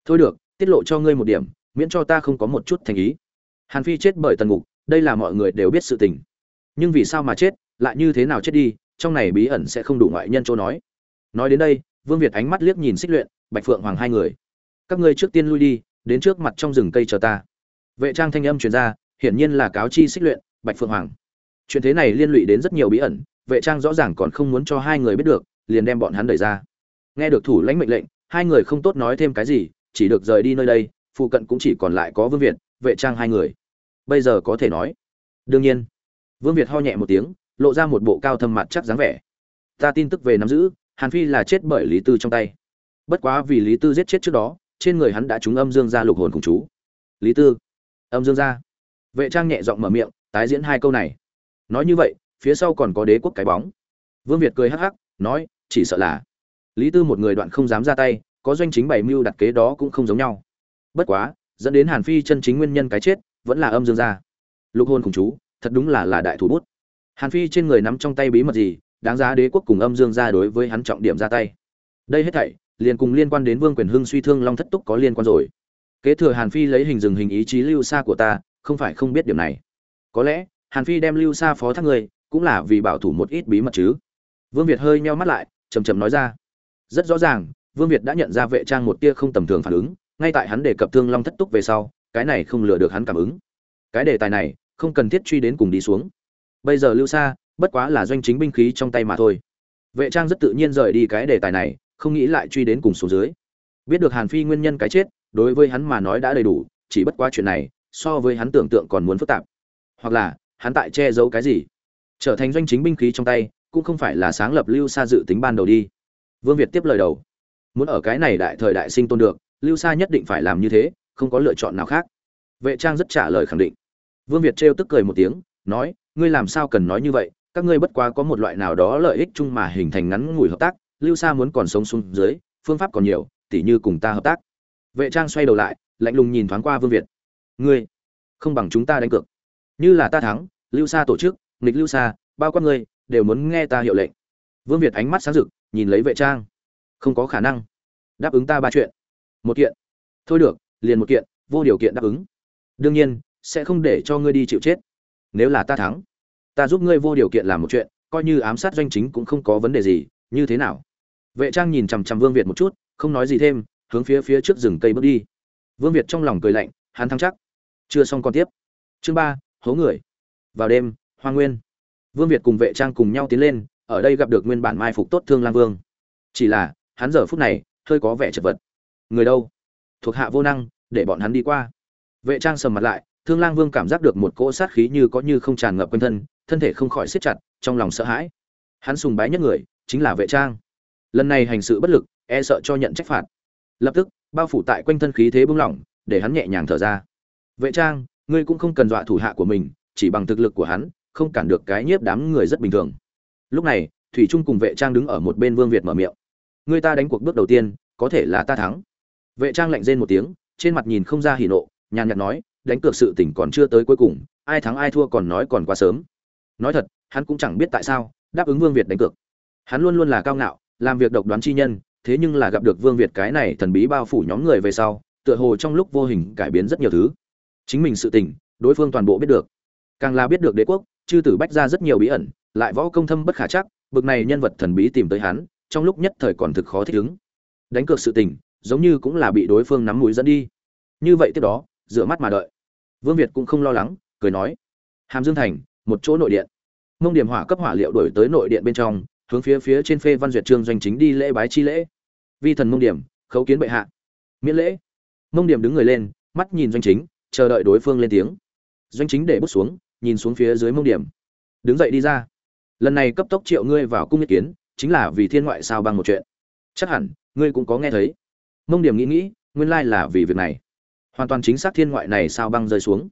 Thôi được, tiết lộ cho ngươi một điểm, miễn cho ta không có một chút thành ý. Hàn phi chết bởi tần ngục, đây là mọi người đều biết sự tình. Nhưng vì sao mà chết, lại như thế nào chết đi, trong này bí ẩn sẽ không đủ ngoại nhân chỗ nói. Nói đến đây, vương việt ánh mắt liếc nhìn xích luyện, bạch phượng hoàng hai người. Các ngươi trước tiên lui đi, đến trước mặt trong rừng cây chờ ta vệ trang thanh âm truyền ra, hiển nhiên là cáo chi xích luyện, bạch phượng hoàng. Chuyện thế này liên lụy đến rất nhiều bí ẩn, vệ trang rõ ràng còn không muốn cho hai người biết được, liền đem bọn hắn đẩy ra. Nghe được thủ lãnh mệnh lệnh, hai người không tốt nói thêm cái gì, chỉ được rời đi nơi đây, phụ cận cũng chỉ còn lại có vương việt, vệ trang hai người. Bây giờ có thể nói. Đương nhiên, vương việt ho nhẹ một tiếng, lộ ra một bộ cao thâm mặt chắc dáng vẻ. Ta tin tức về nắm giữ, hàn phi là chết bởi lý tư trong tay. Bất quá vì lý tư giết chết trước đó, trên người hắn đã trúng âm dương gia lục hồn cùng chú. Lý tư âm dương gia vệ trang nhẹ giọng mở miệng, tái diễn hai câu này. Nói như vậy, phía sau còn có đế quốc cái bóng. Vương việt cười hắc hắc, nói, chỉ sợ là lý tư một người đoạn không dám ra tay, có doanh chính bảy mưu đặt kế đó cũng không giống nhau. Bất quá, dẫn đến hàn phi chân chính nguyên nhân cái chết, vẫn là âm dương gia lục Hôn cùng chú, thật đúng là là đại thủ bút. Hàn phi trên người nắm trong tay bí mật gì, đáng giá đế quốc cùng âm dương gia đối với hắn trọng điểm ra tay. Đây hết thảy, liền cùng liên quan đến vương quyền hưng suy thương long thất túc có liên quan rồi kế thừa hàn phi lấy hình dừng hình ý chí lưu xa của ta, không phải không biết điểm này. Có lẽ, hàn phi đem lưu xa phó thác người cũng là vì bảo thủ một ít bí mật chứ. Vương việt hơi meo mắt lại chầm chầm nói ra. Rất rõ ràng, vương việt đã nhận ra vệ trang một tia không tầm thường phản ứng, ngay tại hắn đề cập thương long thất túc về sau, cái này không lừa được hắn cảm ứng. Cái đề tài này, không cần thiết truy đến cùng đi xuống. Bây giờ lưu xa bất quá là doanh chính binh khí trong tay mà thôi. Vệ trang rất tự nhiên rời đi cái đề tài này, không nghĩ lại truy đến cùng số dưới. Biết được hàn phi nguyên nhân cái chết đối với hắn mà nói đã đầy đủ, chỉ bất quá chuyện này, so với hắn tưởng tượng còn muốn phức tạp. Hoặc là, hắn tại che giấu cái gì? Trở thành doanh chính binh khí trong tay, cũng không phải là sáng lập lưu xa dự tính ban đầu đi. Vương việt tiếp lời đầu. Muốn ở cái này đại thời đại sinh tôn được, lưu xa nhất định phải làm như thế, không có lựa chọn nào khác. Vệ trang rất trả lời khẳng định. Vương việt trêu tức cười một tiếng, nói, ngươi làm sao cần nói như vậy? Các ngươi bất quá có một loại nào đó lợi ích chung mà hình thành ngắn ngủi hợp tác, lưu sa muốn còn sống xuống dưới, phương pháp còn nhiều, tỉ như cùng ta hợp tác vệ trang xoay đầu lại, lạnh lùng nhìn thoáng qua vương việt. Ngươi, không bằng chúng ta đánh cược. Như là ta thắng, lưu sa tổ chức, nghịch lưu sa, bao quát ngươi, đều muốn nghe ta hiệu lệnh. Vương việt ánh mắt sáng rực, nhìn lấy vệ trang. Không có khả năng. Đáp ứng ta ba chuyện. Một kiện. Thôi được, liền một kiện, vô điều kiện đáp ứng. Đương nhiên, sẽ không để cho ngươi đi chịu chết. Nếu là ta thắng, ta giúp ngươi vô điều kiện làm một chuyện, coi như ám sát doanh chính cũng không có vấn đề gì, như thế nào? Vệ trang nhìn chằm chằm vương việt một chút, không nói gì thêm hướng phía phía trước rừng cây bước đi. Vương việt trong lòng cười lạnh, hắn thắng chắc. Chưa xong còn tiếp. Chương ba, hố người. Vào đêm, hoa nguyên. Vương việt cùng vệ trang cùng nhau tiến lên, ở đây gặp được nguyên bản mai phục tốt thương lang vương. Chỉ là, hắn giờ phút này, hơi có vẻ chật vật. Người đâu? Thuộc hạ vô năng, để bọn hắn đi qua. Vệ trang sầm mặt lại, thương lang vương cảm giác được một cỗ sát khí như có như không tràn ngập quanh thân thân thể không khỏi siết chặt, trong lòng sợ hãi. Hắn sùng bái nhất người, chính là vệ trang. Lần này hành sự bất lực e sợ cho nhận trách phạt lập tức, bao phủ tại quanh thân khí thế bung lỏng, để hắn nhẹ nhàng thở ra. Vệ trang, ngươi cũng không cần dọa thủ hạ của mình, chỉ bằng thực lực của hắn, không cản được cái nhiếp đám người rất bình thường. Lúc này, thủy trung cùng vệ trang đứng ở một bên vương việt mở miệng. Ngươi ta đánh cuộc bước đầu tiên, có thể là ta thắng. Vệ trang lạnh rên một tiếng, trên mặt nhìn không ra hỉ nộ, nhàn nhạt nói, đánh cược sự tỉnh còn chưa tới cuối cùng, ai thắng ai thua còn nói còn quá sớm. Nói thật, hắn cũng chẳng biết tại sao, đáp ứng vương việt đánh cược. Hắn luôn luôn là cao ngạo, làm việc độc đoán chi nhân thế nhưng là gặp được vương việt cái này thần bí bao phủ nhóm người về sau, tựa hồ trong lúc vô hình cải biến rất nhiều thứ. Chính mình sự tình, đối phương toàn bộ biết được. Càng là biết được đế quốc, chư tử bách ra rất nhiều bí ẩn, lại võ công thâm bất khả chắc, bực này nhân vật thần bí tìm tới hắn, trong lúc nhất thời còn thực khó thích ứng. Đánh cược sự tình, giống như cũng là bị đối phương nắm mũi dẫn đi. Như vậy tiếp đó, dựa mắt mà đợi. Vương việt cũng không lo lắng, cười nói. Hàm dương thành, một chỗ nội điện. Ngông điểm hỏa cấp hỏa liệu đổi tới nội điện bên trong, hướng phía phía trên phê văn duyệt trương doanh chính đi lễ bái chi lễ vi thần mông điểm, khấu kiến bệ hạ. Miễn lễ. Mông điểm đứng người lên, mắt nhìn doanh chính, chờ đợi đối phương lên tiếng. Doanh chính để bước xuống, nhìn xuống phía dưới mông điểm. Đứng dậy đi ra. Lần này cấp tốc triệu ngươi vào cung ý kiến, chính là vì thiên ngoại sao băng một chuyện. Chắc hẳn, ngươi cũng có nghe thấy. Mông điểm nghĩ nghĩ, nguyên lai là vì việc này. Hoàn toàn chính xác thiên ngoại này sao băng rơi xuống.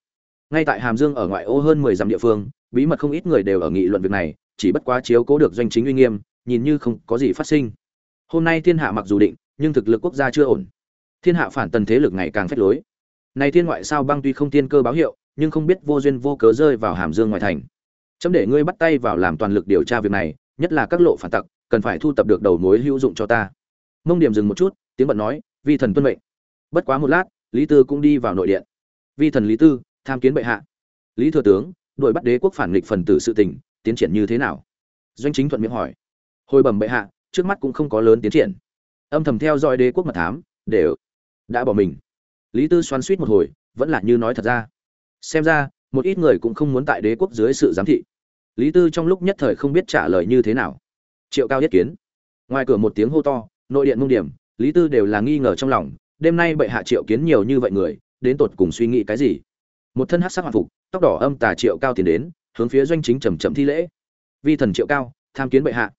Ngay tại hàm dương ở ngoại ô hơn mười dặm địa phương, bí mật không ít người đều ở nghị luận việc này, chỉ bất quá chiếu cố được doanh chính uy nghiêm, nhìn như không có gì phát sinh hôm nay thiên hạ mặc dù định, nhưng thực lực quốc gia chưa ổn. Thiên hạ phản tần thế lực ngày càng phách lối. Này thiên ngoại sao băng tuy không tiên cơ báo hiệu, nhưng không biết vô duyên vô cớ rơi vào hàm dương ngoại thành. Chấm để ngươi bắt tay vào làm toàn lực điều tra việc này, nhất là các lộ phản tặc, cần phải thu tập được đầu mối hữu dụng cho ta. Mông điểm dừng một chút, tiếng bận nói, vi thần tuân mệnh. Bất quá một lát, lý tư cũng đi vào nội điện. Vi thần lý tư, tham kiến bệ hạ. Lý thừa tướng đội bắt đế quốc phản nghịch phần tử sự tình, tiến triển như thế nào? Doanh chính thuận miệng hỏi. Hồi bẩm bệ hạ trước mắt cũng không có lớn tiến triển. Âm thầm theo dõi đế quốc mật thám, đều đã bỏ mình. Lý tư xoắn suýt một hồi, vẫn là như nói thật ra. Xem ra, một ít người cũng không muốn tại đế quốc dưới sự giám thị. Lý tư trong lúc nhất thời không biết trả lời như thế nào. Triệu cao nhất kiến. Ngoài cửa một tiếng hô to, nội điện mông điểm, lý tư đều là nghi ngờ trong lòng, đêm nay bệ hạ triệu kiến nhiều như vậy người, đến tột cùng suy nghĩ cái gì? Một thân hát sắc hoàn phục, tóc đỏ âm tà triệu cao tiến đến, hướng phía doanh chính trầm trầm thi lễ. Vi thần triệu cao, tham kiến bệ hạ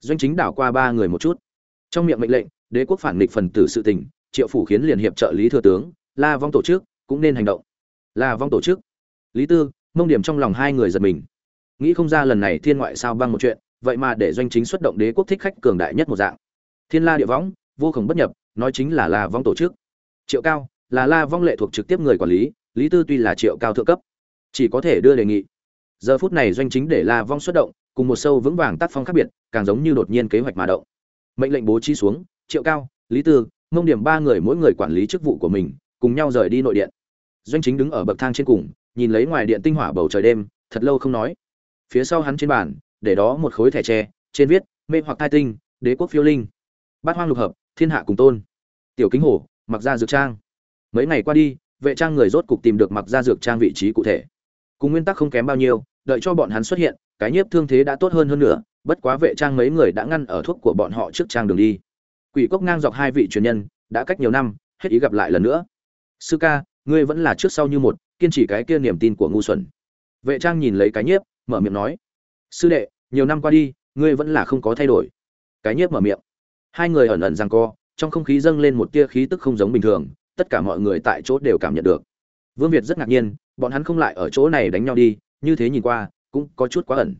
doanh chính đảo qua ba người một chút. Trong miệng mệnh lệnh, đế quốc phản nghịch phần tử sự tình, triệu phủ khiến liền hiệp trợ lý thừa tướng, la vong tổ chức cũng nên hành động. La vong tổ chức. Lý tư, mông điểm trong lòng hai người giật mình. Nghĩ không ra lần này thiên ngoại sao băng một chuyện, vậy mà để doanh chính xuất động đế quốc thích khách cường đại nhất một dạng. Thiên la địa võng, vô khổng bất nhập, nói chính là la vong tổ chức. Triệu cao, là la vong lệ thuộc trực tiếp người quản lý lý tư tuy là triệu cao thượng cấp, chỉ có thể đưa đề nghị. Giờ phút này doanh chính để la vong xuất động cùng một sâu vững vàng tác phong khác biệt, càng giống như đột nhiên kế hoạch mà động. Mệnh lệnh bố trí xuống, triệu cao, lý tư mông điểm ba người mỗi người quản lý chức vụ của mình, cùng nhau rời đi nội điện. Doanh chính đứng ở bậc thang trên cùng, nhìn lấy ngoài điện tinh hỏa bầu trời đêm, thật lâu không nói. Phía sau hắn trên bàn, để đó một khối thẻ tre, trên viết, mê hoặc thai tinh, đế quốc phiêu linh. Bát hoang lục hợp, thiên hạ cùng tôn. Tiểu kính hổ, mặc ra dược trang. Mấy ngày qua đi, vệ trang người rốt cục tìm được mặc ra dược trang vị trí cụ thể. Cùng nguyên tắc không kém bao nhiêu đợi cho bọn hắn xuất hiện, cái nhiếp thương thế đã tốt hơn hơn nữa, bất quá vệ trang mấy người đã ngăn ở thuốc của bọn họ trước trang đường đi. Quỷ cốc ngang dọc hai vị truyền nhân, đã cách nhiều năm, hết ý gặp lại lần nữa. Sư ca, ngươi vẫn là trước sau như một, kiên trì cái kia niềm tin của ngu xuẩn. Vệ trang nhìn lấy cái nhiếp, mở miệng nói. Sư đệ, nhiều năm qua đi, ngươi vẫn là không có thay đổi. Cái nhiếp mở miệng. Hai người ẩn ẩn giằng co, trong không khí dâng lên một tia khí tức không giống bình thường, tất cả mọi người tại chỗ đều cảm nhận được. Vương việt rất ngạc nhiên, bọn hắn không lại ở chỗ này đánh nhau đi như thế nhìn qua, cũng có chút quá ẩn.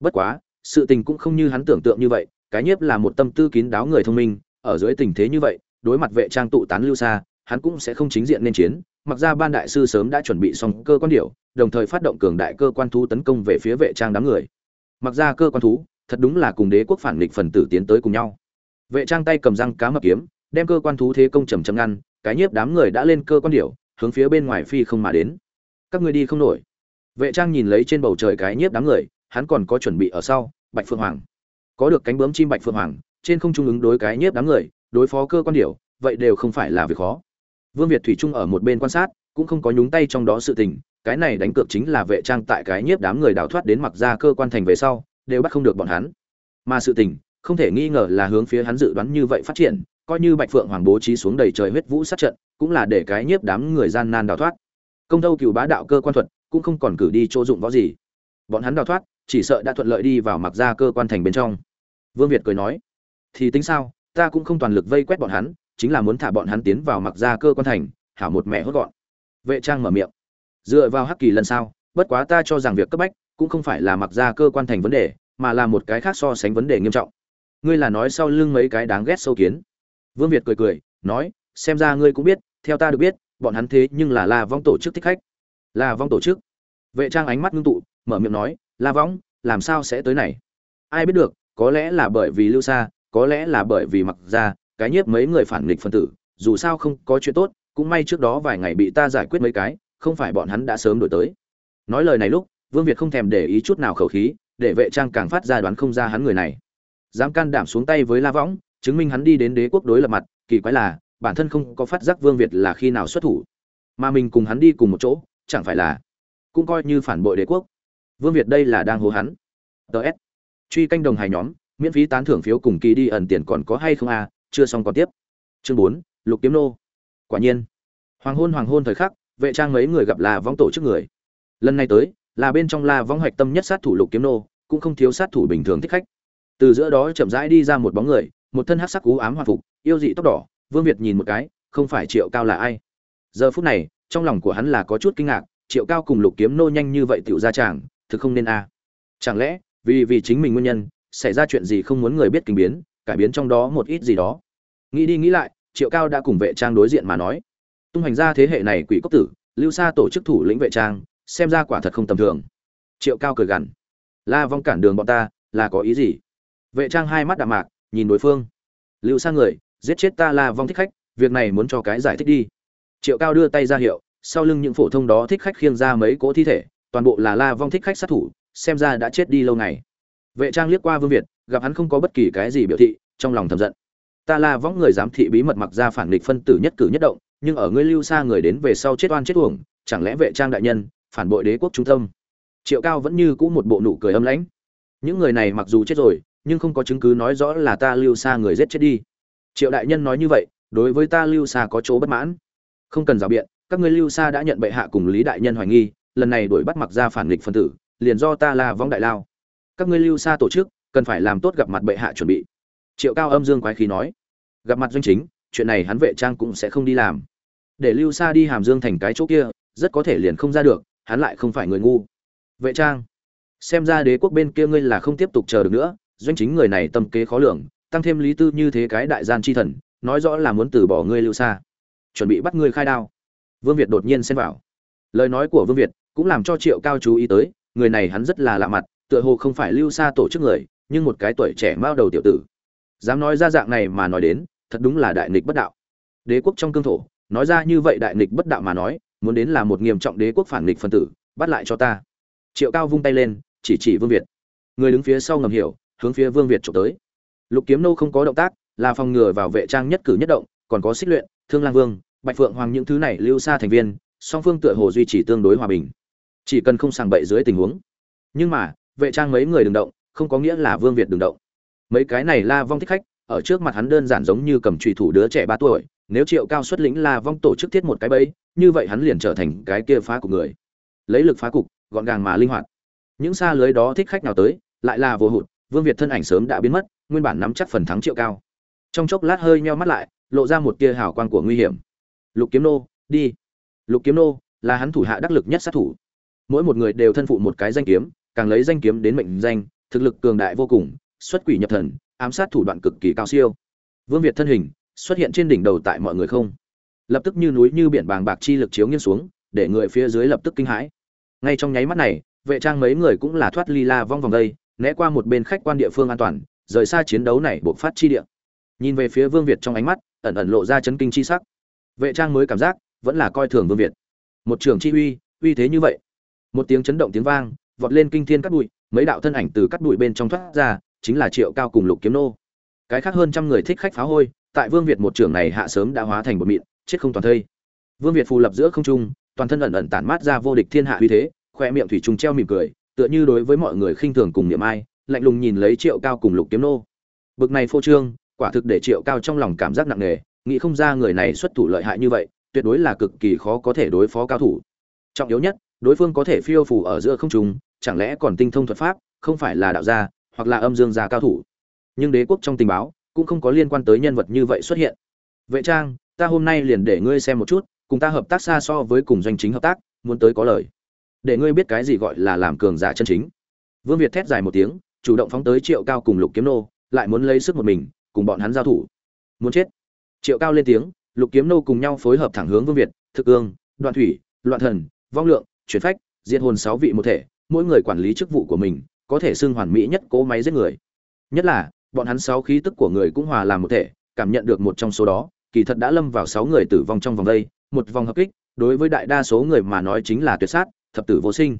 Bất quá, sự tình cũng không như hắn tưởng tượng như vậy, cái nhiếp là một tâm tư kín đáo người thông minh, ở dưới tình thế như vậy, đối mặt vệ trang tụ tán lưu xa, hắn cũng sẽ không chính diện nên chiến, mặc ra ban đại sư sớm đã chuẩn bị xong cơ quan điệu đồng thời phát động cường đại cơ quan thú tấn công về phía vệ trang đám người. Mặc ra cơ quan thú, thật đúng là cùng đế quốc phản nghịch phần tử tiến tới cùng nhau. Vệ trang tay cầm răng cá mập kiếm, đem cơ quan thú thế công trầm trầm ngăn, cái nhiếp đám người đã lên cơ quan điệu hướng phía bên ngoài phi không mà đến. Các ngươi đi không nổi vệ trang nhìn lấy trên bầu trời cái nhiếp đám người hắn còn có chuẩn bị ở sau bạch phượng hoàng. Có được cánh bướm chim bạch phượng hoàng trên không trung ứng đối cái nhiếp đám người đối phó cơ quan điểu, vậy đều không phải là việc khó. Vương việt thủy trung ở một bên quan sát cũng không có nhúng tay trong đó sự tình cái này đánh cược chính là vệ trang tại cái nhiếp đám người đào thoát đến mặc ra cơ quan thành về sau đều bắt không được bọn hắn. Mà sự tình không thể nghi ngờ là hướng phía hắn dự đoán như vậy phát triển coi như bạch phượng hoàng bố trí xuống đầy trời huyết vũ sát trận cũng là để cái nhiếp đám người gian nan đào thoát. Công tâu cựu bá đạo cơ quan thuật cũng không còn cử đi chỗ dụng võ gì. Bọn hắn đào thoát, chỉ sợ đã thuận lợi đi vào mặc ra cơ quan thành bên trong. Vương việt cười nói, thì tính sao? Ta cũng không toàn lực vây quét bọn hắn, chính là muốn thả bọn hắn tiến vào mặc ra cơ quan thành, hảo một mẹ hốt gọn. Vệ trang mở miệng, dựa vào hắc kỳ lần sau, bất quá ta cho rằng việc cấp bách cũng không phải là mặc ra cơ quan thành vấn đề, mà là một cái khác so sánh vấn đề nghiêm trọng. Ngươi là nói sau lưng mấy cái đáng ghét sâu kiến. Vương việt cười cười, nói, xem ra ngươi cũng biết, theo ta được biết, bọn hắn thế nhưng là la vong tổ chức thích khách la vong tổ chức. Vệ trang ánh mắt ngưng tụ, mở miệng nói, la vong, làm sao sẽ tới này? Ai biết được, có lẽ là bởi vì lưu xa có lẽ là bởi vì mặc ra cái nhiếp mấy người phản nghịch phân tử, dù sao không có chuyện tốt, cũng may trước đó vài ngày bị ta giải quyết mấy cái, không phải bọn hắn đã sớm đổi tới. Nói lời này lúc, vương việt không thèm để ý chút nào khẩu khí, để vệ trang càng phát ra đoán không ra hắn người này. Dám can đảm xuống tay với la võng chứng minh hắn đi đến đế quốc đối lập mặt, kỳ quái là, bản thân không có phát giác vương việt là khi nào xuất thủ. Mà mình cùng hắn đi cùng một chỗ chẳng phải là cũng coi như phản bội đế quốc. Vương việt đây là đang hố hắn. Ts truy canh đồng hài nhóm, miễn phí tán thưởng phiếu cùng kỳ đi ẩn tiền còn có hay không à chưa xong còn tiếp. Chương bốn, lục kiếm nô. Quả nhiên, hoàng hôn hoàng hôn thời khắc, vệ trang mấy người gặp là vong tổ chức người. Lần này tới, là bên trong la vong hoạch tâm nhất sát thủ lục kiếm nô, cũng không thiếu sát thủ bình thường thích khách. Từ giữa đó chậm rãi đi ra một bóng người, một thân hắc sắc cú ám hoa phục, yêu dị tóc đỏ. Vương việt nhìn một cái, không phải triệu cao là ai. Giờ phút này trong lòng của hắn là có chút kinh ngạc, triệu cao cùng lục kiếm nô nhanh như vậy tựu ra chàng, thực không nên a. Chẳng lẽ, vì vì chính mình nguyên nhân, xảy ra chuyện gì không muốn người biết kinh biến, cải biến trong đó một ít gì đó? Nghĩ đi nghĩ lại, triệu cao đã cùng vệ trang đối diện mà nói. Tung hành ra thế hệ này quỷ cốc tử, lưu xa tổ chức thủ lĩnh vệ trang, xem ra quả thật không tầm thường. Triệu cao cười gằn. La vong cản đường bọn ta, là có ý gì? Vệ trang hai mắt đạm mạc, nhìn đối phương. Lưu xa người, giết chết ta la vong thích khách, việc này muốn cho cái giải thích đi triệu cao đưa tay ra hiệu, sau lưng những phổ thông đó thích khách khiêng ra mấy cỗ thi thể, toàn bộ là la vong thích khách sát thủ, xem ra đã chết đi lâu ngày. Vệ trang liếc qua vương việt, gặp hắn không có bất kỳ cái gì biểu thị, trong lòng thầm giận. Ta la vong người giám thị bí mật mặc ra phản địch phân tử nhất cử nhất động, nhưng ở ngươi lưu xa người đến về sau chết oan chết uổng, chẳng lẽ vệ trang đại nhân, phản bội đế quốc trung tâm? Triệu cao vẫn như cũ một bộ nụ cười âm lãnh. Những người này mặc dù chết rồi, nhưng không có chứng cứ nói rõ là ta lưu xa người giết chết đi. Triệu đại nhân nói như vậy, đối với ta lưu xa có chỗ bất mãn không cần rào biện, các ngươi lưu xa đã nhận bệ hạ cùng lý đại nhân hoài nghi, lần này đuổi bắt mặc ra phản nghịch phân tử, liền do ta là vong đại lao. Các ngươi lưu xa tổ chức, cần phải làm tốt gặp mặt bệ hạ chuẩn bị. Triệu cao âm dương quái khí nói. Gặp mặt doanh chính, chuyện này hắn vệ trang cũng sẽ không đi làm. Để lưu xa đi hàm dương thành cái chỗ kia, rất có thể liền không ra được, hắn lại không phải người ngu. Vệ trang, xem ra đế quốc bên kia ngươi là không tiếp tục chờ được nữa, doanh chính người này tâm kế khó lường, tăng thêm lý tư như thế cái đại gian chi thần, nói rõ là muốn từ bỏ ngươi lưu xa chuẩn bị bắt ngươi khai đao. Vương việt đột nhiên xen vào. Lời nói của vương việt cũng làm cho triệu cao chú ý tới, người này hắn rất là lạ mặt, tựa hồ không phải lưu xa tổ chức người, nhưng một cái tuổi trẻ mao đầu tiểu tử. Dám nói ra dạng này mà nói đến, thật đúng là đại nghịch bất đạo. Đế quốc trong cương thổ, nói ra như vậy đại nghịch bất đạo mà nói, muốn đến là một nghiêm trọng đế quốc phản nghịch phân tử, bắt lại cho ta. Triệu cao vung tay lên, chỉ chỉ vương việt. Người đứng phía sau ngầm hiểu, hướng phía vương việt trộm tới. Lục kiếm nô không có động tác, là phòng ngừa vào vệ trang nhất cử nhất động, còn có xích luyện, thương lang vương bạch phượng hoàng những thứ này lưu xa thành viên, song phương tựa hồ duy trì tương đối hòa bình. Chỉ cần không sàng bậy dưới tình huống. Nhưng mà, vệ trang mấy người đừng động, không có nghĩa là vương việt đừng động. Mấy cái này la vong thích khách, ở trước mặt hắn đơn giản giống như cầm trùy thủ đứa trẻ ba tuổi, nếu triệu cao xuất lĩnh la vong tổ chức thiết một cái bẫy, như vậy hắn liền trở thành cái kia phá cục người. Lấy lực phá cục, gọn gàng mà linh hoạt. Những xa lưới đó thích khách nào tới, lại là vô hụt, vương việt thân ảnh sớm đã biến mất, nguyên bản nắm chắc phần thắng triệu cao. Trong chốc lát hơi meo mắt lại, lộ ra một tia hào quang của nguy hiểm lục kiếm nô, đi. Lục kiếm nô là hắn thủ hạ đắc lực nhất sát thủ. Mỗi một người đều thân phụ một cái danh kiếm, càng lấy danh kiếm đến mệnh danh, thực lực cường đại vô cùng, xuất quỷ nhập thần, ám sát thủ đoạn cực kỳ cao siêu. Vương việt thân hình xuất hiện trên đỉnh đầu tại mọi người không. Lập tức như núi như biển bàng bạc chi lực chiếu nghiêng xuống, để người phía dưới lập tức kinh hãi. Ngay trong nháy mắt này, vệ trang mấy người cũng là thoát ly la vong vòng đây, né qua một bên khách quan địa phương an toàn, rời xa chiến đấu này buộc phát chi địa. Nhìn về phía vương việt trong ánh mắt, ẩn ẩn lộ ra chấn kinh chi sắc vệ trang mới cảm giác, vẫn là coi thường vương việt. Một trường chi uy uy thế như vậy. Một tiếng chấn động tiếng vang, vọt lên kinh thiên cắt bụi, mấy đạo thân ảnh từ cắt bụi bên trong thoát ra, chính là triệu cao cùng lục kiếm nô. Cái khác hơn trăm người thích khách phá hôi, tại vương việt một trường này hạ sớm đã hóa thành một mịn, chết không toàn thây. Vương việt phù lập giữa không trung, toàn thân ẩn ẩn tản mát ra vô địch thiên hạ uy thế, khoe miệng thủy trùng treo mỉm cười, tựa như đối với mọi người khinh thường cùng niệm ai, lạnh lùng nhìn lấy triệu cao cùng lục kiếm nô. Bực này phô trương, quả thực để triệu cao trong lòng cảm giác nặng nề nghĩ không ra người này xuất thủ lợi hại như vậy, tuyệt đối là cực kỳ khó có thể đối phó cao thủ. Trọng yếu nhất, đối phương có thể phiêu phù ở giữa không trung, chẳng lẽ còn tinh thông thuật pháp, không phải là đạo gia, hoặc là âm dương gia cao thủ. Nhưng đế quốc trong tình báo, cũng không có liên quan tới nhân vật như vậy xuất hiện. Vệ trang, ta hôm nay liền để ngươi xem một chút, cùng ta hợp tác xa so với cùng doanh chính hợp tác, muốn tới có lời. Để ngươi biết cái gì gọi là làm cường giả chân chính. Vương việt thét dài một tiếng, chủ động phóng tới triệu cao cùng lục kiếm nô, lại muốn lấy sức một mình, cùng bọn hắn giao thủ. Muốn chết triệu cao lên tiếng, lục kiếm nô cùng nhau phối hợp thẳng hướng vương việt, thực ương, đoạn thủy, loạn thần, vong lượng, chuyển phách, diệt hồn sáu vị một thể, mỗi người quản lý chức vụ của mình, có thể xưng hoàn mỹ nhất cố máy giết người. Nhất là, bọn hắn sáu khí tức của người cũng hòa làm một thể, cảm nhận được một trong số đó, kỳ thật đã lâm vào sáu người tử vong trong vòng đây, một vòng hợp kích, đối với đại đa số người mà nói chính là tuyệt sát, thập tử vô sinh.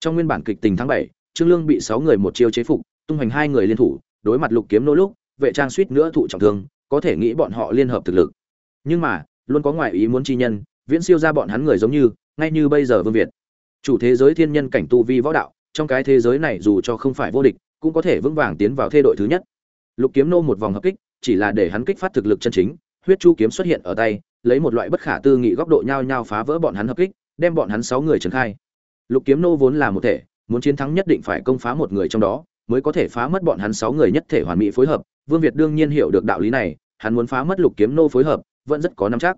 Trong nguyên bản kịch tình tháng bảy, trương lương bị sáu người một chiêu chế phục, tung hoành hai người liên thủ, đối mặt lục kiếm nô lúc, vệ trang suýt nữa thụ trọng thương có thể nghĩ bọn họ liên hợp thực lực. Nhưng mà, luôn có ngoại ý muốn chi nhân, viễn siêu ra bọn hắn người giống như, ngay như bây giờ vương việt. Chủ thế giới thiên nhân cảnh tu vi võ đạo, trong cái thế giới này dù cho không phải vô địch, cũng có thể vững vàng tiến vào thê đội thứ nhất. Lục kiếm nô một vòng hợp kích, chỉ là để hắn kích phát thực lực chân chính, huyết chu kiếm xuất hiện ở tay, lấy một loại bất khả tư nghị góc độ nhao nhao phá vỡ bọn hắn hợp kích, đem bọn hắn sáu người trấn khai. Lục kiếm nô vốn là một thể, muốn chiến thắng nhất định phải công phá một người trong đó, mới có thể phá mất bọn hắn sáu người nhất thể hoàn mỹ phối hợp vương việt đương nhiên hiểu được đạo lý này hắn muốn phá mất lục kiếm nô phối hợp vẫn rất có nắm chắc.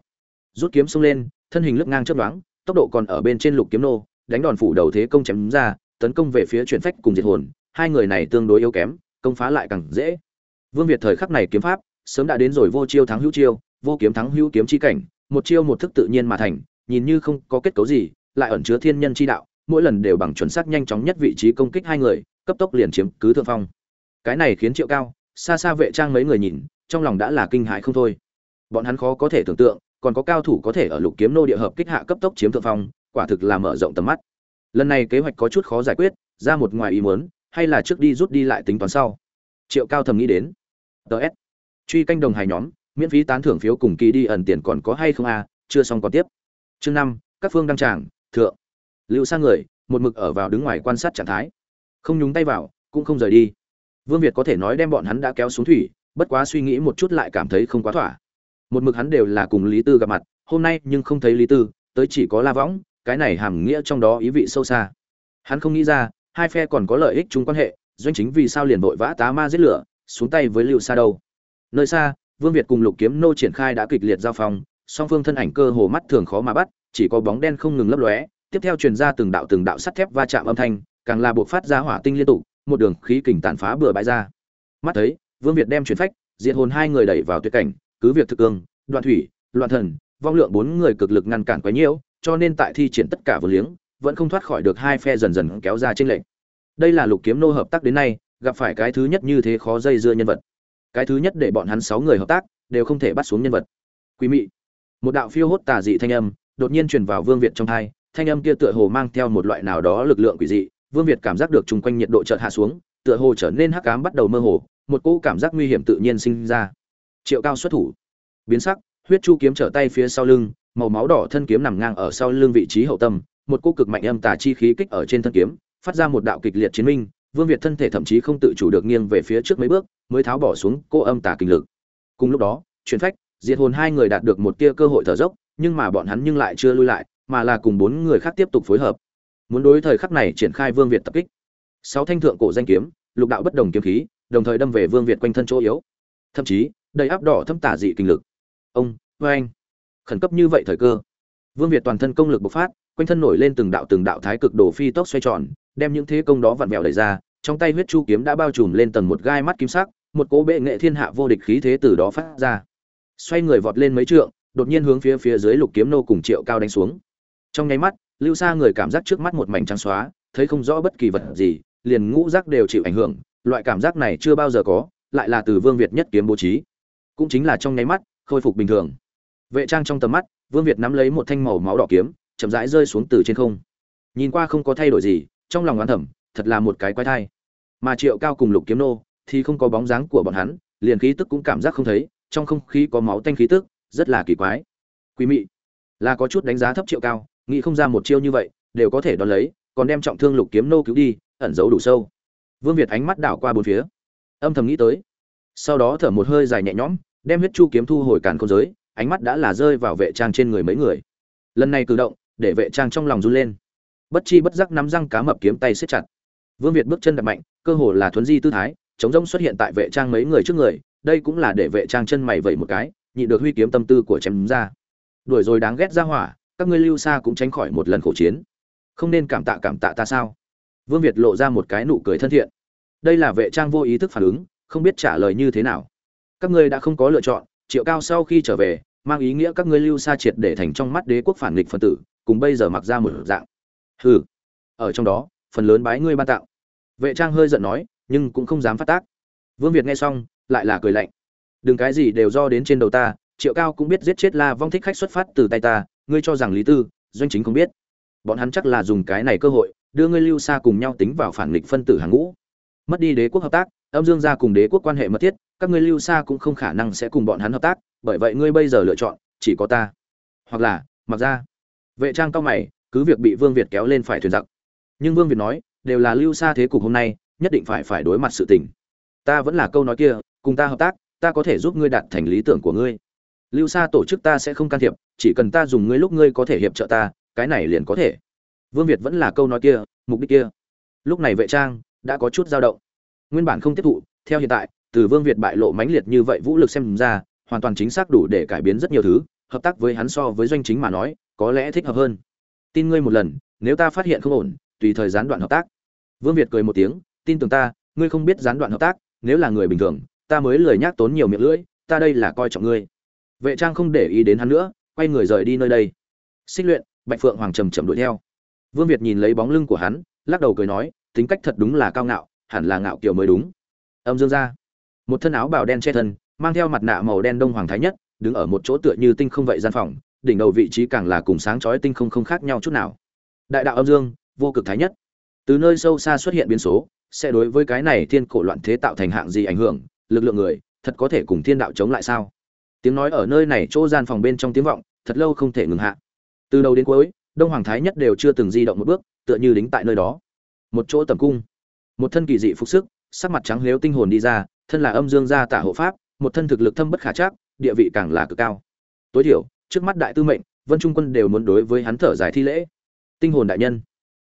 Rút kiếm xông lên thân hình lướt ngang chớp nhoáng, tốc độ còn ở bên trên lục kiếm nô đánh đòn phủ đầu thế công chém ra tấn công về phía chuyển phách cùng diệt hồn hai người này tương đối yếu kém công phá lại càng dễ. Vương việt thời khắc này kiếm pháp sớm đã đến rồi vô chiêu thắng hữu chiêu vô kiếm thắng hữu kiếm chi cảnh một chiêu một thức tự nhiên mà thành nhìn như không có kết cấu gì lại ẩn chứa thiên nhân chi đạo mỗi lần đều bằng chuẩn xác nhanh chóng nhất vị trí công kích hai người cấp tốc liền chiếm cứ thượng phong. Cái này khiến triệu cao xa xa vệ trang mấy người nhìn trong lòng đã là kinh hãi không thôi. Bọn hắn khó có thể tưởng tượng còn có cao thủ có thể ở lục kiếm nô địa hợp kích hạ cấp tốc chiếm thượng phong quả thực là mở rộng tầm mắt. Lần này kế hoạch có chút khó giải quyết ra một ngoài ý muốn hay là trước đi rút đi lại tính toán sau. Triệu cao thầm nghĩ đến. Ts truy canh đồng hài nhóm miễn phí tán thưởng phiếu cùng kỳ đi ẩn tiền còn có hay không a à, chưa xong còn tiếp. Chương năm các phương đăng tràng thượng. Lưu sang người một mực ở vào đứng ngoài quan sát trạng thái. Không nhúng tay vào cũng không rời đi vương việt có thể nói đem bọn hắn đã kéo xuống thủy, bất quá suy nghĩ một chút lại cảm thấy không quá thỏa. Một mực hắn đều là cùng lý tư gặp mặt, hôm nay nhưng không thấy lý tư, tới chỉ có la võng, cái này hàm nghĩa trong đó ý vị sâu xa. Hắn không nghĩ ra, hai phe còn có lợi ích chung quan hệ, doanh chính vì sao liền vội vã tá ma giết lửa, xuống tay với lưu Sa đâu. Nơi xa, vương việt cùng lục kiếm nô triển khai đã kịch liệt giao phong, song phương thân ảnh cơ hồ mắt thường khó mà bắt, chỉ có bóng đen không ngừng lấp lóe, tiếp theo truyền ra từng đạo từng đạo sắt thép va chạm âm thanh, càng là buộc phát ra hỏa tinh liên tục một đường khí kình tàn phá bừa bãi ra. Mắt thấy, vương việt đem chuyển phách, diệt hồn hai người đẩy vào tuyệt cảnh, cứ việc thực ương đoạn thủy, loạn thần, vong lượng bốn người cực lực ngăn cản quấy nhiễu, cho nên tại thi triển tất cả vừa liếng, vẫn không thoát khỏi được hai phe dần dần kéo ra trên lệnh đây là lục kiếm nô hợp tác đến nay, gặp phải cái thứ nhất như thế khó dây dưa nhân vật. Cái thứ nhất để bọn hắn sáu người hợp tác, đều không thể bắt xuống nhân vật. Quý mị. Một đạo phiêu hốt tà dị thanh âm, đột nhiên truyền vào vương việt trong thai thanh âm kia tựa hồ mang theo một loại nào đó lực lượng quỷ dị vương việt cảm giác được chung quanh nhiệt độ chợt hạ xuống, tựa hồ trở nên hắc ám bắt đầu mơ hồ, một cỗ cảm giác nguy hiểm tự nhiên sinh ra. Triệu cao xuất thủ. Biến sắc, huyết chu kiếm trở tay phía sau lưng, màu máu đỏ thân kiếm nằm ngang ở sau lưng vị trí hậu tâm, một cỗ cực mạnh âm tà chi khí kích ở trên thân kiếm, phát ra một đạo kịch liệt chiến minh, vương việt thân thể thậm chí không tự chủ được nghiêng về phía trước mấy bước, mới tháo bỏ xuống cô âm tà kinh lực. Cùng lúc đó, chuyển phách, diệt hồn hai người đạt được một tia cơ hội thở dốc, nhưng mà bọn hắn nhưng lại chưa lui lại, mà là cùng bốn người khác tiếp tục phối hợp muốn đối thời khắc này triển khai vương việt tập kích. Sáu thanh thượng cổ danh kiếm, lục đạo bất đồng kiếm khí, đồng thời đâm về vương việt quanh thân chỗ yếu. Thậm chí, đầy áp đỏ thâm tả dị kinh lực. Ông vê anh. Khẩn cấp như vậy thời cơ. Vương việt toàn thân công lực bộc phát, quanh thân nổi lên từng đạo từng đạo thái cực đồ phi tốc xoay tròn, đem những thế công đó vặn vẹo đẩy ra, trong tay huyết chu kiếm đã bao trùm lên tầng một gai mắt kim sắc, một cỗ bệ nghệ thiên hạ vô địch khí thế từ đó phát ra. Xoay người vọt lên mấy trượng, đột nhiên hướng phía phía dưới lục kiếm nô cùng triệu cao đánh xuống. Trong nháy mắt lưu xa người cảm giác trước mắt một mảnh trắng xóa, thấy không rõ bất kỳ vật gì, liền ngũ giác đều chịu ảnh hưởng, loại cảm giác này chưa bao giờ có, lại là từ vương việt nhất kiếm bố trí. Cũng chính là trong nháy mắt, khôi phục bình thường. Vệ trang trong tầm mắt, vương việt nắm lấy một thanh màu máu đỏ kiếm, chậm rãi rơi xuống từ trên không. Nhìn qua không có thay đổi gì, trong lòng oán thẩm thật là một cái quái thai. Mà triệu cao cùng lục kiếm nô thì không có bóng dáng của bọn hắn, liền khí tức cũng cảm giác không thấy, trong không khí có máu tanh khí tức, rất là kỳ quái. Quý mị, là có chút đánh giá thấp triệu cao nghĩ không ra một chiêu như vậy, đều có thể đón lấy, còn đem trọng thương lục kiếm nô cứu đi, ẩn giấu đủ sâu. Vương việt ánh mắt đảo qua bốn phía. Âm thầm nghĩ tới. Sau đó thở một hơi dài nhẹ nhõm, đem huyết chu kiếm thu hồi càn không giới, ánh mắt đã là rơi vào vệ trang trên người mấy người. Lần này cử động, để vệ trang trong lòng run lên. Bất chi bất giác nắm răng cá mập kiếm tay siết chặt. Vương việt bước chân đập mạnh, cơ hồ là thuấn di tư thái, chống rông xuất hiện tại vệ trang mấy người trước người, đây cũng là để vệ trang chân mày vẩy một cái nhị được huy kiếm tâm tư của chém ra. Đuổi rồi đáng ghét ra hỏa các ngươi lưu xa cũng tránh khỏi một lần khổ chiến. Không nên cảm tạ cảm tạ ta sao? Vương việt lộ ra một cái nụ cười thân thiện. Đây là vệ trang vô ý thức phản ứng, không biết trả lời như thế nào. Các ngươi đã không có lựa chọn, triệu cao sau khi trở về, mang ý nghĩa các ngươi lưu xa triệt để thành trong mắt đế quốc phản nghịch phân tử, cùng bây giờ mặc ra một dạng. Hừ. Ở trong đó, phần lớn bái ngươi ban tạo. Vệ trang hơi giận nói, nhưng cũng không dám phát tác. Vương việt nghe xong, lại là cười lạnh. Đừng cái gì đều do đến trên đầu ta, triệu cao cũng biết giết chết la vong thích khách xuất phát từ tay ta ngươi cho rằng lý tư, doanh chính không biết. Bọn hắn chắc là dùng cái này cơ hội, đưa ngươi lưu xa cùng nhau tính vào phản nghịch phân tử hàng ngũ. Mất đi đế quốc hợp tác, âm dương gia cùng đế quốc quan hệ mật thiết, các ngươi lưu xa cũng không khả năng sẽ cùng bọn hắn hợp tác, bởi vậy ngươi bây giờ lựa chọn, chỉ có ta. Hoặc là, mặc ra. Vệ trang cao mày, cứ việc bị vương việt kéo lên phải thuyền giặc. Nhưng vương việt nói, đều là lưu xa thế cục hôm nay, nhất định phải phải đối mặt sự tình. Ta vẫn là câu nói kia, cùng ta hợp tác, ta có thể giúp ngươi đạt thành lý tưởng của ngươi lưu xa tổ chức ta sẽ không can thiệp, chỉ cần ta dùng ngươi lúc ngươi có thể hiệp trợ ta, cái này liền có thể. Vương việt vẫn là câu nói kia, mục đích kia. Lúc này vệ trang đã có chút dao động. Nguyên bản không tiếp thụ, theo hiện tại, từ vương việt bại lộ mãnh liệt như vậy vũ lực xem ra, hoàn toàn chính xác đủ để cải biến rất nhiều thứ, hợp tác với hắn so với doanh chính mà nói, có lẽ thích hợp hơn. Tin ngươi một lần, nếu ta phát hiện không ổn, tùy thời gián đoạn hợp tác. Vương việt cười một tiếng, tin tưởng ta, ngươi không biết gián đoạn hợp tác, nếu là người bình thường, ta mới lười nhác tốn nhiều miệng lưỡi, ta đây là coi trọng ngươi vệ trang không để ý đến hắn nữa, quay người rời đi nơi đây. Xích luyện, bạch phượng hoàng trầm trầm đuổi theo. Vương việt nhìn lấy bóng lưng của hắn, lắc đầu cười nói, tính cách thật đúng là cao ngạo, hẳn là ngạo kiều mới đúng. Âm dương ra. Một thân áo bào đen che thân, mang theo mặt nạ màu đen đông hoàng thái nhất, đứng ở một chỗ tựa như tinh không vậy gian phòng, đỉnh đầu vị trí càng là cùng sáng chói tinh không không khác nhau chút nào. Đại đạo âm dương, vô cực thái nhất. Từ nơi sâu xa xuất hiện biến số, sẽ đối với cái này thiên cổ loạn thế tạo thành hạng gì ảnh hưởng, lực lượng người, thật có thể cùng thiên đạo chống lại sao? Tiếng nói ở nơi này chỗ gian phòng bên trong tiếng vọng, thật lâu không thể ngừng hạ. Từ đầu đến cuối, đông hoàng thái nhất đều chưa từng di động một bước, tựa như đính tại nơi đó. Một chỗ tầm cung. Một thân kỳ dị phục sức, sắc mặt trắng lếu tinh hồn đi ra, thân là âm dương gia tả hộ pháp, một thân thực lực thâm bất khả trác, địa vị càng là cực cao. Tối thiểu, trước mắt đại tư mệnh, vân trung quân đều muốn đối với hắn thở dài thi lễ. Tinh hồn đại nhân.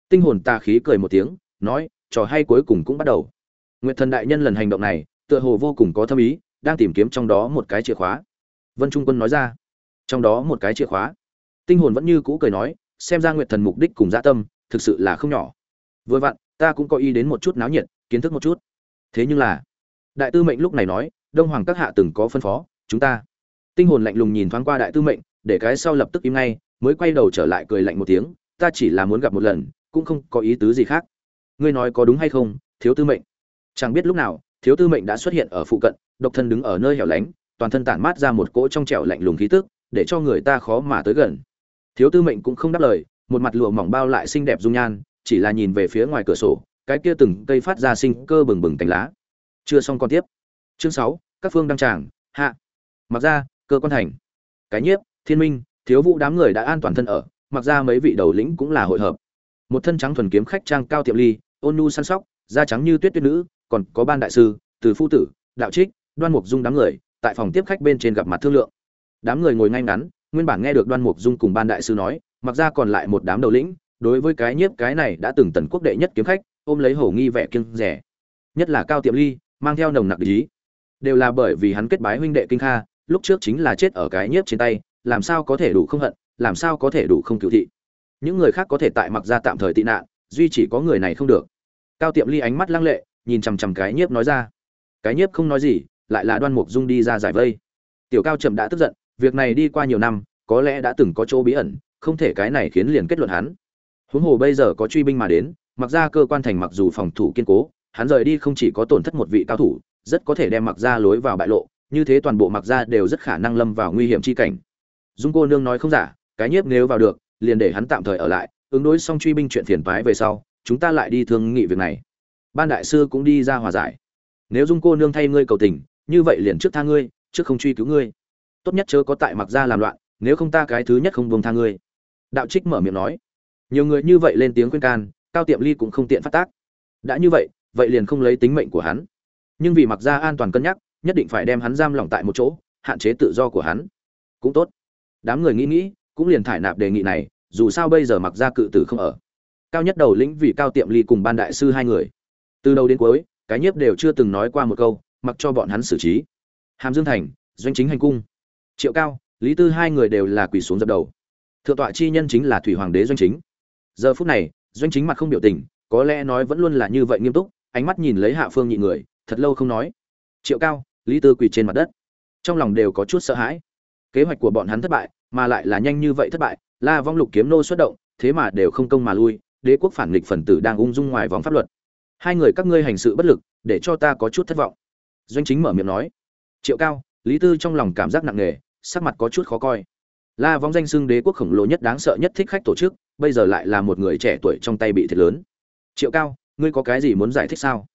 Tinh hồn tà khí cười một tiếng, nói, trò hay cuối cùng cũng bắt đầu. Nguyệt thần đại nhân lần hành động này, tựa hồ vô cùng có thâm ý, đang tìm kiếm trong đó một cái chìa khóa vân trung quân nói ra. Trong đó một cái chìa khóa. Tinh hồn vẫn như cũ cười nói, xem ra nguyệt thần mục đích cùng gia tâm, thực sự là không nhỏ. Vừa vặn, ta cũng có ý đến một chút náo nhiệt, kiến thức một chút. Thế nhưng là, đại tư mệnh lúc này nói, đông hoàng các hạ từng có phân phó, chúng ta. Tinh hồn lạnh lùng nhìn thoáng qua đại tư mệnh, để cái sau lập tức im ngay, mới quay đầu trở lại cười lạnh một tiếng, ta chỉ là muốn gặp một lần, cũng không có ý tứ gì khác. Ngươi nói có đúng hay không, thiếu tư mệnh? Chẳng biết lúc nào, thiếu tư mệnh đã xuất hiện ở phụ cận, độc thân đứng ở nơi hẻo lánh toàn thân tản mát ra một cỗ trong trẻo lạnh lùng khí tức, để cho người ta khó mà tới gần. Thiếu tư mệnh cũng không đáp lời, một mặt lụa mỏng bao lại xinh đẹp dung nhan, chỉ là nhìn về phía ngoài cửa sổ, cái kia từng cây phát ra sinh cơ bừng bừng cánh lá. Chưa xong còn tiếp. Chương sáu, các phương đăng tràng, hạ. Mặc ra, cơ quan thành. Cái nhiếp, thiên minh, thiếu vũ đám người đã an toàn thân ở, mặc ra mấy vị đầu lĩnh cũng là hội hợp. Một thân trắng thuần kiếm khách trang cao tiệm ly, ôn nhu săn sóc, da trắng như tuyết tuyết nữ, còn có ban đại sư, từ phu tử, đạo trích, đoan mục dung đám người tại phòng tiếp khách bên trên gặp mặt thương lượng. Đám người ngồi ngay ngắn, nguyên bản nghe được đoan mục dung cùng ban đại sư nói, mặc ra còn lại một đám đầu lĩnh, đối với cái nhiếp cái này đã từng tần quốc đệ nhất kiếm khách, ôm lấy hổ nghi vẻ kiêng rẻ. Nhất là cao tiệm ly, mang theo nồng nặc ý. Đều là bởi vì hắn kết bái huynh đệ kinh kha, lúc trước chính là chết ở cái nhiếp trên tay, làm sao có thể đủ không hận, làm sao có thể đủ không cựu thị. Những người khác có thể tại mặc ra tạm thời tị nạn, duy chỉ có người này không được. Cao tiệm ly ánh mắt lăng lệ, nhìn chằm chằm cái nhiếp nói ra. Cái nhiếp không nói gì lại là đoan mục dung đi ra giải vây. Tiểu cao trầm đã tức giận, việc này đi qua nhiều năm, có lẽ đã từng có chỗ bí ẩn, không thể cái này khiến liền kết luận hắn. Huống hồ bây giờ có truy binh mà đến, mặc ra cơ quan thành mặc dù phòng thủ kiên cố, hắn rời đi không chỉ có tổn thất một vị cao thủ, rất có thể đem mặc ra lối vào bại lộ, như thế toàn bộ mặc ra đều rất khả năng lâm vào nguy hiểm chi cảnh. Dung cô nương nói không giả, cái nhiếp nếu vào được, liền để hắn tạm thời ở lại, ứng đối xong truy binh chuyện phiền toái về sau, chúng ta lại đi thương nghị việc này. Ban đại sư cũng đi ra hòa giải. Nếu dung cô nương thay ngươi cầu tình như vậy liền trước tha ngươi, trước không truy cứu ngươi. Tốt nhất chớ có tại mặc ra làm loạn, nếu không ta cái thứ nhất không buông tha ngươi. Đạo trích mở miệng nói. Nhiều người như vậy lên tiếng khuyên can, cao tiệm ly cũng không tiện phát tác. Đã như vậy vậy liền không lấy tính mệnh của hắn. Nhưng vì mặc ra an toàn cân nhắc, nhất định phải đem hắn giam lỏng tại một chỗ, hạn chế tự do của hắn. Cũng tốt. Đám người nghĩ nghĩ, cũng liền thải nạp đề nghị này, dù sao bây giờ mặc ra cự tử không ở. Cao nhất đầu lĩnh vì cao tiệm ly cùng ban đại sư hai người. Từ đầu đến cuối, cái nhiếp đều chưa từng nói qua một câu mặc cho bọn hắn xử trí. Hàm dương thành, doanh chính hành cung. Triệu cao, lý tư hai người đều là quỳ xuống dập đầu. Thượng tọa chi nhân chính là thủy hoàng đế doanh chính. Giờ phút này, doanh chính mặt không biểu tình, có lẽ nói vẫn luôn là như vậy nghiêm túc, ánh mắt nhìn lấy hạ phương nhị người, thật lâu không nói. Triệu cao, lý tư quỳ trên mặt đất. Trong lòng đều có chút sợ hãi. Kế hoạch của bọn hắn thất bại, mà lại là nhanh như vậy thất bại, la vong lục kiếm nô xuất động, thế mà đều không công mà lui, đế quốc phản nghịch phần tử đang ung dung ngoài vòng pháp luật. Hai người các ngươi hành sự bất lực, để cho ta có chút thất vọng doanh chính mở miệng nói, triệu cao, lý tư trong lòng cảm giác nặng nề, sắc mặt có chút khó coi. La vong danh xưng đế quốc khổng lồ nhất đáng sợ nhất thích khách tổ chức, bây giờ lại là một người trẻ tuổi trong tay bị thiệt lớn. Triệu cao, ngươi có cái gì muốn giải thích sao?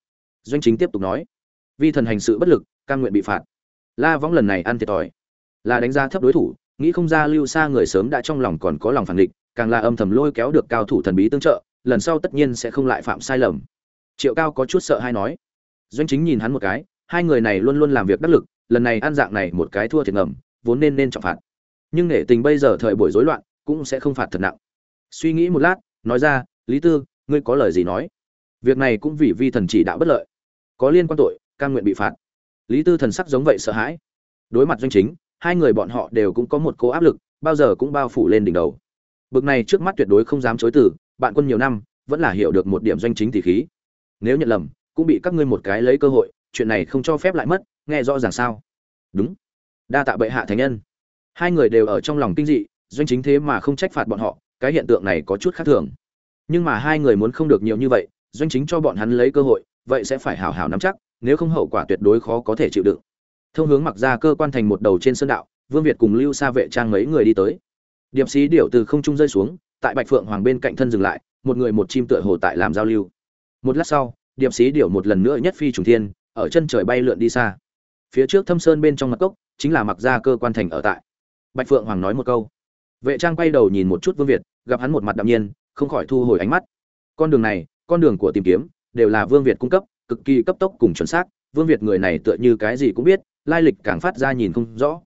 Doanh chính tiếp tục nói, vi thần hành sự bất lực căn nguyện bị phạt. La vong lần này ăn thiệt thòi. Là đánh giá thấp đối thủ, nghĩ không ra lưu xa người sớm đã trong lòng còn có lòng phản địch càng là âm thầm lôi kéo được cao thủ thần bí tương trợ, lần sau tất nhiên sẽ không lại phạm sai lầm. Triệu cao có chút sợ hay nói. Doanh chính nhìn hắn một cái hai người này luôn luôn làm việc đắc lực, lần này ăn dạng này một cái thua thiệt ngầm, vốn nên nên trọng phạt. Nhưng nể tình bây giờ thời buổi rối loạn, cũng sẽ không phạt thật nặng. Suy nghĩ một lát, nói ra, lý tư, ngươi có lời gì nói? Việc này cũng vì vi thần chỉ đạo bất lợi. Có liên quan tội căn nguyện bị phạt. Lý tư thần sắc giống vậy sợ hãi. Đối mặt doanh chính, hai người bọn họ đều cũng có một cố áp lực, bao giờ cũng bao phủ lên đỉnh đầu. Bực này trước mắt tuyệt đối không dám chối từ, bạn quân nhiều năm, vẫn là hiểu được một điểm doanh chính tỷ khí. Nếu nhận lầm, cũng bị các ngươi một cái lấy cơ hội chuyện này không cho phép lại mất, nghe rõ ràng sao? Đúng. Đa tạ bệ hạ thánh nhân. Hai người đều ở trong lòng kinh dị, doanh chính thế mà không trách phạt bọn họ, cái hiện tượng này có chút khác thường. Nhưng mà hai người muốn không được nhiều như vậy, doanh chính cho bọn hắn lấy cơ hội, vậy sẽ phải hảo hảo nắm chắc, nếu không hậu quả tuyệt đối khó có thể chịu đựng. Thông hướng mặc ra cơ quan thành một đầu trên sơn đạo, vương việt cùng lưu xa vệ trang mấy người đi tới. Điệp sĩ điệu từ không trung rơi xuống, tại bạch phượng hoàng bên cạnh thân dừng lại, một người một chim tựa hồ tại làm giao lưu. Một lát sau, điệp sĩ điệu một lần nữa nhất phi trùng thiên ở chân trời bay lượn đi xa. Phía trước thâm sơn bên trong mặt cốc, chính là mặc ra cơ quan thành ở tại. Bạch phượng hoàng nói một câu. Vệ trang quay đầu nhìn một chút vương việt, gặp hắn một mặt đạm nhiên, không khỏi thu hồi ánh mắt. Con đường này, con đường của tìm kiếm, đều là vương việt cung cấp, cực kỳ cấp tốc cùng chuẩn xác, vương việt người này tựa như cái gì cũng biết, lai lịch càng phát ra nhìn không rõ.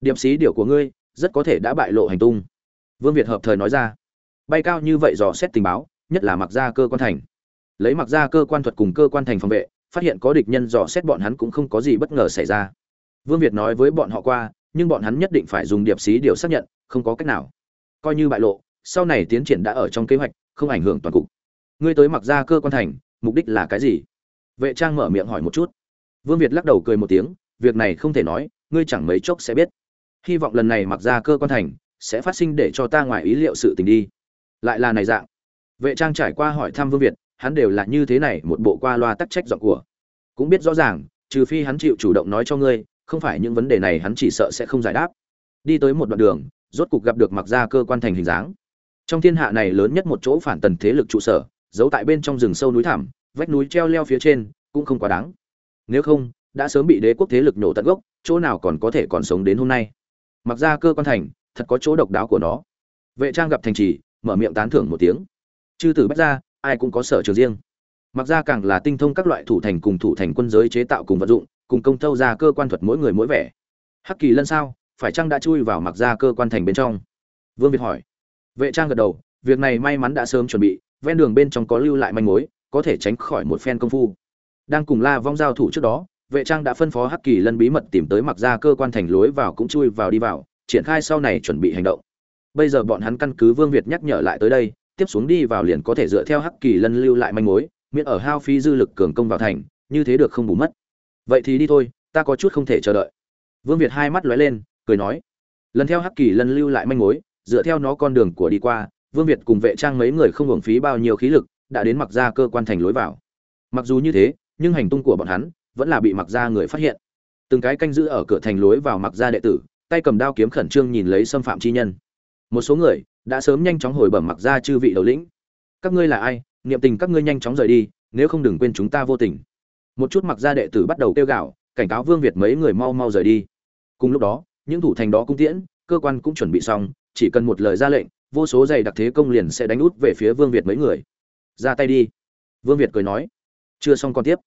Điệp sĩ điều của ngươi, rất có thể đã bại lộ hành tung. Vương việt hợp thời nói ra. Bay cao như vậy dò xét tình báo, nhất là mặc ra cơ quan thành. Lấy mặc ra cơ quan thuật cùng cơ quan thành phòng vệ phát hiện có địch nhân dò xét bọn hắn cũng không có gì bất ngờ xảy ra. Vương việt nói với bọn họ qua, nhưng bọn hắn nhất định phải dùng điệp sĩ điều xác nhận, không có cách nào. Coi như bại lộ, sau này tiến triển đã ở trong kế hoạch, không ảnh hưởng toàn cục. Ngươi tới mặc ra cơ quan thành, mục đích là cái gì? Vệ trang mở miệng hỏi một chút. Vương việt lắc đầu cười một tiếng, việc này không thể nói, ngươi chẳng mấy chốc sẽ biết. Hy vọng lần này mặc ra cơ quan thành sẽ phát sinh để cho ta ngoài ý liệu sự tình đi. Lại là này dạng. Vệ trang trải qua hỏi thăm vương việt hắn đều là như thế này một bộ qua loa tắc trách giọng của. Cũng biết rõ ràng trừ phi hắn chịu chủ động nói cho ngươi không phải những vấn đề này hắn chỉ sợ sẽ không giải đáp. Đi tới một đoạn đường rốt cục gặp được mặc ra cơ quan thành hình dáng. Trong thiên hạ này lớn nhất một chỗ phản tần thế lực trụ sở giấu tại bên trong rừng sâu núi thảm, vách núi treo leo phía trên cũng không quá đáng. Nếu không đã sớm bị đế quốc thế lực nổ tận gốc chỗ nào còn có thể còn sống đến hôm nay? Mặc ra cơ quan thành thật có chỗ độc đáo của nó. Vệ trang gặp thành trì mở miệng tán thưởng một tiếng. Chư tử bách ra ai cũng có sở trường riêng. Mặc ra càng là tinh thông các loại thủ thành cùng thủ thành quân giới chế tạo cùng vận dụng, cùng công thâu ra cơ quan thuật mỗi người mỗi vẻ. Hắc kỳ lân sao? Phải chăng đã chui vào mặc ra cơ quan thành bên trong? Vương việt hỏi. Vệ trang gật đầu, việc này may mắn đã sớm chuẩn bị, ven đường bên trong có lưu lại manh mối, có thể tránh khỏi một phen công phu. Đang cùng la vong giao thủ trước đó, vệ trang đã phân phó hắc kỳ lân bí mật tìm tới mặc ra cơ quan thành lối vào cũng chui vào đi vào, triển khai sau này chuẩn bị hành động. Bây giờ bọn hắn căn cứ vương việt nhắc nhở lại tới đây tiếp xuống đi vào liền có thể dựa theo hắc kỳ lân lưu lại manh mối, miễn ở hao phí dư lực cường công vào thành, như thế được không bù mất. Vậy thì đi thôi, ta có chút không thể chờ đợi. Vương việt hai mắt lóe lên, cười nói. Lần theo hắc kỳ lân lưu lại manh mối, dựa theo nó con đường của đi qua, vương việt cùng vệ trang mấy người không hưởng phí bao nhiêu khí lực, đã đến mặc ra cơ quan thành lối vào. Mặc dù như thế, nhưng hành tung của bọn hắn vẫn là bị mặc ra người phát hiện. Từng cái canh giữ ở cửa thành lối vào mặc ra đệ tử, tay cầm đao kiếm khẩn trương nhìn lấy xâm phạm chi nhân. Một số người đã sớm nhanh chóng hồi bẩm mặc ra chư vị đầu lĩnh. Các ngươi là ai? Niệm tình các ngươi nhanh chóng rời đi, nếu không đừng quên chúng ta vô tình. Một chút mặc ra đệ tử bắt đầu kêu gạo cảnh cáo vương việt mấy người mau mau rời đi. Cùng lúc đó, những thủ thành đó cung tiễn, cơ quan cũng chuẩn bị xong, chỉ cần một lời ra lệnh, vô số giày đặc thế công liền sẽ đánh út về phía vương việt mấy người. Ra tay đi. Vương việt cười nói. Chưa xong còn tiếp.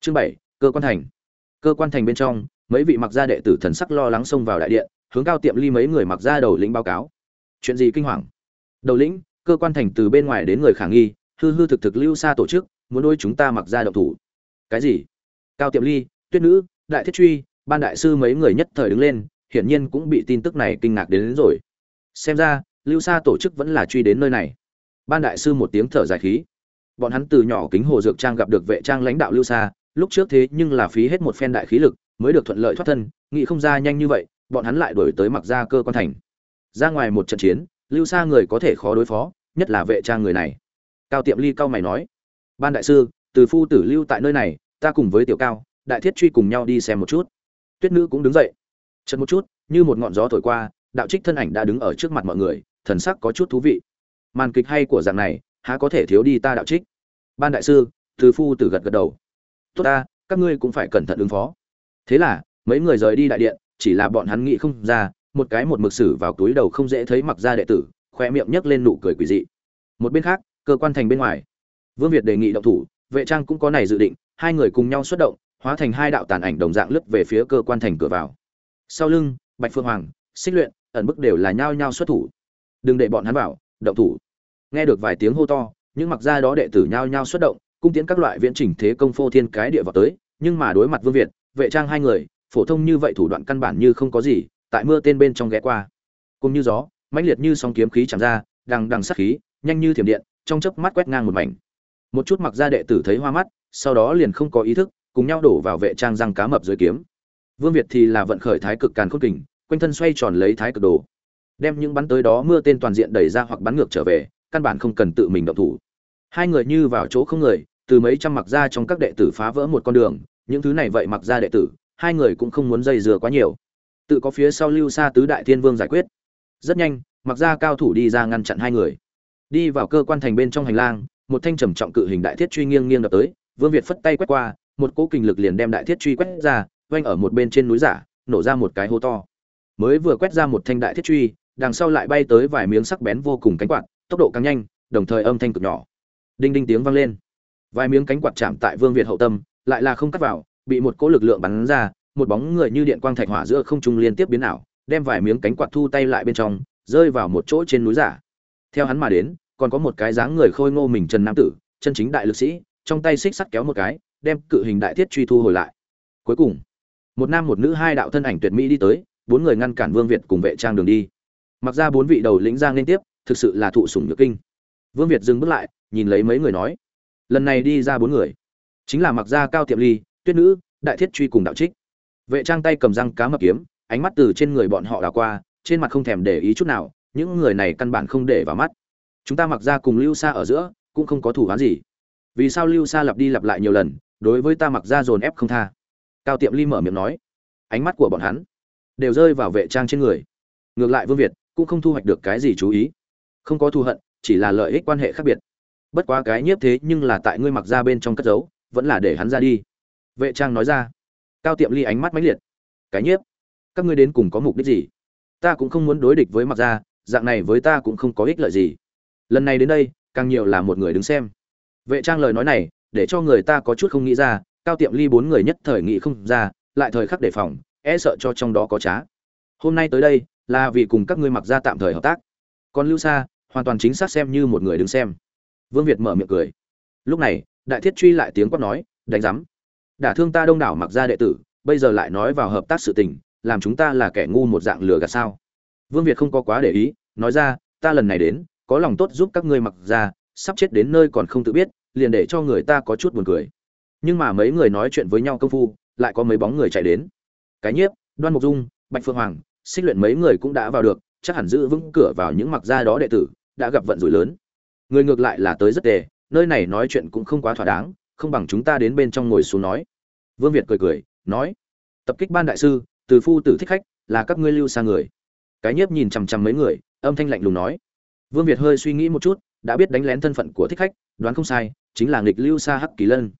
Chương bảy, cơ quan thành. Cơ quan thành bên trong, mấy vị mặc gia đệ tử thần sắc lo lắng xông vào đại điện, hướng cao tiệm ly mấy người mặc gia đầu lĩnh báo cáo chuyện gì kinh hoàng? Đầu lĩnh cơ quan thành từ bên ngoài đến người khả nghi hư hư thực thực lưu xa tổ chức muốn đôi chúng ta mặc gia động thủ. Cái gì? Cao tiệm ly tuyết nữ đại thiết truy ban đại sư mấy người nhất thời đứng lên hiển nhiên cũng bị tin tức này kinh ngạc đến, đến rồi. Xem ra lưu xa tổ chức vẫn là truy đến nơi này. Ban đại sư một tiếng thở dài khí. Bọn hắn từ nhỏ kính hồ dược trang gặp được vệ trang lãnh đạo lưu xa lúc trước thế nhưng là phí hết một phen đại khí lực mới được thuận lợi thoát thân nghĩ không ra nhanh như vậy bọn hắn lại đổi tới mặc ra cơ quan thành ra ngoài một trận chiến, lưu xa người có thể khó đối phó, nhất là vệ trang người này. Cao tiệm ly cao mày nói, ban đại sư, từ phu tử lưu tại nơi này, ta cùng với tiểu cao, đại thiết truy cùng nhau đi xem một chút. Tuyết nữ cũng đứng dậy. Chật một chút, như một ngọn gió thổi qua, đạo trích thân ảnh đã đứng ở trước mặt mọi người, thần sắc có chút thú vị. Màn kịch hay của dạng này, há có thể thiếu đi ta đạo trích? Ban đại sư, từ phu tử gật gật đầu. Tốt ta, các ngươi cũng phải cẩn thận ứng phó. Thế là, mấy người rời đi đại điện, chỉ là bọn hắn nghĩ không ra một cái một mực sử vào túi đầu không dễ thấy mặc ra đệ tử, khoe miệng nhấc lên nụ cười quỷ dị. Một bên khác, cơ quan thành bên ngoài. Vương việt đề nghị động thủ, vệ trang cũng có này dự định, hai người cùng nhau xuất động, hóa thành hai đạo tàn ảnh đồng dạng lướt về phía cơ quan thành cửa vào. Sau lưng, bạch phương hoàng, xích luyện, ẩn bức đều là nhao nhao xuất thủ. Đừng để bọn hắn vào, động thủ. Nghe được vài tiếng hô to, những mặc ra đó đệ tử nhao nhao xuất động, cung tiến các loại viễn chỉnh thế công phô thiên cái địa vào tới, nhưng mà đối mặt vương việt, vệ trang hai người, phổ thông như vậy thủ đoạn căn bản như không có gì tại mưa tên bên trong ghé qua. Cùng như gió, mãnh liệt như sóng kiếm khí chạm ra, đằng đằng sát khí, nhanh như thiểm điện, trong chớp mắt quét ngang một mảnh. Một chút mặc ra đệ tử thấy hoa mắt, sau đó liền không có ý thức, cùng nhau đổ vào vệ trang răng cá mập dưới kiếm. Vương việt thì là vận khởi thái cực càn khôn kình, quanh thân xoay tròn lấy thái cực đồ. Đem những bắn tới đó mưa tên toàn diện đẩy ra hoặc bắn ngược trở về, căn bản không cần tự mình động thủ. Hai người như vào chỗ không người, từ mấy trăm mặc ra trong các đệ tử phá vỡ một con đường, những thứ này vậy mặc ra đệ tử, hai người cũng không muốn dây dừa quá nhiều tự có phía sau lưu xa tứ đại thiên vương giải quyết. Rất nhanh mặc ra cao thủ đi ra ngăn chặn hai người. Đi vào cơ quan thành bên trong hành lang, một thanh trầm trọng cự hình đại thiết truy nghiêng nghiêng đập tới, vương việt phất tay quét qua, một cỗ kình lực liền đem đại thiết truy quét ra vanh ở một bên trên núi giả, nổ ra một cái hố to. Mới vừa quét ra một thanh đại thiết truy, đằng sau lại bay tới vài miếng sắc bén vô cùng cánh quạt, tốc độ càng nhanh, đồng thời âm thanh cực nhỏ. Đinh đinh tiếng vang lên. Vài miếng cánh quạt chạm tại vương việt hậu tâm, lại là không cắt vào, bị một cỗ lực lượng bắn ra một bóng người như điện quang thạch hỏa giữa không trung liên tiếp biến ảo, đem vài miếng cánh quạt thu tay lại bên trong, rơi vào một chỗ trên núi giả. Theo hắn mà đến, còn có một cái dáng người khôi ngô mình trần nam tử, chân chính đại lực sĩ, trong tay xích sắt kéo một cái, đem cự hình đại thiết truy thu hồi lại. Cuối cùng, một nam một nữ hai đạo thân ảnh tuyệt mỹ đi tới, bốn người ngăn cản vương việt cùng vệ trang đường đi. Mặc ra bốn vị đầu lĩnh giang liên tiếp, thực sự là thụ sủng nhược kinh. Vương việt dừng bước lại, nhìn lấy mấy người nói, lần này đi ra bốn người, chính là mặc gia cao tiệm ly, tuyết nữ, đại thiết truy cùng đạo trích vệ trang tay cầm răng cá mập kiếm, ánh mắt từ trên người bọn họ đảo qua, trên mặt không thèm để ý chút nào, những người này căn bản không để vào mắt. Chúng ta mặc ra cùng lưu Sa ở giữa, cũng không có thủ án gì. Vì sao lưu Sa lặp đi lặp lại nhiều lần, đối với ta mặc ra dồn ép không tha? Cao tiệm ly mở miệng nói. Ánh mắt của bọn hắn đều rơi vào vệ trang trên người. Ngược lại vương việt cũng không thu hoạch được cái gì chú ý. Không có thù hận, chỉ là lợi ích quan hệ khác biệt. Bất quá cái nhiếp thế nhưng là tại ngươi mặc ra bên trong cất giấu, vẫn là để hắn ra đi. Vệ trang nói ra cao tiệm ly ánh mắt mãnh liệt. Cái nhiếp các ngươi đến cùng có mục đích gì? Ta cũng không muốn đối địch với mặc Gia, dạng này với ta cũng không có ích lợi gì. Lần này đến đây càng nhiều là một người đứng xem. Vệ trang lời nói này để cho người ta có chút không nghĩ ra cao tiệm ly bốn người nhất thời nghĩ không ra lại thời khắc đề phòng e sợ cho trong đó có trá. Hôm nay tới đây là vì cùng các ngươi mặc Gia tạm thời hợp tác. Còn lưu xa hoàn toàn chính xác xem như một người đứng xem. Vương việt mở miệng cười. Lúc này đại thiết truy lại tiếng quát nói đánh giám đả thương ta đông đảo mặc ra đệ tử, bây giờ lại nói vào hợp tác sự tình, làm chúng ta là kẻ ngu một dạng lừa gạt sao? Vương việt không có quá để ý, nói ra, ta lần này đến, có lòng tốt giúp các ngươi mặc ra, sắp chết đến nơi còn không tự biết, liền để cho người ta có chút buồn cười. Nhưng mà mấy người nói chuyện với nhau công phu, lại có mấy bóng người chạy đến. Cái nhiếp, đoan mục dung, bạch phương hoàng, xích luyện mấy người cũng đã vào được, chắc hẳn giữ vững cửa vào những mặc gia đó đệ tử, đã gặp vận rủi lớn. Người ngược lại là tới rất đề nơi này nói chuyện cũng không quá thỏa đáng không bằng chúng ta đến bên trong ngồi xuống nói. Vương việt cười cười, nói, tập kích ban đại sư, từ phu tử thích khách, là các ngươi lưu xa người. Cái nhiếp nhìn chằm chằm mấy người, âm thanh lạnh lùng nói, vương việt hơi suy nghĩ một chút, đã biết đánh lén thân phận của thích khách, đoán không sai, chính là nghịch lưu xa hắc kỳ lân.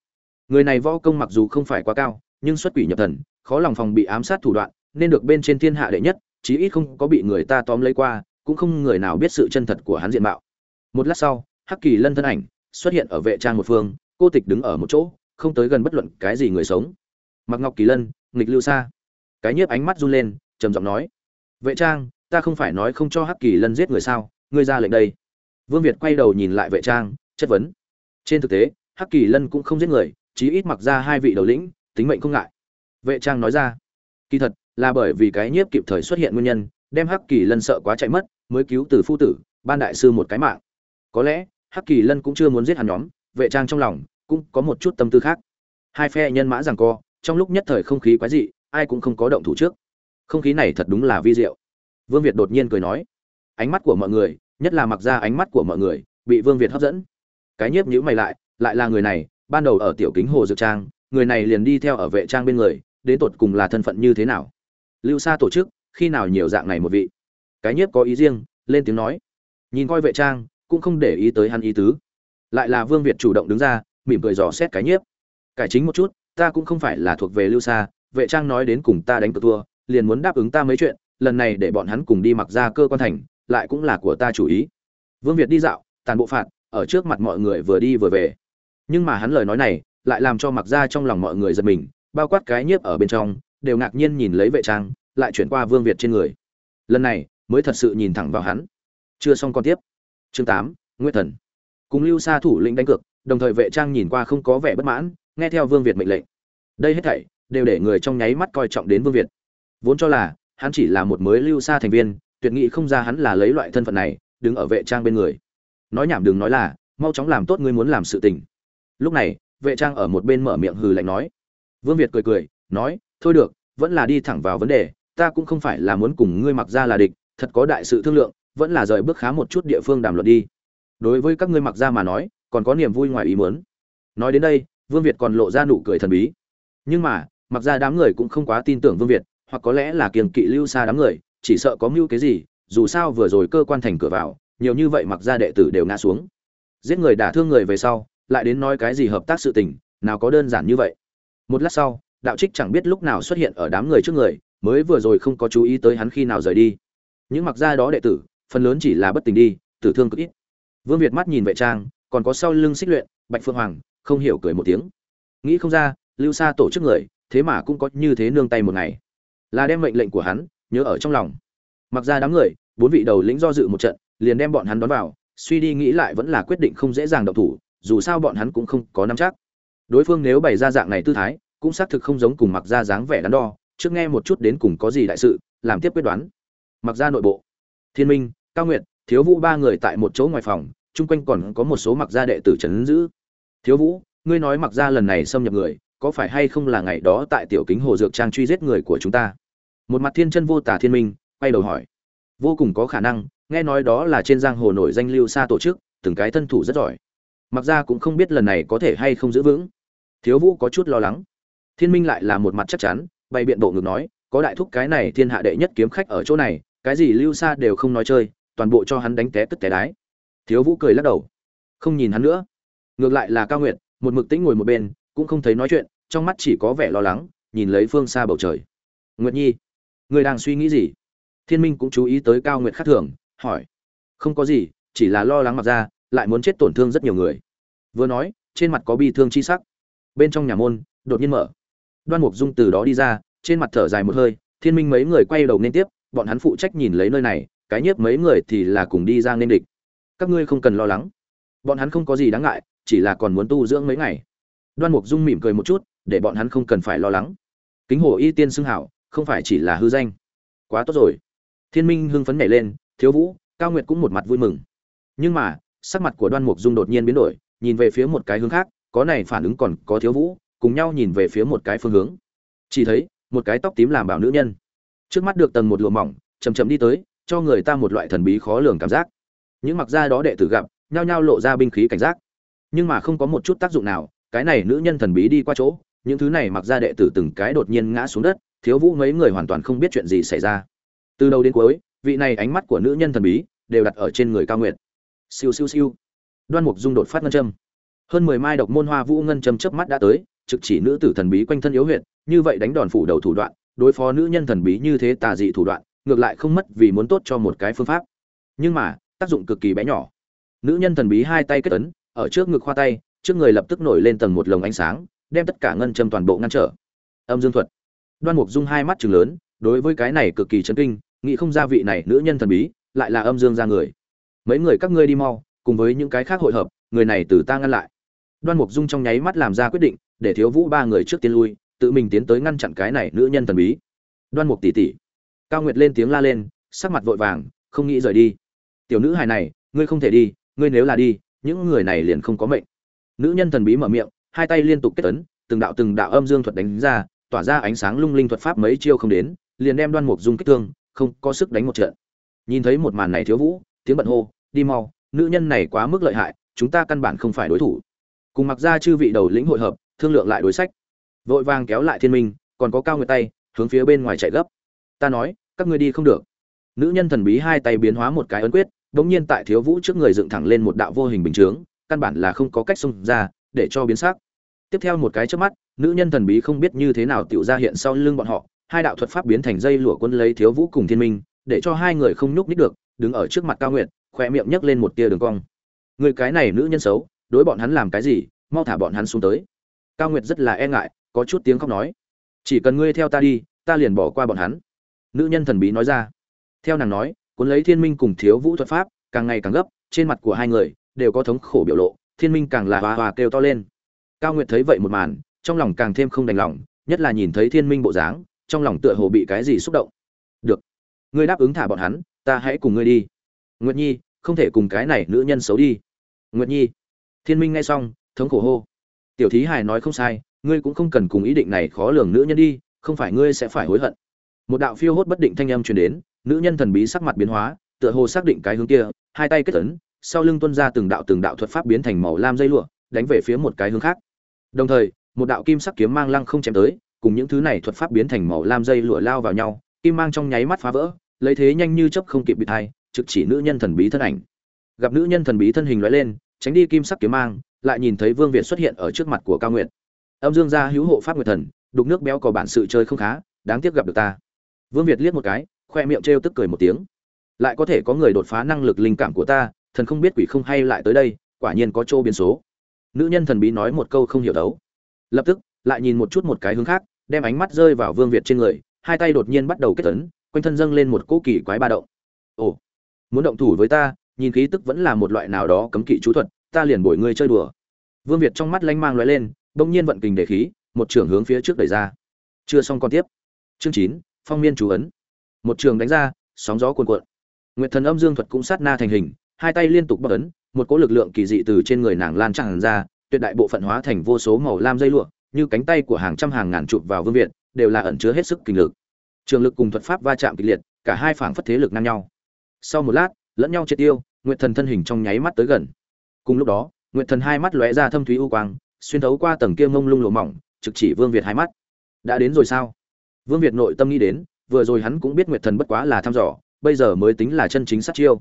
Người này võ công mặc dù không phải quá cao, nhưng xuất quỷ nhập thần, khó lòng phòng bị ám sát thủ đoạn, nên được bên trên thiên hạ đệ nhất, chí ít không có bị người ta tóm lấy qua, cũng không người nào biết sự chân thật của hắn diện mạo. Một lát sau, hắc kỳ lân thân ảnh xuất hiện ở vệ trang một phương cô tịch đứng ở một chỗ, không tới gần bất luận cái gì người sống. Mặc ngọc kỳ lân, nghịch lưu xa. Cái nhiếp ánh mắt run lên, trầm giọng nói, vệ trang, ta không phải nói không cho hắc kỳ lân giết người sao? Ngươi ra lệnh đây. Vương việt quay đầu nhìn lại vệ trang, chất vấn. Trên thực tế, hắc kỳ lân cũng không giết người, chí ít mặc ra hai vị đầu lĩnh, tính mệnh không ngại. Vệ trang nói ra, kỳ thật, là bởi vì cái nhiếp kịp thời xuất hiện nguyên nhân, đem hắc kỳ lân sợ quá chạy mất, mới cứu từ phu tử, ban đại sư một cái mạng. Có lẽ, hắc kỳ lân cũng chưa muốn giết hắn nhóm vệ trang trong lòng, cũng có một chút tâm tư khác. Hai phe nhân mã rằng co, trong lúc nhất thời không khí quái dị, ai cũng không có động thủ trước. Không khí này thật đúng là vi diệu. Vương việt đột nhiên cười nói, ánh mắt của mọi người, nhất là mặc ra ánh mắt của mọi người, bị vương việt hấp dẫn. Cái nhiếp nhữ mày lại lại là người này, ban đầu ở tiểu kính hồ dược trang, người này liền đi theo ở vệ trang bên người, đến tột cùng là thân phận như thế nào? Lưu xa tổ chức, khi nào nhiều dạng này một vị? Cái nhiếp có ý riêng, lên tiếng nói, nhìn coi vệ trang, cũng không để ý tới hắn ý tứ lại là vương việt chủ động đứng ra, mỉm cười dò xét cái nhiếp. Cải chính một chút, ta cũng không phải là thuộc về lưu xa vệ trang nói đến cùng ta đánh cờ thua, liền muốn đáp ứng ta mấy chuyện, lần này để bọn hắn cùng đi mặc ra cơ quan thành, lại cũng là của ta chủ ý. Vương việt đi dạo, tàn bộ phạt, ở trước mặt mọi người vừa đi vừa về. Nhưng mà hắn lời nói này, lại làm cho mặc ra trong lòng mọi người giật mình, bao quát cái nhiếp ở bên trong, đều ngạc nhiên nhìn lấy vệ trang, lại chuyển qua vương việt trên người. Lần này, mới thật sự nhìn thẳng vào hắn. Chưa xong con tiếp. Chương tám Nguyệt Thần. Cùng Lưu xa thủ lĩnh đánh cược, đồng thời vệ trang nhìn qua không có vẻ bất mãn, nghe theo Vương Việt mệnh lệnh. Đây hết thảy đều để người trong nháy mắt coi trọng đến Vương Việt. Vốn cho là hắn chỉ là một mới Lưu xa thành viên, tuyệt nghị không ra hắn là lấy loại thân phận này, đứng ở vệ trang bên người. Nói nhảm đừng nói là, mau chóng làm tốt ngươi muốn làm sự tình. Lúc này, vệ trang ở một bên mở miệng hừ lạnh nói. Vương Việt cười cười, nói, thôi được, vẫn là đi thẳng vào vấn đề, ta cũng không phải là muốn cùng ngươi mặc ra là địch, thật có đại sự thương lượng, vẫn là rời bước khá một chút địa phương đàm luận đi đối với các ngươi mặc ra mà nói, còn có niềm vui ngoài ý muốn. Nói đến đây, vương việt còn lộ ra nụ cười thần bí. Nhưng mà, mặc ra đám người cũng không quá tin tưởng vương việt, hoặc có lẽ là kiềng kỵ lưu xa đám người, chỉ sợ có mưu cái gì, dù sao vừa rồi cơ quan thành cửa vào, nhiều như vậy mặc ra đệ tử đều ngã xuống. Giết người đả thương người về sau, lại đến nói cái gì hợp tác sự tình, nào có đơn giản như vậy. Một lát sau, đạo trích chẳng biết lúc nào xuất hiện ở đám người trước người, mới vừa rồi không có chú ý tới hắn khi nào rời đi. Những mặc ra đó đệ tử, phần lớn chỉ là bất tình đi, tử thương cực ít vương việt mắt nhìn vệ trang, còn có sau lưng xích luyện, bạch phương hoàng, không hiểu cười một tiếng. Nghĩ không ra, lưu Sa tổ chức người, thế mà cũng có như thế nương tay một ngày. Là đem mệnh lệnh của hắn, nhớ ở trong lòng. Mặc ra đám người, bốn vị đầu lĩnh do dự một trận, liền đem bọn hắn đón vào, suy đi nghĩ lại vẫn là quyết định không dễ dàng động thủ, dù sao bọn hắn cũng không có nắm chắc. Đối phương nếu bày ra dạng này tư thái, cũng xác thực không giống cùng mặc ra dáng vẻ đắn đo, trước nghe một chút đến cùng có gì đại sự, làm tiếp quyết đoán. Mặc ra nội bộ. Thiên minh, cao nguyệt thiếu vũ ba người tại một chỗ ngoài phòng, chung quanh còn có một số mặc gia đệ tử trấn giữ. Thiếu vũ, ngươi nói mặc gia lần này xâm nhập người, có phải hay không là ngày đó tại tiểu kính hồ dược trang truy giết người của chúng ta? Một mặt thiên chân vô tả thiên minh, quay đầu hỏi. Vô cùng có khả năng, nghe nói đó là trên giang hồ nổi danh lưu xa tổ chức, từng cái thân thủ rất giỏi. Mặc ra cũng không biết lần này có thể hay không giữ vững. Thiếu vũ có chút lo lắng. Thiên minh lại là một mặt chắc chắn, bày biện bộ ngực nói, có đại thúc cái này thiên hạ đệ nhất kiếm khách ở chỗ này, cái gì lưu xa đều không nói chơi toàn bộ cho hắn đánh té tức té đái. Thiếu vũ cười lắc đầu. Không nhìn hắn nữa. Ngược lại là cao nguyệt, một mực tĩnh ngồi một bên, cũng không thấy nói chuyện, trong mắt chỉ có vẻ lo lắng, nhìn lấy phương xa bầu trời. Nguyệt nhi, người đang suy nghĩ gì? Thiên minh cũng chú ý tới cao nguyệt khác thường, hỏi. Không có gì, chỉ là lo lắng mặc ra, lại muốn chết tổn thương rất nhiều người. Vừa nói, trên mặt có bi thương chi sắc. Bên trong nhà môn, đột nhiên mở. Đoan mục dung từ đó đi ra, trên mặt thở dài một hơi, thiên minh mấy người quay đầu nên tiếp, bọn hắn phụ trách nhìn lấy nơi này cái nhiếp mấy người thì là cùng đi ra nên địch. Các ngươi không cần lo lắng. Bọn hắn không có gì đáng ngại, chỉ là còn muốn tu dưỡng mấy ngày. Đoan mục dung mỉm cười một chút, để bọn hắn không cần phải lo lắng. Kính hồ y tiên xưng hảo, không phải chỉ là hư danh. Quá tốt rồi. Thiên minh hưng phấn nhảy lên, thiếu vũ, cao nguyệt cũng một mặt vui mừng. Nhưng mà, sắc mặt của đoan mục dung đột nhiên biến đổi, nhìn về phía một cái hướng khác, có này phản ứng còn có thiếu vũ, cùng nhau nhìn về phía một cái phương hướng. Chỉ thấy, một cái tóc tím làm bảo nữ nhân. Trước mắt được tầng một lụa mỏng chầm chậm đi tới cho người ta một loại thần bí khó lường cảm giác. Những mặc gia đó đệ tử gặp, nhao nhao lộ ra binh khí cảnh giác. Nhưng mà không có một chút tác dụng nào, cái này nữ nhân thần bí đi qua chỗ, những thứ này mặc gia đệ tử từng cái đột nhiên ngã xuống đất, thiếu vũ mấy người hoàn toàn không biết chuyện gì xảy ra. Từ đầu đến cuối, vị này ánh mắt của nữ nhân thần bí đều đặt ở trên người cao nguyệt. Siêu siêu siêu. Đoan mục dung đột phát ngân châm. Hơn mười mai độc môn hoa vũ ngân châm chớp mắt đã tới, trực chỉ nữ tử thần bí quanh thân yếu huyệt, như vậy đánh đòn phủ đầu thủ đoạn, đối phó nữ nhân thần bí như thế tà dị thủ đoạn ngược lại không mất vì muốn tốt cho một cái phương pháp. Nhưng mà, tác dụng cực kỳ bé nhỏ. Nữ nhân thần bí hai tay kết ấn, ở trước ngực khoa tay, trước người lập tức nổi lên tầng một lồng ánh sáng, đem tất cả ngân châm toàn bộ ngăn trở. Âm dương thuật. Đoan mục dung hai mắt chừng lớn, đối với cái này cực kỳ chấn kinh, nghĩ không ra vị này nữ nhân thần bí, lại là âm dương ra người. Mấy người các ngươi đi mau, cùng với những cái khác hội hợp, người này từ ta ngăn lại. Đoan mục dung trong nháy mắt làm ra quyết định, để thiếu vũ ba người trước tiên lui, tự mình tiến tới ngăn chặn cái này nữ nhân thần bí. Đoan mục tỷ tỷ cao nguyệt lên tiếng la lên, sắc mặt vội vàng, không nghĩ rời đi. Tiểu nữ hài này, ngươi không thể đi, ngươi nếu là đi, những người này liền không có mệnh. Nữ nhân thần bí mở miệng, hai tay liên tục kết tấn từng đạo từng đạo âm dương thuật đánh ra, tỏa ra ánh sáng lung linh thuật pháp mấy chiêu không đến, liền đem đoan mục dung kích thương, không có sức đánh một trận. Nhìn thấy một màn này thiếu vũ, tiếng bận hô, đi mau, nữ nhân này quá mức lợi hại, chúng ta căn bản không phải đối thủ. Cùng mặc ra chư vị đầu lĩnh hội hợp, thương lượng lại đối sách. Vội vàng kéo lại thiên minh, còn có cao người tay, hướng phía bên ngoài chạy gấp ta nói, các ngươi đi không được. Nữ nhân thần bí hai tay biến hóa một cái ấn quyết bỗng nhiên tại thiếu vũ trước người dựng thẳng lên một đạo vô hình bình chướng, căn bản là không có cách xông ra, để cho biến sắc. Tiếp theo một cái trước mắt, nữ nhân thần bí không biết như thế nào tiểu ra hiện sau lưng bọn họ, hai đạo thuật pháp biến thành dây lụa quân lấy thiếu vũ cùng thiên minh, để cho hai người không nhúc nít được, đứng ở trước mặt cao nguyện khoe miệng nhấc lên một tia đường cong. Người cái này nữ nhân xấu, đối bọn hắn làm cái gì, mau thả bọn hắn xuống tới. Cao nguyệt rất là e ngại, có chút tiếng khóc nói. Chỉ cần ngươi theo ta đi, ta liền bỏ qua bọn hắn nữ nhân thần bí nói ra. Theo nàng nói, cuốn lấy thiên minh cùng thiếu vũ thuật pháp, càng ngày càng gấp, trên mặt của hai người đều có thống khổ biểu lộ, thiên minh càng là hòa hòa kêu to lên. Cao nguyệt thấy vậy một màn, trong lòng càng thêm không đành lòng, nhất là nhìn thấy thiên minh bộ dáng, trong lòng tựa hồ bị cái gì xúc động. Được, ngươi đáp ứng thả bọn hắn, ta hãy cùng ngươi đi. Nguyệt nhi, không thể cùng cái này nữ nhân xấu đi. Nguyệt nhi, thiên minh nghe xong, thống khổ hô. Tiểu thí hài nói không sai, ngươi cũng không cần cùng ý định này khó lường nữ nhân đi, không phải ngươi sẽ phải hối hận một đạo phiêu hốt bất định thanh âm truyền đến, nữ nhân thần bí sắc mặt biến hóa, tựa hồ xác định cái hướng kia, hai tay kết tấn sau lưng tuân ra từng đạo từng đạo thuật pháp biến thành màu lam dây lụa, đánh về phía một cái hướng khác. Đồng thời, một đạo kim sắc kiếm mang lăng không chém tới, cùng những thứ này thuật pháp biến thành màu lam dây lụa lao vào nhau, kim mang trong nháy mắt phá vỡ, lấy thế nhanh như chớp không kịp bị thai trực chỉ nữ nhân thần bí thân ảnh. Gặp nữ nhân thần bí thân hình lóe lên, tránh đi kim sắc kiếm mang, lại nhìn thấy vương việt xuất hiện ở trước mặt của cao nguyệt. Âm dương gia hữu hộ pháp nguyệt thần, đục nước béo có bản sự chơi không khá, đáng tiếc gặp được ta vương việt liếc một cái, khoe miệng trêu tức cười một tiếng. Lại có thể có người đột phá năng lực linh cảm của ta, thần không biết quỷ không hay lại tới đây, quả nhiên có chỗ biến số. Nữ nhân thần bí nói một câu không hiểu đấu. Lập tức, lại nhìn một chút một cái hướng khác, đem ánh mắt rơi vào vương việt trên người, hai tay đột nhiên bắt đầu kết tấn quanh thân dâng lên một cỗ kỳ quái ba động. Ồ, muốn động thủ với ta, nhìn khí tức vẫn là một loại nào đó cấm kỵ chú thuật, ta liền bồi ngươi chơi đùa. Vương việt trong mắt lanh mang lóe lên, bỗng nhiên vận kình để khí, một trường hướng phía trước đẩy ra. Chưa xong còn tiếp. Chương chín phong miên chú ấn. Một trường đánh ra, sóng gió cuồn cuộn. Nguyệt thần âm dương thuật cũng sát na thành hình, hai tay liên tục bất ấn, một cỗ lực lượng kỳ dị từ trên người nàng lan tràn ra, tuyệt đại bộ phận hóa thành vô số màu lam dây lụa, như cánh tay của hàng trăm hàng ngàn chụp vào vương việt, đều là ẩn chứa hết sức kinh lực. Trường lực cùng thuật pháp va chạm kịch liệt, cả hai phảng phất thế lực ngang nhau. Sau một lát, lẫn nhau triệt tiêu, nguyệt thần thân hình trong nháy mắt tới gần. Cùng lúc đó, nguyệt thần hai mắt lóe ra thâm thúy u quang, xuyên thấu qua tầng kia ngông lung lộ mỏng, trực chỉ vương việt hai mắt. Đã đến rồi sao? Vương việt nội tâm nghĩ đến, vừa rồi hắn cũng biết nguyệt thần bất quá là thăm dò, bây giờ mới tính là chân chính sát chiêu.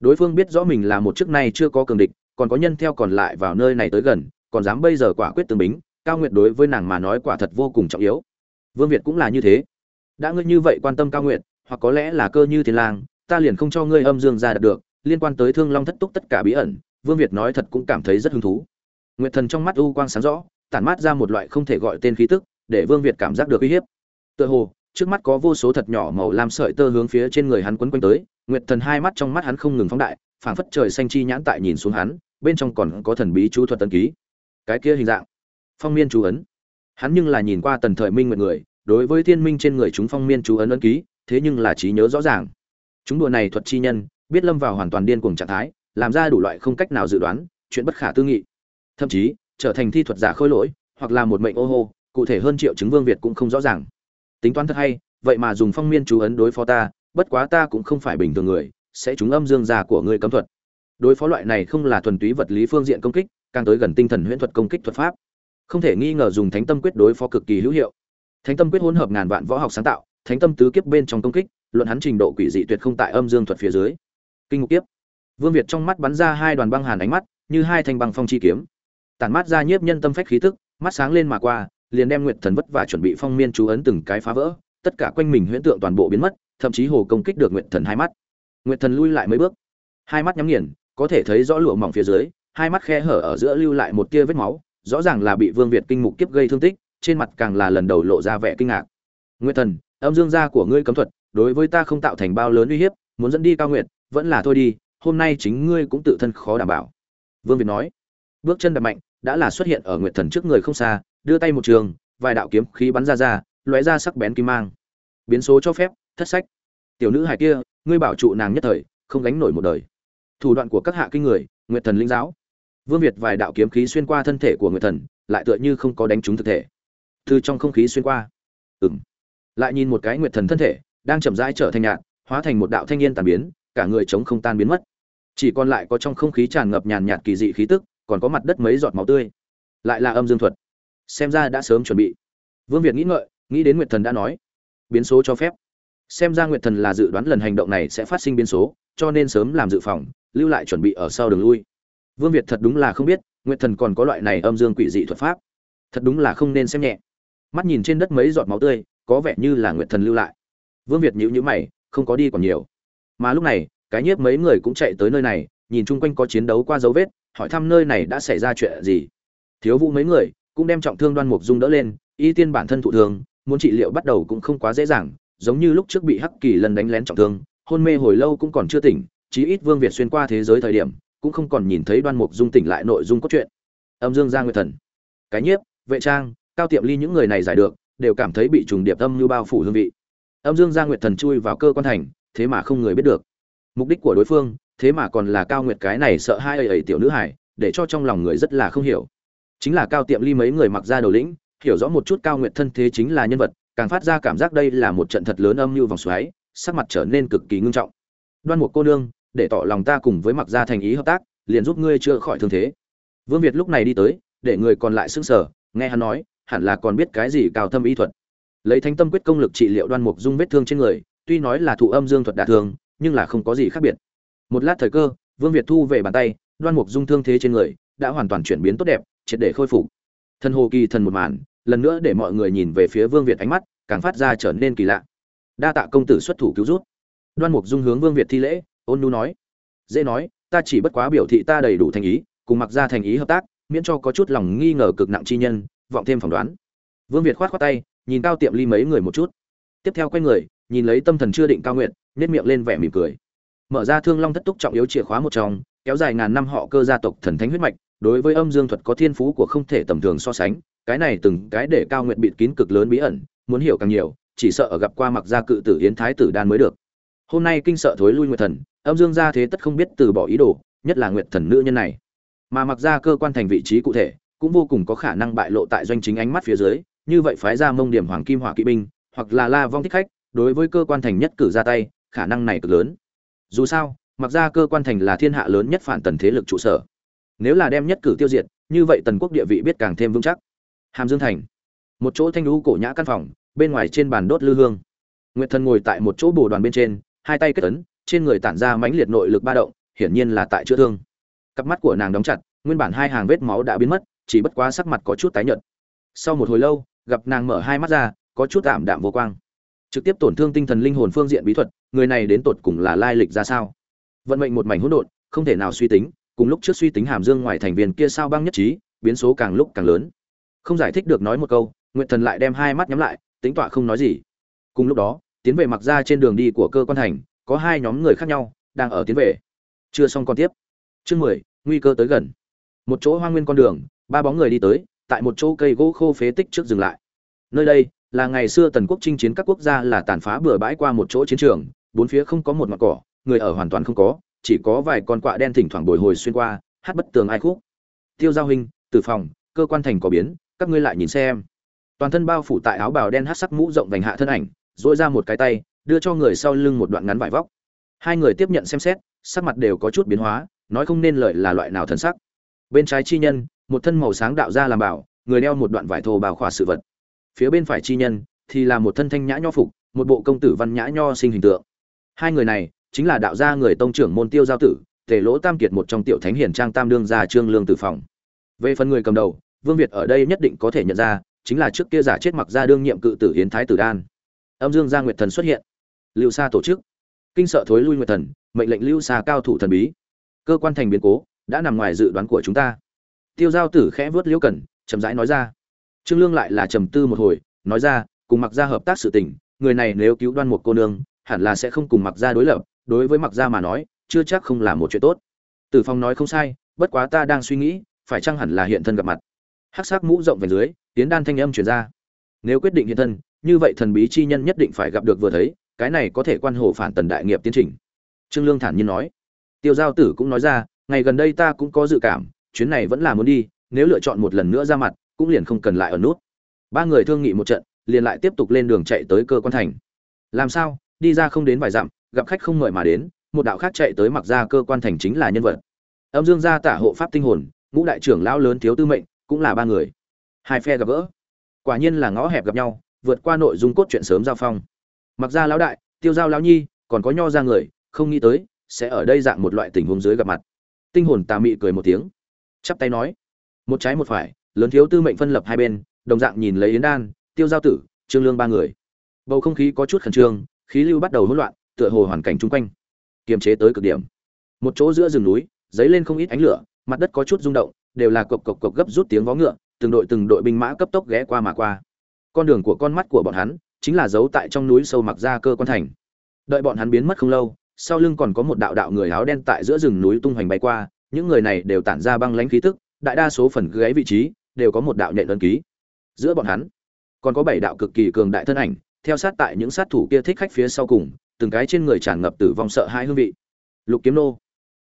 Đối phương biết rõ mình là một trước nay chưa có cường địch, còn có nhân theo còn lại vào nơi này tới gần, còn dám bây giờ quả quyết tương bính, cao nguyệt đối với nàng mà nói quả thật vô cùng trọng yếu. Vương việt cũng là như thế. Đã ngươi như vậy quan tâm cao nguyệt, hoặc có lẽ là cơ như thiên lang, ta liền không cho ngươi âm dương ra đạt được, liên quan tới thương long thất túc tất cả bí ẩn, vương việt nói thật cũng cảm thấy rất hứng thú. Nguyệt thần trong mắt u quang sáng rõ, tản mát ra một loại không thể gọi tên khí tức, để vương việt cảm giác được uy hiếp tựa hồ, trước mắt có vô số thật nhỏ màu lam sợi tơ hướng phía trên người hắn quấn quanh tới, nguyệt thần hai mắt trong mắt hắn không ngừng phóng đại, phảng phất trời xanh chi nhãn tại nhìn xuống hắn, bên trong còn có thần bí chú thuật tân ký. Cái kia hình dạng, phong miên chú ấn. Hắn nhưng là nhìn qua tần thời minh nguyệt người, đối với thiên minh trên người chúng phong miên chú ấn ấn ký, thế nhưng là trí nhớ rõ ràng. Chúng đùa này thuật chi nhân, biết lâm vào hoàn toàn điên cuồng trạng thái, làm ra đủ loại không cách nào dự đoán, chuyện bất khả tư nghị. Thậm chí, trở thành thi thuật giả khôi lỗi, hoặc là một mệnh ô hô, cụ thể hơn triệu chứng vương việt cũng không rõ ràng tính toán thật hay, vậy mà dùng phong miên chú ấn đối phó ta, bất quá ta cũng không phải bình thường người, sẽ trúng âm dương già của ngươi cấm thuật. Đối phó loại này không là thuần túy vật lý phương diện công kích, càng tới gần tinh thần huyễn thuật công kích thuật pháp. Không thể nghi ngờ dùng thánh tâm quyết đối phó cực kỳ hữu hiệu. Thánh tâm quyết hỗn hợp ngàn vạn võ học sáng tạo, thánh tâm tứ kiếp bên trong công kích, luận hắn trình độ quỷ dị tuyệt không tại âm dương thuật phía dưới. Kinh ngục kiếp. Vương việt trong mắt bắn ra hai đoàn băng hàn ánh mắt, như hai thanh băng phong chi kiếm. Tản mắt ra nhiếp nhân tâm phách khí tức, mắt sáng lên mà qua liền đem nguyệt thần vất và chuẩn bị phong miên chú ấn từng cái phá vỡ, tất cả quanh mình huyễn tượng toàn bộ biến mất, thậm chí hồ công kích được nguyệt thần hai mắt. Nguyệt thần lui lại mấy bước, hai mắt nhắm nghiền, có thể thấy rõ lụa mỏng phía dưới, hai mắt khe hở ở giữa lưu lại một tia vết máu, rõ ràng là bị vương việt kinh mục kiếp gây thương tích, trên mặt càng là lần đầu lộ ra vẻ kinh ngạc. Nguyệt thần, âm dương gia của ngươi cấm thuật, đối với ta không tạo thành bao lớn uy hiếp, muốn dẫn đi cao nguyệt, vẫn là thôi đi, hôm nay chính ngươi cũng tự thân khó đảm bảo. Vương việt nói, bước chân đập mạnh, đã là xuất hiện ở nguyệt thần trước người không xa đưa tay một trường, vài đạo kiếm khí bắn ra ra, lóe ra sắc bén kim mang. Biến số cho phép, thất sách. Tiểu nữ hải kia, ngươi bảo trụ nàng nhất thời, không gánh nổi một đời. Thủ đoạn của các hạ kinh người, nguyệt thần linh giáo. Vương việt vài đạo kiếm khí xuyên qua thân thể của nguyệt thần, lại tựa như không có đánh trúng thực thể. Từ trong không khí xuyên qua. Ừng lại nhìn một cái nguyệt thần thân thể, đang chậm rãi trở thành nhạt, hóa thành một đạo thanh niên tàn biến, cả người chống không tan biến mất. Chỉ còn lại có trong không khí tràn ngập nhàn nhạt kỳ dị khí tức, còn có mặt đất mấy giọt máu tươi. Lại là âm dương thuật xem ra đã sớm chuẩn bị. Vương việt nghĩ ngợi, nghĩ đến nguyệt thần đã nói. Biến số cho phép. Xem ra nguyệt thần là dự đoán lần hành động này sẽ phát sinh biến số, cho nên sớm làm dự phòng, lưu lại chuẩn bị ở sau đường lui. Vương việt thật đúng là không biết, nguyệt thần còn có loại này âm dương quỷ dị thuật pháp. Thật đúng là không nên xem nhẹ. Mắt nhìn trên đất mấy giọt máu tươi, có vẻ như là nguyệt thần lưu lại. Vương việt nhíu nhíu mày, không có đi còn nhiều. Mà lúc này, cái nhiếp mấy người cũng chạy tới nơi này, nhìn chung quanh có chiến đấu qua dấu vết, hỏi thăm nơi này đã xảy ra chuyện gì. Thiếu vũ mấy người cũng đem trọng thương đoan mục dung đỡ lên, y tiên bản thân thụ thương, muốn trị liệu bắt đầu cũng không quá dễ dàng, giống như lúc trước bị hắc kỳ lần đánh lén trọng thương, hôn mê hồi lâu cũng còn chưa tỉnh, chí ít vương việt xuyên qua thế giới thời điểm, cũng không còn nhìn thấy đoan mục dung tỉnh lại nội dung cốt truyện. Âm dương gia nguyệt thần, cái nhiếp, vệ trang, cao tiệm ly những người này giải được, đều cảm thấy bị trùng điệp âm như bao phủ hương vị. Âm dương gia nguyệt thần chui vào cơ quan thành, thế mà không người biết được. Mục đích của đối phương, thế mà còn là cao nguyệt cái này sợ hai ầy ầy tiểu nữ hải để cho trong lòng người rất là không hiểu chính là cao tiệm ly mấy người mặc ra đầu lĩnh, hiểu rõ một chút cao nguyệt thân thế chính là nhân vật, càng phát ra cảm giác đây là một trận thật lớn âm như vòng xoáy, sắc mặt trở nên cực kỳ ngưng trọng. Đoan một cô nương, để tỏ lòng ta cùng với mặc gia thành ý hợp tác, liền giúp ngươi chữa khỏi thương thế. Vương việt lúc này đi tới, để người còn lại sững sờ, nghe hắn nói, hẳn là còn biết cái gì cao thâm y thuật. Lấy thánh tâm quyết công lực trị liệu đoan mục dung vết thương trên người, tuy nói là thụ âm dương thuật đả thương, nhưng là không có gì khác biệt. Một lát thời cơ, vương việt thu về bàn tay, đoan mục dung thương thế trên người, đã hoàn toàn chuyển biến tốt đẹp triệt để khôi phục. Thần hồ kỳ thần một màn, lần nữa để mọi người nhìn về phía vương việt ánh mắt, càng phát ra trở nên kỳ lạ. Đa tạ công tử xuất thủ cứu rút đoan mục dung hướng vương việt thi lễ, ôn nu nói. Dễ nói, ta chỉ bất quá biểu thị ta đầy đủ thành ý, cùng mặc ra thành ý hợp tác, miễn cho có chút lòng nghi ngờ cực nặng chi nhân, vọng thêm phỏng đoán. Vương việt khoát khoát tay, nhìn cao tiệm ly mấy người một chút. Tiếp theo quay người, nhìn lấy tâm thần chưa định cao nguyện nhét miệng lên vẻ mỉm cười. Mở ra thương long thất túc trọng yếu chìa khóa một trong, kéo dài ngàn năm họ cơ gia tộc thần thánh huyết mạch đối với âm dương thuật có thiên phú của không thể tầm thường so sánh, cái này từng cái để cao nguyện bịt kín cực lớn bí ẩn, muốn hiểu càng nhiều, chỉ sợ ở gặp qua mặc gia cự tử yến thái tử đan mới được. Hôm nay kinh sợ thối lui nguyệt thần, âm dương gia thế tất không biết từ bỏ ý đồ, nhất là nguyệt thần nữ nhân này. Mà mặc ra cơ quan thành vị trí cụ thể, cũng vô cùng có khả năng bại lộ tại doanh chính ánh mắt phía dưới, như vậy phái ra mông điểm hoàng kim hỏa kỵ binh, hoặc là la vong thích khách, đối với cơ quan thành nhất cử ra tay, khả năng này cực lớn. Dù sao, mặc ra cơ quan thành là thiên hạ lớn nhất phản tần thế lực trụ sở nếu là đem nhất cử tiêu diệt, như vậy tần quốc địa vị biết càng thêm vững chắc. Hàm dương thành, một chỗ thanh lũ cổ nhã căn phòng, bên ngoài trên bàn đốt lư hương. Nguyệt thần ngồi tại một chỗ bồ đoàn bên trên, hai tay kết ấn, trên người tản ra mãnh liệt nội lực ba động, hiển nhiên là tại chữa thương. Cặp mắt của nàng đóng chặt, nguyên bản hai hàng vết máu đã biến mất, chỉ bất quá sắc mặt có chút tái nhợt. Sau một hồi lâu, gặp nàng mở hai mắt ra, có chút tạm đạm vô quang. Trực tiếp tổn thương tinh thần linh hồn phương diện bí thuật, người này đến tột cùng là lai lịch ra sao? Vận mệnh một mảnh hỗn độn, không thể nào suy tính cùng lúc trước suy tính hàm dương ngoài thành viên kia sao băng nhất trí, biến số càng lúc càng lớn. Không giải thích được nói một câu nguyện thần lại đem hai mắt nhắm lại tính tọa không nói gì. Cùng lúc đó, tiến về mặc ra trên đường đi của cơ quan thành, có hai nhóm người khác nhau, đang ở tiến về. Chưa xong còn tiếp. Chương mười, nguy cơ tới gần. Một chỗ hoang nguyên con đường, ba bóng người đi tới, tại một chỗ cây gỗ khô phế tích trước dừng lại. Nơi đây, là ngày xưa tần quốc chinh chiến các quốc gia là tàn phá bừa bãi qua một chỗ chiến trường, bốn phía không có một mặt cỏ, người ở hoàn toàn không có chỉ có vài con quạ đen thỉnh thoảng bồi hồi xuyên qua, hát bất tường ai khúc. Tiêu giao hình tử phòng, cơ quan thành có biến, các ngươi lại nhìn xem. Toàn thân bao phủ tại áo bào đen hát sắc mũ rộng vành hạ thân ảnh dỗi ra một cái tay, đưa cho người sau lưng một đoạn ngắn vải vóc. Hai người tiếp nhận xem xét, sắc mặt đều có chút biến hóa, nói không nên lợi là loại nào thần sắc. Bên trái chi nhân, một thân màu sáng đạo ra làm bảo, người đeo một đoạn vải thô bào khỏa sự vật. Phía bên phải chi nhân, thì là một thân thanh nhã nho phục, một bộ công tử văn nhã nho sinh hình tượng. Hai người này chính là đạo gia người tông trưởng môn tiêu giao tử, tề lỗ tam kiệt một trong tiểu thánh hiền trang tam đương gia trương lương tử phòng. Về phần người cầm đầu, vương việt ở đây nhất định có thể nhận ra, chính là trước kia giả chết mặc ra đương nhiệm cự tử hiến thái tử đan. Âm dương gia nguyệt thần xuất hiện. Lưu sa tổ chức. Kinh sợ thối lui nguyệt thần, mệnh lệnh lưu sa cao thủ thần bí. Cơ quan thành biến cố, đã nằm ngoài dự đoán của chúng ta. Tiêu giao tử khẽ vớt liễu cẩn, chậm rãi nói ra. Trương lương lại là trầm tư một hồi, nói ra, cùng mặc gia hợp tác sự tình, người này nếu cứu đoan một cô nương, hẳn là sẽ không cùng mặc gia đối lập đối với mặc gia mà nói, chưa chắc không là một chuyện tốt. Tử phong nói không sai, bất quá ta đang suy nghĩ, phải chăng hẳn là hiện thân gặp mặt. Hắc sắc mũ rộng về dưới tiến đan thanh âm truyền ra. Nếu quyết định hiện thân, như vậy thần bí chi nhân nhất định phải gặp được vừa thấy, cái này có thể quan hồ phản tần đại nghiệp tiến trình. Trương lương thản nhiên nói. Tiêu giao tử cũng nói ra, ngày gần đây ta cũng có dự cảm, chuyến này vẫn là muốn đi, nếu lựa chọn một lần nữa ra mặt, cũng liền không cần lại ở nút. Ba người thương nghị một trận, liền lại tiếp tục lên đường chạy tới cơ quan thành. Làm sao? Đi ra không đến vài dặm gặp khách không mời mà đến, một đạo khác chạy tới mặc ra cơ quan thành chính là nhân vật. Âm dương gia tả hộ pháp tinh hồn, ngũ đại trưởng lão lớn thiếu tư mệnh, cũng là ba người. Hai phe gặp gỡ. Quả nhiên là ngõ hẹp gặp nhau, vượt qua nội dung cốt truyện sớm giao phong. Mặc ra lão đại, tiêu giao lão nhi, còn có nho ra người, không nghĩ tới, sẽ ở đây dạng một loại tình huống dưới gặp mặt. Tinh hồn tà mị cười một tiếng, chắp tay nói. Một trái một phải, lớn thiếu tư mệnh phân lập hai bên, đồng dạng nhìn lấy yến đan, tiêu giao tử, trương lương ba người. Bầu không khí có chút khẩn trương, khí lưu bắt đầu hỗn loạn tựa hồ hoàn cảnh chung quanh. Kiềm chế tới cực điểm. Một chỗ giữa rừng núi, dấy lên không ít ánh lửa, mặt đất có chút rung động, đều là cộc cộc cộc gấp rút tiếng vó ngựa, từng đội từng đội binh mã cấp tốc ghé qua mà qua. Con đường của con mắt của bọn hắn chính là giấu tại trong núi sâu mặc ra cơ quan thành. Đợi bọn hắn biến mất không lâu, sau lưng còn có một đạo đạo người áo đen tại giữa rừng núi tung hoành bay qua, những người này đều tản ra băng lãnh khí tức, đại đa số phần gáy vị trí đều có một đạo nhện ấn ký. Giữa bọn hắn còn có bảy đạo cực kỳ cường đại thân ảnh, theo sát tại những sát thủ kia thích khách phía sau cùng từng cái trên người tràn ngập tử vong sợ hãi hương vị. Lục kiếm nô.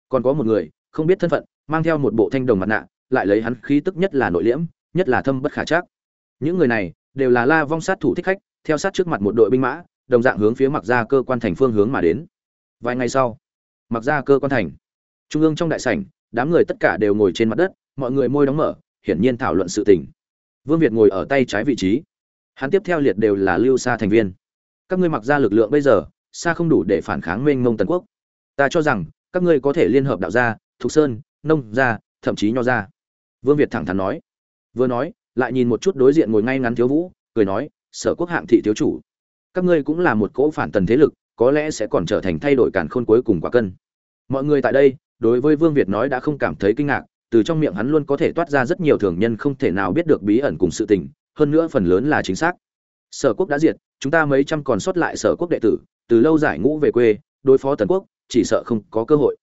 Còn có một người, không biết thân phận, mang theo một bộ thanh đồng mặt nạ, lại lấy hắn khí tức nhất là nội liễm, nhất là thâm bất khả chắc. Những người này đều là la vong sát thủ thích khách, theo sát trước mặt một đội binh mã, đồng dạng hướng phía mặc ra cơ quan thành phương hướng mà đến. Vài ngày sau mặc ra cơ quan thành, trung ương trong đại sảnh, đám người tất cả đều ngồi trên mặt đất, mọi người môi đóng mở, hiển nhiên thảo luận sự tình. Vương việt ngồi ở tay trái vị trí. Hắn tiếp theo liệt đều là lưu xa thành viên. Các ngươi mặc ra lực lượng bây giờ xa không đủ để phản kháng mênh mông tần quốc. Ta cho rằng, các ngươi có thể liên hợp đạo gia, thục sơn, nông gia, thậm chí nho gia. Vương việt thẳng thắn nói. Vừa nói, lại nhìn một chút đối diện ngồi ngay ngắn thiếu vũ, cười nói, sở quốc hạng thị thiếu chủ, các ngươi cũng là một cỗ phản tần thế lực, có lẽ sẽ còn trở thành thay đổi cản khôn cuối cùng quả cân. Mọi người tại đây, đối với vương việt nói đã không cảm thấy kinh ngạc, từ trong miệng hắn luôn có thể toát ra rất nhiều thường nhân không thể nào biết được bí ẩn cùng sự tình, hơn nữa phần lớn là chính xác. Sở quốc đã diệt, chúng ta mấy trăm còn sót lại sở quốc đệ tử từ lâu giải ngũ về quê, đối phó tần quốc, chỉ sợ không có cơ hội.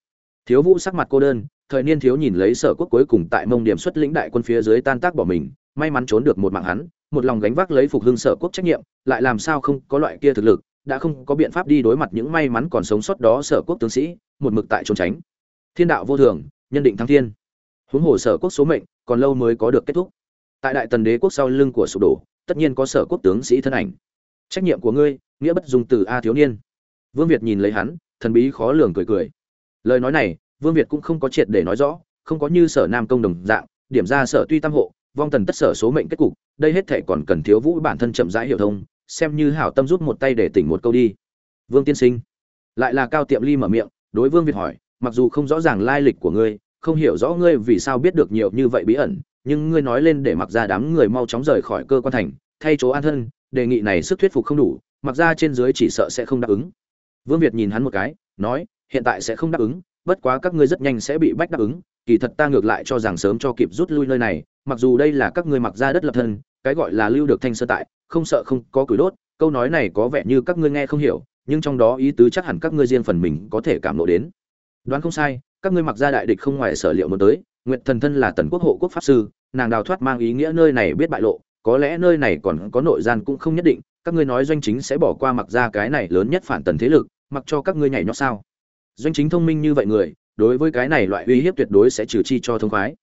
Thiếu vũ sắc mặt cô đơn, thời niên thiếu nhìn lấy sở quốc cuối cùng tại mông điểm xuất lĩnh đại quân phía dưới tan tác bỏ mình, may mắn trốn được một mạng hắn, một lòng gánh vác lấy phục hưng sở quốc trách nhiệm, lại làm sao không có loại kia thực lực, đã không có biện pháp đi đối mặt những may mắn còn sống sót đó sở quốc tướng sĩ, một mực tại trốn tránh. Thiên đạo vô thường, nhân định thăng thiên. Huống hồ sở quốc số mệnh, còn lâu mới có được kết thúc. Tại đại tần đế quốc sau lưng của sụp đổ, tất nhiên có sở quốc tướng sĩ thân ảnh trách nhiệm của ngươi, nghĩa bất dùng từ a thiếu niên. Vương việt nhìn lấy hắn, thần bí khó lường cười cười. Lời nói này, vương việt cũng không có triệt để nói rõ, không có như sở nam công đồng dạng, điểm ra sở tuy tam hộ, vong tần tất sở số mệnh kết cục, đây hết thể còn cần thiếu vũ bản thân chậm rãi hiểu thông, xem như hảo tâm rút một tay để tỉnh một câu đi. Vương tiên sinh. Lại là cao tiệm ly mở miệng, đối vương việt hỏi, mặc dù không rõ ràng lai lịch của ngươi, không hiểu rõ ngươi vì sao biết được nhiều như vậy bí ẩn, nhưng ngươi nói lên để mặc ra đám người mau chóng rời khỏi cơ quan thành, thay chỗ an thân đề nghị này sức thuyết phục không đủ, mặc ra trên dưới chỉ sợ sẽ không đáp ứng. Vương việt nhìn hắn một cái, nói, hiện tại sẽ không đáp ứng, bất quá các ngươi rất nhanh sẽ bị bách đáp ứng, kỳ thật ta ngược lại cho rằng sớm cho kịp rút lui nơi này, mặc dù đây là các ngươi mặc ra đất lập thân, cái gọi là lưu được thanh sơ tại, không sợ không có củi đốt, câu nói này có vẻ như các ngươi nghe không hiểu, nhưng trong đó ý tứ chắc hẳn các ngươi riêng phần mình có thể cảm lộ đến. Đoán không sai, các ngươi mặc ra đại địch không ngoài sở liệu muốn tới, nguyệt thần thân là tần quốc hộ quốc pháp sư, nàng đào thoát mang ý nghĩa nơi này biết bại lộ có lẽ nơi này còn có nội gian cũng không nhất định, các ngươi nói doanh chính sẽ bỏ qua mặc ra cái này lớn nhất phản tần thế lực, mặc cho các ngươi nhảy nhót sao? Doanh chính thông minh như vậy người, đối với cái này loại uy hiếp tuyệt đối sẽ trừ chi cho thông khoái.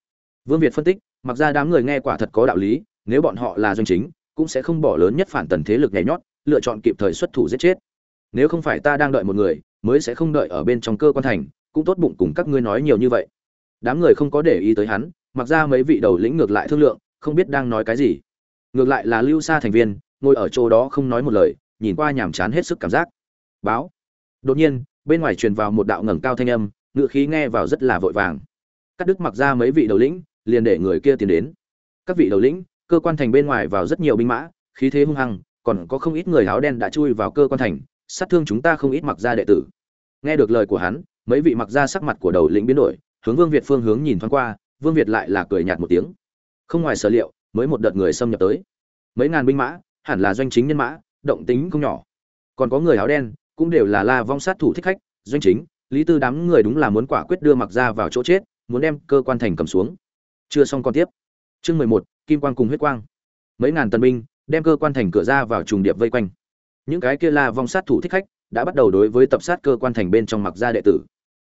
Vương việt phân tích, mặc ra đám người nghe quả thật có đạo lý, nếu bọn họ là doanh chính, cũng sẽ không bỏ lớn nhất phản tần thế lực nhảy nhót, lựa chọn kịp thời xuất thủ giết chết. Nếu không phải ta đang đợi một người, mới sẽ không đợi ở bên trong cơ quan thành, cũng tốt bụng cùng các ngươi nói nhiều như vậy. Đám người không có để ý tới hắn, mặc ra mấy vị đầu lĩnh ngược lại thương lượng, không biết đang nói cái gì ngược lại là lưu xa thành viên, ngồi ở chỗ đó không nói một lời, nhìn qua nhàm chán hết sức cảm giác. Báo. Đột nhiên, bên ngoài truyền vào một đạo ngẩng cao thanh âm ngựa khí nghe vào rất là vội vàng. Cắt đứt mặc ra mấy vị đầu lĩnh, liền để người kia tiến đến. Các vị đầu lĩnh, cơ quan thành bên ngoài vào rất nhiều binh mã, khí thế hung hăng, còn có không ít người áo đen đã chui vào cơ quan thành, sát thương chúng ta không ít mặc ra đệ tử. Nghe được lời của hắn, mấy vị mặc ra sắc mặt của đầu lĩnh biến đổi, hướng vương việt phương hướng nhìn thoáng qua, vương việt lại là cười nhạt một tiếng. Không ngoài sở liệu mới một đợt người xâm nhập tới. Mấy ngàn binh mã, hẳn là doanh chính nhân mã, động tính không nhỏ. Còn có người áo đen, cũng đều là la vong sát thủ thích khách, doanh chính, lý tư đám người đúng là muốn quả quyết đưa mặc ra vào chỗ chết, muốn đem cơ quan thành cầm xuống. Chưa xong còn tiếp. Chương mười một, kim quang cùng huyết quang. Mấy ngàn tân binh, đem cơ quan thành cửa ra vào trùng điệp vây quanh. Những cái kia la vong sát thủ thích khách, đã bắt đầu đối với tập sát cơ quan thành bên trong mặc gia đệ tử.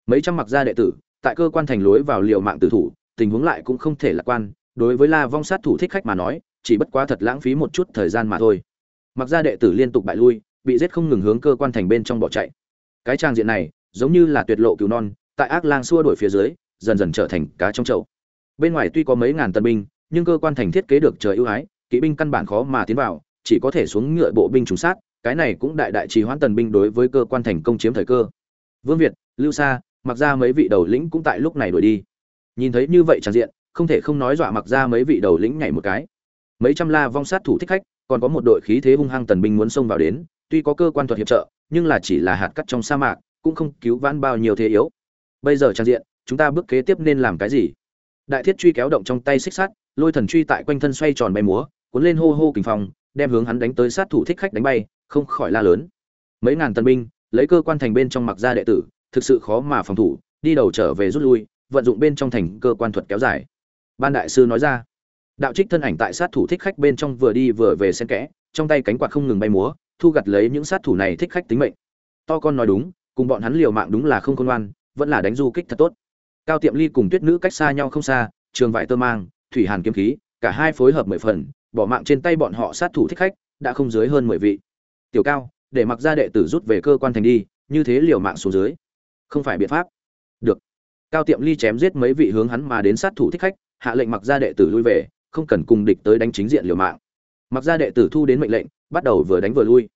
Mấy trăm mặc gia đệ tử, tại cơ quan thành lối vào liều mạng tử thủ, tình huống lại cũng không thể lạc quan đối với la vong sát thủ thích khách mà nói, chỉ bất quá thật lãng phí một chút thời gian mà thôi. Mặc gia đệ tử liên tục bại lui, bị giết không ngừng hướng cơ quan thành bên trong bỏ chạy. Cái trang diện này, giống như là tuyệt lộ cứu non, tại ác lang xua đuổi phía dưới, dần dần trở thành cá trong chậu. Bên ngoài tuy có mấy ngàn tân binh, nhưng cơ quan thành thiết kế được trời ưu ái, kỵ binh căn bản khó mà tiến vào, chỉ có thể xuống ngựa bộ binh trùng sát, cái này cũng đại đại trì hoãn tần binh đối với cơ quan thành công chiếm thời cơ. Vương việt, lưu sa, mặc ra mấy vị đầu lĩnh cũng tại lúc này đuổi đi. Nhìn thấy như vậy tràn diện không thể không nói dọa mặc ra mấy vị đầu lĩnh nhảy một cái. Mấy trăm la vong sát thủ thích khách, còn có một đội khí thế hung hăng tần binh muốn xông vào đến, tuy có cơ quan thuật hiệp trợ, nhưng là chỉ là hạt cắt trong sa mạc, cũng không cứu vãn bao nhiêu thế yếu. Bây giờ trang diện, chúng ta bước kế tiếp nên làm cái gì? Đại thiết truy kéo động trong tay xích sắt, lôi thần truy tại quanh thân xoay tròn bay múa, cuốn lên hô hô kình phong, đem hướng hắn đánh tới sát thủ thích khách đánh bay, không khỏi la lớn. Mấy ngàn tân binh, lấy cơ quan thành bên trong mặc ra đệ tử, thực sự khó mà phòng thủ, đi đầu trở về rút lui, vận dụng bên trong thành cơ quan thuật kéo dài ban đại sư nói ra. Đạo trích thân ảnh tại sát thủ thích khách bên trong vừa đi vừa về xen kẽ, trong tay cánh quạt không ngừng bay múa, thu gặt lấy những sát thủ này thích khách tính mệnh. To con nói đúng, cùng bọn hắn liều mạng đúng là không khôn ngoan, vẫn là đánh du kích thật tốt. Cao tiệm ly cùng tuyết nữ cách xa nhau không xa, trường vải tơ mang, thủy hàn kiếm khí, cả hai phối hợp mười phần, bỏ mạng trên tay bọn họ sát thủ thích khách, đã không dưới hơn mười vị. Tiểu cao, để mặc ra đệ tử rút về cơ quan thành đi, như thế liều mạng xuống dưới. Không phải biện pháp. Được. Cao tiệm ly chém giết mấy vị hướng hắn mà đến sát thủ thích khách hạ lệnh mặc gia đệ tử lui về, không cần cùng địch tới đánh chính diện liều mạng. Mặc gia đệ tử thu đến mệnh lệnh, bắt đầu vừa đánh vừa lui.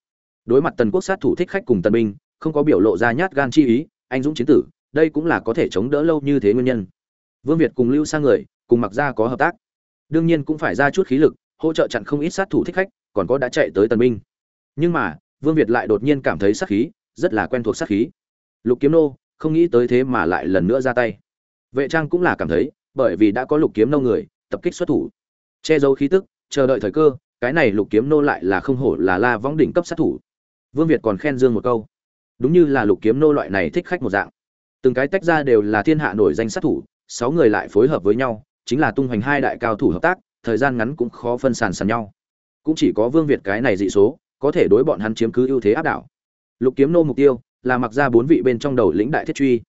Đối mặt tần quốc sát thủ thích khách cùng tần binh, không có biểu lộ ra nhát gan chi ý, anh dũng chiến tử, đây cũng là có thể chống đỡ lâu như thế nguyên nhân. Vương việt cùng lưu sang người, cùng mặc gia có hợp tác. Đương nhiên cũng phải ra chút khí lực, hỗ trợ chặn không ít sát thủ thích khách, còn có đã chạy tới tần binh. Nhưng mà, vương việt lại đột nhiên cảm thấy sát khí, rất là quen thuộc sát khí. Lục kiếm nô, không nghĩ tới thế mà lại lần nữa ra tay. Vệ trang cũng là cảm thấy bởi vì đã có lục kiếm nô người, tập kích xuất thủ. Che giấu khí tức, chờ đợi thời cơ, cái này lục kiếm nô lại là không hổ là la võng đỉnh cấp sát thủ. Vương việt còn khen dương một câu. Đúng như là lục kiếm nô loại này thích khách một dạng. Từng cái tách ra đều là thiên hạ nổi danh sát thủ, sáu người lại phối hợp với nhau, chính là tung hoành hai đại cao thủ hợp tác, thời gian ngắn cũng khó phân sàn sàn nhau. Cũng chỉ có vương việt cái này dị số, có thể đối bọn hắn chiếm cứ ưu thế áp đảo. Lục kiếm nô mục tiêu là mặc ra bốn vị bên trong đầu lĩnh đại thiết truy.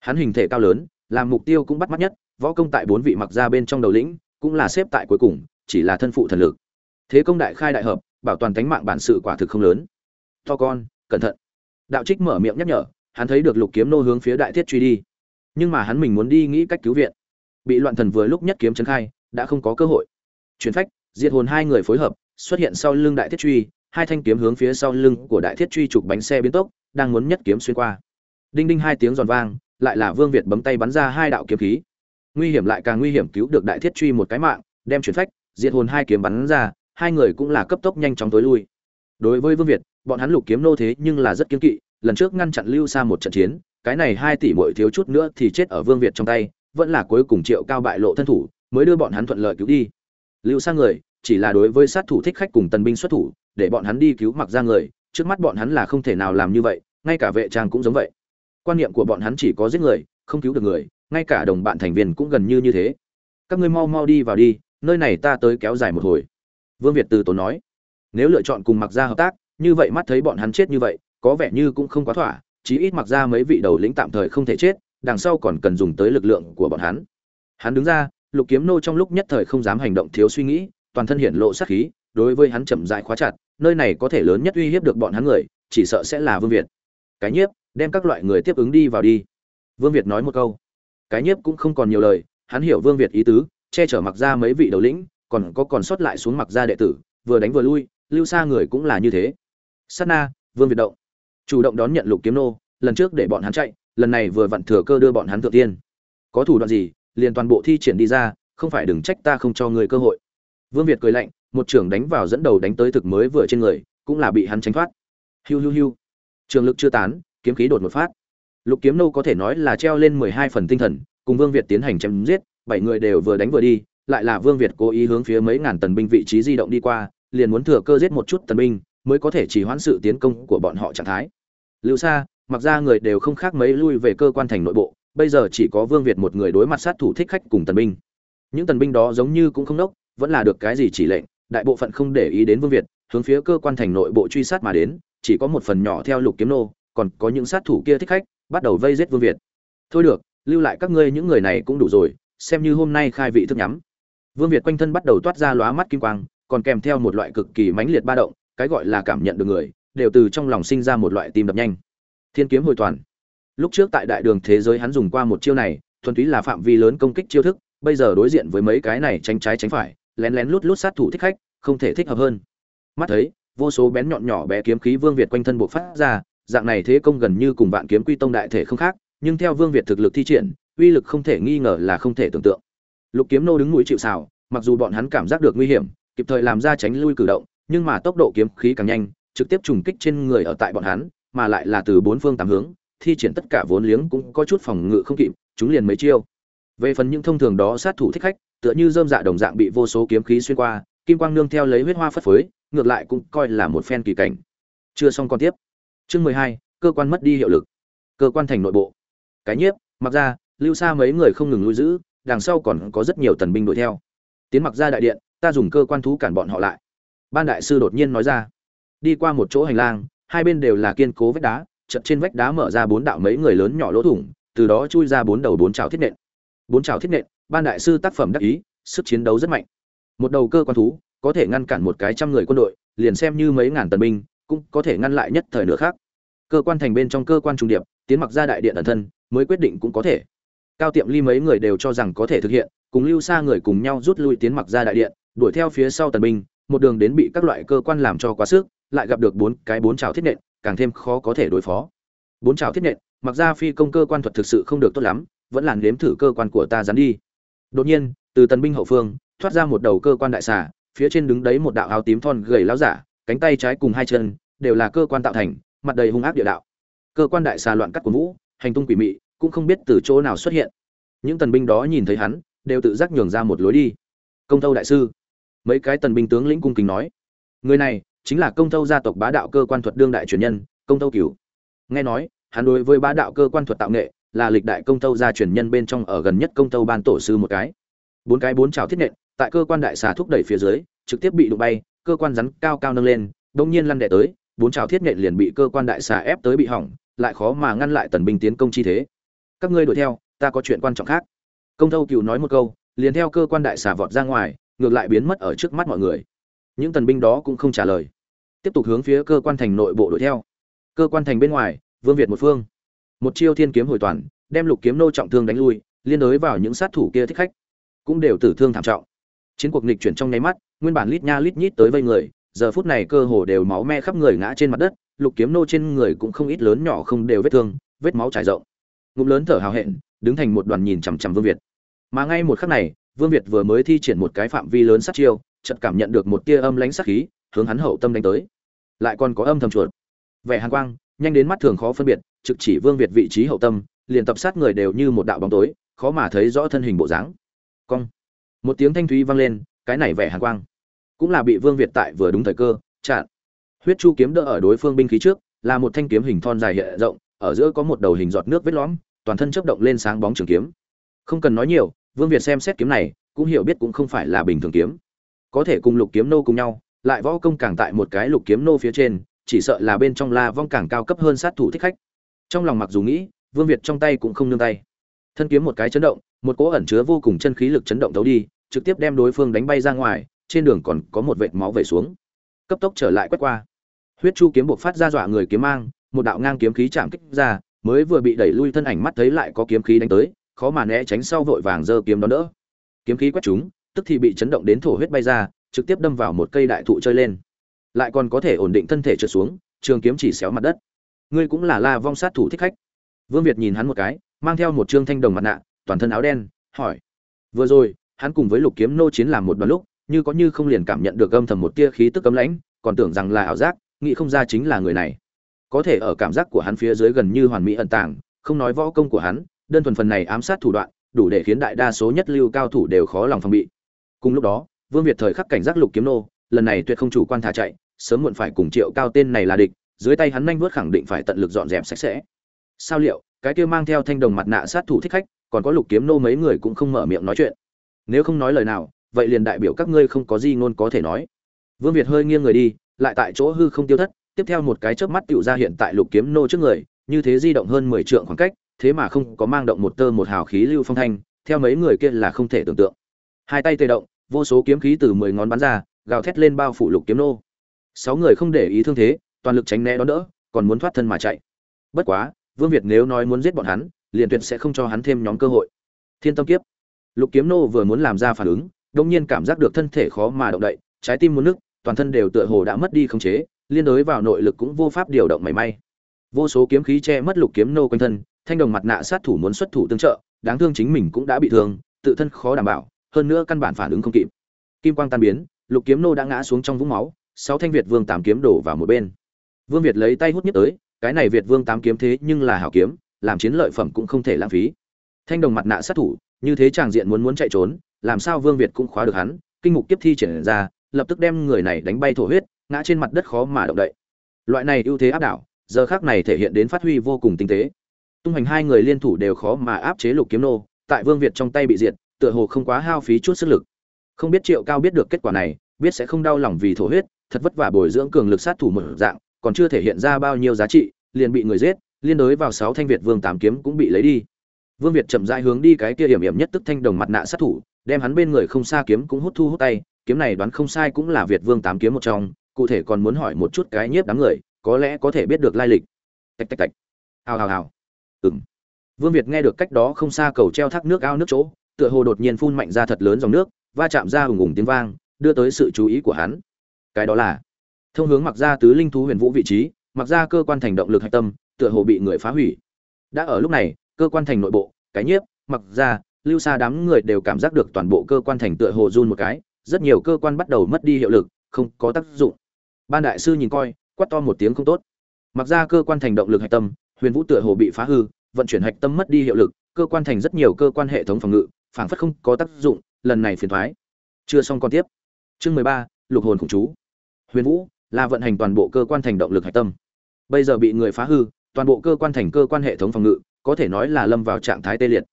Hắn hình thể cao lớn, làm mục tiêu cũng bắt mắt nhất võ công tại bốn vị mặc ra bên trong đầu lĩnh, cũng là xếp tại cuối cùng, chỉ là thân phụ thần lực. Thế công đại khai đại hợp, bảo toàn tánh mạng bản sự quả thực không lớn. To con, cẩn thận. Đạo trích mở miệng nhắc nhở, hắn thấy được lục kiếm nô hướng phía đại thiết truy đi. Nhưng mà hắn mình muốn đi nghĩ cách cứu viện. Bị loạn thần vừa lúc nhất kiếm trấn khai, đã không có cơ hội. Chuyển phách, diệt hồn hai người phối hợp, xuất hiện sau lưng đại thiết truy, hai thanh kiếm hướng phía sau lưng của đại thiết truy trục bánh xe biến tốc, đang muốn nhất kiếm xuyên qua. Đinh đinh hai tiếng giòn vang, lại là vương việt bấm tay bắn ra hai đạo kiếm khí nguy hiểm lại càng nguy hiểm cứu được đại thiết truy một cái mạng, đem chuyển phách, diệt hồn hai kiếm bắn ra, hai người cũng là cấp tốc nhanh chóng tối lui. Đối với vương việt, bọn hắn lục kiếm nô thế nhưng là rất kiếm kỵ, lần trước ngăn chặn lưu xa một trận chiến, cái này hai tỷ muội thiếu chút nữa thì chết ở vương việt trong tay, vẫn là cuối cùng triệu cao bại lộ thân thủ, mới đưa bọn hắn thuận lợi cứu đi. Lưu xa người, chỉ là đối với sát thủ thích khách cùng tần binh xuất thủ, để bọn hắn đi cứu mặc ra người, trước mắt bọn hắn là không thể nào làm như vậy, ngay cả vệ trang cũng giống vậy. Quan niệm của bọn hắn chỉ có giết người, không cứu được người ngay cả đồng bạn thành viên cũng gần như như thế. Các ngươi mau mau đi vào đi, nơi này ta tới kéo dài một hồi. Vương việt từ tốn nói. Nếu lựa chọn cùng mặc gia hợp tác, như vậy mắt thấy bọn hắn chết như vậy, có vẻ như cũng không quá thỏa, chí ít mặc ra mấy vị đầu lĩnh tạm thời không thể chết, đằng sau còn cần dùng tới lực lượng của bọn hắn. Hắn đứng ra, lục kiếm nô trong lúc nhất thời không dám hành động thiếu suy nghĩ, toàn thân hiện lộ sát khí, đối với hắn chậm rãi khóa chặt, nơi này có thể lớn nhất uy hiếp được bọn hắn người, chỉ sợ sẽ là vương việt. Cái nhiếp, đem các loại người tiếp ứng đi vào đi. Vương việt nói một câu cái nhiếp cũng không còn nhiều lời, hắn hiểu vương việt ý tứ, che chở mặc ra mấy vị đầu lĩnh, còn có còn sót lại xuống mặc ra đệ tử, vừa đánh vừa lui, lưu xa người cũng là như thế. Sát na, vương việt động. Chủ động đón nhận lục kiếm nô, lần trước để bọn hắn chạy, lần này vừa vặn thừa cơ đưa bọn hắn thượng tiên. Có thủ đoạn gì, liền toàn bộ thi triển đi ra, không phải đừng trách ta không cho người cơ hội. Vương việt cười lạnh, một trưởng đánh vào dẫn đầu đánh tới thực mới vừa trên người, cũng là bị hắn tránh thoát. Hiu hiu hiu. Trường lực chưa tán, kiếm khí đột một phát lục kiếm nô có thể nói là treo lên mười hai phần tinh thần, cùng vương việt tiến hành chém giết, bảy người đều vừa đánh vừa đi, lại là vương việt cố ý hướng phía mấy ngàn tần binh vị trí di động đi qua, liền muốn thừa cơ giết một chút tần binh, mới có thể chỉ hoãn sự tiến công của bọn họ trạng thái. Lưu xa mặc ra người đều không khác mấy lui về cơ quan thành nội bộ, bây giờ chỉ có vương việt một người đối mặt sát thủ thích khách cùng tần binh. Những tần binh đó giống như cũng không đốc vẫn là được cái gì chỉ lệnh, đại bộ phận không để ý đến vương việt, hướng phía cơ quan thành nội bộ truy sát mà đến, chỉ có một phần nhỏ theo lục kiếm nô, còn có những sát thủ kia thích khách bắt đầu vây giết vương việt. Thôi được, lưu lại các ngươi những người này cũng đủ rồi, xem như hôm nay khai vị thức nhắm. Vương việt quanh thân bắt đầu toát ra lóa mắt kim quang, còn kèm theo một loại cực kỳ mãnh liệt ba động, cái gọi là cảm nhận được người, đều từ trong lòng sinh ra một loại tim đập nhanh. Thiên kiếm hồi toàn. Lúc trước tại đại đường thế giới hắn dùng qua một chiêu này, thuần túy là phạm vi lớn công kích chiêu thức, bây giờ đối diện với mấy cái này tránh trái tránh phải, lén lén lút lút sát thủ thích khách, không thể thích hợp hơn. Mắt thấy, vô số bén nhọn nhỏ bé kiếm khí vương việt quanh thân buộc phát ra dạng này thế công gần như cùng vạn kiếm quy tông đại thể không khác, nhưng theo vương việt thực lực thi triển, uy lực không thể nghi ngờ là không thể tưởng tượng. Lục kiếm nô đứng mũi chịu xào mặc dù bọn hắn cảm giác được nguy hiểm, kịp thời làm ra tránh lui cử động, nhưng mà tốc độ kiếm khí càng nhanh, trực tiếp trùng kích trên người ở tại bọn hắn, mà lại là từ bốn phương tám hướng, thi triển tất cả vốn liếng cũng có chút phòng ngự không kịp, chúng liền mấy chiêu. Về phần những thông thường đó sát thủ thích khách, tựa như dơm dạ đồng dạng bị vô số kiếm khí xuyên qua, kim quang nương theo lấy huyết hoa phất phới, ngược lại cũng coi là một phen kỳ cảnh. Chưa xong còn tiếp chương mười hai, cơ quan mất đi hiệu lực. Cơ quan thành nội bộ. Cái nhiếp, mặc ra, lưu xa mấy người không ngừng lui giữ, đằng sau còn có rất nhiều tần binh đuổi theo. Tiến mặc ra đại điện, ta dùng cơ quan thú cản bọn họ lại. Ban đại sư đột nhiên nói ra. Đi qua một chỗ hành lang, hai bên đều là kiên cố vách đá, chật trên vách đá mở ra bốn đạo mấy người lớn nhỏ lỗ thủng, từ đó chui ra bốn đầu bốn trào thiết nện. Bốn trào thiết nện, ban đại sư tác phẩm đắc ý, sức chiến đấu rất mạnh. Một đầu cơ quan thú, có thể ngăn cản một cái trăm người quân đội, liền xem như mấy ngàn tần binh, cũng có thể ngăn lại nhất thời nữa khác cơ quan thành bên trong cơ quan trung điệp, tiến mặc ra đại điện ẩn thân, mới quyết định cũng có thể. Cao tiệm ly mấy người đều cho rằng có thể thực hiện, cùng lưu xa người cùng nhau rút lui tiến mặc ra đại điện, đuổi theo phía sau tần binh, một đường đến bị các loại cơ quan làm cho quá sức, lại gặp được bốn cái bốn trào thiết nện, càng thêm khó có thể đối phó. Bốn trào thiết nện, mặc ra phi công cơ quan thuật thực sự không được tốt lắm, vẫn làn nếm thử cơ quan của ta dán đi. Đột nhiên, từ tần binh hậu phương, thoát ra một đầu cơ quan đại xà, phía trên đứng đấy một đạo áo tím thon gầy láo giả, cánh tay trái cùng hai chân, đều là cơ quan tạo thành mặt đầy hung ác địa đạo. Cơ quan đại xà loạn cắt của vũ, hành tung quỷ mị, cũng không biết từ chỗ nào xuất hiện. Những tần binh đó nhìn thấy hắn, đều tự giác nhường ra một lối đi. Công thâu đại sư. Mấy cái tần binh tướng lĩnh cung kính nói. Người này chính là công thâu gia tộc bá đạo cơ quan thuật đương đại truyền nhân, công thâu cửu. Nghe nói, hắn đối với bá đạo cơ quan thuật tạo nghệ là lịch đại công thâu gia truyền nhân bên trong ở gần nhất công thâu ban tổ sư một cái. Bốn cái bốn trào thiết nện, tại cơ quan đại xà thúc đẩy phía dưới, trực tiếp bị đụng bay, cơ quan rắn cao cao nâng lên, đông nhiên lăn đẻ tới bốn trào thiết nện liền bị cơ quan đại xà ép tới bị hỏng, lại khó mà ngăn lại tần binh tiến công chi thế. Các ngươi đuổi theo, ta có chuyện quan trọng khác. Công thâu cựu nói một câu, liền theo cơ quan đại xà vọt ra ngoài, ngược lại biến mất ở trước mắt mọi người. Những tần binh đó cũng không trả lời. Tiếp tục hướng phía cơ quan thành nội bộ đuổi theo. Cơ quan thành bên ngoài, vương việt một phương. Một chiêu thiên kiếm hồi toàn, đem lục kiếm nô trọng thương đánh lui, liên đối vào những sát thủ kia thích khách. Cũng đều tử thương thảm trọng. Chiến cuộc nghịch chuyển trong nháy mắt, nguyên bản lít nha lít nhít tới vây người giờ phút này cơ hồ đều máu me khắp người ngã trên mặt đất, lục kiếm nô trên người cũng không ít lớn nhỏ không đều vết thương, vết máu trải rộng. Ngụm lớn thở hào hẹn, đứng thành một đoàn nhìn chằm chằm vương việt. Mà ngay một khắc này, vương việt vừa mới thi triển một cái phạm vi lớn sát chiêu, chợt cảm nhận được một tia âm lãnh sát khí, hướng hắn hậu tâm đánh tới. Lại còn có âm thầm chuột. Vẻ hàn quang, nhanh đến mắt thường khó phân biệt, trực chỉ vương việt vị trí hậu tâm, liền tập sát người đều như một đạo bóng tối, khó mà thấy rõ thân hình bộ dáng. Cong. Một tiếng thanh thúy vang lên, cái này vẻ hàn quang cũng là bị vương việt tại vừa đúng thời cơ, chặn. Huyết chu kiếm đỡ ở đối phương binh khí trước, là một thanh kiếm hình thon dài hiện rộng, ở giữa có một đầu hình giọt nước vết lõm, toàn thân chớp động lên sáng bóng trường kiếm. Không cần nói nhiều, vương việt xem xét kiếm này, cũng hiểu biết cũng không phải là bình thường kiếm. Có thể cùng lục kiếm nô cùng nhau, lại võ công càng tại một cái lục kiếm nô phía trên, chỉ sợ là bên trong la vong càng cao cấp hơn sát thủ thích khách. Trong lòng mặc dù nghĩ, vương việt trong tay cũng không nương tay. Thân kiếm một cái chấn động, một cỗ ẩn chứa vô cùng chân khí lực chấn động tấu đi, trực tiếp đem đối phương đánh bay ra ngoài trên đường còn có một vệt máu về xuống. Cấp tốc trở lại quét qua. Huyết chu kiếm buộc phát ra dọa người kiếm mang, một đạo ngang kiếm khí chạm kích ra, mới vừa bị đẩy lui thân ảnh mắt thấy lại có kiếm khí đánh tới, khó mà né tránh sau vội vàng giơ kiếm đón đỡ. Kiếm khí quét chúng, tức thì bị chấn động đến thổ huyết bay ra, trực tiếp đâm vào một cây đại thụ chơi lên. Lại còn có thể ổn định thân thể trượt xuống, trường kiếm chỉ xéo mặt đất. Ngươi cũng là la vong sát thủ thích khách. Vương việt nhìn hắn một cái, mang theo một trương thanh đồng mặt nạ, toàn thân áo đen, hỏi. Vừa rồi, hắn cùng với lục kiếm nô chiến làm một đoạn lúc như có như không liền cảm nhận được âm thầm một tia khí tức cấm lãnh, còn tưởng rằng là ảo giác, nghĩ không ra chính là người này. Có thể ở cảm giác của hắn phía dưới gần như hoàn mỹ ẩn tàng, không nói võ công của hắn, đơn thuần phần này ám sát thủ đoạn, đủ để khiến đại đa số nhất lưu cao thủ đều khó lòng phòng bị. Cùng lúc đó, vương việt thời khắc cảnh giác lục kiếm nô, lần này tuyệt không chủ quan thả chạy, sớm muộn phải cùng triệu cao tên này là địch, dưới tay hắn nhanh vớt khẳng định phải tận lực dọn dẹp sạch sẽ. Sao liệu, cái kia mang theo thanh đồng mặt nạ sát thủ thích khách, còn có lục kiếm nô mấy người cũng không mở miệng nói chuyện. Nếu không nói lời nào vậy liền đại biểu các ngươi không có gì ngôn có thể nói. Vương việt hơi nghiêng người đi, lại tại chỗ hư không tiêu thất, tiếp theo một cái chớp mắt tựu ra hiện tại lục kiếm nô trước người, như thế di động hơn mười trượng khoảng cách, thế mà không có mang động một tơ một hào khí lưu phong thanh, theo mấy người kia là không thể tưởng tượng. Hai tay tê động, vô số kiếm khí từ mười ngón bắn ra, gào thét lên bao phủ lục kiếm nô. Sáu người không để ý thương thế, toàn lực tránh né đón đỡ, còn muốn thoát thân mà chạy. Bất quá, vương việt nếu nói muốn giết bọn hắn, liền tuyệt sẽ không cho hắn thêm nhóm cơ hội. Thiên tâm kiếp. Lục kiếm nô vừa muốn làm ra phản ứng đông nhiên cảm giác được thân thể khó mà động đậy, trái tim muốn nức toàn thân đều tựa hồ đã mất đi khống chế, liên đối vào nội lực cũng vô pháp điều động mảy may. Vô số kiếm khí che mất lục kiếm nô quanh thân, thanh đồng mặt nạ sát thủ muốn xuất thủ tương trợ, đáng thương chính mình cũng đã bị thương, tự thân khó đảm bảo, hơn nữa căn bản phản ứng không kịp. Kim quang tan biến, lục kiếm nô đã ngã xuống trong vũng máu, sáu thanh việt vương tám kiếm đổ vào một bên. Vương việt lấy tay hút nhất tới, cái này việt vương tám kiếm thế nhưng là hảo kiếm, làm chiến lợi phẩm cũng không thể lãng phí. Thanh đồng mặt nạ sát thủ, như thế chàng diện muốn muốn chạy trốn làm sao vương việt cũng khóa được hắn, kinh mục tiếp thi triển ra, lập tức đem người này đánh bay thổ huyết, ngã trên mặt đất khó mà động đậy. Loại này ưu thế áp đảo, giờ khắc này thể hiện đến phát huy vô cùng tinh tế. Tung hành hai người liên thủ đều khó mà áp chế lục kiếm nô, tại vương việt trong tay bị diệt, tựa hồ không quá hao phí chút sức lực. Không biết triệu cao biết được kết quả này, biết sẽ không đau lòng vì thổ huyết, thật vất vả bồi dưỡng cường lực sát thủ một dạng, còn chưa thể hiện ra bao nhiêu giá trị, liền bị người giết, liên đối vào sáu thanh việt vương tám kiếm cũng bị lấy đi. Vương việt chậm rãi hướng đi cái kia hiểm hiểm nhất tức thanh đồng mặt nạ sát thủ đem hắn bên người không xa kiếm cũng hút thu hút tay, kiếm này đoán không sai cũng là việt vương tám kiếm một trong, cụ thể còn muốn hỏi một chút cái nhiếp đám người, có lẽ có thể biết được lai lịch. Tạch tạch tạch. Hào hào hào. Ừng vương việt nghe được cách đó không xa cầu treo thác nước ao nước chỗ, tựa hồ đột nhiên phun mạnh ra thật lớn dòng nước, va chạm ra hùng hùng tiếng vang, đưa tới sự chú ý của hắn. Cái đó là thông hướng mặc ra tứ linh thú huyền vũ vị trí mặc ra cơ quan thành động lực hạch tâm, tựa hồ bị người phá hủy. Đã ở lúc này, cơ quan thành nội bộ, cái nhiếp mặc ra lưu xa đám người đều cảm giác được toàn bộ cơ quan thành tựa hồ run một cái, rất nhiều cơ quan bắt đầu mất đi hiệu lực, không có tác dụng. Ban đại sư nhìn coi, quát to một tiếng không tốt. Mặc ra cơ quan thành động lực hạch tâm, huyền vũ tựa hồ bị phá hư, vận chuyển hạch tâm mất đi hiệu lực, cơ quan thành rất nhiều cơ quan hệ thống phòng ngự, phảng phất không có tác dụng, lần này phiền thoái. Chưa xong còn tiếp. Chương mười ba, lục hồn khủng chú. Huyền vũ, là vận hành toàn bộ cơ quan thành động lực hạch tâm. Bây giờ bị người phá hư, toàn bộ cơ quan thành cơ quan hệ thống phòng ngự, có thể nói là lâm vào trạng thái tê liệt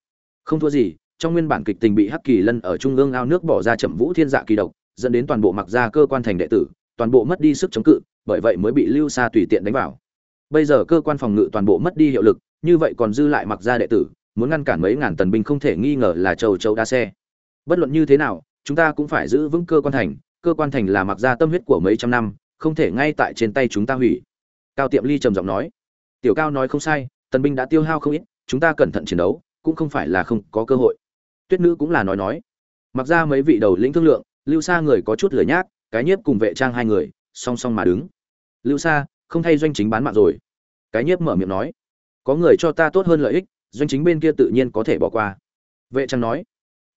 không thua gì, trong nguyên bản kịch tình bị hắc kỳ lân ở trung ương ao nước bỏ ra chậm vũ thiên dạ kỳ độc, dẫn đến toàn bộ mặc ra cơ quan thành đệ tử, toàn bộ mất đi sức chống cự, bởi vậy mới bị lưu xa tùy tiện đánh vào. Bây giờ cơ quan phòng ngự toàn bộ mất đi hiệu lực, như vậy còn dư lại mặc ra đệ tử, muốn ngăn cản mấy ngàn tần binh không thể nghi ngờ là châu châu đa xe. Bất luận như thế nào, chúng ta cũng phải giữ vững cơ quan thành, cơ quan thành là mặc ra tâm huyết của mấy trăm năm, không thể ngay tại trên tay chúng ta hủy. Cao tiệm ly trầm giọng nói. Tiểu cao nói không sai, tần binh đã tiêu hao không ít, chúng ta cẩn thận chiến đấu cũng không phải là không có cơ hội. Tuyết nữ cũng là nói nói. Mặc ra mấy vị đầu lĩnh thương lượng, lưu Sa người có chút lửa nhác, cái nhiếp cùng vệ trang hai người, song song mà đứng. Lưu Sa, không thay doanh chính bán mạng rồi. Cái nhiếp mở miệng nói. Có người cho ta tốt hơn lợi ích, doanh chính bên kia tự nhiên có thể bỏ qua. Vệ trang nói.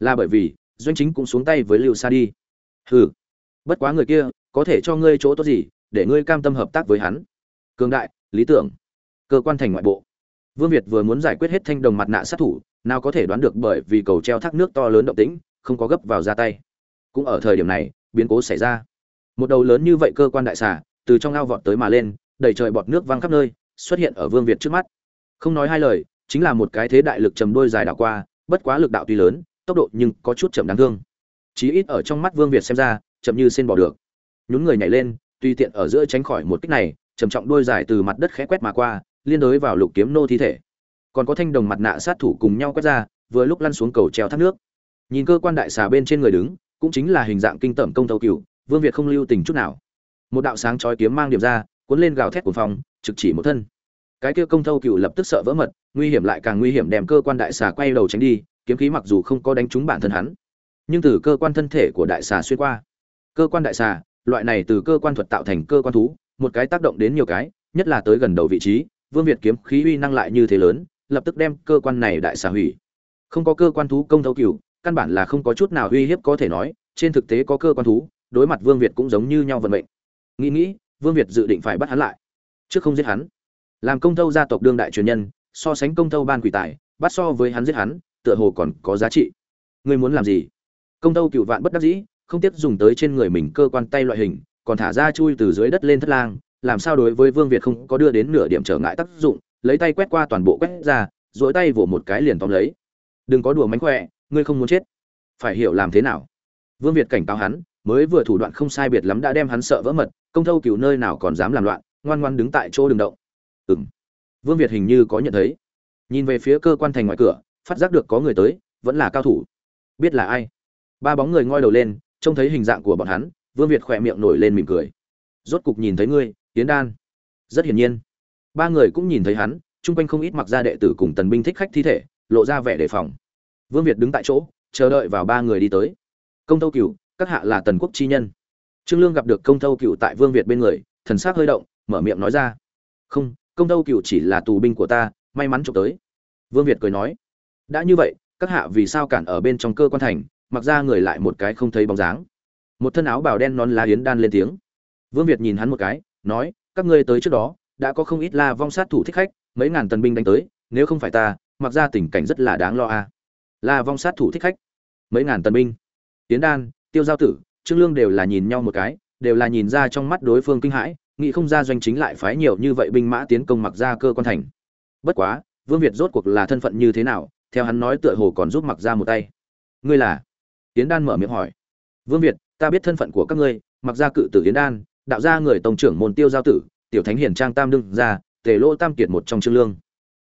Là bởi vì, doanh chính cũng xuống tay với lưu Sa đi. Hừ. Bất quá người kia, có thể cho ngươi chỗ tốt gì, để ngươi cam tâm hợp tác với hắn. Cường đại, lý tưởng. Cơ quan thành ngoại bộ vương việt vừa muốn giải quyết hết thanh đồng mặt nạ sát thủ, nào có thể đoán được bởi vì cầu treo thác nước to lớn động tĩnh, không có gấp vào ra tay. Cũng ở thời điểm này, biến cố xảy ra. Một đầu lớn như vậy cơ quan đại xà, từ trong ao vọt tới mà lên, đầy trời bọt nước văng khắp nơi, xuất hiện ở vương việt trước mắt. Không nói hai lời, chính là một cái thế đại lực trầm đôi dài đảo qua, bất quá lực đạo tuy lớn, tốc độ nhưng có chút chậm đáng thương. Chí ít ở trong mắt vương việt xem ra, chậm như sen bỏ được. Nhún người nhảy lên tuy tiện ở giữa tránh khỏi một kích này, trầm trọng đôi dài từ mặt đất khẽ quét mà qua liên đối vào lục kiếm nô thi thể. Còn có thanh đồng mặt nạ sát thủ cùng nhau quét ra, vừa lúc lăn xuống cầu treo thác nước. Nhìn cơ quan đại xà bên trên người đứng, cũng chính là hình dạng kinh tởm công thâu cựu vương việt không lưu tình chút nào. Một đạo sáng chói kiếm mang điểm ra, cuốn lên gào thét của phòng, trực chỉ một thân. Cái kia công thâu cựu lập tức sợ vỡ mật, nguy hiểm lại càng nguy hiểm đem cơ quan đại xà quay đầu tránh đi, kiếm khí mặc dù không có đánh trúng bản thân hắn, nhưng từ cơ quan thân thể của đại xà xuyên qua. Cơ quan đại xà, loại này từ cơ quan thuật tạo thành cơ quan thú, một cái tác động đến nhiều cái, nhất là tới gần đầu vị trí vương việt kiếm khí uy năng lại như thế lớn, lập tức đem cơ quan này đại xà hủy. Không có cơ quan thú công thấu cửu, căn bản là không có chút nào uy hiếp có thể nói, trên thực tế có cơ quan thú, đối mặt vương việt cũng giống như nhau vận mệnh. Nghĩ nghĩ, vương việt dự định phải bắt hắn lại, trước không giết hắn. Làm công thâu gia tộc đương đại truyền nhân, so sánh công thâu ban quỷ tài, bắt so với hắn giết hắn, tựa hồ còn có giá trị. Ngươi muốn làm gì? Công thâu cựu vạn bất đắc dĩ, không tiếp dùng tới trên người mình cơ quan tay loại hình, còn thả ra chui từ dưới đất lên thất lang làm sao đối với vương việt không có đưa đến nửa điểm trở ngại tác dụng, lấy tay quét qua toàn bộ quét ra dỗi tay vỗ một cái liền tóm lấy. Đừng có đùa mánh khỏe, ngươi không muốn chết. Phải hiểu làm thế nào. Vương việt cảnh cáo hắn, mới vừa thủ đoạn không sai biệt lắm đã đem hắn sợ vỡ mật, công thâu cửu nơi nào còn dám làm loạn, ngoan ngoan đứng tại chỗ đường động. Ừ m vương việt hình như có nhận thấy. Nhìn về phía cơ quan thành ngoài cửa, phát giác được có người tới, vẫn là cao thủ. Biết là ai? Ba bóng người ngoi đầu lên, trông thấy hình dạng của bọn hắn, vương việt khỏe miệng nổi lên mỉm cười. Rốt cục nhìn thấy ngươi tiến đan. Rất hiển nhiên. Ba người cũng nhìn thấy hắn chung quanh không ít mặc ra đệ tử cùng tần binh thích khách thi thể lộ ra vẻ đề phòng. Vương việt đứng tại chỗ chờ đợi vào ba người đi tới. Công tâu Cựu, các hạ là tần quốc chi nhân. Trương lương gặp được công tâu Cựu tại vương việt bên người thần s á c hơi động mở miệng nói ra. Không công tâu Cựu chỉ là tù binh của ta may mắn trộm tới. Vương việt cười nói. Đã như vậy các hạ vì sao cản ở bên trong cơ quan thành mặc ra người lại một cái không thấy bóng dáng. Một thân áo bào đen non lá yến đan lên tiếng. Vương việt nhìn hắn một cái nói, các ngươi tới trước đó, đã có không ít la vong sát thủ thích khách, mấy ngàn tần binh đánh tới, nếu không phải ta, mặc ra tình cảnh rất là đáng lo a. À. la vong sát thủ thích khách, mấy ngàn tần binh. Tiến đan, tiêu giao tử, trương lương đều là nhìn nhau một cái, đều là nhìn ra trong mắt đối phương kinh hãi, nghĩ không ra doanh chính lại phái nhiều như vậy binh mã tiến công mặc ra cơ quan thành. Bất quá, vương việt rốt cuộc là thân phận như thế nào, theo hắn nói tựa hồ còn giúp mặc ra một tay. Ngươi là? Tiến đan mở miệng hỏi. Vương việt, ta biết thân phận của các ngươi, mặc ra cự tử yến đan đạo gia người tổng trưởng môn tiêu giao tử, tiểu thánh hiển trang tam đương gia, tề lỗ tam kiệt một trong trương lương.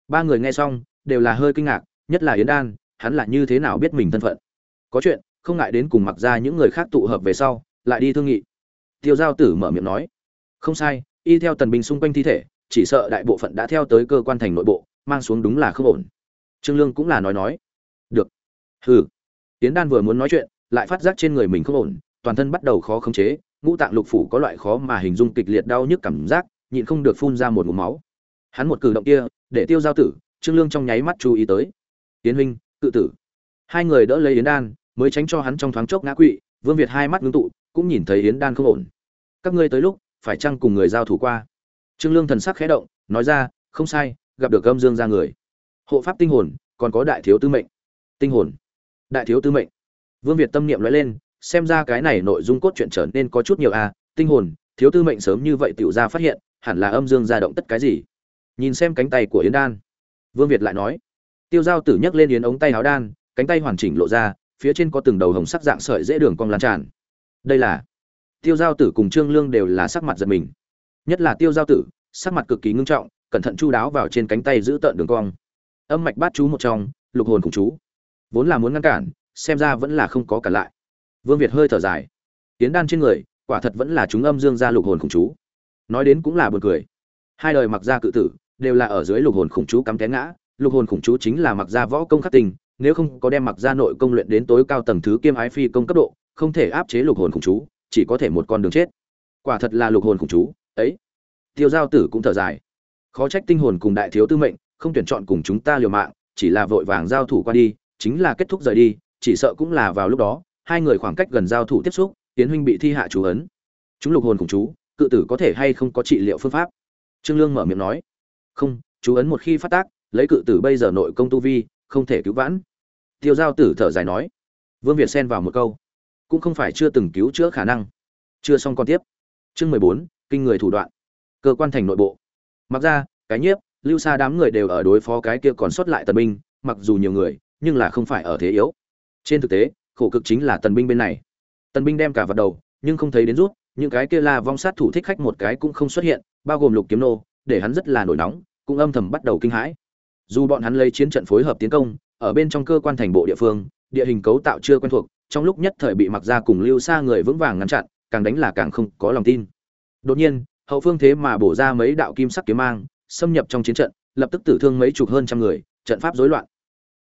Ba người nghe xong, đều là hơi kinh ngạc, nhất là yến đan, hắn là như thế nào biết mình thân phận? Có chuyện, không ngại đến cùng mặc ra những người khác tụ hợp về sau, lại đi thương nghị. Tiêu giao tử mở miệng nói, không sai, y theo tần binh xung quanh thi thể, chỉ sợ đại bộ phận đã theo tới cơ quan thành nội bộ, mang xuống đúng là không ổn. Trương lương cũng là nói nói, được. Hừ. Tiến đan vừa muốn nói chuyện, lại phát giác trên người mình không ổn, toàn thân bắt đầu khó khống chế ngũ tạng lục phủ có loại khó mà hình dung kịch liệt đau nhức cảm giác, nhịn không được phun ra một ngụm máu. Hắn một cử động kia, để tiêu giao tử, trương lương trong nháy mắt chú ý tới. Tiến huynh tự tử. Hai người đỡ lấy yến đan, mới tránh cho hắn trong thoáng chốc ngã quỵ, vương việt hai mắt ngưng tụ, cũng nhìn thấy yến đan không ổn. Các ngươi tới lúc, phải chăng cùng người giao thủ qua? Trương lương thần sắc khẽ động, nói ra, không sai, gặp được âm dương ra người. Hộ pháp tinh hồn, còn có đại thiếu tư mệnh. Tinh hồn. Đại thiếu tư mệnh. Vương việt tâm niệm nói lên xem ra cái này nội dung cốt truyện trở nên có chút nhiều a, tinh hồn, thiếu tư mệnh sớm như vậy tiểu ra phát hiện, hẳn là âm dương ra động tất cái gì? Nhìn xem cánh tay của yến đan. Vương việt lại nói, tiêu giao tử nhấc lên yến ống tay áo đan, cánh tay hoàn chỉnh lộ ra, phía trên có từng đầu hồng sắc dạng sợi dễ đường cong lan tràn. Đây là tiêu giao tử cùng trương lương đều là sắc mặt giật mình. Nhất là tiêu giao tử, sắc mặt cực kỳ ngưng trọng, cẩn thận chu đáo vào trên cánh tay giữ tợn đường cong. Âm mạch bát chú một trong, lục hồn cùng chú. Vốn là muốn ngăn cản, xem ra vẫn là không có cản lại vương việt hơi thở dài. Tiến đan trên người, quả thật vẫn là chúng âm dương gia lục hồn khủng chú. Nói đến cũng là buồn cười. Hai đời mặc gia cự tử đều là ở dưới lục hồn khủng chú cắm té ngã. Lục hồn khủng chú chính là mặc gia võ công khắc tình nếu không có đem mặc gia nội công luyện đến tối cao tầng thứ kiêm ái phi công cấp độ, không thể áp chế lục hồn khủng chú, chỉ có thể một con đường chết. Quả thật là lục hồn khủng chú, ấy. Tiêu giao tử cũng thở dài. Khó trách tinh hồn cùng đại thiếu tư mệnh, không tuyển chọn cùng chúng ta liều mạng, chỉ là vội vàng giao thủ qua đi, chính là kết thúc rời đi, chỉ sợ cũng là vào lúc đó hai người khoảng cách gần giao thủ tiếp xúc tiến huynh bị thi hạ chú ấn. Chúng lục hồn cùng chú, cự tử có thể hay không có trị liệu phương pháp? Trương lương mở miệng nói. Không, chú ấn một khi phát tác, lấy cự tử bây giờ nội công tu vi, không thể cứu vãn. Tiêu giao tử thở dài nói. Vương việt xen vào một câu. Cũng không phải chưa từng cứu chữa khả năng. Chưa xong còn tiếp. Chương mười bốn, kinh người thủ đoạn. Cơ quan thành nội bộ. Mặc ra, cái nhiếp, lưu xa đám người đều ở đối phó cái kia còn sót lại tần binh, mặc dù nhiều người, nhưng là không phải ở thế yếu. Trên thực tế khổ cực chính là tần binh bên này. Tần binh đem cả vào đầu, nhưng không thấy đến rút, những cái kia la vong sát thủ thích khách một cái cũng không xuất hiện, bao gồm lục kiếm nô, để hắn rất là nổi nóng, cũng âm thầm bắt đầu kinh hãi. Dù bọn hắn lấy chiến trận phối hợp tiến công, ở bên trong cơ quan thành bộ địa phương, địa hình cấu tạo chưa quen thuộc, trong lúc nhất thời bị mặc ra cùng lưu xa người vững vàng ngăn chặn, càng đánh là càng không có lòng tin. Đột nhiên, hậu phương thế mà bổ ra mấy đạo kim sắc kiếm mang, xâm nhập trong chiến trận, lập tức tử thương mấy chục hơn trăm người, trận pháp rối loạn.